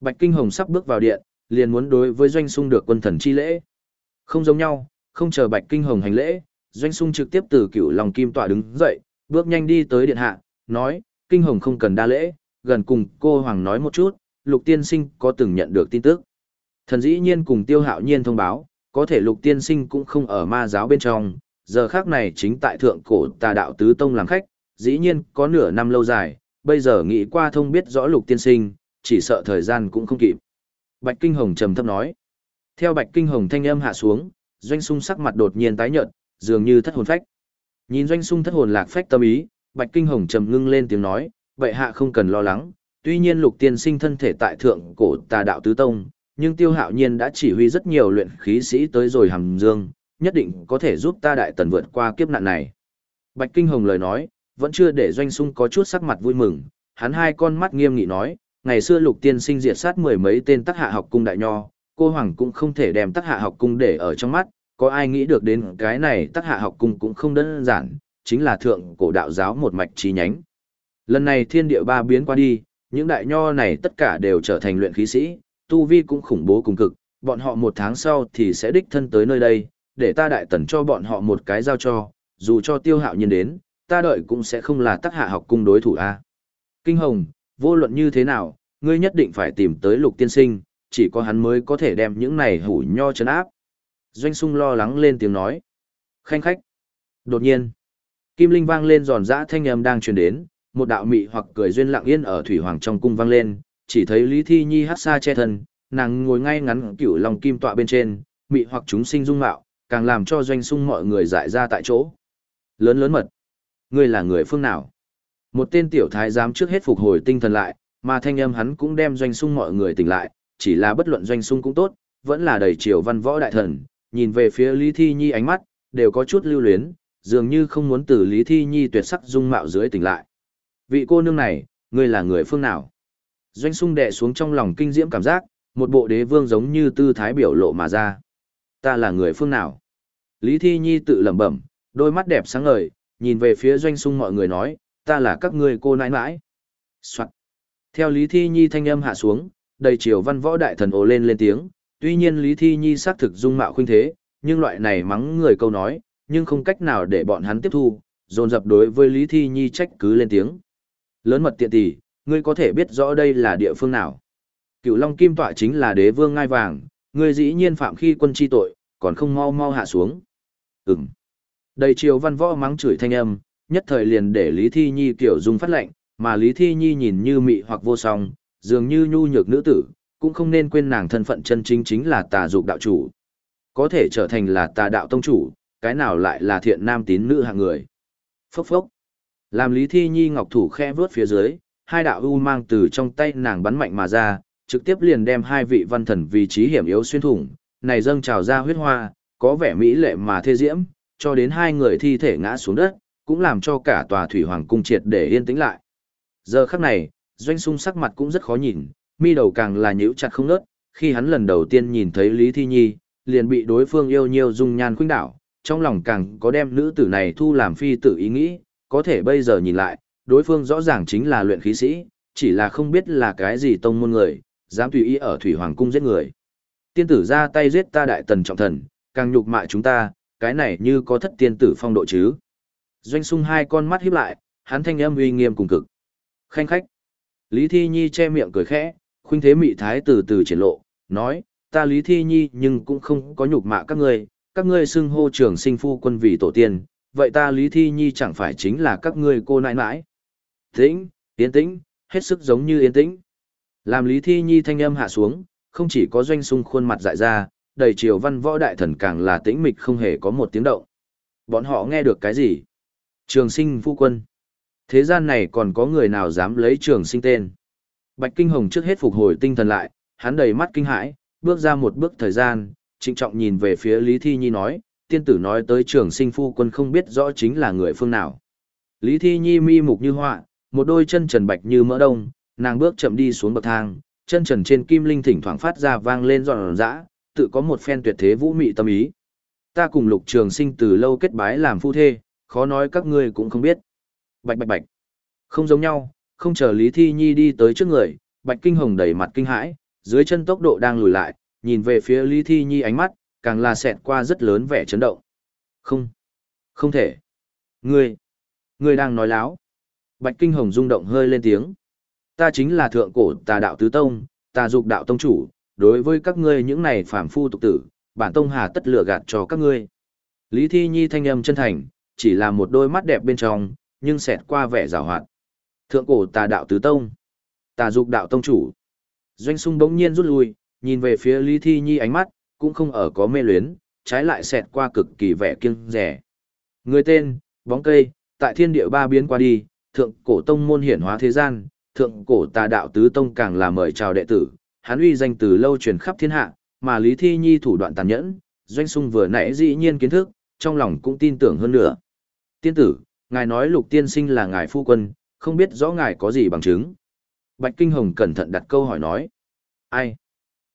Bạch Kinh Hồng sắp bước vào điện, liền muốn đối với Doanh Sung được quân thần chi lễ. Không giống nhau, không chờ Bạch Kinh Hồng hành lễ, Doanh Sung trực tiếp từ cửu lòng kim tọa đứng dậy, bước nhanh đi tới điện hạ, nói, Kinh Hồng không cần đa lễ, gần cùng cô Hoàng nói một chút, Lục Tiên Sinh có từng nhận được tin tức. Thần dĩ nhiên cùng Tiêu Hạo Nhiên thông báo, có thể Lục Tiên Sinh cũng không ở ma giáo bên trong, giờ khác này chính tại thượng cổ tà đạo tứ tông làm khách, dĩ nhiên có nửa năm lâu dài, bây giờ nghĩ qua thông biết rõ Lục Tiên Sinh, chỉ sợ thời gian cũng không kịp. Bạch Kinh Hồng trầm thấp nói. Theo Bạch Kinh Hồng thanh âm hạ xuống, Doanh Sung sắc mặt đột nhiên tái nhợt, dường như thất hồn phách. Nhìn Doanh Sung thất hồn lạc phách tâm ý, Bạch Kinh Hồng trầm ngưng lên tiếng nói, vậy hạ không cần lo lắng, tuy nhiên Lục Tiên Sinh thân thể tại thượng cổ tà đạo tứ tông, nhưng Tiêu Hạo Nhiên đã chỉ huy rất nhiều luyện khí sĩ tới rồi hàm dương, nhất định có thể giúp ta đại tần vượt qua kiếp nạn này. Bạch Kinh Hồng lời nói, vẫn chưa để Doanh Sung có chút sắc mặt vui mừng, hắn hai con mắt nghiêm nghị nói, ngày xưa lục tiên sinh diệt sát mười mấy tên tác hạ học cung đại nho, cô hoàng cũng không thể đem tác hạ học cung để ở trong mắt, có ai nghĩ được đến cái này tác hạ học cung cũng không đơn giản, chính là thượng cổ đạo giáo một mạch chi nhánh. Lần này thiên địa ba biến qua đi, những đại nho này tất cả đều trở thành luyện khí sĩ, tu vi cũng khủng bố cùng cực, bọn họ một tháng sau thì sẽ đích thân tới nơi đây, để ta đại tần cho bọn họ một cái giao cho, dù cho tiêu hạo nhiên đến, ta đợi cũng sẽ không là tác hạ học cung đối thủ a. Kinh Hồng, vô luận như thế nào, ngươi nhất định phải tìm tới lục tiên sinh, chỉ có hắn mới có thể đem những này hủ nho chấn áp. Doanh sung lo lắng lên tiếng nói. Khanh khách. Đột nhiên, Kim Linh vang lên giòn giã thanh âm đang truyền đến, một đạo mị hoặc cười duyên lặng yên ở thủy hoàng trong cung vang lên, chỉ thấy Lý Thi Nhi hát xa che thân, nàng ngồi ngay ngắn cửu lòng kim tọa bên trên, mị hoặc chúng sinh dung mạo, càng làm cho doanh sung mọi người dại ra tại chỗ. Lớn lớn mật. Ngươi là người phương nào? Một tên tiểu thái giám trước hết phục hồi tinh thần lại, mà thanh âm hắn cũng đem doanh sung mọi người tỉnh lại, chỉ là bất luận doanh sung cũng tốt, vẫn là đầy triều văn võ đại thần, nhìn về phía Lý Thi Nhi ánh mắt, đều có chút lưu luyến, dường như không muốn từ Lý Thi Nhi tuyệt sắc dung mạo dưới tỉnh lại. Vị cô nương này, ngươi là người phương nào? Doanh sung đệ xuống trong lòng kinh diễm cảm giác, một bộ đế vương giống như tư thái biểu lộ mà ra. Ta là người phương nào? Lý Thi Nhi tự lẩm bẩm, đôi mắt đẹp sáng ngời, nhìn về phía doanh sung mọi người nói, ta là các ngươi cô nãi nãi. Soạn. Theo Lý Thi Nhi thanh âm hạ xuống, đầy chiều văn võ đại thần ồ lên lên tiếng, tuy nhiên Lý Thi Nhi xác thực dung mạo khuynh thế, nhưng loại này mắng người câu nói, nhưng không cách nào để bọn hắn tiếp thu, dồn dập đối với Lý Thi Nhi trách cứ lên tiếng. Lớn mật tiện tỷ, ngươi có thể biết rõ đây là địa phương nào. Cựu Long Kim Tọa chính là đế vương ngai vàng, ngươi dĩ nhiên phạm khi quân chi tội, còn không mau mau hạ xuống. Ừm. Đầy chiều văn võ mắng chửi thanh âm, nhất thời liền để Lý Thi Nhi kiểu dung phát lệnh, mà Lý Thi Nhi nhìn như mị hoặc vô song, dường như nhu nhược nữ tử, cũng không nên quên nàng thân phận chân chính chính là tà dục đạo chủ. Có thể trở thành là tà đạo tông chủ, cái nào lại là thiện nam tín nữ hạng người. Phốc phốc. Làm Lý Thi Nhi ngọc thủ khe vướt phía dưới, hai đạo u mang từ trong tay nàng bắn mạnh mà ra, trực tiếp liền đem hai vị văn thần vị trí hiểm yếu xuyên thủng, này dâng trào ra huyết hoa, có vẻ mỹ lệ mà thê diễm, cho đến hai người thi thể ngã xuống đất, cũng làm cho cả tòa thủy hoàng cung triệt để yên tĩnh lại. Giờ khắc này, doanh sung sắc mặt cũng rất khó nhìn, mi đầu càng là nhíu chặt không nớt, khi hắn lần đầu tiên nhìn thấy Lý Thi Nhi, liền bị đối phương yêu nhiêu dung nhan khuynh đảo, trong lòng càng có đem nữ tử này thu làm phi tử ý nghĩ, có thể bây giờ nhìn lại, đối phương rõ ràng chính là luyện khí sĩ, chỉ là không biết là cái gì tông môn người, dám tùy ý ở thủy hoàng cung giết người. Tiên tử ra tay giết ta đại tần trọng thần, càng nhục mạ chúng ta, cái này như có thất tiên tử phong độ chứ. Doanh sung hai con mắt híp lại, hắn thanh âm uy nghiêm cùng cực. Khanh khách. Lý Thi Nhi che miệng cười khẽ, khuynh thế mị thái từ từ triển lộ, nói, ta Lý Thi Nhi nhưng cũng không có nhục mạ các ngươi, các ngươi xưng hô trưởng sinh phu quân vì tổ tiên, vậy ta Lý Thi Nhi chẳng phải chính là các ngươi cô nãi nãi. Tĩnh, yên tĩnh, hết sức giống như yên tĩnh. Làm Lý Thi Nhi thanh âm hạ xuống, không chỉ có doanh sung khuôn mặt dại ra, đầy triều văn võ đại thần càng là tĩnh mịch không hề có một tiếng động. Bọn họ nghe được cái gì? Trường sinh phu quân. Thế gian này còn có người nào dám lấy trường sinh tên. Bạch Kinh Hồng trước hết phục hồi tinh thần lại, hắn đầy mắt kinh hãi, bước ra một bước thời gian, trịnh trọng nhìn về phía Lý Thi Nhi nói, tiên tử nói tới trường sinh phu quân không biết rõ chính là người phương nào. Lý Thi Nhi mi mục như họa, một đôi chân trần bạch như mỡ đông, nàng bước chậm đi xuống bậc thang, chân trần trên kim linh thỉnh thoảng phát ra vang lên giòn giã, tự có một phen tuyệt thế vũ mị tâm ý. Ta cùng lục trường sinh từ lâu kết bái làm phu thê, khó nói các ngươi cũng không biết. Bạch bạch bạch. Không giống nhau, không chờ Lý Thi Nhi đi tới trước người, Bạch Kinh Hồng đầy mặt kinh hãi, dưới chân tốc độ đang lùi lại, nhìn về phía Lý Thi Nhi ánh mắt, càng là xẹt qua rất lớn vẻ chấn động. Không, không thể. Ngươi, ngươi đang nói láo. Bạch Kinh Hồng rung động hơi lên tiếng. Ta chính là thượng cổ tà đạo tứ tông, tà dục đạo tông chủ, đối với các ngươi những này phàm phu tục tử, bản tông hà tất lựa gạt cho các ngươi. Lý Thi Nhi thanh âm chân thành, chỉ là một đôi mắt đẹp bên trong, nhưng xẹt qua vẻ rào hoạt. Thượng cổ tà đạo tứ tông, tà dục đạo tông chủ. Doanh sung bỗng nhiên rút lui, nhìn về phía Lý Thi Nhi ánh mắt, cũng không ở có mê luyến, trái lại xẹt qua cực kỳ vẻ kiêng rẻ. Người tên, bóng cây, tại thiên địa ba biến qua đi, thượng cổ tông môn hiển hóa thế gian, thượng cổ tà đạo tứ tông càng là mời chào đệ tử, hắn uy danh từ lâu truyền khắp thiên hạ, mà Lý Thi Nhi thủ đoạn tàn nhẫn, doanh sung vừa nãy dĩ nhiên kiến thức, trong lòng cũng tin tưởng hơn nữa. Tiên tử, ngài nói lục tiên sinh là ngài phu quân, không biết rõ ngài có gì bằng chứng. Bạch Kinh Hồng cẩn thận đặt câu hỏi nói. Ai?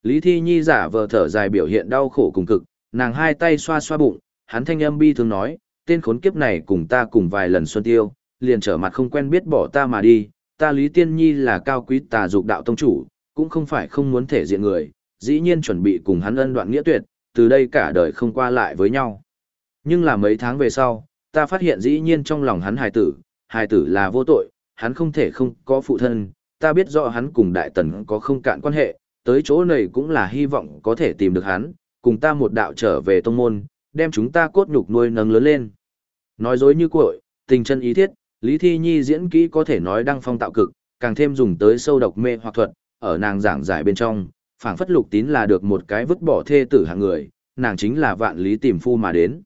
Lý Thi Nhi giả vờ thở dài biểu hiện đau khổ cùng cực, nàng hai tay xoa xoa bụng, hắn thanh âm bi thường nói, tên khốn kiếp này cùng ta cùng vài lần xuân tiêu, liền trở mặt không quen biết bỏ ta mà đi, ta Lý Tiên Nhi là cao quý tà dục đạo tông chủ, cũng không phải không muốn thể diện người, dĩ nhiên chuẩn bị cùng hắn ân đoạn nghĩa tuyệt, từ đây cả đời không qua lại với nhau. Nhưng là mấy tháng về sau, ta phát hiện dĩ nhiên trong lòng hắn hài tử, hài tử là vô tội, hắn không thể không có phụ thân, ta biết rõ hắn cùng đại tần có không cạn quan hệ, tới chỗ này cũng là hy vọng có thể tìm được hắn, cùng ta một đạo trở về tông môn, đem chúng ta cốt nhục nuôi nâng lớn lên. Nói dối như cội, tình chân ý thiết, Lý Thi Nhi diễn kỹ có thể nói đăng phong tạo cực, càng thêm dùng tới sâu độc mê hoặc thuật, ở nàng giảng giải bên trong, phảng phất lục tín là được một cái vứt bỏ thê tử hạng người, nàng chính là vạn lý tìm phu mà đến.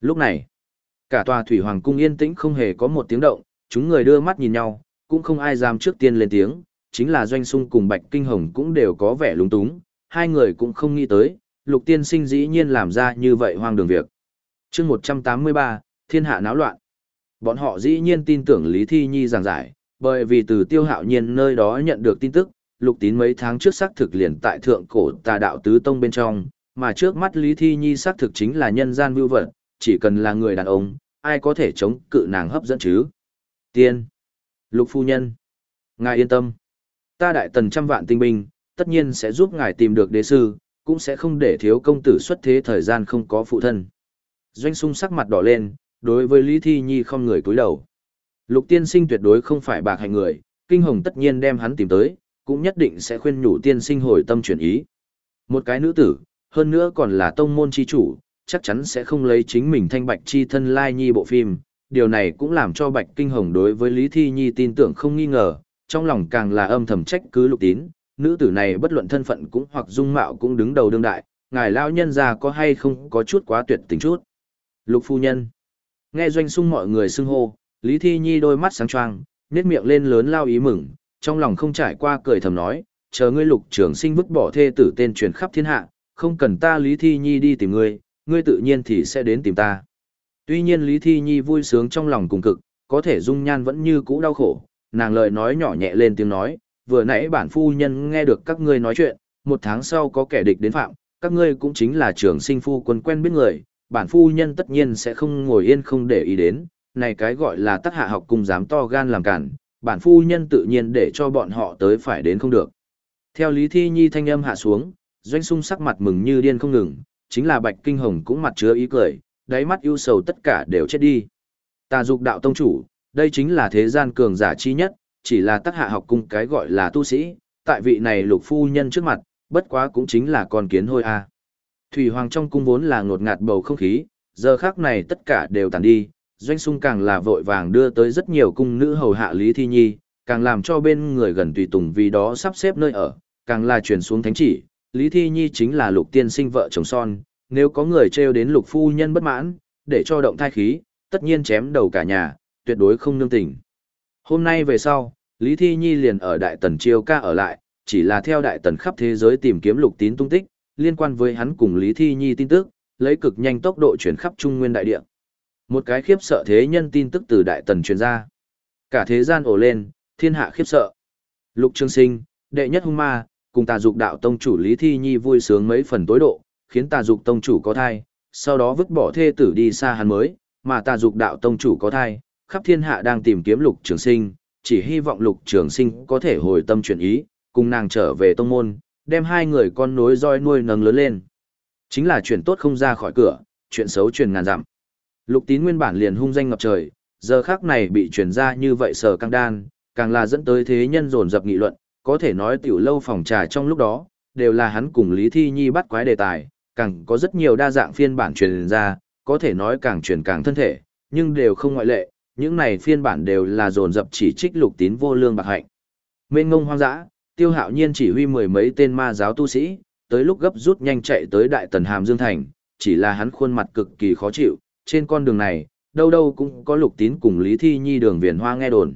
Lúc này, cả tòa thủy hoàng cung yên tĩnh không hề có một tiếng động, chúng người đưa mắt nhìn nhau, cũng không ai dám trước tiên lên tiếng, chính là doanh sung cùng bạch kinh hồng cũng đều có vẻ lúng túng, hai người cũng không nghĩ tới, lục tiên sinh dĩ nhiên làm ra như vậy hoang đường việc. chương 183, thiên hạ náo loạn. Bọn họ dĩ nhiên tin tưởng Lý Thi Nhi giảng giải, bởi vì từ tiêu hạo nhiên nơi đó nhận được tin tức, lục tín mấy tháng trước xác thực liền tại thượng cổ tà đạo tứ tông bên trong, mà trước mắt Lý Thi Nhi xác thực chính là nhân gian vưu vật, chỉ cần là người đàn ông, ai có thể chống cự nàng hấp dẫn chứ. Tiên, lục phu nhân, ngài yên tâm, ta đại tần trăm vạn tinh binh, tất nhiên sẽ giúp ngài tìm được đế sư, cũng sẽ không để thiếu công tử xuất thế thời gian không có phụ thân. Doanh sung sắc mặt đỏ lên, đối với Lý Thi Nhi không người cúi đầu. Lục tiên sinh tuyệt đối không phải bạc hành người, kinh hồng tất nhiên đem hắn tìm tới, cũng nhất định sẽ khuyên nhủ tiên sinh hồi tâm chuyển ý. Một cái nữ tử, hơn nữa còn là tông môn chi chủ, chắc chắn sẽ không lấy chính mình thanh bạch chi thân lai nhi bộ phim. Điều này cũng làm cho Bạch Kinh Hồng đối với Lý Thi Nhi tin tưởng không nghi ngờ, trong lòng càng là âm thầm trách cứ lục tín, nữ tử này bất luận thân phận cũng hoặc dung mạo cũng đứng đầu đương đại, ngài lao nhân già có hay không có chút quá tuyệt tình chút. Lục phu nhân. Nghe doanh sung mọi người xưng hô, Lý Thi Nhi đôi mắt sáng choang, nét miệng lên lớn lao ý mừng, trong lòng không trải qua cười thầm nói, chờ ngươi lục trường sinh vứt bỏ thê tử tên truyền khắp thiên hạ, không cần ta Lý Thi Nhi đi tìm ngươi, ngươi tự nhiên thì sẽ đến tìm ta. Tuy nhiên Lý Thi Nhi vui sướng trong lòng cùng cực, có thể dung nhan vẫn như cũ đau khổ, nàng lời nói nhỏ nhẹ lên tiếng nói, vừa nãy bản phu nhân nghe được các ngươi nói chuyện, một tháng sau có kẻ địch đến phạm, các ngươi cũng chính là trưởng sinh phu quân quen biết người, bản phu nhân tất nhiên sẽ không ngồi yên không để ý đến, này cái gọi là tắc hạ học cùng dám to gan làm cản, bản phu nhân tự nhiên để cho bọn họ tới phải đến không được. Theo Lý Thi Nhi thanh âm hạ xuống, doanh sung sắc mặt mừng như điên không ngừng, chính là Bạch Kinh Hồng cũng mặt chứa ý cười, đáy mắt ưu sầu tất cả đều chết đi. Ta dục đạo tông chủ, đây chính là thế gian cường giả chi nhất, chỉ là tác hạ học cung cái gọi là tu sĩ, tại vị này lục phu nhân trước mặt, bất quá cũng chính là con kiến hôi a. Thủy Hoàng trong cung vốn là ngột ngạt bầu không khí, giờ khác này tất cả đều tàn đi, doanh sung càng là vội vàng đưa tới rất nhiều cung nữ hầu hạ Lý Thi Nhi, càng làm cho bên người gần tùy tùng vì đó sắp xếp nơi ở, càng là truyền xuống thánh chỉ, Lý Thi Nhi chính là lục tiên sinh vợ chồng son, nếu có người trêu đến lục phu nhân bất mãn, để cho động thai khí, tất nhiên chém đầu cả nhà, tuyệt đối không nương tình. Hôm nay về sau, Lý Thi Nhi liền ở Đại Tần Chiêu ca ở lại, chỉ là theo Đại Tần khắp thế giới tìm kiếm lục tín tung tích, liên quan với hắn cùng Lý Thi Nhi tin tức, lấy cực nhanh tốc độ chuyển khắp Trung Nguyên Đại Địa. Một cái khiếp sợ thế nhân tin tức từ Đại Tần truyền ra. Cả thế gian ổ lên, thiên hạ khiếp sợ. Lục Trương Sinh, đệ nhất hung ma, cùng tà dục đạo tông chủ Lý Thi Nhi vui sướng mấy phần tối độ, khiến tà dục tông chủ có thai, sau đó vứt bỏ thê tử đi xa hắn mới, mà tà dục đạo tông chủ có thai, khắp thiên hạ đang tìm kiếm lục trường sinh, chỉ hy vọng lục trường sinh có thể hồi tâm chuyển ý, cùng nàng trở về tông môn, đem hai người con nối roi nuôi nâng lớn lên. Chính là chuyện tốt không ra khỏi cửa, chuyện xấu truyền ngàn dặm. Lục tín nguyên bản liền hung danh ngập trời, giờ khác này bị truyền ra như vậy sở căng đan, càng là dẫn tới thế nhân dồn dập nghị luận, có thể nói tiểu lâu phòng trà trong lúc đó, đều là hắn cùng Lý Thi Nhi bắt quái đề tài, càng có rất nhiều đa dạng phiên bản truyền ra, có thể nói càng truyền càng thân thể, nhưng đều không ngoại lệ, những này phiên bản đều là dồn dập chỉ trích lục tín vô lương bạc hạnh. Mên ngông hoang dã, tiêu hạo nhiên chỉ huy mười mấy tên ma giáo tu sĩ, tới lúc gấp rút nhanh chạy tới đại tần hàm dương thành, chỉ là hắn khuôn mặt cực kỳ khó chịu, trên con đường này, đâu đâu cũng có lục tín cùng Lý Thi Nhi đường viền hoa nghe đồn.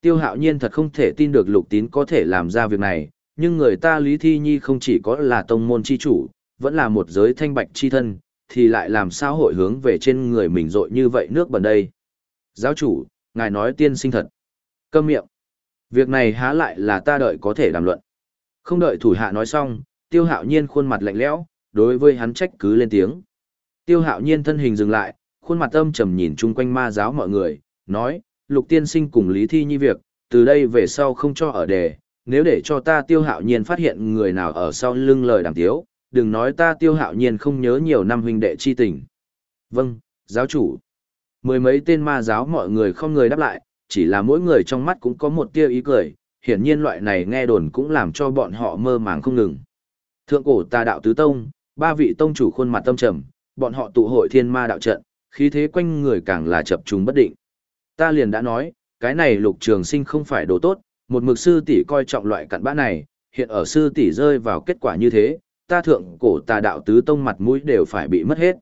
Tiêu hạo nhiên thật không thể tin được lục tín có thể làm ra việc này, nhưng người ta Lý Thi Nhi không chỉ có là tông môn chi chủ, vẫn là một giới thanh bạch chi thân, thì lại làm sao hội hướng về trên người mình rội như vậy nước bẩn đây. Giáo chủ, ngài nói tiên sinh thật. Câm miệng. Việc này há lại là ta đợi có thể đàm luận. Không đợi thủ hạ nói xong, tiêu hạo nhiên khuôn mặt lạnh lẽo, đối với hắn trách cứ lên tiếng. Tiêu hạo nhiên thân hình dừng lại, khuôn mặt âm trầm nhìn chung quanh ma giáo mọi người, nói, lục tiên sinh cùng Lý Thi Nhi việc, từ đây về sau không cho ở đề, nếu để cho ta tiêu hạo nhiên phát hiện người nào ở sau lưng lời đàm tiếu, đừng nói ta tiêu hạo nhiên không nhớ nhiều năm huynh đệ chi tình. Vâng, giáo chủ. Mười mấy tên ma giáo mọi người không người đáp lại, chỉ là mỗi người trong mắt cũng có một tia ý cười, hiển nhiên loại này nghe đồn cũng làm cho bọn họ mơ màng không ngừng. Thượng cổ tà đạo tứ tông, ba vị tông chủ khuôn mặt tâm trầm, bọn họ tụ hội thiên ma đạo trận, khí thế quanh người càng là chập trùng bất định. Ta liền đã nói, cái này lục trường sinh không phải đồ tốt, một mực sư tỷ coi trọng loại cặn bã này, hiện ở sư tỷ rơi vào kết quả như thế, ta thượng cổ tà đạo tứ tông mặt mũi đều phải bị mất hết.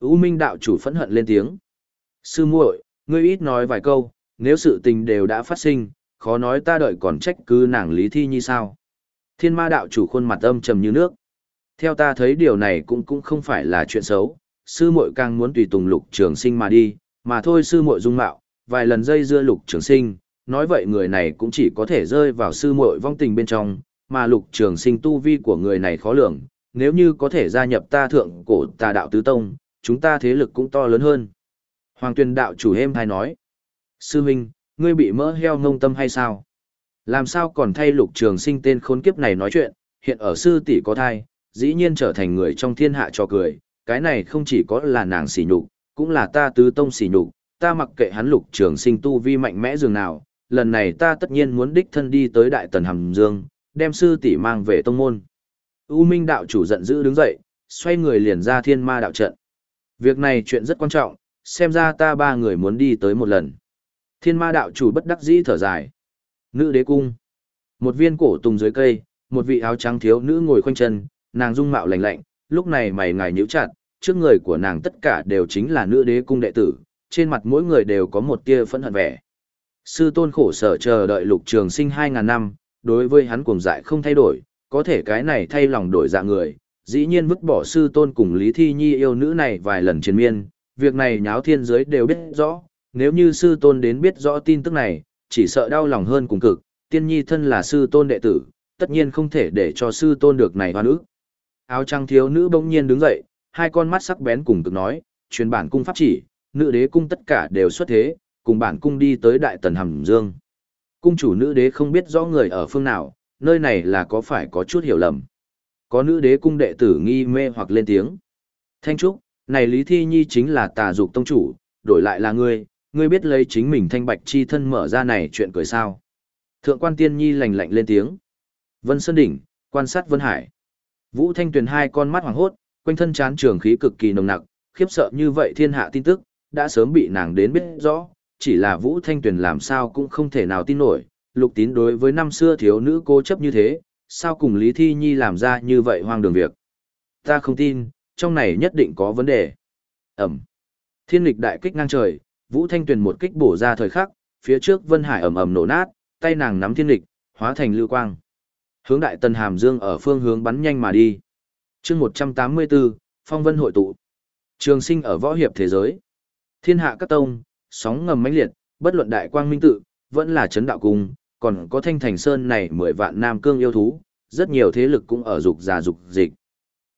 U Minh đạo chủ phẫn hận lên tiếng. Sư muội, ngươi ít nói vài câu, nếu sự tình đều đã phát sinh, khó nói ta đợi còn trách cứ nàng Lý Thi như sao. Thiên ma đạo chủ khuôn mặt âm trầm như nước. Theo ta thấy điều này cũng cũng không phải là chuyện xấu, sư muội càng muốn tùy tùng lục trường sinh mà đi, mà thôi sư muội dung mạo, vài lần dây dưa lục trường sinh, nói vậy người này cũng chỉ có thể rơi vào sư muội vong tình bên trong, mà lục trường sinh tu vi của người này khó lường, nếu như có thể gia nhập ta thượng cổ tà đạo tứ tông, chúng ta thế lực cũng to lớn hơn. Hoàng tuyên đạo chủ êm hay nói, sư huynh, ngươi bị mỡ heo ngông tâm hay sao? Làm sao còn thay lục trường sinh tên khốn kiếp này nói chuyện, hiện ở sư tỷ có thai, dĩ nhiên trở thành người trong thiên hạ cho cười, cái này không chỉ có là nàng xỉ nhục, cũng là ta tứ tông xỉ nhục, ta mặc kệ hắn lục trường sinh tu vi mạnh mẽ dường nào, lần này ta tất nhiên muốn đích thân đi tới đại tần hầm dương, đem sư tỷ mang về tông môn. U Minh đạo chủ giận dữ đứng dậy, xoay người liền ra thiên ma đạo trận. Việc này chuyện rất quan trọng, xem ra ta ba người muốn đi tới một lần. Thiên ma đạo chủ bất đắc dĩ thở dài. Nữ đế cung. Một viên cổ tùng dưới cây, một vị áo trắng thiếu nữ ngồi khoanh chân, nàng dung mạo lạnh lạnh, lúc này mày ngài nhíu chặt, trước người của nàng tất cả đều chính là nữ đế cung đệ tử, trên mặt mỗi người đều có một tia phẫn hận vẻ. Sư tôn khổ sở chờ đợi lục trường sinh 2.000 năm, đối với hắn cuồng dại không thay đổi, có thể cái này thay lòng đổi dạ người, dĩ nhiên vứt bỏ sư tôn cùng Lý Thi Nhi yêu nữ này vài lần chiến miên, việc này nháo thiên giới đều biết rõ, nếu như sư tôn đến biết rõ tin tức này, chỉ sợ đau lòng hơn cùng cực, tiên nhi thân là sư tôn đệ tử, tất nhiên không thể để cho sư tôn được này hoa nữ. Áo trăng thiếu nữ bỗng nhiên đứng dậy, hai con mắt sắc bén cùng cực nói, truyền bản cung pháp chỉ, nữ đế cung tất cả đều xuất thế, cùng bản cung đi tới đại tần hầm dương. Cung chủ nữ đế không biết rõ người ở phương nào, nơi này là có phải có chút hiểu lầm. Có nữ đế cung đệ tử nghi mê hoặc lên tiếng. Thanh Trúc, này Lý Thi Nhi chính là tà dục tông chủ, đổi lại là ngươi, ngươi biết lấy chính mình thanh bạch chi thân mở ra này chuyện cười sao. Thượng quan tiên nhi lành lạnh lên tiếng. Vân Sơn Đỉnh, quan sát Vân Hải. Vũ Thanh Tuyền hai con mắt hoàng hốt, quanh thân chán trường khí cực kỳ nồng nặc, khiếp sợ như vậy thiên hạ tin tức, đã sớm bị nàng đến biết rõ, chỉ là Vũ Thanh Tuyền làm sao cũng không thể nào tin nổi, lục tín đối với năm xưa thiếu nữ cố chấp như thế, sao cùng Lý Thi Nhi làm ra như vậy hoang đường việc. Ta không tin, trong này nhất định có vấn đề. Ẩm. Thiên lịch đại kích ngang trời, Vũ Thanh Tuyền một kích bổ ra thời khắc, phía trước Vân Hải ầm ầm nổ nát, tay nàng nắm thiên lịch, hóa thành lưu quang. Hướng đại tần hàm dương ở phương hướng bắn nhanh mà đi. chương 184, Phong Vân hội tụ. Trường sinh ở võ hiệp thế giới. Thiên hạ các tông, sóng ngầm mãnh liệt, bất luận đại quang minh tự, vẫn là chấn đạo cung, còn có thanh thành sơn này mười vạn nam cương yêu thú, rất nhiều thế lực cũng ở dục già dục dịch.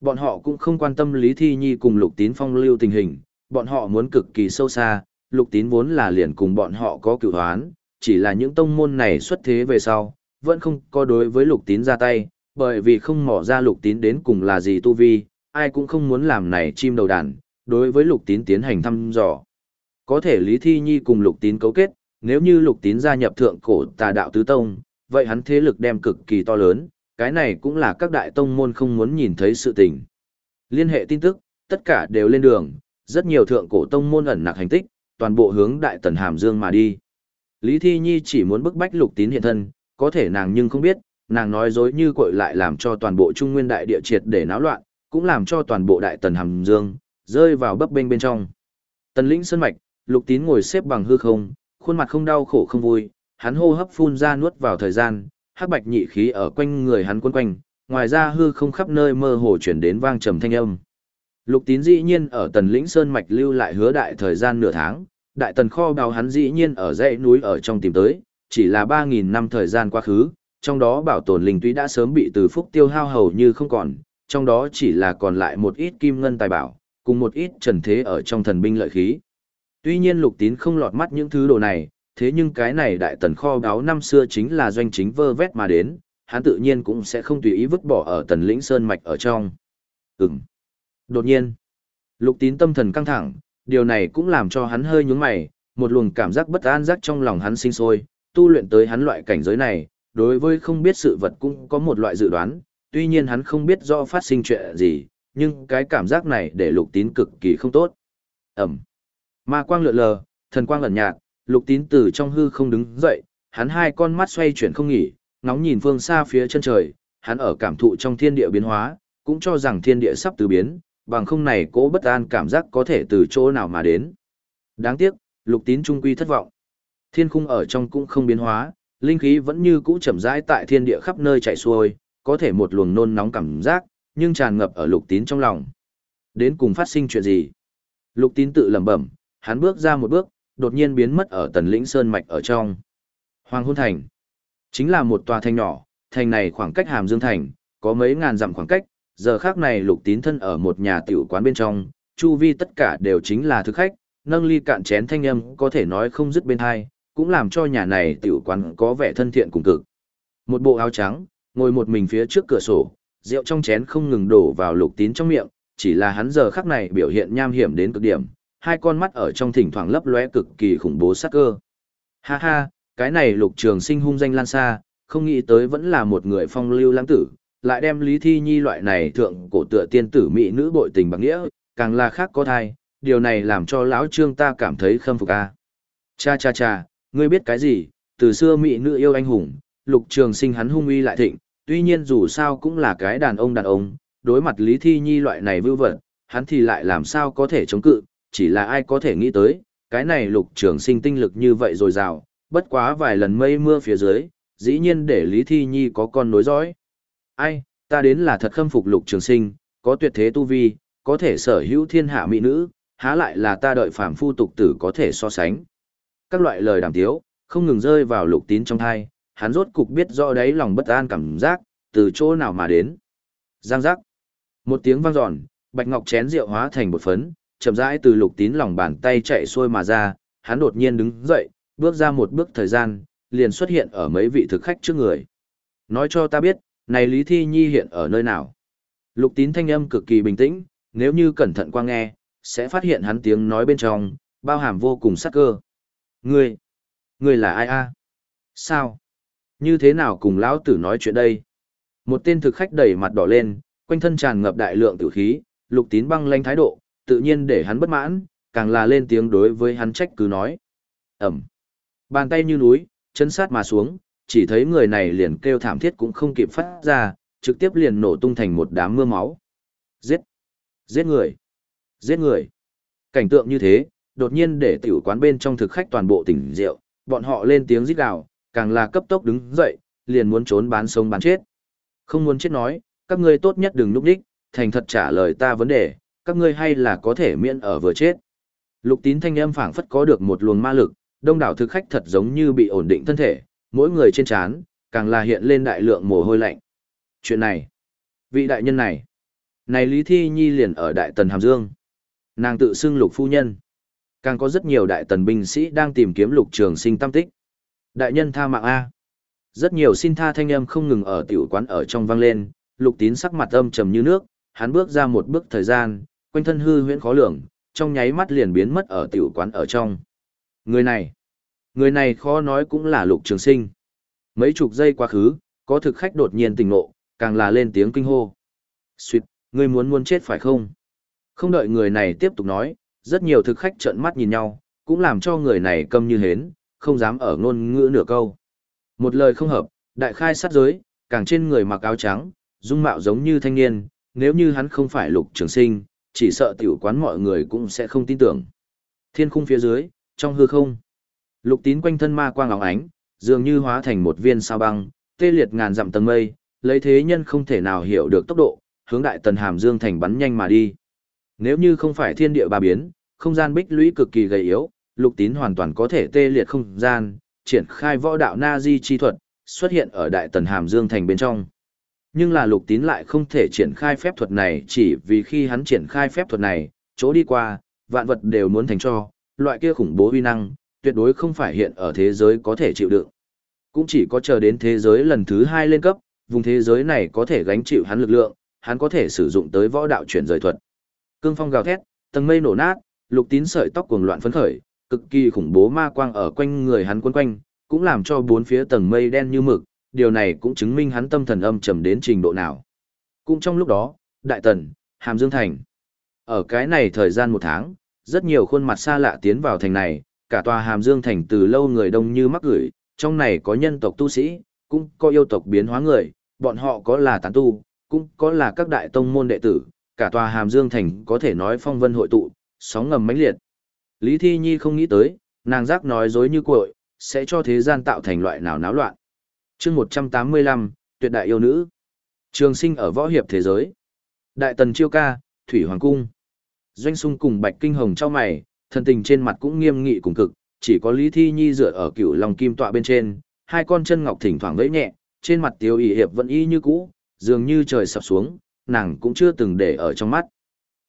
Bọn họ cũng không quan tâm Lý Thi Nhi cùng Lục Tín Phong lưu tình hình, bọn họ muốn cực kỳ sâu xa, Lục Tín vốn là liền cùng bọn họ có cựu hoán, chỉ là những tông môn này xuất thế về sau, vẫn không có đối với Lục Tín ra tay, bởi vì không mỏ ra Lục Tín đến cùng là gì tu vi, ai cũng không muốn làm này chim đầu đàn, đối với Lục Tín tiến hành thăm dò. Có thể Lý Thi Nhi cùng Lục Tín cấu kết, nếu như Lục Tín gia nhập thượng cổ tà đạo tứ tông, vậy hắn thế lực đem cực kỳ to lớn, cái này cũng là các đại tông môn không muốn nhìn thấy sự tình. Liên hệ tin tức, tất cả đều lên đường, rất nhiều thượng cổ tông môn ẩn nặc hành tích, toàn bộ hướng đại tần hàm dương mà đi. Lý Thi Nhi chỉ muốn bức bách lục tín hiện thân, có thể nàng nhưng không biết, nàng nói dối như cội lại làm cho toàn bộ trung nguyên đại địa triệt để náo loạn, cũng làm cho toàn bộ đại tần hàm dương, rơi vào bấp bênh bên trong. Tần lĩnh sơn mạch, lục tín ngồi xếp bằng hư không, khuôn mặt không đau khổ không vui, hắn hô hấp phun ra nuốt vào thời gian, hắc bạch nhị khí ở quanh người hắn quấn quanh, ngoài ra hư không khắp nơi mơ hồ chuyển đến vang trầm thanh âm. Lục tín dĩ nhiên ở tần lĩnh sơn mạch lưu lại hứa đại thời gian nửa tháng, đại tần kho bào hắn dĩ nhiên ở dãy núi ở trong tìm tới, chỉ là 3.000 năm thời gian quá khứ, trong đó bảo tồn linh túy đã sớm bị từ phúc tiêu hao hầu như không còn, trong đó chỉ là còn lại một ít kim ngân tài bảo, cùng một ít trần thế ở trong thần binh lợi khí. Tuy nhiên lục tín không lọt mắt những thứ đồ này, thế nhưng cái này đại tần kho báo năm xưa chính là doanh chính vơ vét mà đến, hắn tự nhiên cũng sẽ không tùy ý vứt bỏ ở tần lĩnh sơn mạch ở trong. Ừm. Đột nhiên, lục tín tâm thần căng thẳng, điều này cũng làm cho hắn hơi nhướng mày, một luồng cảm giác bất an giác trong lòng hắn sinh sôi, tu luyện tới hắn loại cảnh giới này, đối với không biết sự vật cũng có một loại dự đoán, tuy nhiên hắn không biết do phát sinh chuyện gì, nhưng cái cảm giác này để lục tín cực kỳ không tốt. Ẩm. Ma quang lượn lờ, thần quang lẩn nhạt, lục tín từ trong hư không đứng dậy, hắn hai con mắt xoay chuyển không nghỉ, ngóng nhìn phương xa phía chân trời, hắn ở cảm thụ trong thiên địa biến hóa, cũng cho rằng thiên địa sắp từ biến, bằng không này cố bất an cảm giác có thể từ chỗ nào mà đến. Đáng tiếc, lục tín trung quy thất vọng. Thiên khung ở trong cũng không biến hóa, linh khí vẫn như cũ chậm rãi tại thiên địa khắp nơi chạy xuôi, có thể một luồng nôn nóng cảm giác, nhưng tràn ngập ở lục tín trong lòng. Đến cùng phát sinh chuyện gì? Lục tín tự lẩm bẩm, hắn bước ra một bước, đột nhiên biến mất ở tần lĩnh sơn mạch ở trong. Hoàng hôn thành. Chính là một tòa thành nhỏ, thành này khoảng cách hàm dương thành, có mấy ngàn dặm khoảng cách, giờ khác này lục tín thân ở một nhà tiểu quán bên trong, chu vi tất cả đều chính là thực khách, nâng ly cạn chén thanh âm có thể nói không dứt bên hai, cũng làm cho nhà này tiểu quán có vẻ thân thiện cùng cực. Một bộ áo trắng, ngồi một mình phía trước cửa sổ, rượu trong chén không ngừng đổ vào lục tín trong miệng, chỉ là hắn giờ khắc này biểu hiện nham hiểm đến cực điểm, hai con mắt ở trong thỉnh thoảng lấp lóe cực kỳ khủng bố sắc cơ. Ha ha, cái này lục trường sinh hung danh lan xa, không nghĩ tới vẫn là một người phong lưu lãng tử, lại đem Lý Thi Nhi loại này thượng cổ tựa tiên tử mỹ nữ bội tình bằng nghĩa, càng là khác có thai, điều này làm cho lão trương ta cảm thấy khâm phục a. Cha cha cha, ngươi biết cái gì, từ xưa mỹ nữ yêu anh hùng, lục trường sinh hắn hung uy lại thịnh, tuy nhiên dù sao cũng là cái đàn ông đàn ông, đối mặt Lý Thi Nhi loại này vưu vật, hắn thì lại làm sao có thể chống cự, chỉ là ai có thể nghĩ tới, cái này lục trường sinh tinh lực như vậy rồi rào, bất quá vài lần mây mưa phía dưới, dĩ nhiên để Lý Thi Nhi có con nối dõi. Ai, ta đến là thật khâm phục lục trường sinh, có tuyệt thế tu vi, có thể sở hữu thiên hạ mỹ nữ, há lại là ta đợi phàm phu tục tử có thể so sánh. Các loại lời đàm tiếu, không ngừng rơi vào lục tín trong thai, hắn rốt cục biết rõ đấy lòng bất an cảm giác, từ chỗ nào mà đến. Giang giác. Một tiếng vang dọn, bạch ngọc chén rượu hóa thành một phấn, chậm rãi từ lục tín lòng bàn tay chạy xuôi mà ra, hắn đột nhiên đứng dậy, bước ra một bước thời gian, liền xuất hiện ở mấy vị thực khách trước người. Nói cho ta biết, này Lý Thi Nhi hiện ở nơi nào? Lục tín thanh âm cực kỳ bình tĩnh, nếu như cẩn thận qua nghe, sẽ phát hiện hắn tiếng nói bên trong, bao hàm vô cùng sắc cơ. Ngươi, ngươi là ai a? Sao? Như thế nào cùng lão tử nói chuyện đây? Một tên thực khách đẩy mặt đỏ lên, quanh thân tràn ngập đại lượng tử khí, lục tín băng lanh thái độ, tự nhiên để hắn bất mãn, càng là lên tiếng đối với hắn trách cứ nói. Ẩm. Bàn tay như núi, chân sát mà xuống, chỉ thấy người này liền kêu thảm thiết cũng không kịp phát ra, trực tiếp liền nổ tung thành một đám mưa máu. Giết! Giết người! Giết người! Cảnh tượng như thế, đột nhiên để tiểu quán bên trong thực khách toàn bộ tỉnh rượu, bọn họ lên tiếng rít gào, càng là cấp tốc đứng dậy, liền muốn trốn bán sống bán chết. Không muốn chết nói, các ngươi tốt nhất đừng núp đích, thành thật trả lời ta vấn đề, các ngươi hay là có thể miễn ở vừa chết. Lục tín thanh âm phảng phất có được một luồng ma lực, đông đảo thực khách thật giống như bị ổn định thân thể, mỗi người trên trán càng là hiện lên đại lượng mồ hôi lạnh. Chuyện này, vị đại nhân này, này Lý Thi Nhi liền ở Đại Tần Hàm Dương. Nàng tự xưng lục phu nhân. Càng có rất nhiều đại tần binh sĩ đang tìm kiếm lục trường sinh tam tích. Đại nhân tha mạng A. Rất nhiều xin tha thanh âm không ngừng ở tiểu quán ở trong vang lên, lục tín sắc mặt âm trầm như nước, hắn bước ra một bước thời gian, quanh thân hư huyễn khó lường, trong nháy mắt liền biến mất ở tiểu quán ở trong. Người này, người này khó nói cũng là lục trường sinh. Mấy chục giây quá khứ, có thực khách đột nhiên tỉnh ngộ, càng là lên tiếng kinh hô. Xuyệt, ngươi muốn muốn chết phải không? Không đợi người này tiếp tục nói, rất nhiều thực khách trợn mắt nhìn nhau, cũng làm cho người này câm như hến, không dám ở ngôn ngữ nửa câu. Một lời không hợp, đại khai sát giới, càng trên người mặc áo trắng, dung mạo giống như thanh niên, nếu như hắn không phải lục trường sinh, chỉ sợ tiểu quán mọi người cũng sẽ không tin tưởng. Thiên khung phía dưới, trong hư không, lục tín quanh thân ma quang óng ánh, dường như hóa thành một viên sao băng, tê liệt ngàn dặm tầng mây, lấy thế nhân không thể nào hiểu được tốc độ, hướng đại tần hàm dương thành bắn nhanh mà đi. Nếu như không phải thiên địa ba biến, không gian bích lũy cực kỳ gầy yếu, lục tín hoàn toàn có thể tê liệt không gian, triển khai võ đạo na di chi thuật, xuất hiện ở đại tần hàm dương thành bên trong. Nhưng là lục tín lại không thể triển khai phép thuật này chỉ vì khi hắn triển khai phép thuật này, chỗ đi qua, vạn vật đều muốn thành cho, loại kia khủng bố uy năng, tuyệt đối không phải hiện ở thế giới có thể chịu đựng. Cũng chỉ có chờ đến thế giới lần thứ hai lên cấp, vùng thế giới này có thể gánh chịu hắn lực lượng, hắn có thể sử dụng tới võ đạo chuyển rời thuật. Cương phong gào thét, tầng mây nổ nát, lục tín sợi tóc cuồng loạn phấn khởi, cực kỳ khủng bố ma quang ở quanh người hắn quấn quanh, cũng làm cho bốn phía tầng mây đen như mực, điều này cũng chứng minh hắn tâm thần âm trầm đến trình độ nào. Cũng trong lúc đó, Đại Tần, Hàm Dương Thành. Ở cái này thời gian một tháng, rất nhiều khuôn mặt xa lạ tiến vào thành này, cả tòa Hàm Dương Thành từ lâu người đông như mắc gửi, trong này có nhân tộc tu sĩ, cũng có yêu tộc biến hóa người, bọn họ có là tán tu, cũng có là các đại tông môn đệ tử, cả tòa Hàm Dương Thành có thể nói phong vân hội tụ, sóng ngầm mãnh liệt. Lý Thi Nhi không nghĩ tới, nàng giác nói dối như cội, sẽ cho thế gian tạo thành loại nào náo loạn chương 185, tuyệt đại yêu nữ. Trường sinh ở võ hiệp thế giới. Đại tần chiêu ca, Thủy Hoàng Cung. Doanh sung cùng Bạch Kinh Hồng trao mày, thân tình trên mặt cũng nghiêm nghị cùng cực, chỉ có Lý Thi Nhi dựa ở cựu lòng kim tọa bên trên, hai con chân ngọc thỉnh thoảng vẫy nhẹ, trên mặt tiêu y hiệp vẫn y như cũ, dường như trời sập xuống, nàng cũng chưa từng để ở trong mắt.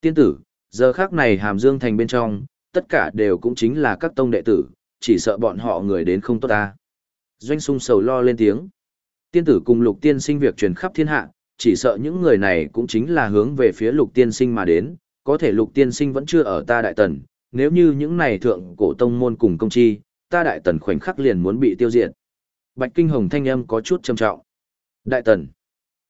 Tiên tử, giờ khác này hàm dương thành bên trong, tất cả đều cũng chính là các tông đệ tử, chỉ sợ bọn họ người đến không tốt ta. Doanh sung sầu lo lên tiếng. Tiên tử cùng lục tiên sinh việc truyền khắp thiên hạ, chỉ sợ những người này cũng chính là hướng về phía lục tiên sinh mà đến, có thể lục tiên sinh vẫn chưa ở ta đại tần, nếu như những này thượng cổ tông môn cùng công chi, ta đại tần khoảnh khắc liền muốn bị tiêu diệt. Bạch Kinh Hồng thanh âm có chút trầm trọng. Đại tần.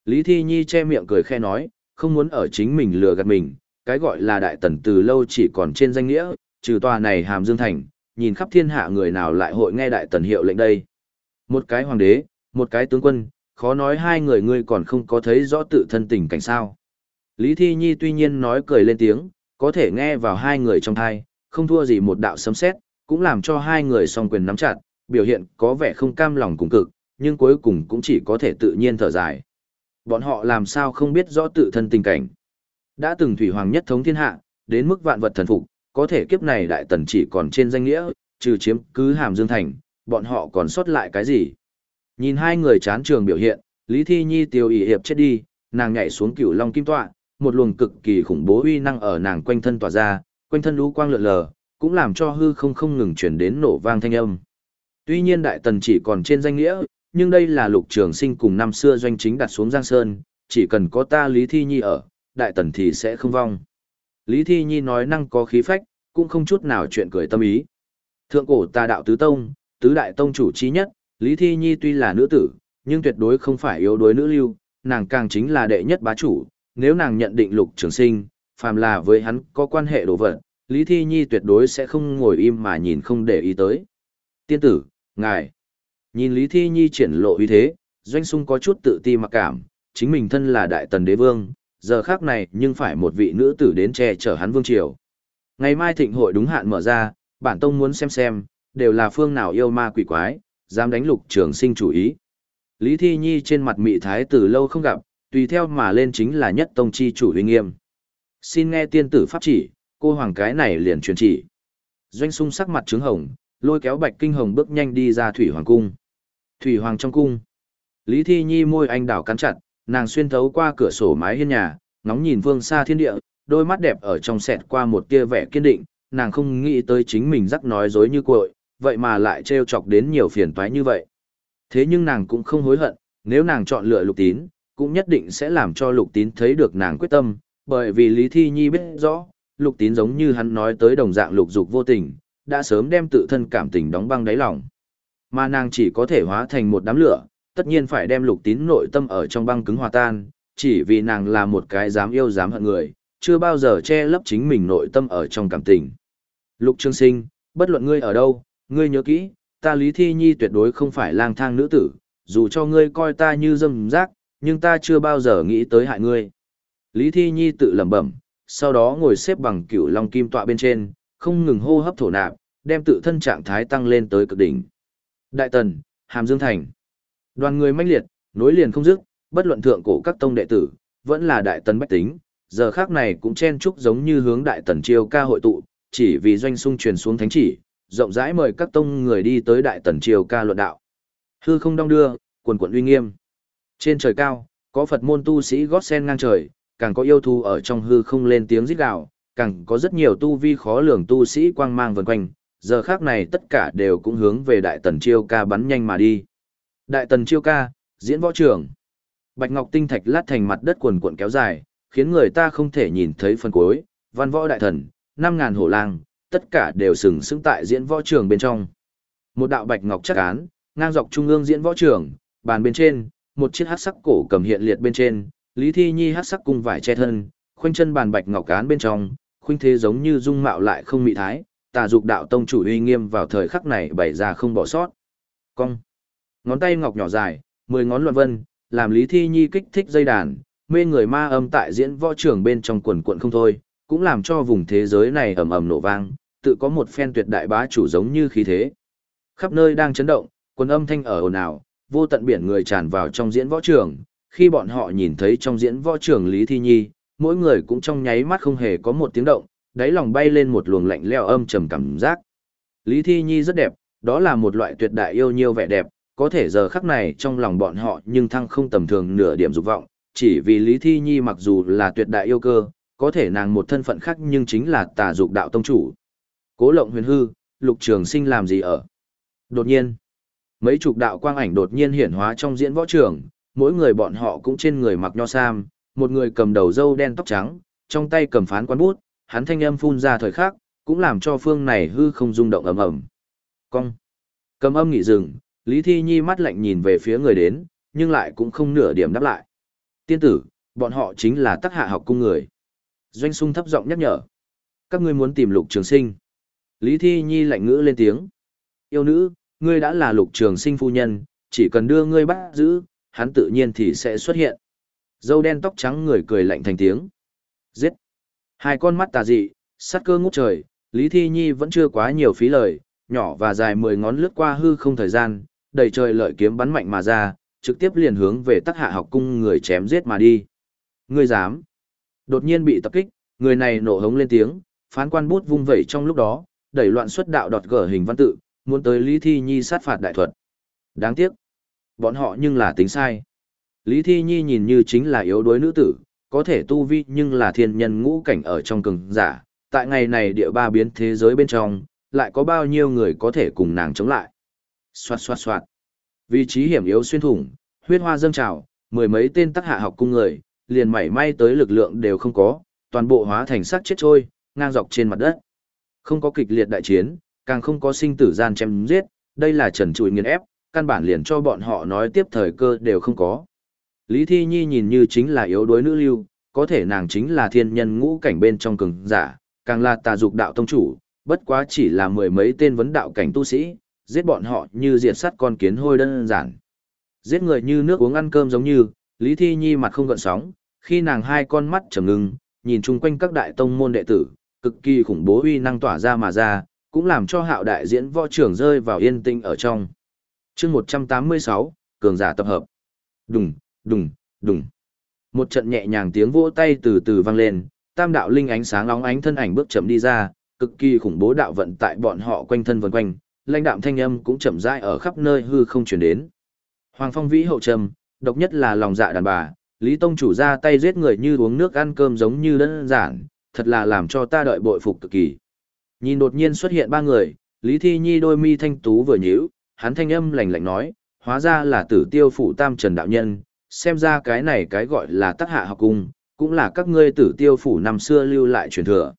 Lý Thi Nhi che miệng cười khe nói, không muốn ở chính mình lừa gạt mình, cái gọi là đại tần từ lâu chỉ còn trên danh nghĩa, trừ tòa này hàm dương thành, nhìn khắp thiên hạ người nào lại hội nghe đại tần hiệu lệnh đây. Một cái hoàng đế, một cái tướng quân, khó nói hai người ngươi còn không có thấy rõ tự thân tình cảnh sao. Lý Thi Nhi tuy nhiên nói cười lên tiếng, có thể nghe vào hai người trong thai, không thua gì một đạo sấm sét, cũng làm cho hai người song quyền nắm chặt, biểu hiện có vẻ không cam lòng cùng cực, nhưng cuối cùng cũng chỉ có thể tự nhiên thở dài. Bọn họ làm sao không biết rõ tự thân tình cảnh. Đã từng thủy hoàng nhất thống thiên hạ, đến mức vạn vật thần phục, có thể kiếp này đại tần chỉ còn trên danh nghĩa, trừ chiếm cứ hàm dương thành, bọn họ còn sót lại cái gì. Nhìn hai người chán trường biểu hiện, Lý Thi Nhi tiêu ý hiệp chết đi, nàng nhảy xuống cửu long kim tọa, một luồng cực kỳ khủng bố uy năng ở nàng quanh thân tỏa ra, quanh thân lũ quang lượn lờ, cũng làm cho hư không không ngừng chuyển đến nổ vang thanh âm. Tuy nhiên đại tần chỉ còn trên danh nghĩa, nhưng đây là lục trường sinh cùng năm xưa doanh chính đặt xuống Giang Sơn, chỉ cần có ta Lý Thi Nhi ở, đại tần thì sẽ không vong. Lý Thi Nhi nói năng có khí phách, cũng không chút nào chuyện cười tâm ý. Thượng cổ ta đạo tứ tông, tứ đại tông chủ trí nhất, Lý Thi Nhi tuy là nữ tử, nhưng tuyệt đối không phải yếu đuối nữ lưu, nàng càng chính là đệ nhất bá chủ, nếu nàng nhận định lục trường sinh, phàm là với hắn có quan hệ đồ vật, Lý Thi Nhi tuyệt đối sẽ không ngồi im mà nhìn không để ý tới. Tiên tử, ngài, nhìn Lý Thi Nhi triển lộ uy thế, doanh sung có chút tự ti mặc cảm, chính mình thân là đại tần đế vương, giờ khác này nhưng phải một vị nữ tử đến che chở hắn vương triều. Ngày mai thịnh hội đúng hạn mở ra, bản tông muốn xem xem, đều là phương nào yêu ma quỷ quái, dám đánh lục trường sinh chủ ý. Lý Thi Nhi trên mặt mị thái từ lâu không gặp, tùy theo mà lên chính là nhất tông chi chủ uy nghiêm. Xin nghe tiên tử pháp chỉ, cô hoàng cái này liền truyền chỉ. Doanh sung sắc mặt trứng hồng, lôi kéo bạch kinh hồng bước nhanh đi ra thủy hoàng cung. Thủy hoàng trong cung. Lý Thi Nhi môi anh đảo cắn chặt, nàng xuyên thấu qua cửa sổ mái hiên nhà, ngóng nhìn phương xa thiên địa, đôi mắt đẹp ở trong sẹt qua một tia vẻ kiên định, nàng không nghĩ tới chính mình rắc nói dối như cội, vậy mà lại trêu chọc đến nhiều phiền toái như vậy. Thế nhưng nàng cũng không hối hận, nếu nàng chọn lựa lục tín, cũng nhất định sẽ làm cho lục tín thấy được nàng quyết tâm, bởi vì Lý Thi Nhi biết rõ, lục tín giống như hắn nói tới đồng dạng lục dục vô tình, đã sớm đem tự thân cảm tình đóng băng đáy lòng. Mà nàng chỉ có thể hóa thành một đám lửa, tất nhiên phải đem lục tín nội tâm ở trong băng cứng hòa tan, chỉ vì nàng là một cái dám yêu dám hận người, chưa bao giờ che lấp chính mình nội tâm ở trong cảm tình. Lục Trương Sinh, bất luận ngươi ở đâu, ngươi nhớ kỹ, ta Lý Thi Nhi tuyệt đối không phải lang thang nữ tử, dù cho ngươi coi ta như dâm rác, nhưng ta chưa bao giờ nghĩ tới hại ngươi. Lý Thi Nhi tự lẩm bẩm, sau đó ngồi xếp bằng cửu long kim tọa bên trên, không ngừng hô hấp thổ nạp, đem tự thân trạng thái tăng lên tới cực đỉnh. Đại Tần, Hàm Dương Thành. Đoàn người mãnh liệt, nối liền không dứt, bất luận thượng cổ các tông đệ tử, vẫn là Đại Tần bách tính, giờ khác này cũng chen chúc giống như hướng Đại Tần chiêu ca hội tụ, chỉ vì doanh sung truyền xuống thánh chỉ, rộng rãi mời các tông người đi tới Đại Tần Triều ca luận đạo. Hư không đong đưa, quần quận uy nghiêm. Trên trời cao, có Phật môn tu sĩ gót sen ngang trời, càng có yêu thú ở trong hư không lên tiếng rít gào, càng có rất nhiều tu vi khó lường tu sĩ quang mang vần quanh, giờ khác này tất cả đều cũng hướng về đại tần chiêu ca bắn nhanh mà đi. Đại tần chiêu ca, diễn võ trường. Bạch ngọc tinh thạch lát thành mặt đất quần cuộn kéo dài, khiến người ta không thể nhìn thấy phần cuối, văn võ đại thần, năm ngàn hổ lang, tất cả đều sừng sững tại diễn võ trường bên trong. Một đạo bạch ngọc chắc án, ngang dọc trung ương diễn võ trường, bàn bên trên, một chiếc hắc sắc cổ cầm hiện liệt bên trên, Lý Thi Nhi hắc sắc cung vải che thân, khoanh chân bàn bạch ngọc án bên trong, khuynh thế giống như dung mạo lại không mị thái, tà dục đạo tông chủ uy nghiêm vào thời khắc này bày ra không bỏ sót. Cong. Ngón tay ngọc nhỏ dài, mười ngón luận vân, làm Lý Thi Nhi kích thích dây đàn, mê người ma âm tại diễn võ trường bên trong quần quận không thôi, cũng làm cho vùng thế giới này ầm ầm nổ vang, tự có một phen tuyệt đại bá chủ giống như khí thế. Khắp nơi đang chấn động, quần âm thanh ở ồn ào, vô tận biển người tràn vào trong diễn võ trường, khi bọn họ nhìn thấy trong diễn võ trường Lý Thi Nhi, mỗi người cũng trong nháy mắt không hề có một tiếng động, đáy lòng bay lên một luồng lạnh leo âm trầm cảm giác. Lý Thi Nhi rất đẹp, đó là một loại tuyệt đại yêu nhiêu vẻ đẹp, có thể giờ khắc này trong lòng bọn họ nhưng thăng không tầm thường nửa điểm dục vọng, chỉ vì Lý Thi Nhi mặc dù là tuyệt đại yêu cơ, có thể nàng một thân phận khác nhưng chính là tà dục đạo tông chủ. Cố lộng huyền hư, lục trường sinh làm gì ở? Đột nhiên, mấy chục đạo quang ảnh đột nhiên hiển hóa trong diễn võ trường, mỗi người bọn họ cũng trên người mặc nho sam, một người cầm đầu dâu đen tóc trắng, trong tay cầm phán quán bút, hắn thanh âm phun ra thời khắc, cũng làm cho phương này hư không rung động ầm ầm. Cong. Cầm âm nghỉ dừng, Lý Thi Nhi mắt lạnh nhìn về phía người đến, nhưng lại cũng không nửa điểm đáp lại. Tiên tử, bọn họ chính là tác hạ học cung người. Doanh sung thấp giọng nhắc nhở. Các ngươi muốn tìm lục trường sinh. Lý Thi Nhi lạnh ngữ lên tiếng. Yêu nữ, ngươi đã là lục trường sinh phu nhân, chỉ cần đưa ngươi bắt giữ, hắn tự nhiên thì sẽ xuất hiện. Dâu đen tóc trắng người cười lạnh thành tiếng. Giết. Hai con mắt tà dị, sát cơ ngút trời, Lý Thi Nhi vẫn chưa quá nhiều phí lời, nhỏ và dài mười ngón lướt qua hư không thời gian, đầy trời lợi kiếm bắn mạnh mà ra, trực tiếp liền hướng về tắc hạ học cung người chém giết mà đi. Ngươi dám. Đột nhiên bị tập kích, người này nổ hống lên tiếng, phán quan bút vung vẩy trong lúc đó, đẩy loạn xuất đạo đọt gở hình văn tự, muốn tới Lý Thi Nhi sát phạt đại thuật. Đáng tiếc. Bọn họ nhưng là tính sai. Lý Thi Nhi nhìn như chính là yếu đuối nữ tử, có thể tu vi nhưng là thiên nhân ngũ cảnh ở trong cường giả, tại ngày này địa ba biến thế giới bên trong, lại có bao nhiêu người có thể cùng nàng chống lại. Xoạt xoạt xoạt. Vị trí hiểm yếu xuyên thủng, huyết hoa dâng trào, mười mấy tên tác hạ học cung người, liền mảy may tới lực lượng đều không có, toàn bộ hóa thành xác chết trôi, ngang dọc trên mặt đất. Không có kịch liệt đại chiến, càng không có sinh tử gian chém giết, đây là trần trụi nghiền ép, căn bản liền cho bọn họ nói tiếp thời cơ đều không có. Lý Thi Nhi nhìn như chính là yếu đuối nữ lưu, có thể nàng chính là thiên nhân ngũ cảnh bên trong cường giả, càng là tà dục đạo tông chủ, bất quá chỉ là mười mấy tên vấn đạo cảnh tu sĩ, giết bọn họ như diệt sắt con kiến hôi đơn giản. Giết người như nước uống ăn cơm giống như, Lý Thi Nhi mặt không gợn sóng, khi nàng hai con mắt trầm ngưng, nhìn chung quanh các đại tông môn đệ tử, cực kỳ khủng bố uy năng tỏa ra mà ra, cũng làm cho hạo đại diễn võ trưởng rơi vào yên tĩnh ở trong. chương 186, cường giả tập hợp. Đùng, đùng, đùng. Một trận nhẹ nhàng tiếng vỗ tay từ từ vang lên, tam đạo linh ánh sáng óng ánh thân ảnh bước chậm đi ra, cực kỳ khủng bố đạo vận tại bọn họ quanh thân vần quanh, lãnh đạm thanh âm cũng chậm rãi ở khắp nơi hư không truyền đến. Hoàng Phong Vĩ hậu trầm, độc nhất là lòng dạ đàn bà, Lý Tông chủ ra tay giết người như uống nước ăn cơm giống như đơn giản, thật là làm cho ta đợi bội phục cực kỳ. Nhìn đột nhiên xuất hiện ba người, Lý Thi Nhi đôi mi thanh tú vừa nhíu, hắn thanh âm lạnh lạnh nói, hóa ra là tử tiêu phủ tam trần đạo nhân, xem ra cái này cái gọi là tác hạ học cung, cũng là các ngươi tử tiêu phủ năm xưa lưu lại truyền thừa.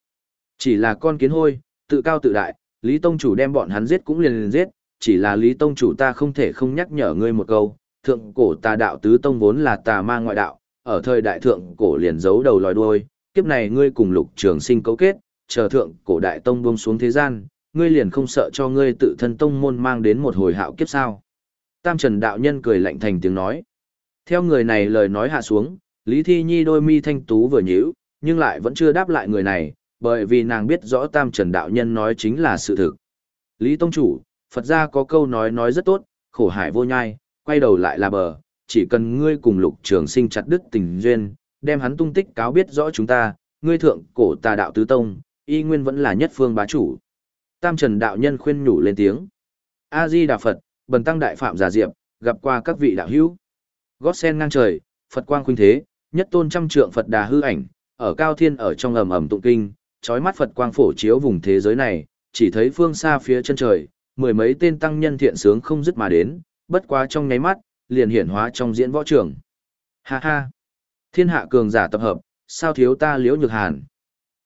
Chỉ là con kiến hôi, tự cao tự đại, Lý Tông chủ đem bọn hắn giết cũng liền liền giết, chỉ là Lý Tông chủ ta không thể không nhắc nhở ngươi một câu, thượng cổ tà đạo tứ tông vốn là tà ma ngoại đạo, ở thời đại thượng cổ liền giấu đầu lòi đuôi, kiếp này ngươi cùng lục trường sinh cấu kết, chờ thượng cổ đại tông buông xuống thế gian, ngươi liền không sợ cho ngươi tự thân tông môn mang đến một hồi hạo kiếp sao. Tam Trần đạo nhân cười lạnh thành tiếng nói. Theo người này lời nói hạ xuống, Lý Thi Nhi đôi mi thanh tú vừa nhíu, nhưng lại vẫn chưa đáp lại người này, bởi vì nàng biết rõ Tam Trần đạo nhân nói chính là sự thực. Lý Tông Chủ, Phật gia có câu nói nói rất tốt, khổ hải vô nhai, quay đầu lại là bờ, chỉ cần ngươi cùng lục trường sinh chặt đứt tình duyên, đem hắn tung tích cáo biết rõ chúng ta, ngươi thượng cổ tà đạo tứ tông, y nguyên vẫn là nhất phương bá chủ. Tam Trần đạo nhân khuyên nhủ lên tiếng. A Di Đà Phật, bần tăng đại phạm giả diệp, gặp qua các vị đạo hữu. Gót sen ngang trời, Phật quang khuynh thế, nhất tôn trăm trượng Phật đà hư ảnh, ở cao thiên ở trong ầm ầm tụng kinh, chói mắt Phật quang phổ chiếu vùng thế giới này, chỉ thấy phương xa phía chân trời, mười mấy tên tăng nhân thiện sướng không dứt mà đến, bất quá trong nháy mắt, liền hiển hóa trong diễn võ trường. Ha ha! Thiên hạ cường giả tập hợp, sao thiếu ta liễu nhược hàn?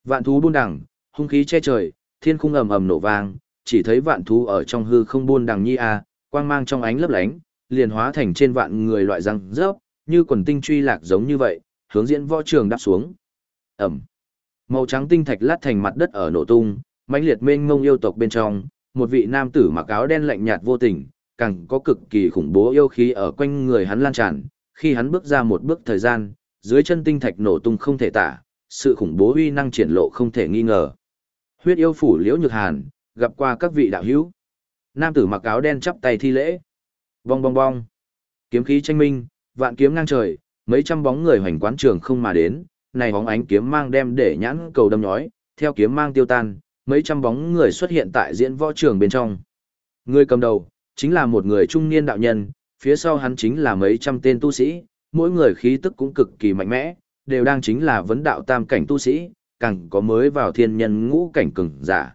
Vạn thú buôn đằng, hung khí che trời, thiên khung ầm ầm nổ vang, chỉ thấy vạn thú ở trong hư không buôn đằng nhi a, quang mang trong ánh lấp lánh, liền hóa thành trên vạn người loại răng rớp, như quần tinh truy lạc giống như vậy, hướng diễn võ trường đáp xuống. Ẩm. Màu trắng tinh thạch lát thành mặt đất ở nổ tung, mãnh liệt mênh mông yêu tộc bên trong, một vị nam tử mặc áo đen lạnh nhạt vô tình, càng có cực kỳ khủng bố yêu khí ở quanh người hắn lan tràn, khi hắn bước ra một bước thời gian, dưới chân tinh thạch nổ tung không thể tả, sự khủng bố uy năng triển lộ không thể nghi ngờ. Huyết yêu phủ Liễu Nhược Hàn, gặp qua các vị đạo hữu. Nam tử mặc áo đen chắp tay thi lễ. Bong bong bong. Kiếm khí tranh minh, vạn kiếm ngang trời, mấy trăm bóng người hoành quán trường không mà đến, này bóng ánh kiếm mang đem để nhãn cầu đâm nhói, theo kiếm mang tiêu tan, mấy trăm bóng người xuất hiện tại diễn võ trường bên trong. Người cầm đầu, chính là một người trung niên đạo nhân, phía sau hắn chính là mấy trăm tên tu sĩ, mỗi người khí tức cũng cực kỳ mạnh mẽ, đều đang chính là vấn đạo tam cảnh tu sĩ, càng có mới vào thiên nhân ngũ cảnh cường giả.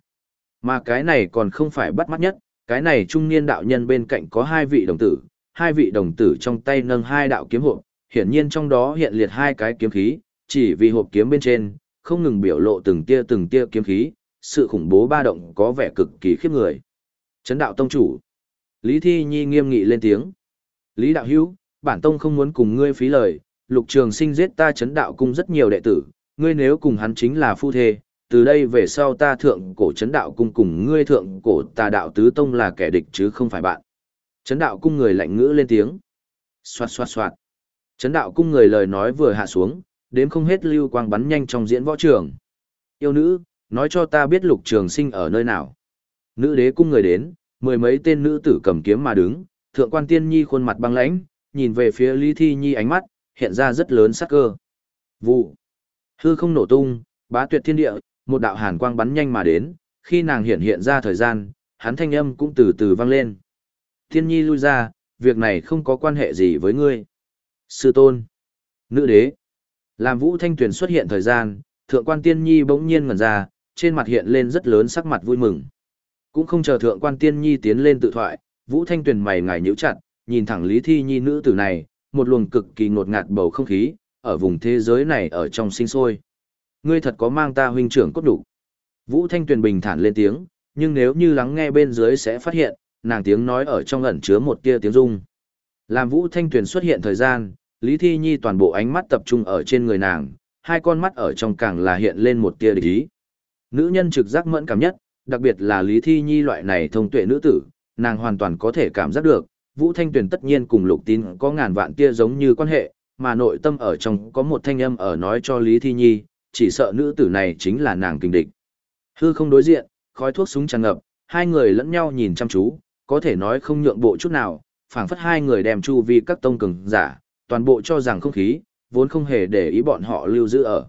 Mà cái này còn không phải bắt mắt nhất, cái này trung niên đạo nhân bên cạnh có hai vị đồng tử, hai vị đồng tử trong tay nâng hai đạo kiếm hộp, hiển nhiên trong đó hiện liệt hai cái kiếm khí, chỉ vì hộp kiếm bên trên, không ngừng biểu lộ từng tia từng tia kiếm khí, sự khủng bố ba động có vẻ cực kỳ khiếp người. Chấn đạo tông chủ. Lý Thi Nhi nghiêm nghị lên tiếng. Lý đạo hữu, bản tông không muốn cùng ngươi phí lời, lục trường sinh giết ta chấn đạo cung rất nhiều đệ tử, ngươi nếu cùng hắn chính là phu thê, từ đây về sau ta thượng cổ chấn đạo cung cùng ngươi thượng cổ tà đạo tứ tông là kẻ địch chứ không phải bạn. Chấn đạo cung người lạnh ngữ lên tiếng. Xoạt xoạt xoạt. Chấn đạo cung người lời nói vừa hạ xuống, đếm không hết lưu quang bắn nhanh trong diễn võ trường. Yêu nữ, nói cho ta biết lục trường sinh ở nơi nào. Nữ đế cung người đến, mười mấy tên nữ tử cầm kiếm mà đứng, thượng quan tiên nhi khuôn mặt băng lãnh, nhìn về phía Lý Thi Nhi ánh mắt, hiện ra rất lớn sắc cơ. Vụ. Hư không nổ tung, bá tuyệt thiên địa, một đạo hàn quang bắn nhanh mà đến, khi nàng hiện hiện ra thời gian, hắn thanh âm cũng từ từ vang lên. Thiên Nhi lui ra, việc này không có quan hệ gì với ngươi. Sư tôn. Nữ đế. Làm Vũ Thanh Tuyền xuất hiện thời gian, thượng quan tiên nhi bỗng nhiên ngẩn ra, trên mặt hiện lên rất lớn sắc mặt vui mừng. Cũng không chờ thượng quan tiên nhi tiến lên tự thoại, Vũ Thanh Tuyền mày ngài nhíu chặt, nhìn thẳng Lý Thi Nhi nữ tử này, một luồng cực kỳ ngột ngạt bầu không khí, ở vùng thế giới này ở trong sinh sôi. Ngươi thật có mang ta huynh trưởng cốt đủ. Vũ Thanh Tuyền bình thản lên tiếng, nhưng nếu như lắng nghe bên dưới sẽ phát hiện, nàng tiếng nói ở trong ẩn chứa một tia tiếng rung. Làm Vũ Thanh Tuyền xuất hiện thời gian, Lý Thi Nhi toàn bộ ánh mắt tập trung ở trên người nàng, hai con mắt ở trong càng là hiện lên một tia địch ý. Nữ nhân trực giác mẫn cảm nhất, đặc biệt là Lý Thi Nhi loại này thông tuệ nữ tử, nàng hoàn toàn có thể cảm giác được, Vũ Thanh Tuyền tất nhiên cùng Lục Tín có ngàn vạn tia giống như quan hệ, mà nội tâm ở trong có một thanh âm ở nói cho Lý Thi Nhi, chỉ sợ nữ tử này chính là nàng kinh địch. Hư không đối diện, khói thuốc súng tràn ngập, hai người lẫn nhau nhìn chăm chú, có thể nói không nhượng bộ chút nào, phảng phất hai người đem chu vi các tông cường giả, toàn bộ cho rằng không khí, vốn không hề để ý bọn họ lưu giữ ở.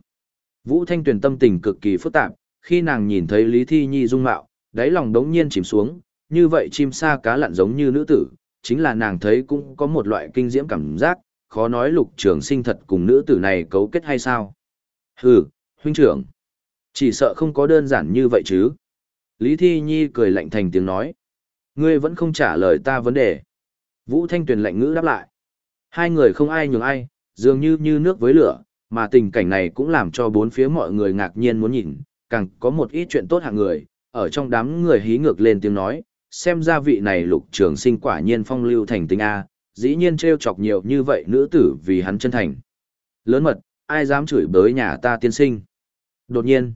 Vũ Thanh Tuyền tâm tình cực kỳ phức tạp, khi nàng nhìn thấy Lý Thi Nhi dung mạo, đáy lòng đống nhiên chìm xuống, như vậy chim sa cá lặn giống như nữ tử, chính là nàng thấy cũng có một loại kinh diễm cảm giác, khó nói lục trường sinh thật cùng nữ tử này cấu kết hay sao. Hừ, huynh trưởng, chỉ sợ không có đơn giản như vậy chứ. Lý Thi Nhi cười lạnh thành tiếng nói. Ngươi vẫn không trả lời ta vấn đề. Vũ Thanh Tuyền lạnh ngữ đáp lại. Hai người không ai nhường ai, dường như như nước với lửa, mà tình cảnh này cũng làm cho bốn phía mọi người ngạc nhiên muốn nhìn, càng có một ít chuyện tốt hạng người, ở trong đám người hí ngược lên tiếng nói, xem ra vị này lục trường sinh quả nhiên phong lưu thành tính A, dĩ nhiên trêu chọc nhiều như vậy nữ tử vì hắn chân thành. Lớn mật, ai dám chửi bới nhà ta tiên sinh. Đột nhiên,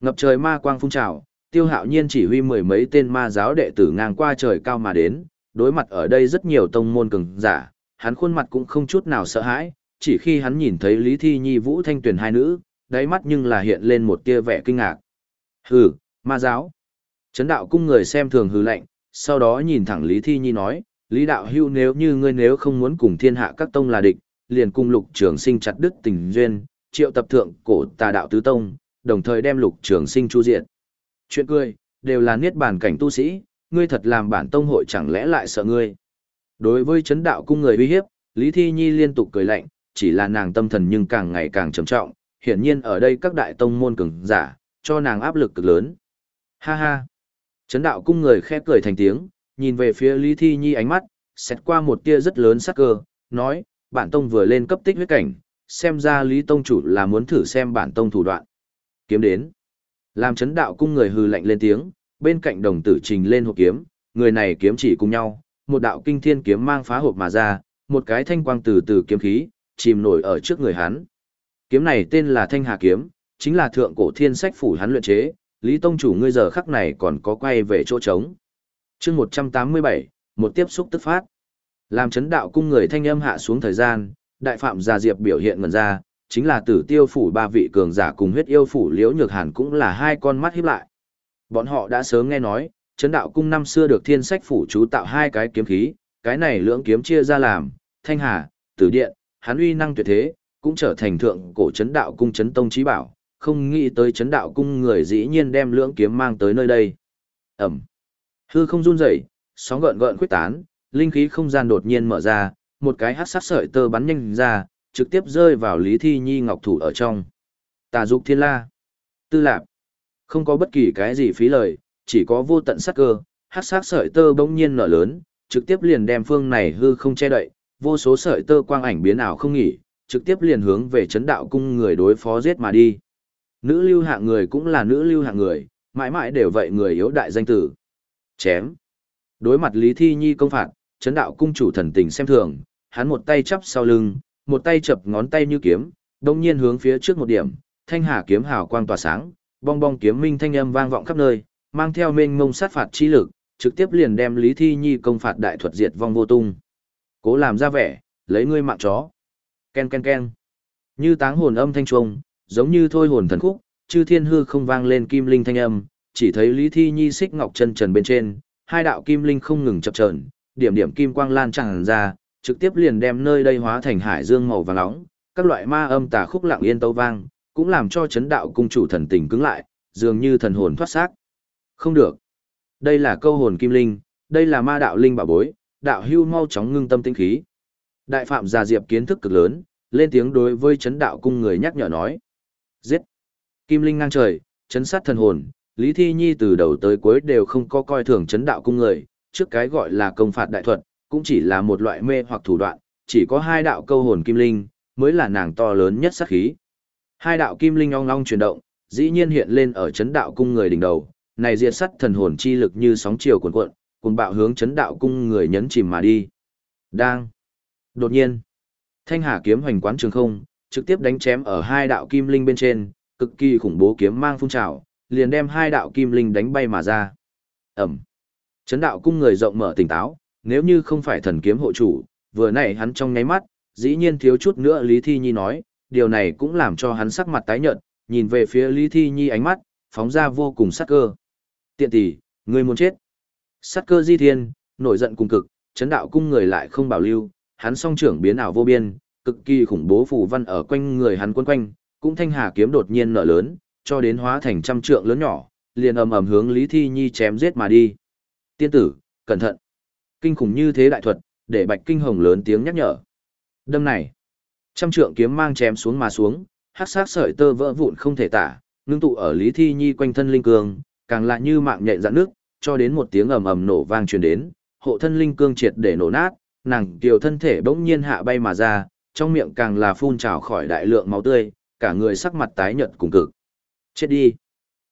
ngập trời ma quang phun trào, tiêu hạo nhiên chỉ huy mười mấy tên ma giáo đệ tử ngang qua trời cao mà đến, đối mặt ở đây rất nhiều tông môn cường giả, hắn khuôn mặt cũng không chút nào sợ hãi, chỉ khi hắn nhìn thấy Lý Thi Nhi Vũ Thanh Tuyền hai nữ, đáy mắt nhưng là hiện lên một tia vẻ kinh ngạc. Hừ, ma giáo. Chấn đạo cung người xem thường hư lạnh, sau đó nhìn thẳng Lý Thi Nhi nói, Lý đạo hưu nếu như ngươi nếu không muốn cùng thiên hạ các tông là địch, liền cung lục trường sinh chặt đức tình duyên, triệu tập thượng cổ tà đạo tứ tông, đồng thời đem lục trường sinh chu diệt. Chuyện cười, đều là niết bàn cảnh tu sĩ, ngươi thật làm bản tông hội chẳng lẽ lại sợ ngươi. Đối với chấn đạo cung người uy hiếp, Lý Thi Nhi liên tục cười lạnh, chỉ là nàng tâm thần nhưng càng ngày càng trầm trọng, hiển nhiên ở đây các đại tông môn cường giả, cho nàng áp lực cực lớn. Ha ha. Chấn đạo cung người khẽ cười thành tiếng, nhìn về phía Lý Thi Nhi ánh mắt, xét qua một tia rất lớn sắc cơ, nói, bản tông vừa lên cấp tích huyết cảnh, xem ra Lý Tông chủ là muốn thử xem bản tông thủ đoạn. Kiếm đến. Làm chấn đạo cung người hừ lạnh lên tiếng, bên cạnh đồng tử trình lên hộp kiếm, người này kiếm chỉ cùng nhau, một đạo kinh thiên kiếm mang phá hộp mà ra, một cái thanh quang từ từ kiếm khí, chìm nổi ở trước người hắn. Kiếm này tên là Thanh Hà kiếm, chính là thượng cổ thiên sách phủ hắn luyện chế, Lý Tông chủ ngươi giờ khắc này còn có quay về chỗ trống. chương 187, một tiếp xúc tức phát. Làm chấn đạo cung người thanh âm hạ xuống thời gian, đại phạm gia diệp biểu hiện ngần ra, chính là tử tiêu phủ ba vị cường giả cùng huyết yêu phủ liễu nhược hàn cũng là hai con mắt híp lại. Bọn họ đã sớm nghe nói, chấn đạo cung năm xưa được thiên sách phủ chú tạo hai cái kiếm khí, cái này lưỡng kiếm chia ra làm, thanh hà, tử điện, hắn uy năng tuyệt thế, cũng trở thành thượng cổ chấn đạo cung chấn tông trí bảo, không nghĩ tới chấn đạo cung người dĩ nhiên đem lưỡng kiếm mang tới nơi đây. Ẩm. Hư không run rẩy, sóng gợn gợn quyết tán, linh khí không gian đột nhiên mở ra, một cái hắc sắc sợi tơ bắn nhanh ra, trực tiếp rơi vào Lý Thi Nhi ngọc thủ ở trong. Tà dục thiên la. Tư lạp. Không có bất kỳ cái gì phí lời, chỉ có vô tận sát cơ, hắc sắc sợi tơ bỗng nhiên nở lớn, trực tiếp liền đem phương này hư không che đậy, vô số sợi tơ quang ảnh biến ảo không nghỉ, trực tiếp liền hướng về chấn đạo cung người đối phó giết mà đi. Nữ lưu hạng người cũng là nữ lưu hạng người, mãi mãi đều vậy người yếu đại danh tử. Chém. Đối mặt Lý Thi Nhi công phạt, chấn đạo cung chủ thần tình xem thường, hắn một tay chắp sau lưng, một tay chập ngón tay như kiếm, đồng nhiên hướng phía trước một điểm, thanh hà kiếm hào quang tỏa sáng, bong bong kiếm minh thanh âm vang vọng khắp nơi, mang theo mênh mông sát phạt chi lực, trực tiếp liền đem Lý Thi Nhi công phạt đại thuật diệt vong vô tung. Cố làm ra vẻ, lấy ngươi mạng chó. Ken ken ken. Như táng hồn âm thanh trùng giống như thôi hồn thần khúc, chư thiên hư không vang lên kim linh thanh âm, chỉ thấy Lý Thi Nhi xích ngọc chân trần bên trên, hai đạo kim linh không ngừng chập chờn, điểm điểm kim quang lan tràn ra, trực tiếp liền đem nơi đây hóa thành hải dương màu vàng nóng, các loại ma âm tà khúc lặng yên tấu vang, cũng làm cho chấn đạo cung chủ thần tình cứng lại, dường như thần hồn thoát xác. Không được. Đây là câu hồn kim linh, đây là ma đạo linh bảo bối, đạo hưu mau chóng ngưng tâm tinh khí. Đại phạm già diệp kiến thức cực lớn, lên tiếng đối với chấn đạo cung người nhắc nhở nói. Giết! Kim linh ngang trời, chấn sát thần hồn, Lý Thi Nhi từ đầu tới cuối đều không có coi thường chấn đạo cung người, trước cái gọi là công phạt đại thuật, cũng chỉ là một loại mê hoặc thủ đoạn, chỉ có hai đạo câu hồn kim linh, mới là nàng to lớn nhất sát khí. Hai đạo kim linh ong ong chuyển động, dĩ nhiên hiện lên ở chấn đạo cung người đỉnh đầu, này diệt sắt thần hồn chi lực như sóng chiều cuồn cuộn, cùng bạo hướng chấn đạo cung người nhấn chìm mà đi. Đang. Đột nhiên, Thanh Hà kiếm hoành quán trường không, trực tiếp đánh chém ở hai đạo kim linh bên trên, cực kỳ khủng bố kiếm mang phun trào, liền đem hai đạo kim linh đánh bay mà ra. Ẩm. Chấn đạo cung người rộng mở tỉnh táo, nếu như không phải thần kiếm hộ chủ, vừa nãy hắn trong nháy mắt, dĩ nhiên thiếu chút nữa Lý Thi Nhi nói, điều này cũng làm cho hắn sắc mặt tái nhợt, nhìn về phía Lý Thi Nhi ánh mắt, phóng ra vô cùng sắc cơ. Tiện tỷ, người muốn chết. Sắc cơ di thiên, nổi giận cùng cực, chấn đạo cung người lại không bảo lưu, hắn song trưởng biến ảo vô biên, cực kỳ khủng bố phù văn ở quanh người hắn quấn quanh, cũng thanh hà kiếm đột nhiên nở lớn, cho đến hóa thành trăm trượng lớn nhỏ, liền ầm ầm hướng Lý Thi Nhi chém giết mà đi. Tiên tử, cẩn thận. Kinh khủng như thế đại thuật, để Bạch Kinh Hồng lớn tiếng nhắc nhở. Đâm này, trăm trượng kiếm mang chém xuống mà xuống, hắc sát sợi tơ vỡ vụn không thể tả, ngưng tụ ở Lý Thi Nhi quanh thân linh cương, càng lại như mạng nhện dạn nước, cho đến một tiếng ầm ầm nổ vang truyền đến, hộ thân linh cương triệt để nổ nát, nàng kiều thân thể bỗng nhiên hạ bay mà ra, trong miệng càng là phun trào khỏi đại lượng máu tươi, cả người sắc mặt tái nhợt cùng cực. Chết đi.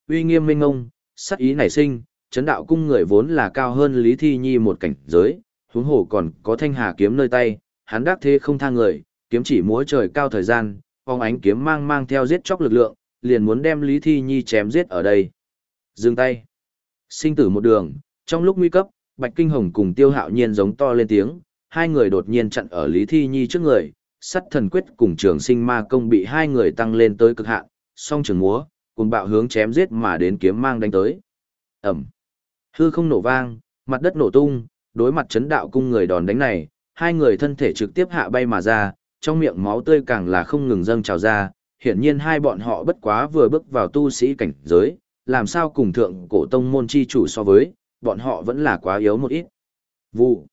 Uy nghiêm minh ngông, sắc ý nảy sinh, chấn đạo cung người vốn là cao hơn Lý Thi Nhi một cảnh giới, huống hồ còn có thanh hà kiếm nơi tay, hắn đắc thế không tha người, kiếm chỉ múa trời cao thời gian, phong ánh kiếm mang mang theo giết chóc lực lượng, liền muốn đem Lý Thi Nhi chém giết ở đây. Dừng tay. Sinh tử một đường, trong lúc nguy cấp, Bạch Kinh Hồng cùng Tiêu Hạo Nhiên giống to lên tiếng, hai người đột nhiên chặn ở Lý Thi Nhi trước người, sắt thần quyết cùng trường sinh ma công bị hai người tăng lên tới cực hạn, song trường múa, cùng bạo hướng chém giết mà đến kiếm mang đánh tới. Ẩm. Hư không nổ vang, mặt đất nổ tung, đối mặt chấn đạo cung người đòn đánh này, hai người thân thể trực tiếp hạ bay mà ra, trong miệng máu tươi càng là không ngừng dâng trào ra, hiển nhiên hai bọn họ bất quá vừa bước vào tu sĩ cảnh giới, làm sao cùng thượng cổ tông môn chi chủ so với, bọn họ vẫn là quá yếu một ít. Vụ.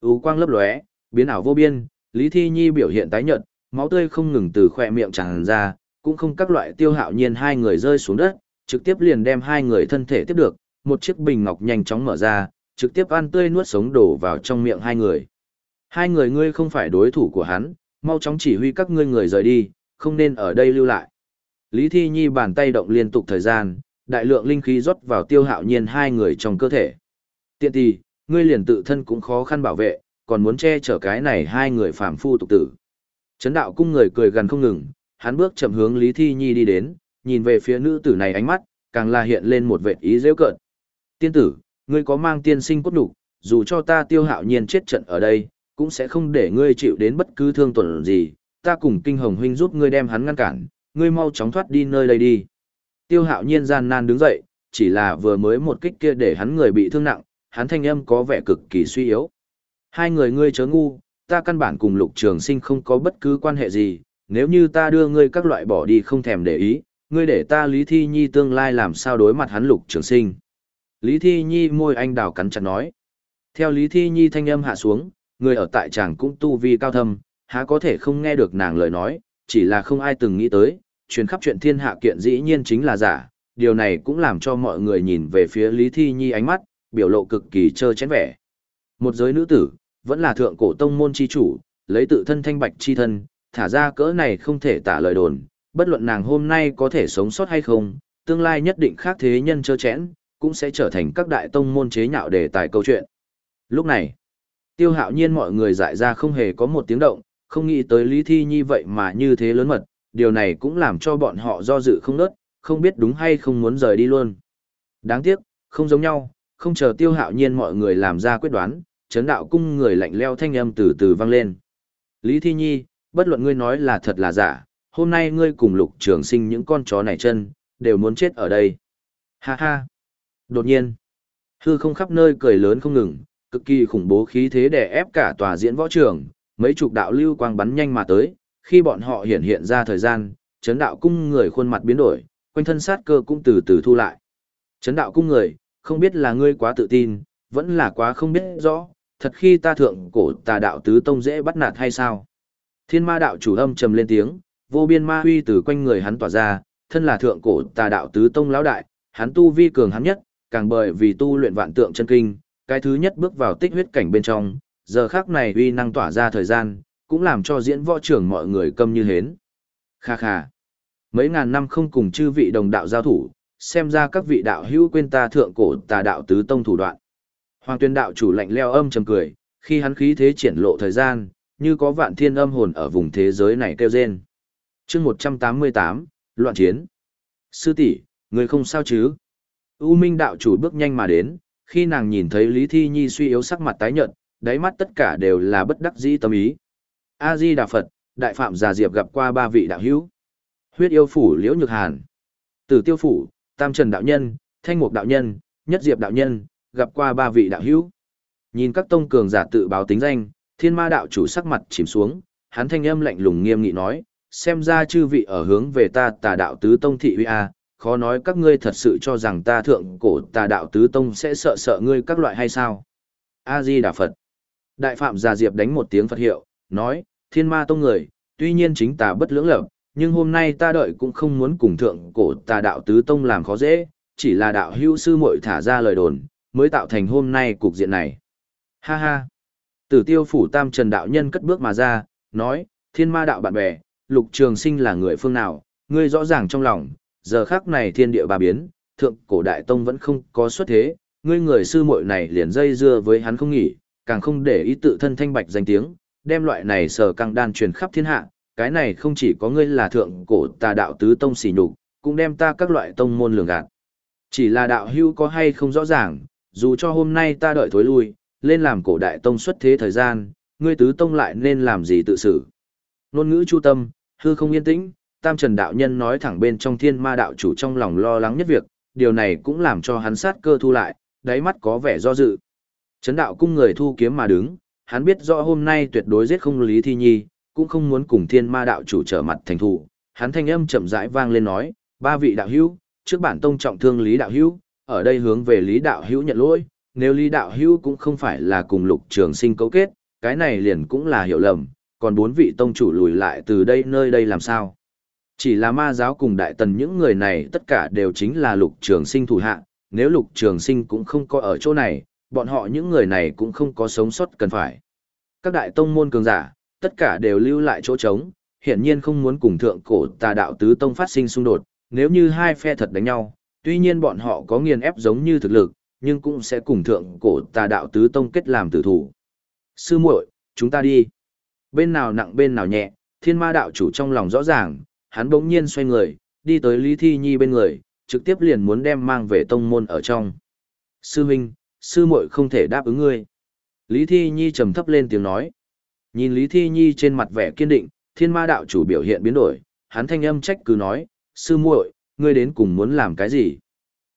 U quang lấp lóe, biến ảo vô biên, Lý Thi Nhi biểu hiện tái nhợt, máu tươi không ngừng từ khỏe miệng tràn ra, cũng không các loại tiêu hạo nhiên hai người rơi xuống đất, trực tiếp liền đem hai người thân thể tiếp được, một chiếc bình ngọc nhanh chóng mở ra, trực tiếp ăn tươi nuốt sống đổ vào trong miệng hai người. Hai người ngươi không phải đối thủ của hắn, mau chóng chỉ huy các ngươi người rời đi, không nên ở đây lưu lại. Lý Thi Nhi bàn tay động liên tục thời gian, đại lượng linh khí rót vào tiêu hạo nhiên hai người trong cơ thể. Tiện tỷ, ngươi liền tự thân cũng khó khăn bảo vệ, còn muốn che chở cái này hai người phàm phu tục tử. Trấn đạo cung người cười gần không ngừng, hắn bước chậm hướng Lý Thi Nhi đi đến, nhìn về phía nữ tử này ánh mắt, càng là hiện lên một vệt ý dễ cợt. Tiên tử, ngươi có mang tiên sinh cốt đủ, dù cho ta tiêu hạo nhiên chết trận ở đây, cũng sẽ không để ngươi chịu đến bất cứ thương tổn gì, ta cùng kinh hồng huynh giúp ngươi đem hắn ngăn cản, ngươi mau chóng thoát đi nơi đây đi. Tiêu hạo nhiên gian nan đứng dậy, chỉ là vừa mới một kích kia để hắn người bị thương nặng, hắn thanh âm có vẻ cực kỳ suy yếu. Hai người ngươi chớ ngu, ta căn bản cùng lục trường sinh không có bất cứ quan hệ gì, nếu như ta đưa ngươi các loại bỏ đi không thèm để ý, ngươi để ta Lý Thi Nhi tương lai làm sao đối mặt hắn lục trường sinh. Lý Thi Nhi môi anh đào cắn chặt nói. Theo Lý Thi Nhi thanh âm hạ xuống, người ở tại tràng cũng tu vi cao thâm, há có thể không nghe được nàng lời nói, chỉ là không ai từng nghĩ tới, truyền khắp chuyện thiên hạ kiện dĩ nhiên chính là giả, điều này cũng làm cho mọi người nhìn về phía Lý Thi Nhi ánh mắt, biểu lộ cực kỳ trơ chén vẻ. Một giới nữ tử, vẫn là thượng cổ tông môn chi chủ, lấy tự thân thanh bạch chi thân, thả ra cỡ này không thể tả lời đồn, bất luận nàng hôm nay có thể sống sót hay không, tương lai nhất định khác thế nhân chơ chẽn, cũng sẽ trở thành các đại tông môn chế nhạo đề tài câu chuyện. Lúc này, tiêu hạo nhiên mọi người dại ra không hề có một tiếng động, không nghĩ tới Lý Thi Nhi vậy mà như thế lớn mật, điều này cũng làm cho bọn họ do dự không nớt, không biết đúng hay không muốn rời đi luôn. Đáng tiếc, không giống nhau, không chờ tiêu hạo nhiên mọi người làm ra quyết đoán, chấn đạo cung người lạnh leo thanh âm từ từ vang lên. Lý Thi Nhi, bất luận ngươi nói là thật là giả, hôm nay ngươi cùng lục trường sinh những con chó này chân, đều muốn chết ở đây. Ha ha. Đột nhiên, hư không khắp nơi cười lớn không ngừng, cực kỳ khủng bố khí thế đè ép cả tòa diễn võ trường, mấy chục đạo lưu quang bắn nhanh mà tới, khi bọn họ hiện hiện ra thời gian, chấn đạo cung người khuôn mặt biến đổi, quanh thân sát cơ cũng từ từ thu lại. Chấn đạo cung người, không biết là ngươi quá tự tin, vẫn là quá không biết rõ, thật khi ta thượng cổ tà đạo tứ tông dễ bắt nạt hay sao? Thiên ma đạo chủ âm trầm lên tiếng, vô biên ma huy từ quanh người hắn tỏa ra, thân là thượng cổ tà đạo tứ tông lão đại, hắn tu vi cường hắn nhất, càng bởi vì tu luyện vạn tượng chân kinh, cái thứ nhất bước vào tích huyết cảnh bên trong, giờ khác này uy năng tỏa ra thời gian, cũng làm cho diễn võ trưởng mọi người câm như hến. Kha kha. Mấy ngàn năm không cùng chư vị đồng đạo giao thủ, xem ra các vị đạo hữu quên ta thượng cổ tà đạo tứ tông thủ đoạn. Hoàng tuyên đạo chủ lạnh leo âm trầm cười, khi hắn khí thế triển lộ thời gian, như có vạn thiên âm hồn ở vùng thế giới này kêu rên. chương 188, loạn chiến. Sư tỷ người không sao chứ? U Minh đạo chủ bước nhanh mà đến, khi nàng nhìn thấy Lý Thi Nhi suy yếu sắc mặt tái nhợt, đáy mắt tất cả đều là bất đắc dĩ tâm ý. A Di Đà Phật, Đại Phạm Già Diệp gặp qua ba vị đạo hữu. Huyết yêu phủ Liễu Nhược Hàn, Tử Tiêu phủ, Tam Trần đạo nhân, Thanh Mục đạo nhân, Nhất Diệp đạo nhân, gặp qua ba vị đạo hữu. Nhìn các tông cường giả tự báo tính danh, Thiên Ma đạo chủ sắc mặt chìm xuống, hắn thanh âm lạnh lùng nghiêm nghị nói, xem ra chư vị ở hướng về ta Tà đạo tứ tông thị uy a, khó nói các ngươi thật sự cho rằng ta thượng cổ Tà đạo tứ tông sẽ sợ sợ ngươi các loại hay sao? A Di Đà Phật. Đại phạm Già Diệp đánh một tiếng Phật hiệu, nói, Thiên Ma tông người, tuy nhiên chính ta bất lưỡng lập, nhưng hôm nay ta đợi cũng không muốn cùng thượng cổ Tà đạo tứ tông làm khó dễ, chỉ là đạo hữu sư muội thả ra lời đồn, mới tạo thành hôm nay cục diện này. Ha ha! Tử tiêu phủ tam trần đạo nhân cất bước mà ra, nói, thiên ma đạo bạn bè, lục trường sinh là người phương nào, ngươi rõ ràng trong lòng, giờ khác này thiên địa bà biến, thượng cổ đại tông vẫn không có xuất thế, ngươi người sư muội này liền dây dưa với hắn không nghỉ, càng không để ý tự thân thanh bạch danh tiếng, đem loại này sở căng đan truyền khắp thiên hạ, cái này không chỉ có ngươi là thượng cổ tà đạo tứ tông xỉ nhục, cũng đem ta các loại tông môn lường gạt. Chỉ là đạo hưu có hay không rõ ràng, dù cho hôm nay ta đợi thối lui, lên làm cổ đại tông xuất thế thời gian, ngươi tứ tông lại nên làm gì tự xử. Nôn ngữ chu tâm, hư không yên tĩnh, tam trần đạo nhân nói thẳng bên trong thiên ma đạo chủ trong lòng lo lắng nhất việc, điều này cũng làm cho hắn sát cơ thu lại, đáy mắt có vẻ do dự. Trấn đạo cung người thu kiếm mà đứng, hắn biết rõ hôm nay tuyệt đối giết không lý thi nhi, cũng không muốn cùng thiên ma đạo chủ trở mặt thành thủ. Hắn thanh âm chậm rãi vang lên nói, ba vị đạo hữu, trước bản tông trọng thương lý đạo hữu, ở đây hướng về Lý Đạo Hữu nhận lỗi, nếu Lý Đạo Hữu cũng không phải là cùng lục trường sinh cấu kết, cái này liền cũng là hiểu lầm, còn bốn vị tông chủ lùi lại từ đây nơi đây làm sao. Chỉ là ma giáo cùng đại tần những người này tất cả đều chính là lục trường sinh thủ hạ, nếu lục trường sinh cũng không có ở chỗ này, bọn họ những người này cũng không có sống sót cần phải. Các đại tông môn cường giả, tất cả đều lưu lại chỗ trống, hiển nhiên không muốn cùng thượng cổ tà đạo tứ tông phát sinh xung đột, nếu như hai phe thật đánh nhau, tuy nhiên bọn họ có nghiền ép giống như thực lực, nhưng cũng sẽ cùng thượng cổ tà đạo tứ tông kết làm tử thủ. Sư muội, chúng ta đi. Bên nào nặng bên nào nhẹ, thiên ma đạo chủ trong lòng rõ ràng, hắn bỗng nhiên xoay người, đi tới Lý Thi Nhi bên người, trực tiếp liền muốn đem mang về tông môn ở trong. Sư huynh, sư muội không thể đáp ứng ngươi. Lý Thi Nhi trầm thấp lên tiếng nói. Nhìn Lý Thi Nhi trên mặt vẻ kiên định, thiên ma đạo chủ biểu hiện biến đổi, hắn thanh âm trách cứ nói, sư muội, ngươi đến cùng muốn làm cái gì?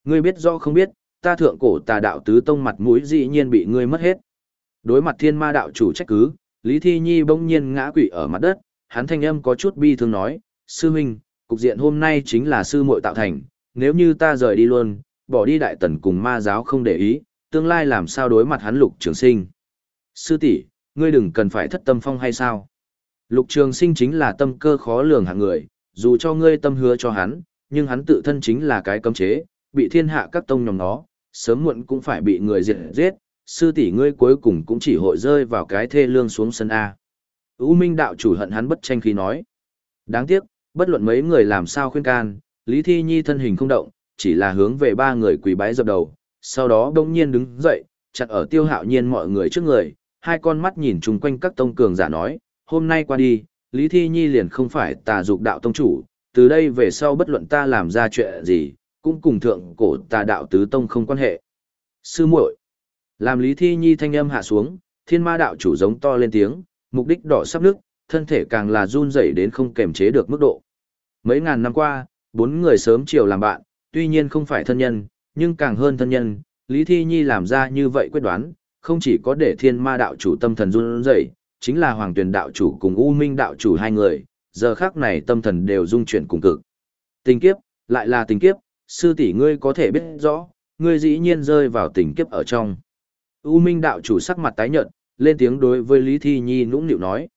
Ngươi biết rõ không biết, ta thượng cổ tà đạo tứ tông mặt mũi dĩ nhiên bị ngươi mất hết. Đối mặt thiên ma đạo chủ trách cứ, Lý Thi Nhi bỗng nhiên ngã quỵ ở mặt đất, hắn thanh âm có chút bi thương nói, sư huynh, cục diện hôm nay chính là sư muội tạo thành, nếu như ta rời đi luôn, bỏ đi đại tần cùng ma giáo không để ý, tương lai làm sao đối mặt hắn lục trường sinh. Sư tỷ, ngươi đừng cần phải thất tâm phong hay sao? Lục trường sinh chính là tâm cơ khó lường hạng người, dù cho ngươi tâm hứa cho hắn, nhưng hắn tự thân chính là cái cấm chế, bị thiên hạ các tông nhóm nó, sớm muộn cũng phải bị người diệt giết, sư tỷ ngươi cuối cùng cũng chỉ hội rơi vào cái thê lương xuống sân A. U Minh đạo chủ hận hắn bất tranh khi nói. Đáng tiếc, bất luận mấy người làm sao khuyên can, Lý Thi Nhi thân hình không động, chỉ là hướng về ba người quỳ bái dập đầu, sau đó đông nhiên đứng dậy, chặt ở tiêu hạo nhiên mọi người trước người, hai con mắt nhìn chung quanh các tông cường giả nói, hôm nay qua đi, Lý Thi Nhi liền không phải tà dục đạo tông chủ, từ đây về sau bất luận ta làm ra chuyện gì, cũng cùng thượng cổ tà đạo tứ tông không quan hệ. Sư muội Làm Lý Thi Nhi thanh âm hạ xuống, thiên ma đạo chủ giống to lên tiếng, mục đích đỏ sắp nước, thân thể càng là run rẩy đến không kềm chế được mức độ. Mấy ngàn năm qua, bốn người sớm chiều làm bạn, tuy nhiên không phải thân nhân, nhưng càng hơn thân nhân, Lý Thi Nhi làm ra như vậy quyết đoán, không chỉ có để thiên ma đạo chủ tâm thần run rẩy, chính là hoàng tuyển đạo chủ cùng U Minh đạo chủ hai người, giờ khác này tâm thần đều dung chuyển cùng cực. Tình kiếp, lại là tình kiếp, sư tỷ ngươi có thể biết rõ, ngươi dĩ nhiên rơi vào tình kiếp ở trong. U Minh đạo chủ sắc mặt tái nhợt, lên tiếng đối với Lý Thi Nhi nũng nịu nói.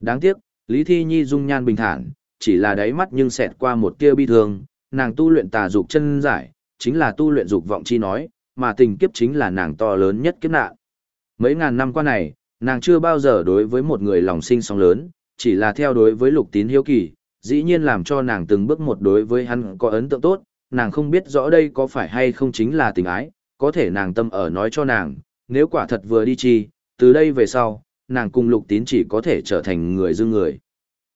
Đáng tiếc, Lý Thi Nhi dung nhan bình thản, chỉ là đáy mắt nhưng xẹt qua một tia bi thương, nàng tu luyện tà dục chân giải, chính là tu luyện dục vọng chi nói, mà tình kiếp chính là nàng to lớn nhất kiếp nạn. Mấy ngàn năm qua này, nàng chưa bao giờ đối với một người lòng sinh sóng lớn, chỉ là theo đối với lục tín hiếu kỳ, dĩ nhiên làm cho nàng từng bước một đối với hắn có ấn tượng tốt, nàng không biết rõ đây có phải hay không chính là tình ái, có thể nàng tâm ở nói cho nàng, nếu quả thật vừa đi chi, từ đây về sau, nàng cùng lục tín chỉ có thể trở thành người dương người.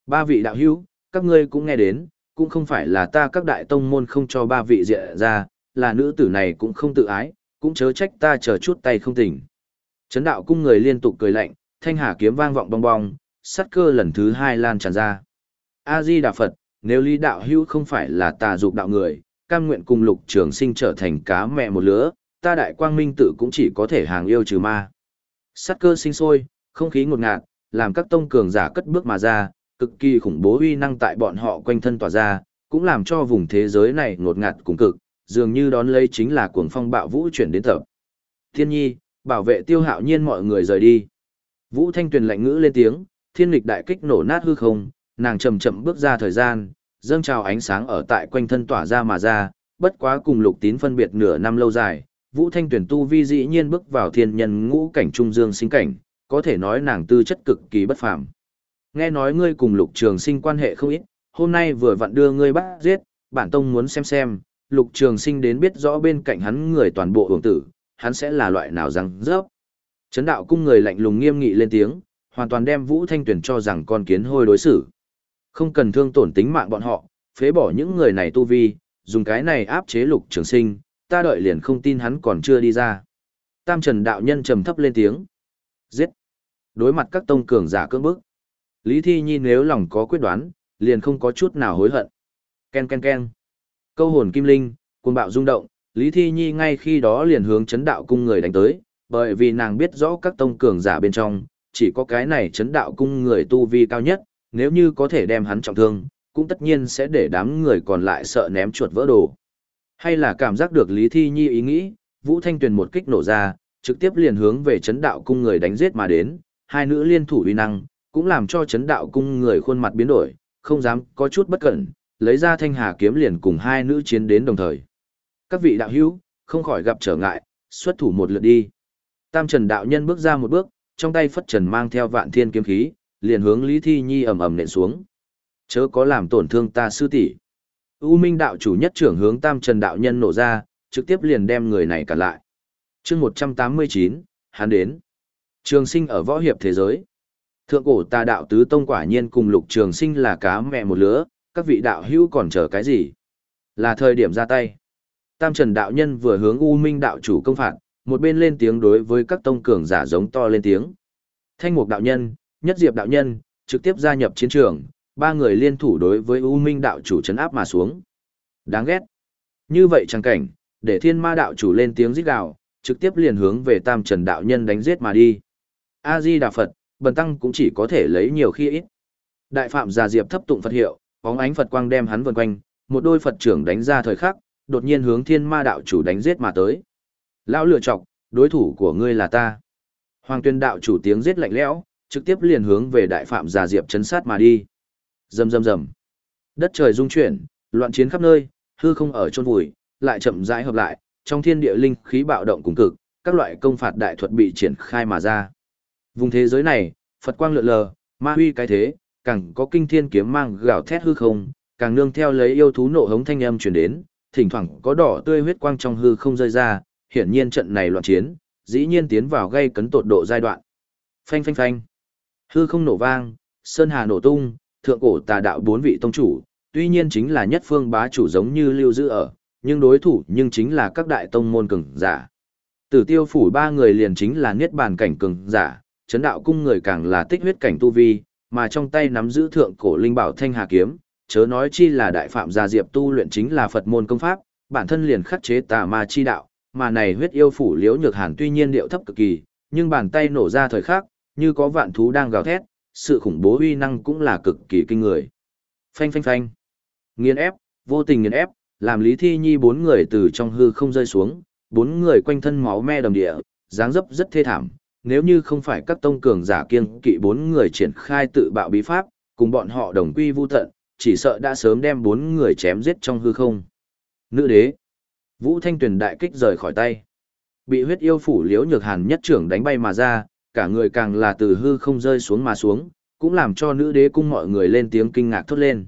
Ba vị đạo hữu, các ngươi cũng nghe đến, cũng không phải là ta các đại tông môn không cho ba vị diện ra, là nữ tử này cũng không tự ái, cũng chớ trách ta chờ chút tay không tỉnh. Chấn đạo cung người liên tục cười lạnh, thanh hà kiếm vang vọng bong bong, sắt cơ lần thứ hai lan tràn ra. A-di Đà Phật, nếu lý đạo hữu không phải là tà dục đạo người, cam nguyện cùng lục trường sinh trở thành cá mẹ một lứa, ta đại quang minh tự cũng chỉ có thể hàng yêu trừ ma. Sắt cơ sinh sôi, không khí ngột ngạt, làm các tông cường giả cất bước mà ra, cực kỳ khủng bố uy năng tại bọn họ quanh thân tỏa ra, cũng làm cho vùng thế giới này ngột ngạt cùng cực, dường như đón lấy chính là cuồng phong bạo vũ chuyển đến tập. Thiên nhi, bảo vệ tiêu hạo nhiên mọi người rời đi. Vũ Thanh Tuyền lạnh ngữ lên tiếng, thiên lịch đại kích nổ nát hư không, nàng chậm chậm bước ra thời gian, dâng trào ánh sáng ở tại quanh thân tỏa ra mà ra, bất quá cùng lục tín phân biệt nửa năm lâu dài, Vũ Thanh tuyển tu vi dĩ nhiên bước vào thiên nhân ngũ cảnh trung dương sinh cảnh, có thể nói nàng tư chất cực kỳ bất phàm. Nghe nói ngươi cùng lục trường sinh quan hệ không ít, hôm nay vừa vặn đưa ngươi bắt giết, bản tông muốn xem xem, lục trường sinh đến biết rõ bên cạnh hắn người toàn bộ hưởng tử, hắn sẽ là loại nào răng rớp. Chấn đạo cung người lạnh lùng nghiêm nghị lên tiếng, hoàn toàn đem Vũ Thanh Tuyền cho rằng con kiến hôi đối xử. Không cần thương tổn tính mạng bọn họ, phế bỏ những người này tu vi, dùng cái này áp chế lục trường sinh, ta đợi liền không tin hắn còn chưa đi ra. Tam Trần đạo nhân trầm thấp lên tiếng. Giết. Đối mặt các tông cường giả cưỡng bức. Lý Thi Nhi nếu lòng có quyết đoán, liền không có chút nào hối hận. Ken ken ken. Câu hồn kim linh, cuồng bạo rung động, Lý Thi Nhi ngay khi đó liền hướng chấn đạo cung người đánh tới, bởi vì nàng biết rõ các tông cường giả bên trong, chỉ có cái này chấn đạo cung người tu vi cao nhất, nếu như có thể đem hắn trọng thương, cũng tất nhiên sẽ để đám người còn lại sợ ném chuột vỡ đồ. Hay là cảm giác được Lý Thi Nhi ý nghĩ, Vũ Thanh Tuyền một kích nổ ra, trực tiếp liền hướng về chấn đạo cung người đánh giết mà đến, hai nữ liên thủ uy năng, cũng làm cho chấn đạo cung người khuôn mặt biến đổi, không dám có chút bất cẩn, lấy ra thanh hà kiếm liền cùng hai nữ chiến đến đồng thời. Các vị đạo hữu, không khỏi gặp trở ngại, xuất thủ một lượt đi. Tam Trần đạo nhân bước ra một bước, trong tay phất trần mang theo vạn thiên kiếm khí, liền hướng Lý Thi Nhi ầm ầm nện xuống. Chớ có làm tổn thương ta sư tỷ. U Minh đạo chủ nhất trưởng hướng Tam Trần đạo nhân nổ ra, trực tiếp liền đem người này cả lại. Chương 189, hắn đến. Trường Sinh ở võ hiệp thế giới. Thượng cổ ta đạo tứ tông quả nhiên cùng Lục Trường Sinh là cá mẹ một lứa, các vị đạo hữu còn chờ cái gì? Là thời điểm ra tay. Tam Trần đạo nhân vừa hướng U Minh đạo chủ công phạt, một bên lên tiếng đối với các tông cường giả giống to lên tiếng. Thanh Mục đạo nhân, Nhất Diệp đạo nhân, trực tiếp gia nhập chiến trường, ba người liên thủ đối với U Minh đạo chủ chấn áp mà xuống. Đáng ghét. Như vậy chẳng cảnh, để thiên ma đạo chủ lên tiếng rít gào, trực tiếp liền hướng về Tam Trần đạo nhân đánh giết mà đi. A Di Đà Phật, bần tăng cũng chỉ có thể lấy nhiều khi ít. Đại phạm già diệp thấp tụng Phật hiệu, bóng ánh Phật quang đem hắn vần quanh, một đôi Phật trưởng đánh ra thời khắc, đột nhiên hướng thiên ma đạo chủ đánh giết mà tới. Lão lựa chọc, đối thủ của ngươi là ta. Hoàng tuyên đạo chủ tiếng giết lạnh lẽo, trực tiếp liền hướng về đại phạm già diệp chấn sát mà đi. Rầm rầm rầm. Đất trời rung chuyển, loạn chiến khắp nơi, hư không ở chôn vùi, lại chậm rãi hợp lại, trong thiên địa linh khí bạo động cùng cực, các loại công phạt đại thuật bị triển khai mà ra. Vùng thế giới này, Phật quang lượn lờ, ma huy cái thế, càng có kinh thiên kiếm mang gào thét hư không, càng nương theo lấy yêu thú nộ hống thanh âm truyền đến, thỉnh thoảng có đỏ tươi huyết quang trong hư không rơi ra, hiển nhiên trận này loạn chiến, dĩ nhiên tiến vào gây cấn tột độ giai đoạn. Phanh phanh phanh. Hư không nổ vang, sơn hà nổ tung, thượng cổ tà đạo bốn vị tông chủ, tuy nhiên chính là nhất phương bá chủ giống như lưu giữ ở, nhưng đối thủ nhưng chính là các đại tông môn cường giả. Tử tiêu phủ ba người liền chính là niết bàn cảnh cường giả, chấn đạo cung người càng là tích huyết cảnh tu vi, mà trong tay nắm giữ thượng cổ linh bảo thanh hà kiếm, chớ nói chi là đại phạm gia diệp tu luyện chính là Phật môn công pháp, bản thân liền khắc chế tà ma chi đạo, mà này huyết yêu phủ liễu nhược hàn tuy nhiên điệu thấp cực kỳ, nhưng bàn tay nổ ra thời khắc, như có vạn thú đang gào thét, sự khủng bố uy năng cũng là cực kỳ kinh người. Phanh phanh phanh. Nghiền ép, vô tình nghiền ép, làm Lý Thi Nhi bốn người từ trong hư không rơi xuống, bốn người quanh thân máu me đầm địa, dáng dấp rất thê thảm. Nếu như không phải các tông cường giả kiên kỵ bốn người triển khai tự bạo bí pháp, cùng bọn họ đồng quy vu tận, chỉ sợ đã sớm đem bốn người chém giết trong hư không. Nữ đế. Vũ Thanh Tuyền đại kích rời khỏi tay. Bị huyết yêu phủ liễu nhược hàn nhất trưởng đánh bay mà ra, cả người càng là từ hư không rơi xuống mà xuống, cũng làm cho nữ đế cung mọi người lên tiếng kinh ngạc thốt lên.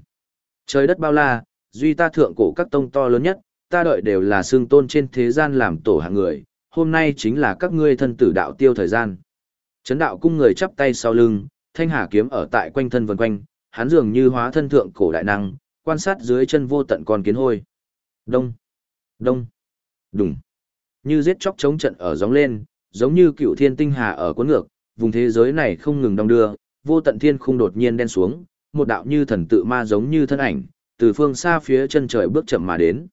Trời đất bao la, duy ta thượng cổ các tông to lớn nhất, ta đợi đều là xương tôn trên thế gian làm tổ hạng người, hôm nay chính là các ngươi thân tử đạo tiêu thời gian. Chấn đạo cung người chắp tay sau lưng, thanh hà kiếm ở tại quanh thân vần quanh, hắn dường như hóa thân thượng cổ đại năng, quan sát dưới chân vô tận con kiến hôi. Đông, đông, đùng. Như giết chóc chống trận ở gióng lên, giống như cựu thiên tinh hà ở cuốn ngược, vùng thế giới này không ngừng đong đưa, vô tận thiên khung đột nhiên đen xuống, một đạo như thần tự ma giống như thân ảnh, từ phương xa phía chân trời bước chậm mà đến.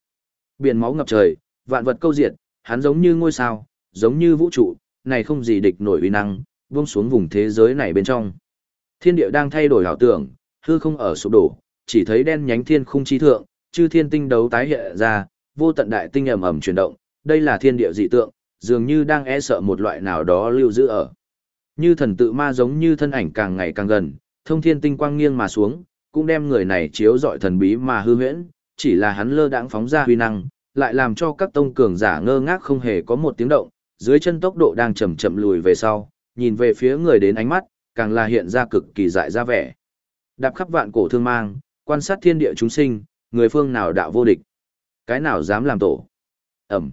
Biển máu ngập trời, vạn vật câu diệt, hắn giống như ngôi sao, giống như vũ trụ, này không gì địch nổi uy năng, buông xuống vùng thế giới này bên trong. Thiên địa đang thay đổi ảo tưởng, hư không ở sụp đổ, chỉ thấy đen nhánh thiên khung chi thượng, chư thiên tinh đấu tái hiện ra, vô tận đại tinh ầm ầm chuyển động, đây là thiên địa dị tượng, dường như đang e sợ một loại nào đó lưu giữ ở. Như thần tự ma giống như thân ảnh càng ngày càng gần, thông thiên tinh quang nghiêng mà xuống, cũng đem người này chiếu dọi thần bí mà hư huyễn, chỉ là hắn lơ đãng phóng ra huy năng, lại làm cho các tông cường giả ngơ ngác không hề có một tiếng động, dưới chân tốc độ đang chậm chậm lùi về sau, nhìn về phía người đến ánh mắt, càng là hiện ra cực kỳ dại ra vẻ. Đạp khắp vạn cổ thương mang, quan sát thiên địa chúng sinh, người phương nào đạo vô địch. Cái nào dám làm tổ? Ẩm.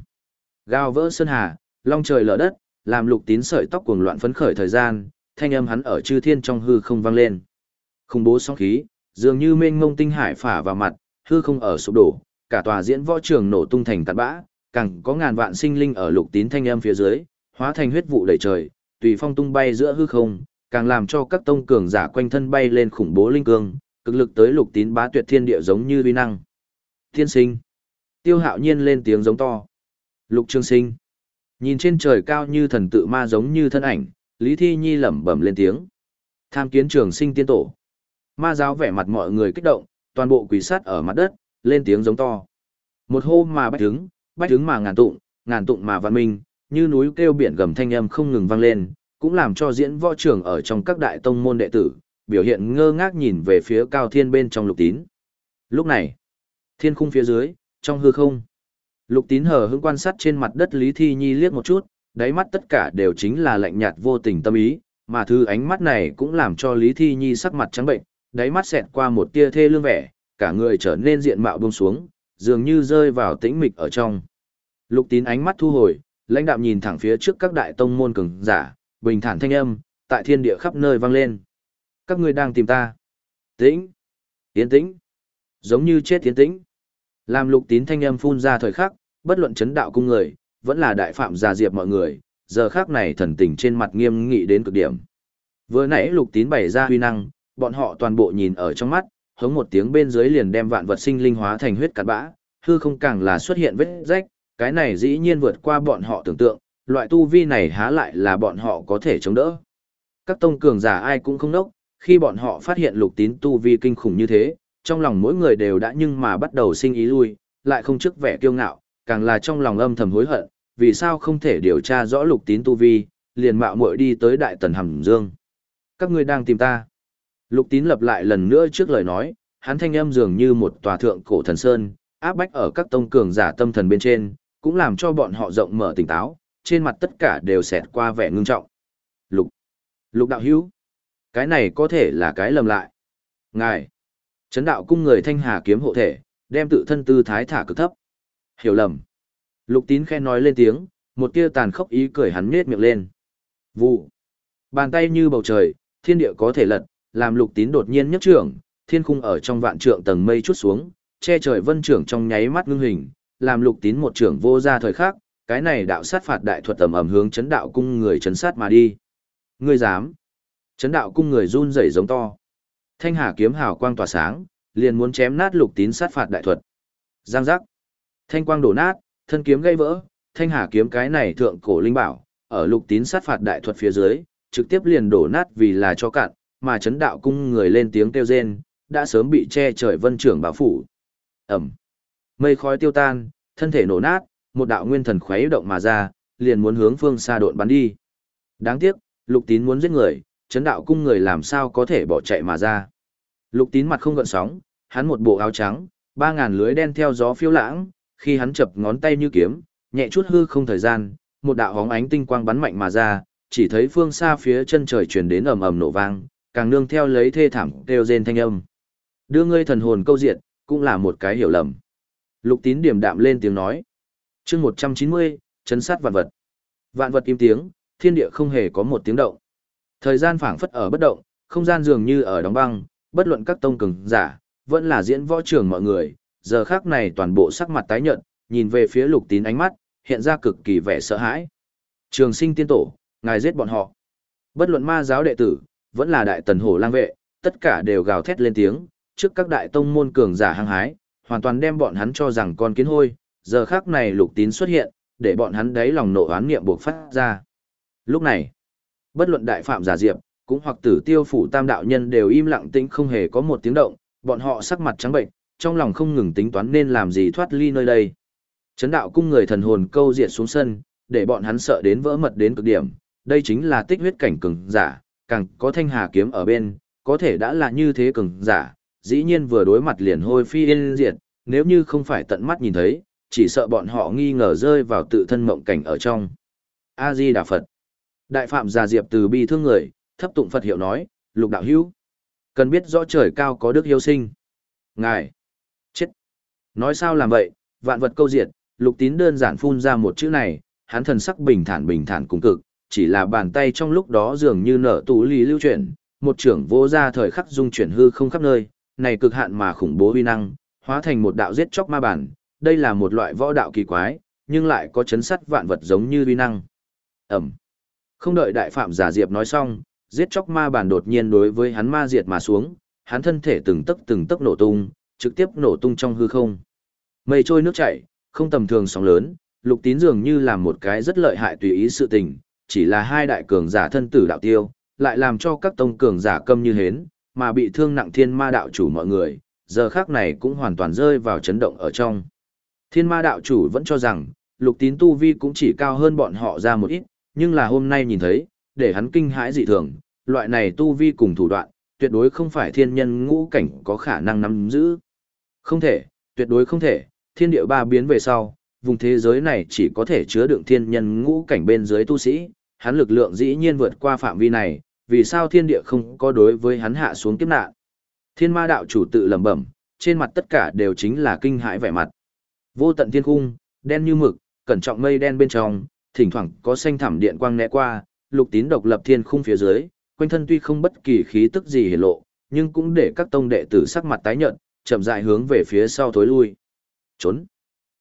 Gao vỡ sơn hà, long trời lở đất, làm lục tín sợi tóc cuồng loạn phấn khởi thời gian, thanh âm hắn ở chư thiên trong hư không vang lên. Khủng bố sóng khí, dường như mênh mông tinh hải phả vào mặt, hư không ở sụp đổ, cả tòa diễn võ trường nổ tung thành tạt bã, càng có ngàn vạn sinh linh ở lục tín thanh âm phía dưới, hóa thành huyết vụ đầy trời, tùy phong tung bay giữa hư không, càng làm cho các tông cường giả quanh thân bay lên khủng bố linh cương, cực lực tới lục tín bá tuyệt thiên địa giống như uy năng. Thiên sinh. Tiêu hạo nhiên lên tiếng giống to. Lục trương sinh. Nhìn trên trời cao như thần tự ma giống như thân ảnh, Lý Thi Nhi lẩm bẩm lên tiếng. Tham kiến trường sinh tiên tổ. Ma giáo vẻ mặt mọi người kích động, toàn bộ quỷ sát ở mặt đất, lên tiếng giống to. Một hô mà bách đứng, bách đứng mà ngàn tụng, ngàn tụng mà văn minh, như núi kêu biển gầm thanh âm không ngừng vang lên, cũng làm cho diễn võ trưởng ở trong các đại tông môn đệ tử, biểu hiện ngơ ngác nhìn về phía cao thiên bên trong lục tín. Lúc này, thiên khung phía dưới, trong hư không, lục tín hờ hững quan sát trên mặt đất Lý Thi Nhi liếc một chút, đáy mắt tất cả đều chính là lạnh nhạt vô tình tâm ý, mà thứ ánh mắt này cũng làm cho Lý Thi Nhi sắc mặt trắng bệnh, đáy mắt xẹt qua một tia thê lương vẻ, cả người trở nên diện mạo buông xuống, dường như rơi vào tĩnh mịch ở trong. Lục tín ánh mắt thu hồi, lãnh đạm nhìn thẳng phía trước các đại tông môn cường giả, bình thản thanh âm, tại thiên địa khắp nơi vang lên. Các ngươi đang tìm ta. Tĩnh. Tiến tĩnh. Giống như chết tiến tĩnh. Làm lục tín thanh âm phun ra thời khắc, bất luận chấn đạo cung người, vẫn là đại phạm gia diệp mọi người, giờ khác này thần tình trên mặt nghiêm nghị đến cực điểm. Vừa nãy lục tín bày ra huy năng, bọn họ toàn bộ nhìn ở trong mắt, hống một tiếng bên dưới liền đem vạn vật sinh linh hóa thành huyết cát bã, hư không càng là xuất hiện vết rách, cái này dĩ nhiên vượt qua bọn họ tưởng tượng, loại tu vi này há lại là bọn họ có thể chống đỡ. Các tông cường giả ai cũng không nốc, khi bọn họ phát hiện lục tín tu vi kinh khủng như thế, trong lòng mỗi người đều đã nhưng mà bắt đầu sinh ý lui, lại không trước vẻ kiêu ngạo, càng là trong lòng âm thầm hối hận, vì sao không thể điều tra rõ lục tín tu vi, liền mạo muội đi tới đại tần hầm dương. Các ngươi đang tìm ta. Lục tín lập lại lần nữa trước lời nói, hắn thanh âm dường như một tòa thượng cổ thần sơn, áp bách ở các tông cường giả tâm thần bên trên, cũng làm cho bọn họ rộng mở tỉnh táo, trên mặt tất cả đều xẹt qua vẻ ngưng trọng. Lục, lục đạo hữu, cái này có thể là cái lầm lại. Ngài, chấn đạo cung người thanh hà kiếm hộ thể, đem tự thân tư thái thả cực thấp. Hiểu lầm. Lục tín khen nói lên tiếng, một tia tàn khốc ý cười hắn nết miệng lên. Vụ. Bàn tay như bầu trời, thiên địa có thể lật, làm lục tín đột nhiên nhấc trưởng, thiên khung ở trong vạn trượng tầng mây chút xuống, che trời vân trưởng trong nháy mắt ngưng hình, làm lục tín một trưởng vô ra thời khắc, cái này đạo sát phạt đại thuật tầm ẩm hướng chấn đạo cung người chấn sát mà đi. Ngươi dám? Chấn đạo cung người run rẩy giống to. Thanh hà kiếm hào quang tỏa sáng, liền muốn chém nát lục tín sát phạt đại thuật. Giang giác. Thanh quang đổ nát, thân kiếm gây vỡ, thanh hà kiếm cái này thượng cổ linh bảo, ở lục tín sát phạt đại thuật phía dưới, trực tiếp liền đổ nát vì là cho cạn, mà chấn đạo cung người lên tiếng kêu rên, đã sớm bị che trời vân trưởng bảo phủ. Ẩm. Mây khói tiêu tan, thân thể nổ nát, một đạo nguyên thần khuấy động mà ra, liền muốn hướng phương xa độn bắn đi. Đáng tiếc, lục tín muốn giết người, chấn đạo cung người làm sao có thể bỏ chạy mà ra. Lục tín mặt không gợn sóng, hắn một bộ áo trắng, ba ngàn lưới đen theo gió phiêu lãng, khi hắn chập ngón tay như kiếm, nhẹ chút hư không thời gian, một đạo hóng ánh tinh quang bắn mạnh mà ra, chỉ thấy phương xa phía chân trời truyền đến ầm ầm nổ vang, càng nương theo lấy thê thảm kêu rên thanh âm. Đưa ngươi thần hồn câu diện, cũng là một cái hiểu lầm. Lục tín điểm đạm lên tiếng nói. chương 190, chấn sát vạn vật. Vạn vật im tiếng, thiên địa không hề có một tiếng động. Thời gian phảng phất ở bất động, không gian dường như ở đóng băng, bất luận các tông cường giả, vẫn là diễn võ trường mọi người, giờ khác này toàn bộ sắc mặt tái nhợt, nhìn về phía lục tín ánh mắt, hiện ra cực kỳ vẻ sợ hãi. Trường sinh tiên tổ, ngài giết bọn họ. Bất luận ma giáo đệ tử, vẫn là đại tần hổ lang vệ, tất cả đều gào thét lên tiếng, trước các đại tông môn cường giả hăng hái, hoàn toàn đem bọn hắn cho rằng con kiến hôi, giờ khác này lục tín xuất hiện, để bọn hắn đấy lòng nộ oán niệm buộc phát ra. Lúc này, bất luận đại phạm giả diệp, cũng hoặc tử tiêu phủ tam đạo nhân đều im lặng tĩnh không hề có một tiếng động, bọn họ sắc mặt trắng bệnh, trong lòng không ngừng tính toán nên làm gì thoát ly nơi đây. Chấn đạo cung người thần hồn câu diệt xuống sân, để bọn hắn sợ đến vỡ mật đến cực điểm, đây chính là tích huyết cảnh cường giả, càng có thanh hà kiếm ở bên, có thể đã là như thế cường giả, dĩ nhiên vừa đối mặt liền hôi phi yên diệt, nếu như không phải tận mắt nhìn thấy, chỉ sợ bọn họ nghi ngờ rơi vào tự thân mộng cảnh ở trong. A-di Đà Phật Đại phạm già diệp từ bi thương người, thấp tụng Phật hiệu nói, lục đạo hữu. Cần biết rõ trời cao có đức yêu sinh. Ngài. Chết. Nói sao làm vậy, vạn vật câu diệt, lục tín đơn giản phun ra một chữ này, hắn thần sắc bình thản bình thản cùng cực, chỉ là bàn tay trong lúc đó dường như nở tủ lý lưu chuyển, một trưởng vô ra thời khắc dung chuyển hư không khắp nơi, này cực hạn mà khủng bố uy năng, hóa thành một đạo giết chóc ma bản, đây là một loại võ đạo kỳ quái, nhưng lại có chấn sắt vạn vật giống như uy năng. Ẩm. Không đợi đại phạm giả diệp nói xong, giết chóc ma bản đột nhiên đối với hắn ma diệt mà xuống, hắn thân thể từng tấc từng tấc nổ tung, trực tiếp nổ tung trong hư không. Mây trôi nước chảy, không tầm thường sóng lớn, lục tín dường như làm một cái rất lợi hại tùy ý sự tình, chỉ là hai đại cường giả thân tử đạo tiêu, lại làm cho các tông cường giả câm như hến, mà bị thương nặng thiên ma đạo chủ mọi người, giờ khác này cũng hoàn toàn rơi vào chấn động ở trong. Thiên ma đạo chủ vẫn cho rằng, lục tín tu vi cũng chỉ cao hơn bọn họ ra một ít, nhưng là hôm nay nhìn thấy, để hắn kinh hãi dị thường, loại này tu vi cùng thủ đoạn, tuyệt đối không phải thiên nhân ngũ cảnh có khả năng nắm giữ. Không thể, tuyệt đối không thể, thiên địa ba biến về sau, vùng thế giới này chỉ có thể chứa đựng thiên nhân ngũ cảnh bên dưới tu sĩ, hắn lực lượng dĩ nhiên vượt qua phạm vi này, vì sao thiên địa không có đối với hắn hạ xuống kiếp nạn. Thiên ma đạo chủ tự lẩm bẩm, trên mặt tất cả đều chính là kinh hãi vẻ mặt. Vô tận thiên cung, đen như mực, cẩn trọng mây đen bên trong, thỉnh thoảng có xanh thảm điện quang né qua, lục tín độc lập thiên khung phía dưới, quanh thân tuy không bất kỳ khí tức gì hiển lộ, nhưng cũng để các tông đệ tử sắc mặt tái nhợt, chậm rãi hướng về phía sau thối lui. Trốn.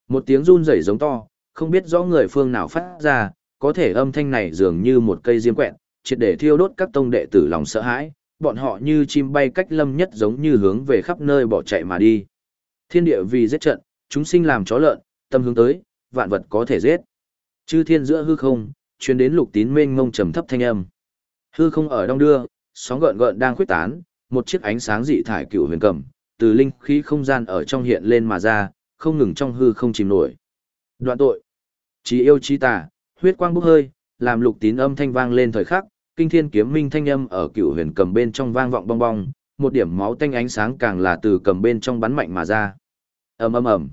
Một tiếng run rẩy giống to, không biết rõ người phương nào phát ra, có thể âm thanh này dường như một cây diêm quẹt, triệt để thiêu đốt các tông đệ tử lòng sợ hãi, bọn họ như chim bay cách lâm nhất giống như hướng về khắp nơi bỏ chạy mà đi. Thiên địa vì giết trận, chúng sinh làm chó lợn, tâm hướng tới, vạn vật có thể giết. Chư thiên giữa hư không, truyền đến lục tín mênh ngông trầm thấp thanh âm. Hư không ở đông đưa, sóng gợn gợn đang khuyết tán, một chiếc ánh sáng dị thải cựu huyền cầm, từ linh khí không gian ở trong hiện lên mà ra, không ngừng trong hư không chìm nổi. Đoạn tội, trí yêu trí tà, huyết quang bốc hơi, làm lục tín âm thanh vang lên thời khắc, kinh thiên kiếm minh thanh âm ở cựu huyền cầm bên trong vang vọng bong bong, một điểm máu tanh ánh sáng càng là từ cầm bên trong bắn mạnh mà ra. ầm ầm ầm,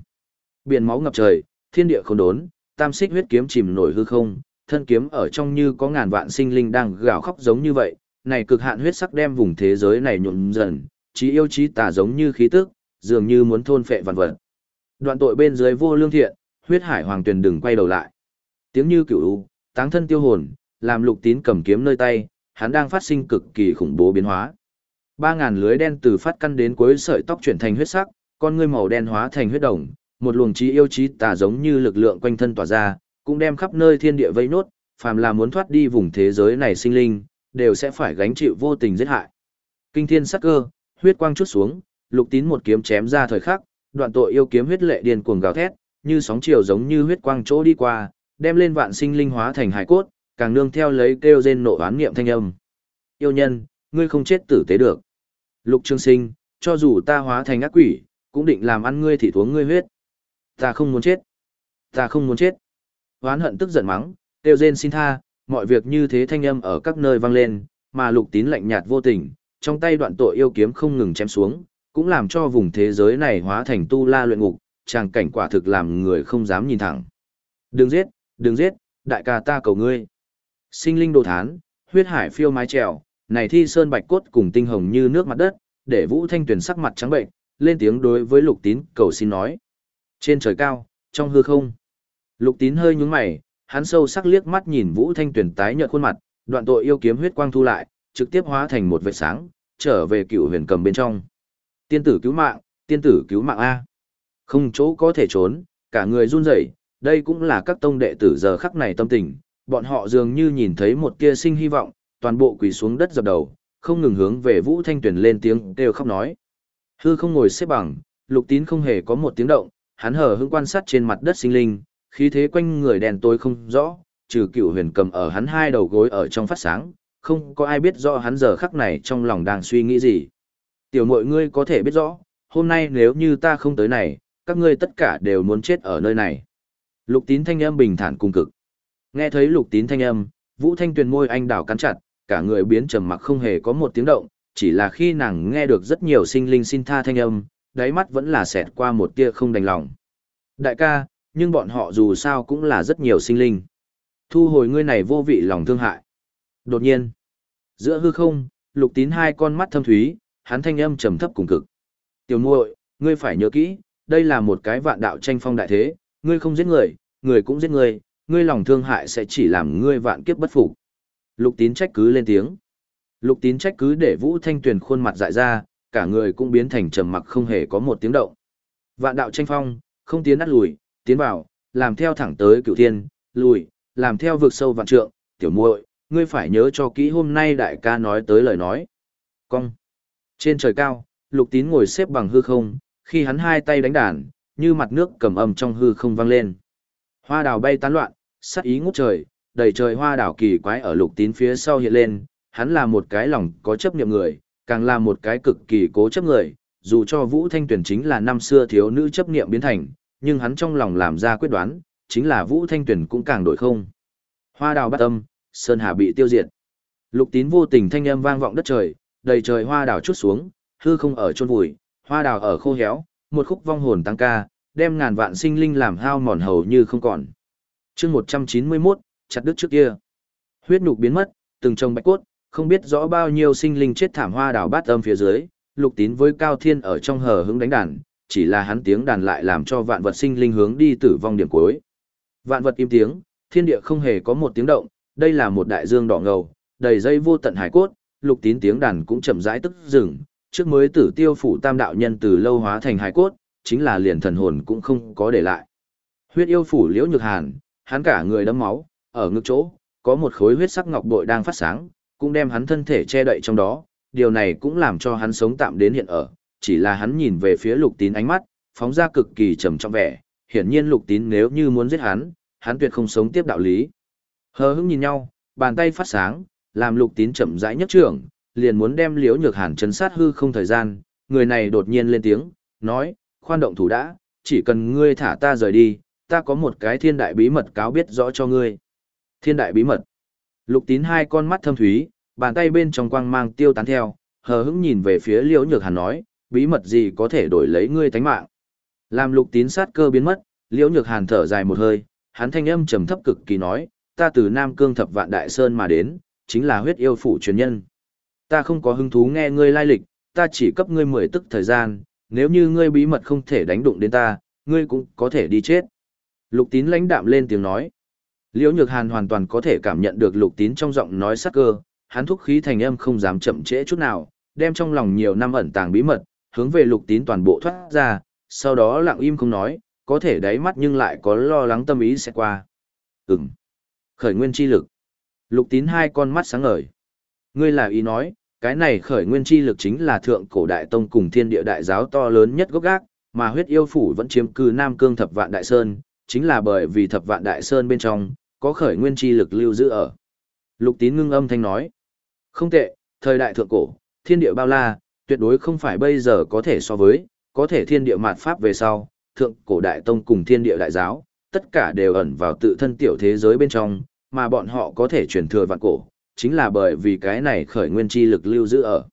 biển máu ngập trời, thiên địa không đốn, tam xích huyết kiếm chìm nổi hư không, thân kiếm ở trong như có ngàn vạn sinh linh đang gào khóc giống như vậy, này cực hạn huyết sắc đem vùng thế giới này nhuộm dần, trí yêu trí tà giống như khí tức, dường như muốn thôn phệ vạn vật. Đoạn tội bên dưới vô lương thiện, huyết hải hoàng tuyền đừng quay đầu lại. Tiếng như cửu u, táng thân tiêu hồn, làm lục tín cầm kiếm nơi tay, hắn đang phát sinh cực kỳ khủng bố biến hóa. Ba ngàn lưới đen từ phát căn đến cuối sợi tóc chuyển thành huyết sắc, con ngươi màu đen hóa thành huyết đồng, một luồng trí yêu trí tà giống như lực lượng quanh thân tỏa ra, cũng đem khắp nơi thiên địa vây nốt, phàm là muốn thoát đi vùng thế giới này sinh linh, đều sẽ phải gánh chịu vô tình giết hại. Kinh thiên sắc cơ, huyết quang chút xuống, lục tín một kiếm chém ra thời khắc, đoạn tội yêu kiếm huyết lệ điên cuồng gào thét, như sóng chiều giống như huyết quang chỗ đi qua, đem lên vạn sinh linh hóa thành hải cốt, càng nương theo lấy kêu rên nộ oán niệm thanh âm. Yêu nhân, ngươi không chết tử tế được. Lục Trương Sinh, cho dù ta hóa thành ác quỷ, cũng định làm ăn ngươi thì thuống ngươi huyết. Ta không muốn chết. Ta không muốn chết. Hoán hận tức giận mắng, kêu rên xin tha, mọi việc như thế thanh âm ở các nơi vang lên, mà lục tín lạnh nhạt vô tình, trong tay đoạn tội yêu kiếm không ngừng chém xuống, cũng làm cho vùng thế giới này hóa thành tu la luyện ngục, tràng cảnh quả thực làm người không dám nhìn thẳng. Đừng giết, đừng giết, đại ca ta cầu ngươi. Sinh linh đồ thán, huyết hải phiêu mái trèo, này thi sơn bạch cốt cùng tinh hồng như nước mặt đất, để Vũ Thanh Tuyền sắc mặt trắng bệnh, lên tiếng đối với Lục Tín cầu xin nói. Trên trời cao, trong hư không. Lục Tín hơi nhúng mày, hắn sâu sắc liếc mắt nhìn Vũ Thanh Tuyền tái nhợt khuôn mặt, đoạn tội yêu kiếm huyết quang thu lại, trực tiếp hóa thành một vệt sáng, trở về cựu huyền cầm bên trong. Tiên tử cứu mạng, tiên tử cứu mạng A. Không chỗ có thể trốn, cả người run rẩy, đây cũng là các tông đệ tử giờ khắc này tâm tình, bọn họ dường như nhìn thấy một tia sinh hy vọng, toàn bộ quỳ xuống đất dập đầu, không ngừng hướng về Vũ Thanh Tuyền lên tiếng kêu khóc nói. Hư không ngồi xếp bằng, lục tín không hề có một tiếng động, hắn hờ hững quan sát trên mặt đất sinh linh, khí thế quanh người đèn tối không rõ, trừ cựu huyền cầm ở hắn hai đầu gối ở trong phát sáng, không có ai biết rõ hắn giờ khắc này trong lòng đang suy nghĩ gì. Tiểu mội ngươi có thể biết rõ, hôm nay nếu như ta không tới này, các ngươi tất cả đều muốn chết ở nơi này. Lục tín thanh âm bình thản cung cực. Nghe thấy lục tín thanh âm, vũ thanh tuyền môi anh đảo cắn chặt, cả người biến trầm mặc không hề có một tiếng động, chỉ là khi nàng nghe được rất nhiều sinh linh xin tha thanh âm, đáy mắt vẫn là xẹt qua một tia không đành lòng. Đại ca, nhưng bọn họ dù sao cũng là rất nhiều sinh linh. Thu hồi ngươi này vô vị lòng thương hại. Đột nhiên, giữa hư không, lục tín hai con mắt thâm thúy, hắn thanh âm trầm thấp cùng cực. Tiểu muội, ngươi phải nhớ kỹ, đây là một cái vạn đạo tranh phong đại thế, ngươi không giết người, người cũng giết người, ngươi lòng thương hại sẽ chỉ làm ngươi vạn kiếp bất phục. Lục tín trách cứ lên tiếng. Lục tín trách cứ để Vũ Thanh Tuyền khuôn mặt dại ra, cả người cũng biến thành trầm mặc không hề có một tiếng động. Vạn đạo tranh phong, không tiến nát lùi, tiến vào, làm theo thẳng tới cửu thiên, lùi, làm theo vượt sâu vạn trượng, tiểu muội, ngươi phải nhớ cho kỹ hôm nay đại ca nói tới lời nói. Cong. Trên trời cao, lục tín ngồi xếp bằng hư không, khi hắn hai tay đánh đàn, như mặt nước cầm âm trong hư không vang lên. Hoa đào bay tán loạn, sắc ý ngút trời, đầy trời hoa đào kỳ quái ở lục tín phía sau hiện lên, hắn là một cái lòng có chấp niệm người, càng là một cái cực kỳ cố chấp người, dù cho Vũ Thanh Tuyền chính là năm xưa thiếu nữ chấp niệm biến thành, nhưng hắn trong lòng làm ra quyết đoán, chính là Vũ Thanh Tuyền cũng càng đổi không. Hoa đào bắt âm, sơn hà bị tiêu diệt. Lục tín vô tình thanh âm vang vọng đất trời, đầy trời hoa đào chút xuống, hư không ở chôn vùi, hoa đào ở khô héo, một khúc vong hồn tăng ca, đem ngàn vạn sinh linh làm hao mòn hầu như không còn. chương 191, chặt đứt trước kia. Huyết nhục biến mất, từng trồng bạch cốt, không biết rõ bao nhiêu sinh linh chết thảm hoa đào bát âm phía dưới, lục tín với cao thiên ở trong hờ hững đánh đàn, chỉ là hắn tiếng đàn lại làm cho vạn vật sinh linh hướng đi tử vong điểm cuối. Vạn vật im tiếng, thiên địa không hề có một tiếng động, đây là một đại dương đỏ ngầu, đầy dây vô tận hải cốt, lục tín tiếng đàn cũng chậm rãi tức dừng, trước mới tử tiêu phủ tam đạo nhân từ lâu hóa thành hải cốt, chính là liền thần hồn cũng không có để lại. Huyết yêu phủ liễu nhược hàn, hắn cả người đấm máu, ở ngực chỗ, có một khối huyết sắc ngọc bội đang phát sáng, cũng đem hắn thân thể che đậy trong đó, điều này cũng làm cho hắn sống tạm đến hiện ở, chỉ là hắn nhìn về phía lục tín ánh mắt, phóng ra cực kỳ trầm trọng vẻ, hiển nhiên lục tín nếu như muốn giết hắn, hắn tuyệt không sống tiếp đạo lý. Hờ hững nhìn nhau, bàn tay phát sáng, làm lục tín chậm rãi nhất trưởng, liền muốn đem liễu nhược hàn chấn sát hư không thời gian, người này đột nhiên lên tiếng, nói, khoan động thủ đã, chỉ cần ngươi thả ta rời đi, ta có một cái thiên đại bí mật cáo biết rõ cho ngươi. Thiên đại bí mật. Lục tín hai con mắt thâm thúy, bàn tay bên trong quang mang tiêu tán theo, hờ hững nhìn về phía liễu nhược hàn nói, bí mật gì có thể đổi lấy ngươi tánh mạng. Làm lục tín sát cơ biến mất, liễu nhược hàn thở dài một hơi, hắn thanh âm trầm thấp cực kỳ nói, ta từ Nam Cương thập vạn đại sơn mà đến, chính là huyết yêu phủ truyền nhân. Ta không có hứng thú nghe ngươi lai lịch, ta chỉ cấp ngươi mười tức thời gian, nếu như ngươi bí mật không thể đánh đụng đến ta, ngươi cũng có thể đi chết. Lục tín lãnh đạm lên tiếng nói. Liễu Nhược Hàn hoàn toàn có thể cảm nhận được lục tín trong giọng nói sắc cơ, hắn thúc khí thành âm không dám chậm trễ chút nào, đem trong lòng nhiều năm ẩn tàng bí mật, hướng về lục tín toàn bộ thoát ra, sau đó lặng im không nói, có thể đáy mắt nhưng lại có lo lắng tâm ý sẽ qua. Ừm. Khởi nguyên chi lực. Lục tín hai con mắt sáng ngời. Ngươi là ý nói, cái này khởi nguyên chi lực chính là thượng cổ đại tông cùng thiên địa đại giáo to lớn nhất gốc gác, mà huyết yêu phủ vẫn chiếm cư Nam Cương thập vạn đại sơn, chính là bởi vì thập vạn đại sơn bên trong, có khởi nguyên chi lực lưu giữ ở. Lục tín ngưng âm thanh nói. Không tệ, thời đại thượng cổ, thiên địa bao la, tuyệt đối không phải bây giờ có thể so với, có thể thiên địa mạt pháp về sau, thượng cổ đại tông cùng thiên địa đại giáo, tất cả đều ẩn vào tự thân tiểu thế giới bên trong, mà bọn họ có thể truyền thừa vạn cổ, chính là bởi vì cái này khởi nguyên chi lực lưu giữ ở.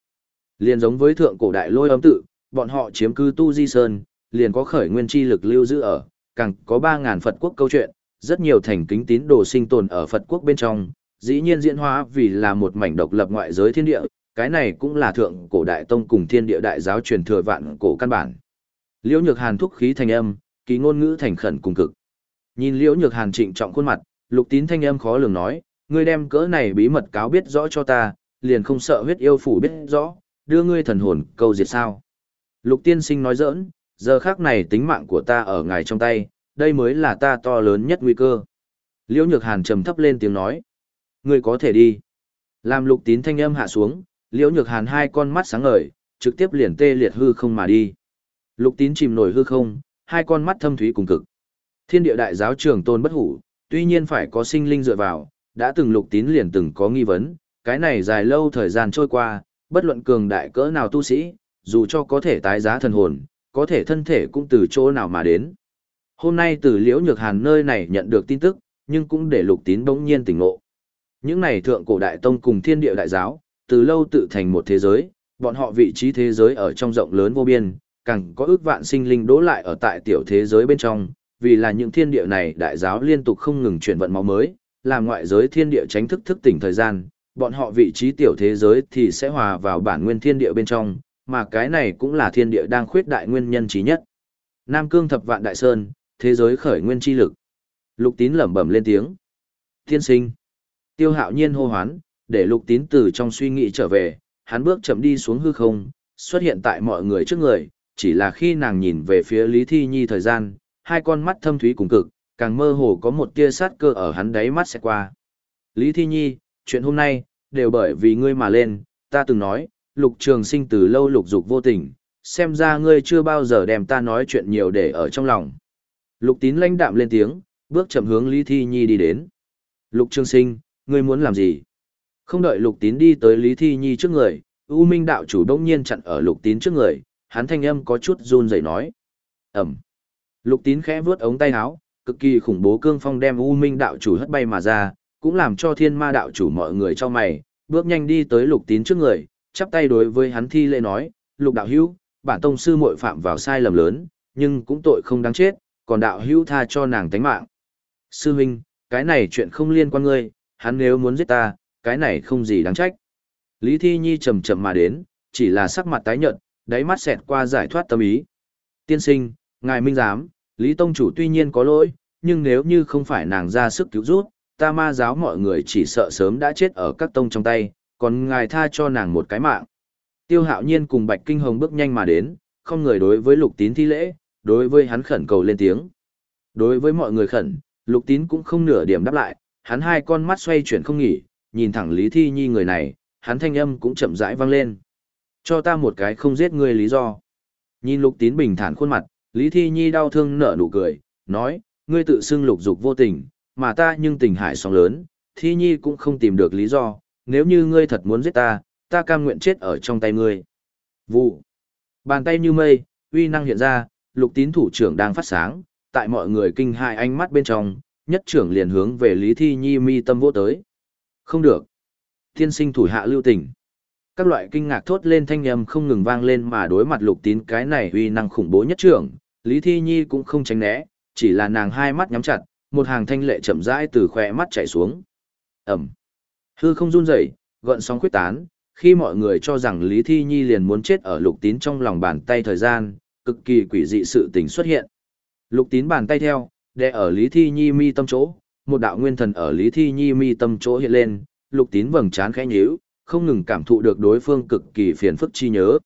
Liền giống với thượng cổ đại lôi âm tự, bọn họ chiếm cư Tu Di Sơn, liền có khởi nguyên chi lực lưu giữ ở, càng có ba ngàn Phật quốc câu chuyện, rất nhiều thành kính tín đồ sinh tồn ở Phật quốc bên trong, dĩ nhiên diễn hóa vì là một mảnh độc lập ngoại giới thiên địa, cái này cũng là thượng cổ đại tông cùng thiên địa đại giáo truyền thừa vạn cổ căn bản. Liễu Nhược Hàn thúc khí thành âm, kỳ ngôn ngữ thành khẩn cùng cực. Nhìn Liễu Nhược Hàn trịnh trọng khuôn mặt, Lục Tín thanh âm khó lường nói, ngươi đem cỡ này bí mật cáo biết rõ cho ta, liền không sợ huyết yêu phủ biết rõ, đưa ngươi thần hồn câu diệt sao? Lục Tiên Sinh nói giỡn, giờ khắc này tính mạng của ta ở ngài trong tay, đây mới là ta to lớn nhất nguy cơ. Liễu Nhược Hàn trầm thấp lên tiếng nói, ngươi có thể đi. Làm Lục Tín thanh âm hạ xuống, Liễu Nhược Hàn hai con mắt sáng ngời, trực tiếp liền tê liệt hư không mà đi. Lục tín chìm nổi hư không, hai con mắt thâm thúy cùng cực. Thiên địa đại giáo trường tôn bất hủ, tuy nhiên phải có sinh linh dựa vào, đã từng lục tín liền từng có nghi vấn, cái này dài lâu thời gian trôi qua, bất luận cường đại cỡ nào tu sĩ, dù cho có thể tái giá thần hồn, có thể thân thể cũng từ chỗ nào mà đến. Hôm nay từ liễu nhược hàn nơi này nhận được tin tức, nhưng cũng để lục tín bỗng nhiên tỉnh ngộ. Những này thượng cổ đại tông cùng thiên địa đại giáo, từ lâu tự thành một thế giới, bọn họ vị trí thế giới ở trong rộng lớn vô biên, càng có ước vạn sinh linh đỗ lại ở tại tiểu thế giới bên trong, vì là những thiên địa này đại giáo liên tục không ngừng chuyển vận máu mới, làm ngoại giới thiên địa tránh thức thức tỉnh thời gian, bọn họ vị trí tiểu thế giới thì sẽ hòa vào bản nguyên thiên địa bên trong, mà cái này cũng là thiên địa đang khuyết đại nguyên nhân trí nhất. Nam Cương thập vạn đại sơn, thế giới khởi nguyên chi lực. Lục Tín lẩm bẩm lên tiếng. Tiên sinh. Tiêu Hạo Nhiên hô hoán, để Lục Tín từ trong suy nghĩ trở về, hắn bước chậm đi xuống hư không, xuất hiện tại mọi người trước người, chỉ là khi nàng nhìn về phía Lý Thi Nhi thời gian, hai con mắt thâm thúy cùng cực, càng mơ hồ có một tia sát cơ ở hắn đáy mắt sẽ qua. Lý Thi Nhi, chuyện hôm nay, đều bởi vì ngươi mà lên, ta từng nói, lục trường sinh từ lâu lục dục vô tình, xem ra ngươi chưa bao giờ đem ta nói chuyện nhiều để ở trong lòng. Lục tín lãnh đạm lên tiếng, bước chậm hướng Lý Thi Nhi đi đến. Lục trường sinh, ngươi muốn làm gì? Không đợi lục tín đi tới Lý Thi Nhi trước người, U Minh đạo chủ đông nhiên chặn ở lục tín trước người, hắn thanh âm có chút run rẩy nói. Ẩm. Lục tín khẽ vướt ống tay áo, cực kỳ khủng bố cương phong đem U Minh đạo chủ hất bay mà ra, cũng làm cho thiên ma đạo chủ mọi người cho mày, bước nhanh đi tới lục tín trước người, chắp tay đối với hắn thi lễ nói, lục đạo hữu, bản tông sư muội phạm vào sai lầm lớn, nhưng cũng tội không đáng chết, còn đạo hữu tha cho nàng tánh mạng. Sư huynh, cái này chuyện không liên quan ngươi, hắn nếu muốn giết ta, cái này không gì đáng trách. Lý Thi Nhi chậm chậm mà đến, chỉ là sắc mặt tái nhợt, đáy mắt xẹt qua giải thoát tâm ý. Tiên sinh, ngài minh giám, Lý Tông chủ tuy nhiên có lỗi, nhưng nếu như không phải nàng ra sức cứu giúp, ta ma giáo mọi người chỉ sợ sớm đã chết ở các tông trong tay, còn ngài tha cho nàng một cái mạng. Tiêu hạo nhiên cùng Bạch Kinh Hồng bước nhanh mà đến, không người đối với lục tín thi lễ, đối với hắn khẩn cầu lên tiếng. Đối với mọi người khẩn, lục tín cũng không nửa điểm đáp lại, hắn hai con mắt xoay chuyển không nghỉ, nhìn thẳng Lý Thi Nhi người này, hắn thanh âm cũng chậm rãi vang lên. Cho ta một cái không giết ngươi lý do. Nhìn lục tín bình thản khuôn mặt, Lý Thi Nhi đau thương nở nụ cười, nói, ngươi tự xưng lục dục vô tình, mà ta nhưng tình hải sóng lớn, Thi Nhi cũng không tìm được lý do, nếu như ngươi thật muốn giết ta, ta cam nguyện chết ở trong tay ngươi. Vụ. Bàn tay như mây, uy năng hiện ra, lục tín thủ trưởng đang phát sáng, tại mọi người kinh hại ánh mắt bên trong, nhất trưởng liền hướng về Lý Thi Nhi mi tâm vô tới. Không được. Thiên sinh thủ hạ lưu tình. Các loại kinh ngạc thốt lên thanh âm không ngừng vang lên mà đối mặt lục tín cái này uy năng khủng bố nhất trưởng, Lý Thi Nhi cũng không tránh né, chỉ là nàng hai mắt nhắm chặt, một hàng thanh lệ chậm rãi từ khóe mắt chảy xuống. Ẩm. Hư không run rẩy, gợn sóng quyết tán, khi mọi người cho rằng Lý Thi Nhi liền muốn chết ở lục tín trong lòng bàn tay thời gian, cực kỳ quỷ dị sự tình xuất hiện. Lục tín bàn tay theo, đè ở Lý Thi Nhi mi tâm chỗ, một đạo nguyên thần ở Lý Thi Nhi mi tâm chỗ hiện lên, lục tín vầng trán khẽ nhíu, không ngừng cảm thụ được đối phương cực kỳ phiền phức chi nhớ.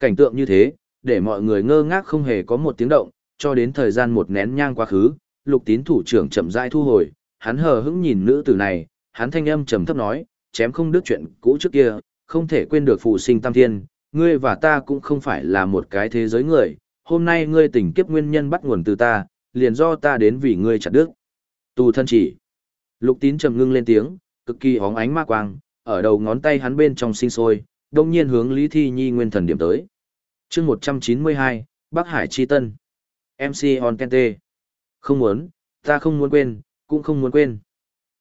Cảnh tượng như thế, để mọi người ngơ ngác không hề có một tiếng động, cho đến thời gian một nén nhang quá khứ, lục tín thủ trưởng chậm rãi thu hồi, hắn hờ hững nhìn nữ tử này, hắn thanh âm trầm thấp nói, chém không đứt chuyện cũ trước kia, không thể quên được phù sinh tam thiên, ngươi và ta cũng không phải là một cái thế giới người, hôm nay ngươi tỉnh kiếp nguyên nhân bắt nguồn từ ta, liền do ta đến vì ngươi chặt đứt. Tù thân chỉ. Lục tín trầm ngưng lên tiếng, cực kỳ hóng ánh ma quang, ở đầu ngón tay hắn bên trong sinh sôi, đông nhiên hướng Lý Thi Nhi nguyên thần điểm tới. chương 192, Bắc Hải Chi Tân. MC On Kente. Không muốn, ta không muốn quên, cũng không muốn quên.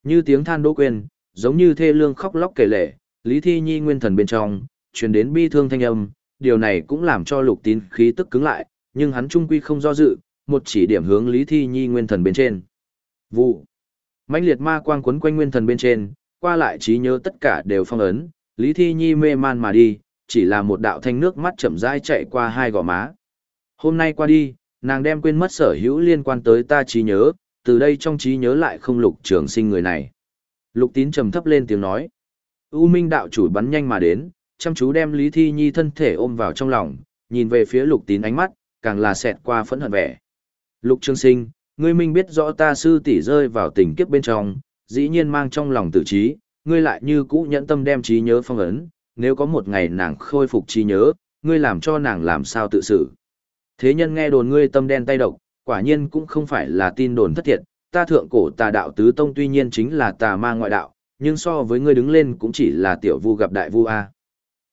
Như tiếng than đỗ quên, giống như thê lương khóc lóc kể lệ, Lý Thi Nhi nguyên thần bên trong, truyền đến bi thương thanh âm, điều này cũng làm cho lục tín khí tức cứng lại, nhưng hắn trung quy không do dự, một chỉ điểm hướng Lý Thi Nhi nguyên thần bên trên. Vụ. mãnh liệt ma quang quấn quanh nguyên thần bên trên, qua lại trí nhớ tất cả đều phong ấn, Lý Thi Nhi mê man mà đi, chỉ là một đạo thanh nước mắt chậm rãi chạy qua hai gò má. Hôm nay qua đi, nàng đem quên mất sở hữu liên quan tới ta trí nhớ, từ đây trong trí nhớ lại không lục trường sinh người này. Lục tín trầm thấp lên tiếng nói. U Minh đạo chủ bắn nhanh mà đến, chăm chú đem Lý Thi Nhi thân thể ôm vào trong lòng, nhìn về phía lục tín ánh mắt, càng là xẹt qua phẫn hận vẻ. Lục Trường Sinh, ngươi minh biết rõ ta sư tỷ rơi vào tình kiếp bên trong, dĩ nhiên mang trong lòng tự trí, ngươi lại như cũ nhẫn tâm đem trí nhớ phong ấn, nếu có một ngày nàng khôi phục trí nhớ, ngươi làm cho nàng làm sao tự xử. Thế nhân nghe đồn ngươi tâm đen tay độc, quả nhiên cũng không phải là tin đồn thất thiệt, ta thượng cổ tà đạo tứ tông tuy nhiên chính là tà ma ngoại đạo, nhưng so với ngươi đứng lên cũng chỉ là tiểu vu gặp đại vu a.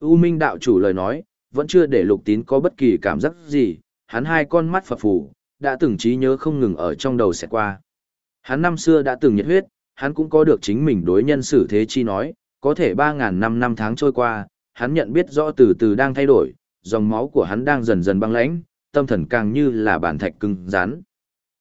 U Minh đạo chủ lời nói, vẫn chưa để Lục Tín có bất kỳ cảm giác gì, hắn hai con mắt phập phù, đã từng trí nhớ không ngừng ở trong đầu sẽ qua. Hắn năm xưa đã từng nhiệt huyết, hắn cũng có được chính mình đối nhân xử thế chi nói, có thể 3.000 năm năm tháng trôi qua, hắn nhận biết rõ từ từ đang thay đổi, dòng máu của hắn đang dần dần băng lãnh, tâm thần càng như là bản thạch cứng rắn.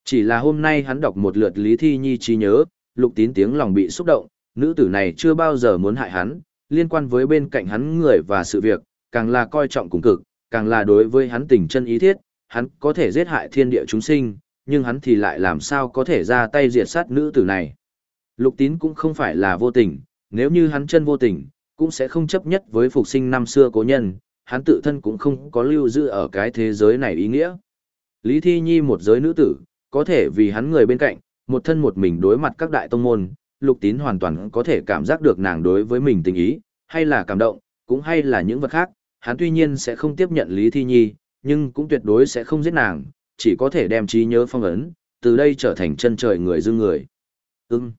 Chỉ là hôm nay hắn đọc một lượt Lý Thi Nhi trí nhớ, lục tín tiếng lòng bị xúc động, nữ tử này chưa bao giờ muốn hại hắn, liên quan với bên cạnh hắn người và sự việc, càng là coi trọng cùng cực, càng là đối với hắn tình chân ý thiết, hắn có thể giết hại thiên địa chúng sinh, nhưng hắn thì lại làm sao có thể ra tay diệt sát nữ tử này. Lục tín cũng không phải là vô tình, nếu như hắn chân vô tình, cũng sẽ không chấp nhất với phục sinh năm xưa cố nhân, hắn tự thân cũng không có lưu giữ ở cái thế giới này ý nghĩa. Lý Thi Nhi một giới nữ tử, có thể vì hắn người bên cạnh, một thân một mình đối mặt các đại tông môn, lục tín hoàn toàn có thể cảm giác được nàng đối với mình tình ý, hay là cảm động, cũng hay là những vật khác, hắn tuy nhiên sẽ không tiếp nhận Lý Thi Nhi, nhưng cũng tuyệt đối sẽ không giết nàng, chỉ có thể đem trí nhớ phong ấn, từ đây trở thành chân trời người dương người. Ừm.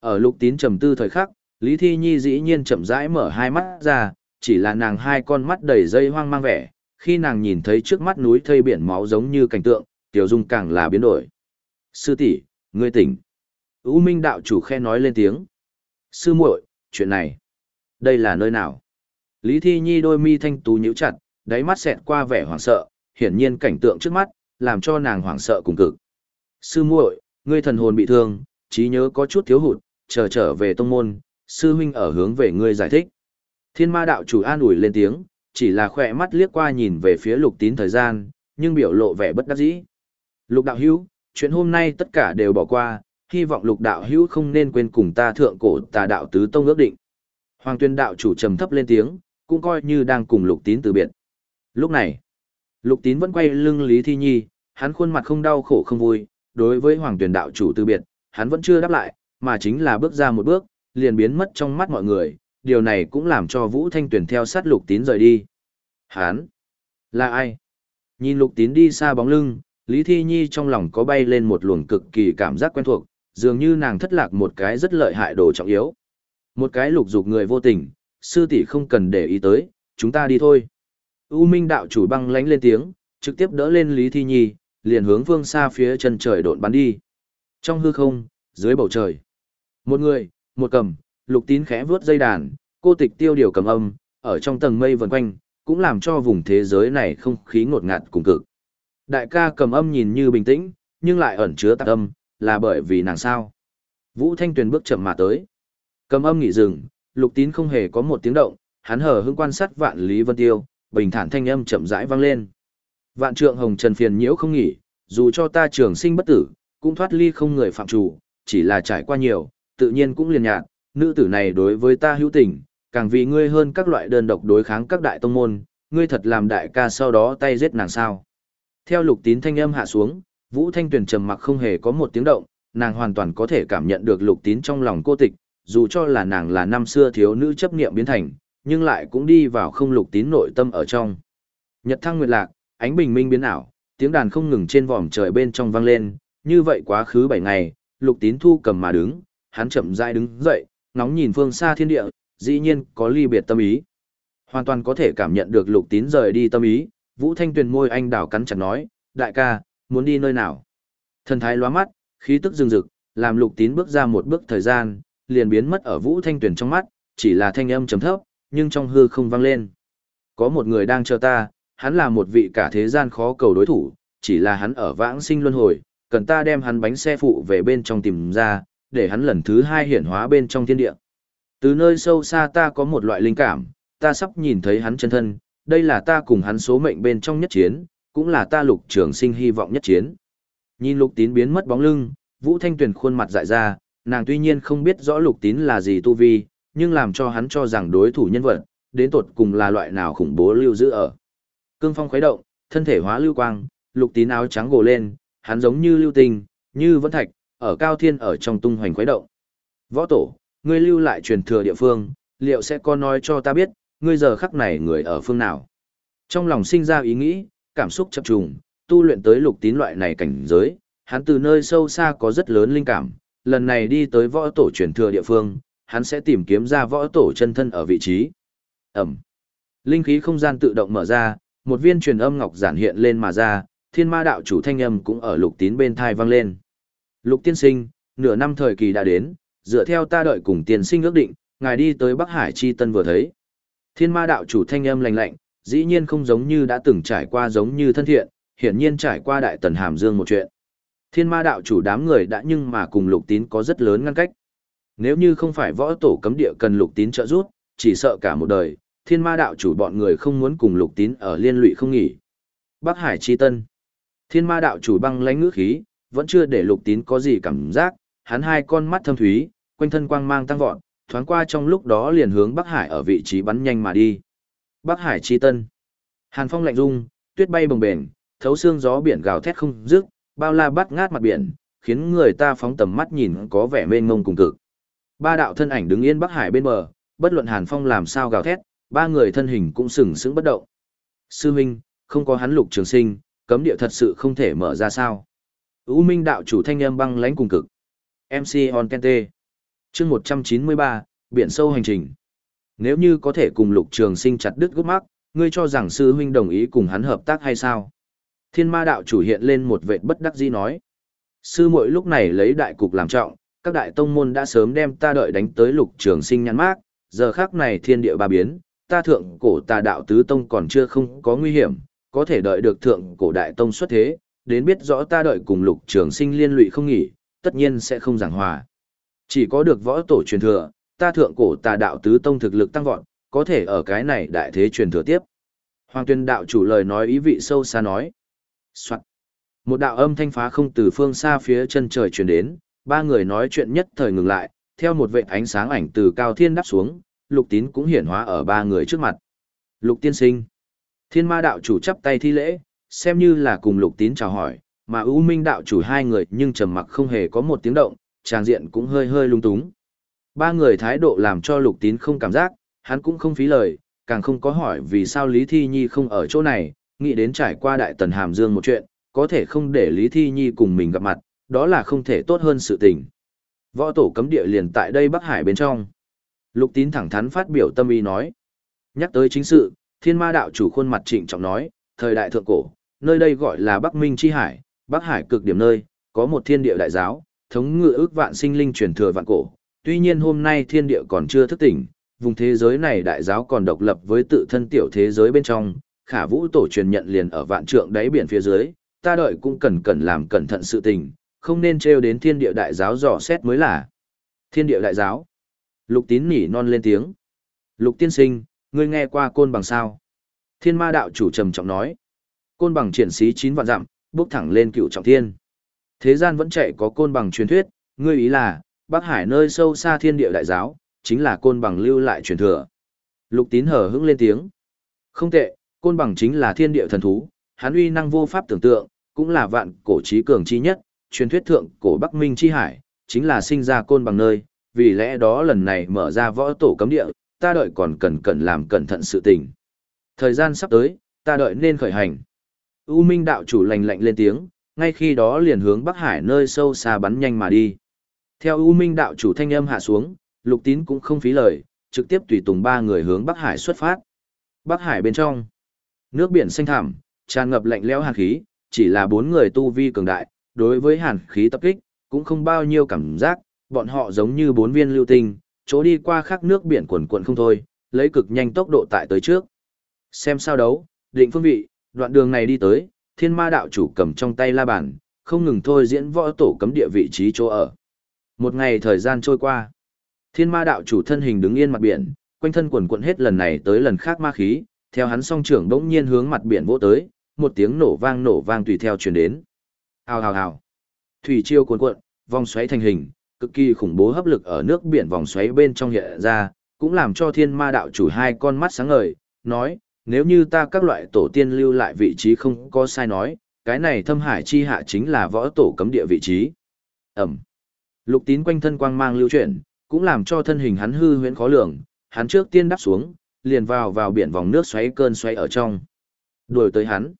Ở lục tín trầm tư thời khắc, Lý Thi Nhi dĩ nhiên chậm rãi mở hai mắt ra, chỉ là nàng hai con mắt đầy dây hoang mang vẻ, khi nàng nhìn thấy trước mắt núi thây biển máu giống như cảnh tượng, tiểu dung càng là biến đổi. Sư tỷ, ngươi tỉnh. U Minh đạo chủ khe nói lên tiếng. Sư muội, chuyện này, đây là nơi nào? Lý Thi Nhi đôi mi thanh tú nhíu chặt, đáy mắt xẹt qua vẻ hoảng sợ, hiển nhiên cảnh tượng trước mắt, làm cho nàng hoảng sợ cùng cực. Sư muội, ngươi thần hồn bị thương, trí nhớ có chút thiếu hụt, chờ trở về tông môn, sư huynh ở hướng về ngươi giải thích. Thiên ma đạo chủ an ủi lên tiếng, chỉ là khỏe mắt liếc qua nhìn về phía lục tín thời gian, nhưng biểu lộ vẻ bất đắc dĩ. Lục đạo hữu, chuyện hôm nay tất cả đều bỏ qua, hy vọng lục đạo hữu không nên quên cùng ta thượng cổ tà đạo tứ tông ước định. Hoàng tuyên đạo chủ trầm thấp lên tiếng, cũng coi như đang cùng lục tín từ biệt. Lúc này, lục tín vẫn quay lưng Lý Thi Nhi, hắn khuôn mặt không đau khổ không vui, đối với hoàng tuyển đạo chủ từ biệt, hắn vẫn chưa đáp lại, mà chính là bước ra một bước, liền biến mất trong mắt mọi người, điều này cũng làm cho Vũ Thanh Tuyền theo sát lục tín rời đi. Hắn, là ai? Nhìn lục tín đi xa bóng lưng, Lý Thi Nhi trong lòng có bay lên một luồng cực kỳ cảm giác quen thuộc, dường như nàng thất lạc một cái rất lợi hại đồ trọng yếu. Một cái lục dục người vô tình, sư tỷ không cần để ý tới, chúng ta đi thôi. U Minh đạo chủ băng lánh lên tiếng, trực tiếp đỡ lên Lý Thi Nhi, liền hướng phương xa phía chân trời độn bắn đi. Trong hư không, dưới bầu trời. Một người, một cầm, lục tín khẽ vướt dây đàn, cô tịch tiêu điều cầm âm, ở trong tầng mây vần quanh, cũng làm cho vùng thế giới này không khí ngột ngạt cùng cực. Đại ca cầm âm nhìn như bình tĩnh, nhưng lại ẩn chứa tạc âm, là bởi vì nàng sao. Vũ Thanh Tuyền bước chậm mà tới. Cầm âm nghỉ dừng, lục tín không hề có một tiếng động, hắn hờ hững quan sát vạn lý vân tiêu, bình thản thanh âm chậm rãi vang lên. Vạn trượng hồng trần phiền nhiễu không nghỉ, dù cho ta trường sinh bất tử, cũng thoát ly không người phạm chủ, chỉ là trải qua nhiều, tự nhiên cũng liền nhạt, nữ tử này đối với ta hữu tình, càng vì ngươi hơn các loại đơn độc đối kháng các đại tông môn, ngươi thật làm đại ca sau đó tay giết nàng sao. Theo lục tín thanh âm hạ xuống, Vũ Thanh Tuyền trầm mặc không hề có một tiếng động, nàng hoàn toàn có thể cảm nhận được lục tín trong lòng cô tịch, dù cho là nàng là năm xưa thiếu nữ chấp niệm biến thành, nhưng lại cũng đi vào không lục tín nội tâm ở trong. Nhật thăng nguyệt lạc, ánh bình minh biến ảo, tiếng đàn không ngừng trên vòm trời bên trong vang lên, như vậy quá khứ 7 ngày, lục tín thu cầm mà đứng, hắn chậm rãi đứng dậy, ngóng nhìn phương xa thiên địa, dĩ nhiên có ly biệt tâm ý. Hoàn toàn có thể cảm nhận được lục tín rời đi tâm ý, Vũ Thanh Tuyền môi anh đảo cắn chặt nói, đại ca, muốn đi nơi nào? Thần thái lóa mắt, khí tức rừng rực, làm lục tín bước ra một bước thời gian, liền biến mất ở Vũ Thanh Tuyền trong mắt, chỉ là thanh âm trầm thấp, nhưng trong hư không vang lên. Có một người đang chờ ta, hắn là một vị cả thế gian khó cầu đối thủ, chỉ là hắn ở vãng sinh luân hồi, cần ta đem hắn bánh xe phụ về bên trong tìm ra, để hắn lần thứ hai hiển hóa bên trong thiên địa. Từ nơi sâu xa ta có một loại linh cảm, ta sắp nhìn thấy hắn chân thân, đây là ta cùng hắn số mệnh bên trong nhất chiến, cũng là ta lục trường sinh hy vọng nhất chiến. Nhìn lục tín biến mất bóng lưng, Vũ Thanh Tuyền khuôn mặt dại ra, nàng tuy nhiên không biết rõ lục tín là gì tu vi, nhưng làm cho hắn cho rằng đối thủ nhân vật, đến tột cùng là loại nào khủng bố lưu giữ ở. Cương phong khuấy động, thân thể hóa lưu quang, lục tín áo trắng gồ lên, hắn giống như lưu tinh, như vẫn thạch, ở cao thiên ở trong tung hoành khuấy động. Võ tổ, ngươi lưu lại truyền thừa địa phương, liệu sẽ có nói cho ta biết, ngươi giờ khắc này người ở phương nào? Trong lòng sinh ra ý nghĩ, cảm xúc chập trùng, tu luyện tới lục tín loại này cảnh giới, hắn từ nơi sâu xa có rất lớn linh cảm, lần này đi tới võ tổ truyền thừa địa phương, hắn sẽ tìm kiếm ra võ tổ chân thân ở vị trí. Ẩm. Linh khí không gian tự động mở ra, một viên truyền âm ngọc giản hiện lên mà ra, thiên ma đạo chủ thanh âm cũng ở lục tín bên thai vang lên. Lục tiên sinh, nửa năm thời kỳ đã đến, dựa theo ta đợi cùng tiên sinh ước định, ngài đi tới Bắc Hải chi tân vừa thấy. Thiên ma đạo chủ thanh âm lạnh lạnh, dĩ nhiên không giống như đã từng trải qua giống như thân thiện, hiển nhiên trải qua đại tần hàm dương một chuyện. Thiên ma đạo chủ đám người đã nhưng mà cùng lục tín có rất lớn ngăn cách. Nếu như không phải võ tổ cấm địa cần lục tín trợ giúp, chỉ sợ cả một đời, thiên ma đạo chủ bọn người không muốn cùng lục tín ở liên lụy không nghỉ. Bắc Hải chi tân. Thiên ma đạo chủ băng lánh ngữ khí, vẫn chưa để lục tín có gì cảm giác, hắn hai con mắt thâm thúy, quanh thân quang mang tăng vọt, thoáng qua trong lúc đó liền hướng Bắc Hải ở vị trí bắn nhanh mà đi. Bắc Hải chi tân. Hàn phong lạnh rung, tuyết bay bồng bềnh, thấu xương gió biển gào thét không dứt, bao la bắt ngát mặt biển, khiến người ta phóng tầm mắt nhìn có vẻ mênh mông cùng cực. Ba đạo thân ảnh đứng yên Bắc Hải bên bờ, bất luận Hàn Phong làm sao gào thét, ba người thân hình cũng sừng sững bất động. Sư huynh, không có hắn lục trường sinh, cấm địa thật sự không thể mở ra sao. U Minh đạo chủ thanh âm băng lãnh cùng cực. MC On Kente. chương 193, biển sâu hành trình. Nếu như có thể cùng lục trường sinh chặt đứt gốc mắc, ngươi cho rằng sư huynh đồng ý cùng hắn hợp tác hay sao? Thiên ma đạo chủ hiện lên một vệ bất đắc dĩ nói. Sư muội lúc này lấy đại cục làm trọng, các đại tông môn đã sớm đem ta đợi đánh tới lục trường sinh nhắn mát, giờ khác này thiên địa ba biến, ta thượng cổ tà đạo tứ tông còn chưa không có nguy hiểm, có thể đợi được thượng cổ đại tông xuất thế, đến biết rõ ta đợi cùng lục trường sinh liên lụy không nghỉ, tất nhiên sẽ không giảng hòa. Chỉ có được võ tổ truyền thừa, ta thượng cổ tà đạo tứ tông thực lực tăng vọt, có thể ở cái này đại thế truyền thừa tiếp. Hoàng tuyên đạo chủ lời nói ý vị sâu xa nói. Soạn. Một đạo âm thanh phá không từ phương xa phía chân trời truyền đến, ba người nói chuyện nhất thời ngừng lại, theo một vệ ánh sáng ảnh từ cao thiên đáp xuống, lục tín cũng hiển hóa ở ba người trước mặt. Lục tiên sinh. Thiên ma đạo chủ chắp tay thi lễ, xem như là cùng lục tín chào hỏi, mà ưu minh đạo chủ hai người nhưng trầm mặc không hề có một tiếng động, tràng diện cũng hơi hơi lung túng. Ba người thái độ làm cho lục tín không cảm giác, hắn cũng không phí lời, càng không có hỏi vì sao Lý Thi Nhi không ở chỗ này, nghĩ đến trải qua đại tần hàm dương một chuyện, có thể không để Lý Thi Nhi cùng mình gặp mặt, đó là không thể tốt hơn sự tình. Võ tổ cấm địa liền tại đây Bắc Hải bên trong. Lục tín thẳng thắn phát biểu tâm ý nói. Nhắc tới chính sự, thiên ma đạo chủ khuôn mặt trịnh trọng nói, thời đại thượng cổ, nơi đây gọi là Bắc Minh Chi Hải, Bắc Hải cực điểm nơi, có một thiên địa đại giáo, thống ngự ước vạn sinh linh truyền thừa vạn cổ. Tuy nhiên hôm nay thiên địa còn chưa thức tỉnh, vùng thế giới này đại giáo còn độc lập với tự thân tiểu thế giới bên trong, khả vũ tổ truyền nhận liền ở vạn trượng đáy biển phía dưới, ta đợi cũng cần cần làm cẩn thận sự tình, không nên trêu đến thiên địa đại giáo dò xét mới là. Thiên địa đại giáo. Lục tín nỉ non lên tiếng. Lục tiên sinh, ngươi nghe qua côn bằng sao? Thiên ma đạo chủ trầm trọng nói. Côn bằng triển sĩ chín vạn dặm, bước thẳng lên cựu trọng thiên. Thế gian vẫn chạy có côn bằng truyền thuyết, ngươi ý là, Bắc Hải nơi sâu xa thiên địa đại giáo, chính là côn bằng lưu lại truyền thừa. Lục tín hở hững lên tiếng. Không tệ, côn bằng chính là thiên địa thần thú, hắn uy năng vô pháp tưởng tượng, cũng là vạn cổ trí cường chi nhất, truyền thuyết thượng cổ Bắc Minh chi hải, chính là sinh ra côn bằng nơi, vì lẽ đó lần này mở ra võ tổ cấm địa, ta đợi còn cần cần làm cẩn thận sự tình. Thời gian sắp tới, ta đợi nên khởi hành. U Minh đạo chủ lạnh lạnh lên tiếng, ngay khi đó liền hướng Bắc Hải nơi sâu xa bắn nhanh mà đi. Theo U Minh đạo chủ thanh âm hạ xuống, Lục Tín cũng không phí lời, trực tiếp tùy tùng ba người hướng Bắc Hải xuất phát. Bắc Hải bên trong, nước biển xanh thẳm, tràn ngập lạnh lẽo hàn khí, chỉ là bốn người tu vi cường đại, đối với hàn khí tập kích, cũng không bao nhiêu cảm giác, bọn họ giống như bốn viên lưu tinh, chỗ đi qua khắc nước biển quần quần không thôi, lấy cực nhanh tốc độ tại tới trước. Xem sao đấu, định phương vị, đoạn đường này đi tới, thiên ma đạo chủ cầm trong tay la bàn, không ngừng thôi diễn võ tổ cấm địa vị trí chỗ ở. Một ngày thời gian trôi qua, thiên ma đạo chủ thân hình đứng yên mặt biển, quanh thân quần quận hết lần này tới lần khác ma khí, theo hắn song trưởng đống nhiên hướng mặt biển vỗ tới, một tiếng nổ vang nổ vang tùy theo truyền đến. Hào hào hào. Thủy chiêu cuồn cuộn, vòng xoáy thành hình, cực kỳ khủng bố hấp lực ở nước biển vòng xoáy bên trong hiện ra, cũng làm cho thiên ma đạo chủ hai con mắt sáng ngời, nói, nếu như ta các loại tổ tiên lưu lại vị trí không có sai nói, cái này thâm hải chi hạ chính là võ tổ cấm địa vị trí. Ẩm. Lục tín quanh thân quang mang lưu chuyển, cũng làm cho thân hình hắn hư huyễn khó lường, hắn trước tiên đáp xuống, liền vào vào biển vòng nước xoáy cơn xoáy ở trong. Đuổi tới hắn.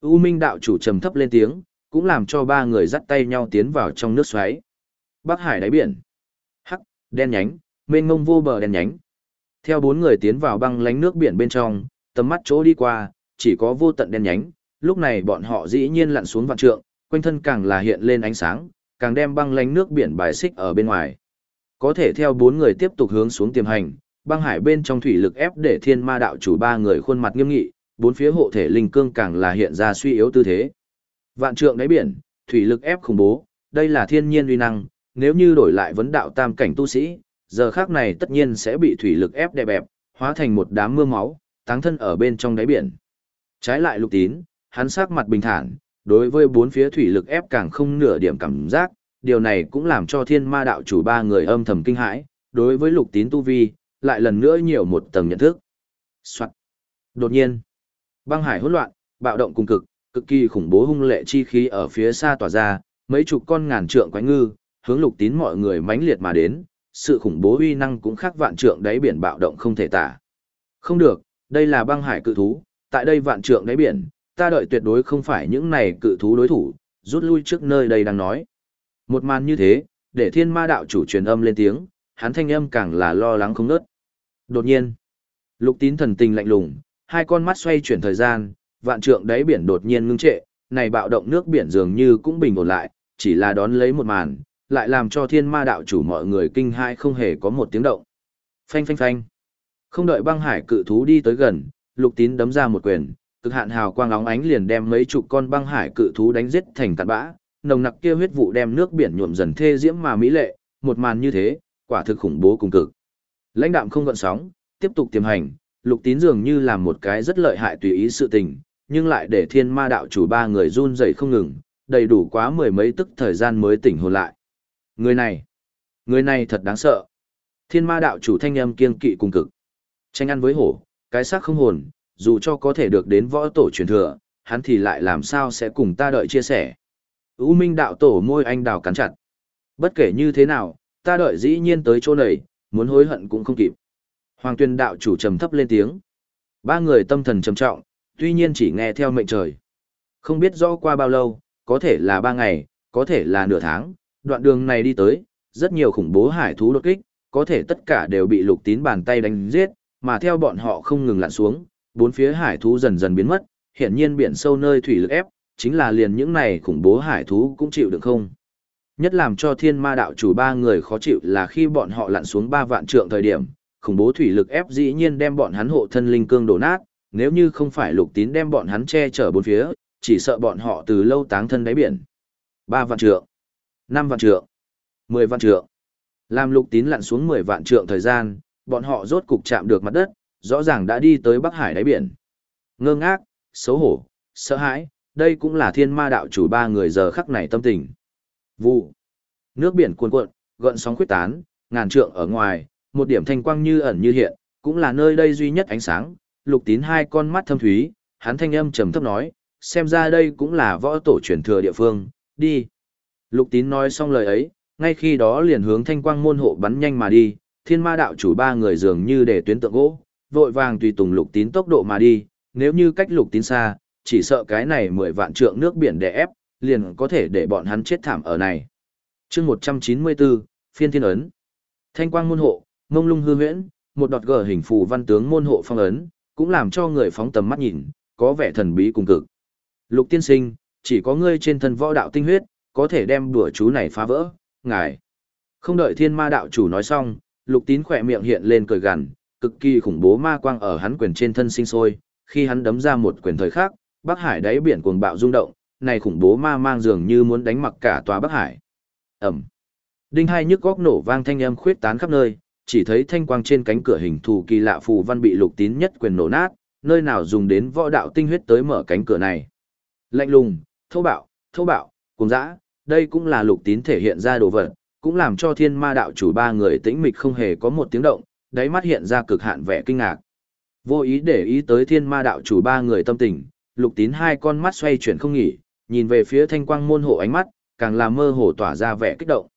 U Minh đạo chủ trầm thấp lên tiếng, cũng làm cho ba người dắt tay nhau tiến vào trong nước xoáy. Bắc Hải đáy biển. Hắc, đen nhánh, mênh mông vô bờ đen nhánh. Theo bốn người tiến vào băng lánh nước biển bên trong, tầm mắt chỗ đi qua, chỉ có vô tận đen nhánh, lúc này bọn họ dĩ nhiên lặn xuống vạn trượng, quanh thân càng là hiện lên ánh sáng, càng đem băng lánh nước biển bài xích ở bên ngoài. Có thể theo bốn người tiếp tục hướng xuống tiềm hành, băng hải bên trong thủy lực ép để thiên ma đạo chủ ba người khuôn mặt nghiêm nghị, bốn phía hộ thể linh cương càng là hiện ra suy yếu tư thế. Vạn trượng đáy biển, thủy lực ép khủng bố, đây là thiên nhiên uy năng, nếu như đổi lại vấn đạo tam cảnh tu sĩ, giờ khác này tất nhiên sẽ bị thủy lực ép đè bẹp, hóa thành một đám mưa máu, táng thân ở bên trong đáy biển. Trái lại lục tín, hắn sắc mặt bình thản, đối với bốn phía thủy lực ép càng không nửa điểm cảm giác, điều này cũng làm cho thiên ma đạo chủ ba người âm thầm kinh hãi, đối với lục tín tu vi, lại lần nữa nhiều một tầng nhận thức. Soạn. Đột nhiên, băng hải hỗn loạn, bạo động cùng cực, cực kỳ khủng bố hung lệ chi khí ở phía xa tỏa ra, mấy chục con ngàn trượng quái ngư, hướng lục tín mọi người mãnh liệt mà đến, sự khủng bố uy năng cũng khác vạn trượng đáy biển bạo động không thể tả. Không được, đây là băng hải cự thú, tại đây vạn trượng đáy biển, ta đợi tuyệt đối không phải những này cự thú đối thủ, rút lui trước nơi đây đang nói. Một màn như thế, để thiên ma đạo chủ truyền âm lên tiếng, hắn thanh âm càng là lo lắng không ngớt. Đột nhiên, lục tín thần tình lạnh lùng, hai con mắt xoay chuyển thời gian, vạn trượng đáy biển đột nhiên ngưng trệ, này bạo động nước biển dường như cũng bình ổn lại, chỉ là đón lấy một màn, lại làm cho thiên ma đạo chủ mọi người kinh hai không hề có một tiếng động. Phanh phanh phanh. Không đợi băng hải cự thú đi tới gần, lục tín đấm ra một quyền, cực hạn hào quang óng ánh liền đem mấy chục con băng hải cự thú đánh giết thành tàn bã, nồng nặc kia huyết vụ đem nước biển nhuộm dần thê diễm mà mỹ lệ, một màn như thế, quả thực khủng bố cùng cực. Lãnh đạm không gợn sóng, tiếp tục tiềm hành, lục tín dường như làm một cái rất lợi hại tùy ý sự tình, nhưng lại để thiên ma đạo chủ ba người run rẩy không ngừng, đầy đủ quá mười mấy tức thời gian mới tỉnh hồn lại. Người này, người này thật đáng sợ. Thiên ma đạo chủ thanh âm kiên kỵ cùng cực. Tranh ăn với hổ, cái xác không hồn, dù cho có thể được đến võ tổ truyền thừa, hắn thì lại làm sao sẽ cùng ta đợi chia sẻ. U Minh đạo tổ môi anh đào cắn chặt. Bất kể như thế nào, ta đợi dĩ nhiên tới chỗ này, muốn hối hận cũng không kịp. Hoàng tuyên đạo chủ trầm thấp lên tiếng. Ba người tâm thần trầm trọng, tuy nhiên chỉ nghe theo mệnh trời. Không biết rõ qua bao lâu, có thể là ba ngày, có thể là nửa tháng, đoạn đường này đi tới, rất nhiều khủng bố hải thú đột kích, có thể tất cả đều bị lục tín bàn tay đánh giết, mà theo bọn họ không ngừng lặn xuống, bốn phía hải thú dần dần biến mất, hiển nhiên biển sâu nơi thủy lực ép, chính là liền những này khủng bố hải thú cũng chịu được không. Nhất làm cho thiên ma đạo chủ ba người khó chịu là khi bọn họ lặn xuống ba vạn trượng thời điểm, khủng bố thủy lực ép dĩ nhiên đem bọn hắn hộ thân linh cương đổ nát, nếu như không phải lục tín đem bọn hắn che chở bốn phía, chỉ sợ bọn họ từ lâu táng thân đáy biển. ba vạn trượng, năm vạn trượng, mười vạn trượng. Làm lục tín lặn xuống mười vạn trượng thời gian, bọn họ rốt cục chạm được mặt đất, rõ ràng đã đi tới Bắc Hải đáy biển. Ngơ ngác, xấu hổ, sợ hãi, đây cũng là thiên ma đạo chủ ba người giờ khắc này tâm tình. Vụ. Nước biển cuồn cuộn, gợn sóng khuyết tán, ngàn trượng ở ngoài, một điểm thanh quang như ẩn như hiện, cũng là nơi đây duy nhất ánh sáng. Lục tín hai con mắt thâm thúy, hắn thanh âm trầm thấp nói, xem ra đây cũng là võ tổ truyền thừa địa phương, đi. Lục tín nói xong lời ấy, ngay khi đó liền hướng thanh quang môn hộ bắn nhanh mà đi, thiên ma đạo chủ ba người dường như để tuyến tượng gỗ, vội vàng tùy tùng lục tín tốc độ mà đi, nếu như cách lục tín xa, chỉ sợ cái này mười vạn trượng nước biển đè ép, liền có thể để bọn hắn chết thảm ở này. chương 194, phiên thiên ấn. Thanh quang môn hộ, mông lung hư huyễn, một đọt gờ hình phù văn tướng môn hộ phong ấn, cũng làm cho người phóng tầm mắt nhìn, có vẻ thần bí cùng cực. Lục tiên sinh, chỉ có ngươi trên thân võ đạo tinh huyết, có thể đem đùa chú này phá vỡ, ngài. Không đợi thiên ma đạo chủ nói xong, lục tín khỏe miệng hiện lên cười gằn, cực kỳ khủng bố ma quang ở hắn quyền trên thân sinh sôi, khi hắn đấm ra một quyền thời khác, Bắc Hải đáy biển cuồng bạo rung động, này khủng bố ma mang dường như muốn đánh mặc cả tòa Bắc Hải. ầm, Đinh hai nhức góc nổ vang thanh âm khuyết tán khắp nơi, chỉ thấy thanh quang trên cánh cửa hình thù kỳ lạ phù văn bị lục tín nhất quyền nổ nát, nơi nào dùng đến võ đạo tinh huyết tới mở cánh cửa này. Lạnh lùng, thô bạo, thô bạo, cùng dã, đây cũng là lục tín thể hiện ra đồ vật, cũng làm cho thiên ma đạo chủ ba người tĩnh mịch không hề có một tiếng động, đáy mắt hiện ra cực hạn vẻ kinh ngạc. Vô ý để ý tới thiên ma đạo chủ ba người tâm tình, lục tín hai con mắt xoay chuyển không nghỉ, nhìn về phía thanh quang môn hộ ánh mắt, càng làm mơ hồ tỏa ra vẻ kích động.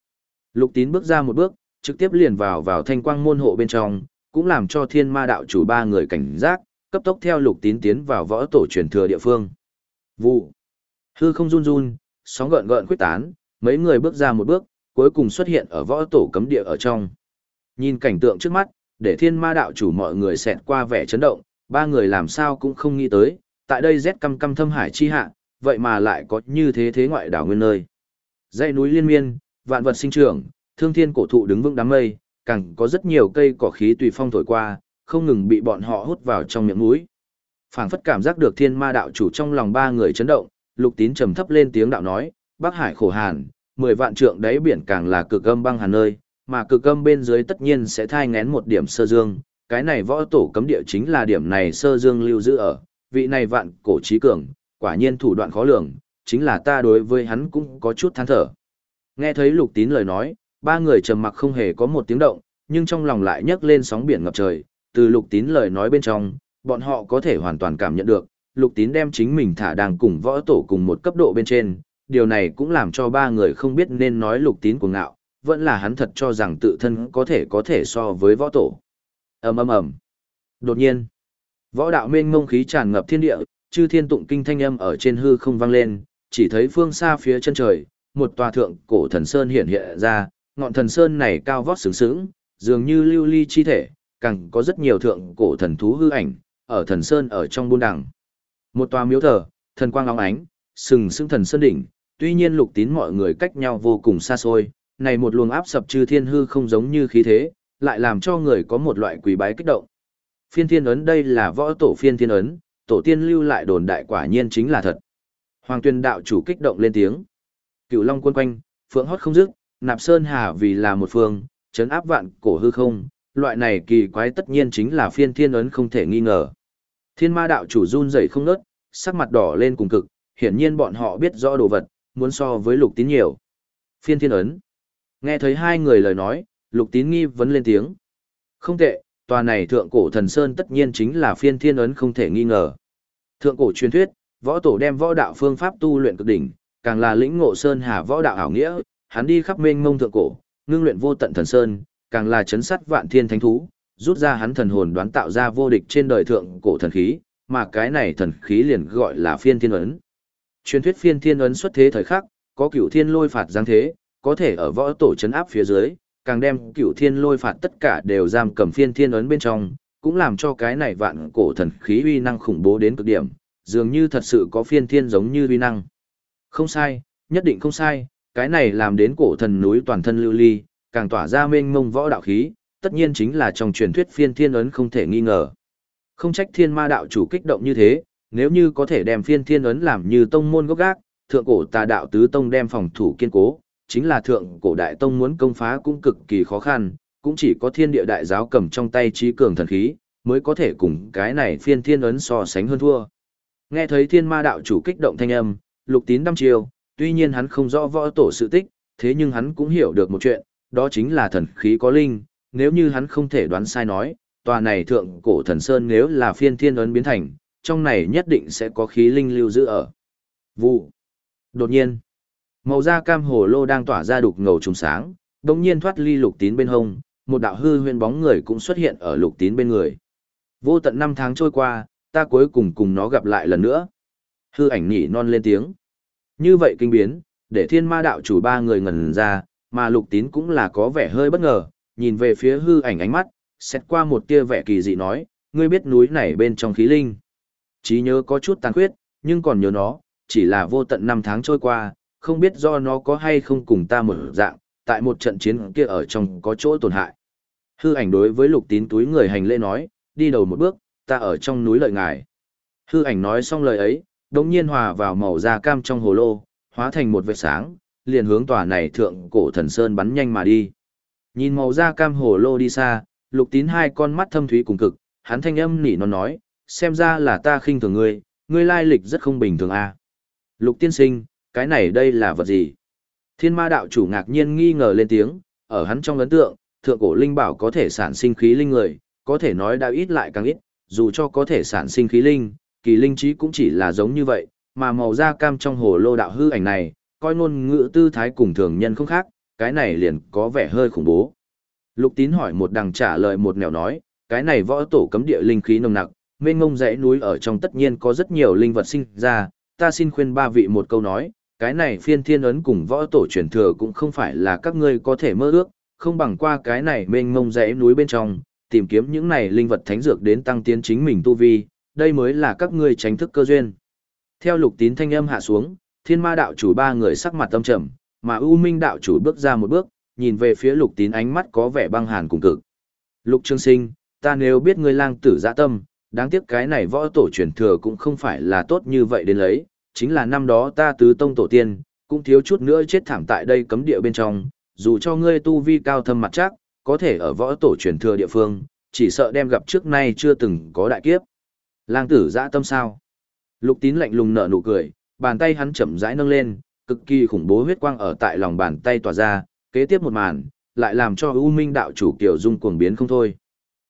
Lục tín bước ra một bước, trực tiếp liền vào vào thanh quang môn hộ bên trong, cũng làm cho thiên ma đạo chủ ba người cảnh giác, cấp tốc theo lục tín tiến vào võ tổ truyền thừa địa phương. Vụ. Hư không run run, sóng gợn gợn quyết tán, mấy người bước ra một bước, cuối cùng xuất hiện ở võ tổ cấm địa ở trong. Nhìn cảnh tượng trước mắt, để thiên ma đạo chủ mọi người xẹt qua vẻ chấn động, ba người làm sao cũng không nghĩ tới, tại đây rét căm căm thâm hải chi hạ, vậy mà lại có như thế thế ngoại đảo nguyên nơi. Dãy núi liên miên, vạn vật sinh trưởng, thương thiên cổ thụ đứng vững đám mây, càng có rất nhiều cây cỏ khí tùy phong thổi qua, không ngừng bị bọn họ hút vào trong miệng mũi. Phảng phất cảm giác được thiên ma đạo chủ trong lòng ba người chấn động, lục tín trầm thấp lên tiếng đạo nói, Bắc Hải khổ hàn, mười vạn trượng đáy biển càng là cực âm băng hàn nơi, mà cực âm bên dưới tất nhiên sẽ thai ngén một điểm sơ dương, cái này võ tổ cấm địa chính là điểm này sơ dương lưu giữ ở, vị này vạn cổ trí cường, quả nhiên thủ đoạn khó lường, chính là ta đối với hắn cũng có chút than thở. Nghe thấy lục tín lời nói, ba người trầm mặc không hề có một tiếng động, nhưng trong lòng lại nhấc lên sóng biển ngập trời, từ lục tín lời nói bên trong, bọn họ có thể hoàn toàn cảm nhận được, lục tín đem chính mình thả đang cùng võ tổ cùng một cấp độ bên trên, điều này cũng làm cho ba người không biết nên nói lục tín của ngạo, vẫn là hắn thật cho rằng tự thân có thể có thể so với võ tổ. ầm ầm ầm. Đột nhiên, võ đạo mênh mông khí tràn ngập thiên địa, chư thiên tụng kinh thanh âm ở trên hư không vang lên, chỉ thấy phương xa phía chân trời, một tòa thượng cổ thần sơn hiện hiện ra, ngọn thần sơn này cao vót sướng sướng, dường như lưu ly chi thể, càng có rất nhiều thượng cổ thần thú hư ảnh, ở thần sơn ở trong buôn đằng. Một tòa miếu thờ, thần quang long ánh, sừng sững thần sơn đỉnh, tuy nhiên lục tín mọi người cách nhau vô cùng xa xôi, này một luồng áp sập chư thiên hư không giống như khí thế, lại làm cho người có một loại quý bái kích động. Phiên thiên ấn đây là võ tổ phiên thiên ấn, tổ tiên lưu lại đồn đại quả nhiên chính là thật. Hoàng tuyên đạo chủ kích động lên tiếng. Cựu long quân quanh, phượng hót không dứt, nạp sơn hà vì là một phương, chấn áp vạn cổ hư không, loại này kỳ quái tất nhiên chính là phiên thiên ấn không thể nghi ngờ. Thiên ma đạo chủ run rẩy không nớt, sắc mặt đỏ lên cùng cực, hiển nhiên bọn họ biết rõ đồ vật, muốn so với lục tín nhiều. Phiên thiên ấn. Nghe thấy hai người lời nói, lục tín nghi vấn lên tiếng. Không tệ, tòa này thượng cổ thần sơn tất nhiên chính là phiên thiên ấn không thể nghi ngờ. Thượng cổ truyền thuyết, võ tổ đem võ đạo phương pháp tu luyện cực đỉnh, càng là lĩnh ngộ sơn hà võ đạo ảo nghĩa, hắn đi khắp mênh mông thượng cổ, ngưng luyện vô tận thần sơn, càng là chấn sát vạn thiên thánh thú, rút ra hắn thần hồn đoán tạo ra vô địch trên đời thượng cổ thần khí, mà cái này thần khí liền gọi là phiên thiên ấn. Truyền thuyết phiên thiên ấn xuất thế thời khắc, có cửu thiên lôi phạt giáng thế, có thể ở võ tổ chấn áp phía dưới, càng đem cửu thiên lôi phạt tất cả đều giam cầm phiên thiên ấn bên trong, cũng làm cho cái này vạn cổ thần khí uy năng khủng bố đến cực điểm, dường như thật sự có phiên thiên giống như uy năng. Không sai, nhất định không sai, cái này làm đến cổ thần núi toàn thân lưu ly, càng tỏa ra mênh mông võ đạo khí, tất nhiên chính là trong truyền thuyết phiên thiên ấn không thể nghi ngờ. Không trách thiên ma đạo chủ kích động như thế, nếu như có thể đem phiên thiên ấn làm như tông môn gốc gác, thượng cổ tà đạo tứ tông đem phòng thủ kiên cố, chính là thượng cổ đại tông muốn công phá cũng cực kỳ khó khăn, cũng chỉ có thiên địa đại giáo cầm trong tay trí cường thần khí, mới có thể cùng cái này phiên thiên ấn so sánh hơn thua. Nghe thấy thiên ma đạo chủ kích động thanh âm, lục tín đăm chiêu, tuy nhiên hắn không rõ võ tổ sự tích, thế nhưng hắn cũng hiểu được một chuyện, đó chính là thần khí có linh, nếu như hắn không thể đoán sai nói, tòa này thượng cổ thần sơn nếu là phiên thiên ấn biến thành, trong này nhất định sẽ có khí linh lưu giữ ở. Vụ. Đột nhiên, màu da cam hồ lô đang tỏa ra đục ngầu trùng sáng, đồng nhiên thoát ly lục tín bên hông, một đạo hư huyên bóng người cũng xuất hiện ở lục tín bên người. Vô tận năm tháng trôi qua, ta cuối cùng cùng nó gặp lại lần nữa. Hư ảnh nhỉ non lên tiếng. Như vậy kinh biến, để thiên ma đạo chủ ba người ngẩn ra, mà lục tín cũng là có vẻ hơi bất ngờ, nhìn về phía hư ảnh ánh mắt, xét qua một tia vẻ kỳ dị nói, ngươi biết núi này bên trong khí linh. Trí nhớ có chút tàn khuyết, nhưng còn nhớ nó, chỉ là vô tận năm tháng trôi qua, không biết do nó có hay không cùng ta một dạng, tại một trận chiến kia ở trong có chỗ tổn hại. Hư ảnh đối với lục tín túi người hành lễ nói, đi đầu một bước, ta ở trong núi lợi ngài. Hư ảnh nói xong lời ấy, đồng nhiên hòa vào màu da cam trong hồ lô, hóa thành một vệt sáng, liền hướng tòa này thượng cổ thần sơn bắn nhanh mà đi. Nhìn màu da cam hồ lô đi xa, lục tín hai con mắt thâm thúy cùng cực, hắn thanh âm nỉ nó nói, xem ra là ta khinh thường ngươi, ngươi lai lịch rất không bình thường à. Lục tiên sinh, cái này đây là vật gì? Thiên ma đạo chủ ngạc nhiên nghi ngờ lên tiếng, ở hắn trong ấn tượng, thượng cổ linh bảo có thể sản sinh khí linh người, có thể nói đã ít lại càng ít, dù cho có thể sản sinh khí linh, kỳ linh trí cũng chỉ là giống như vậy, mà màu da cam trong hồ lô đạo hư ảnh này, coi ngôn ngữ tư thái cùng thường nhân không khác, cái này liền có vẻ hơi khủng bố. Lục tín hỏi một đằng trả lời một nẻo nói, cái này võ tổ cấm địa linh khí nồng nặc, mênh ngông dãy núi ở trong tất nhiên có rất nhiều linh vật sinh ra, ta xin khuyên ba vị một câu nói, cái này phiên thiên ấn cùng võ tổ truyền thừa cũng không phải là các ngươi có thể mơ ước, không bằng qua cái này mênh ngông dãy núi bên trong, tìm kiếm những này linh vật thánh dược đến tăng tiến chính mình tu vi, đây mới là các ngươi tránh thức cơ duyên. Theo lục tín thanh âm hạ xuống, thiên ma đạo chủ ba người sắc mặt tâm trầm, mà U Minh đạo chủ bước ra một bước, nhìn về phía lục tín ánh mắt có vẻ băng hàn cùng cực. Lục Trương Sinh, ta nếu biết ngươi lang tử dạ tâm, đáng tiếc cái này võ tổ truyền thừa cũng không phải là tốt như vậy đến lấy, chính là năm đó ta tứ tông tổ tiên, cũng thiếu chút nữa chết thảm tại đây cấm địa bên trong, dù cho ngươi tu vi cao thâm mặt chắc, có thể ở võ tổ truyền thừa địa phương, chỉ sợ đem gặp trước nay chưa từng có đại kiếp. Lang tử dã tâm sao? Lục tín lạnh lùng nở nụ cười, bàn tay hắn chậm rãi nâng lên, cực kỳ khủng bố huyết quang ở tại lòng bàn tay tỏa ra, kế tiếp một màn, lại làm cho U Minh đạo chủ Kiều Dung cuồng biến không thôi.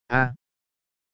A.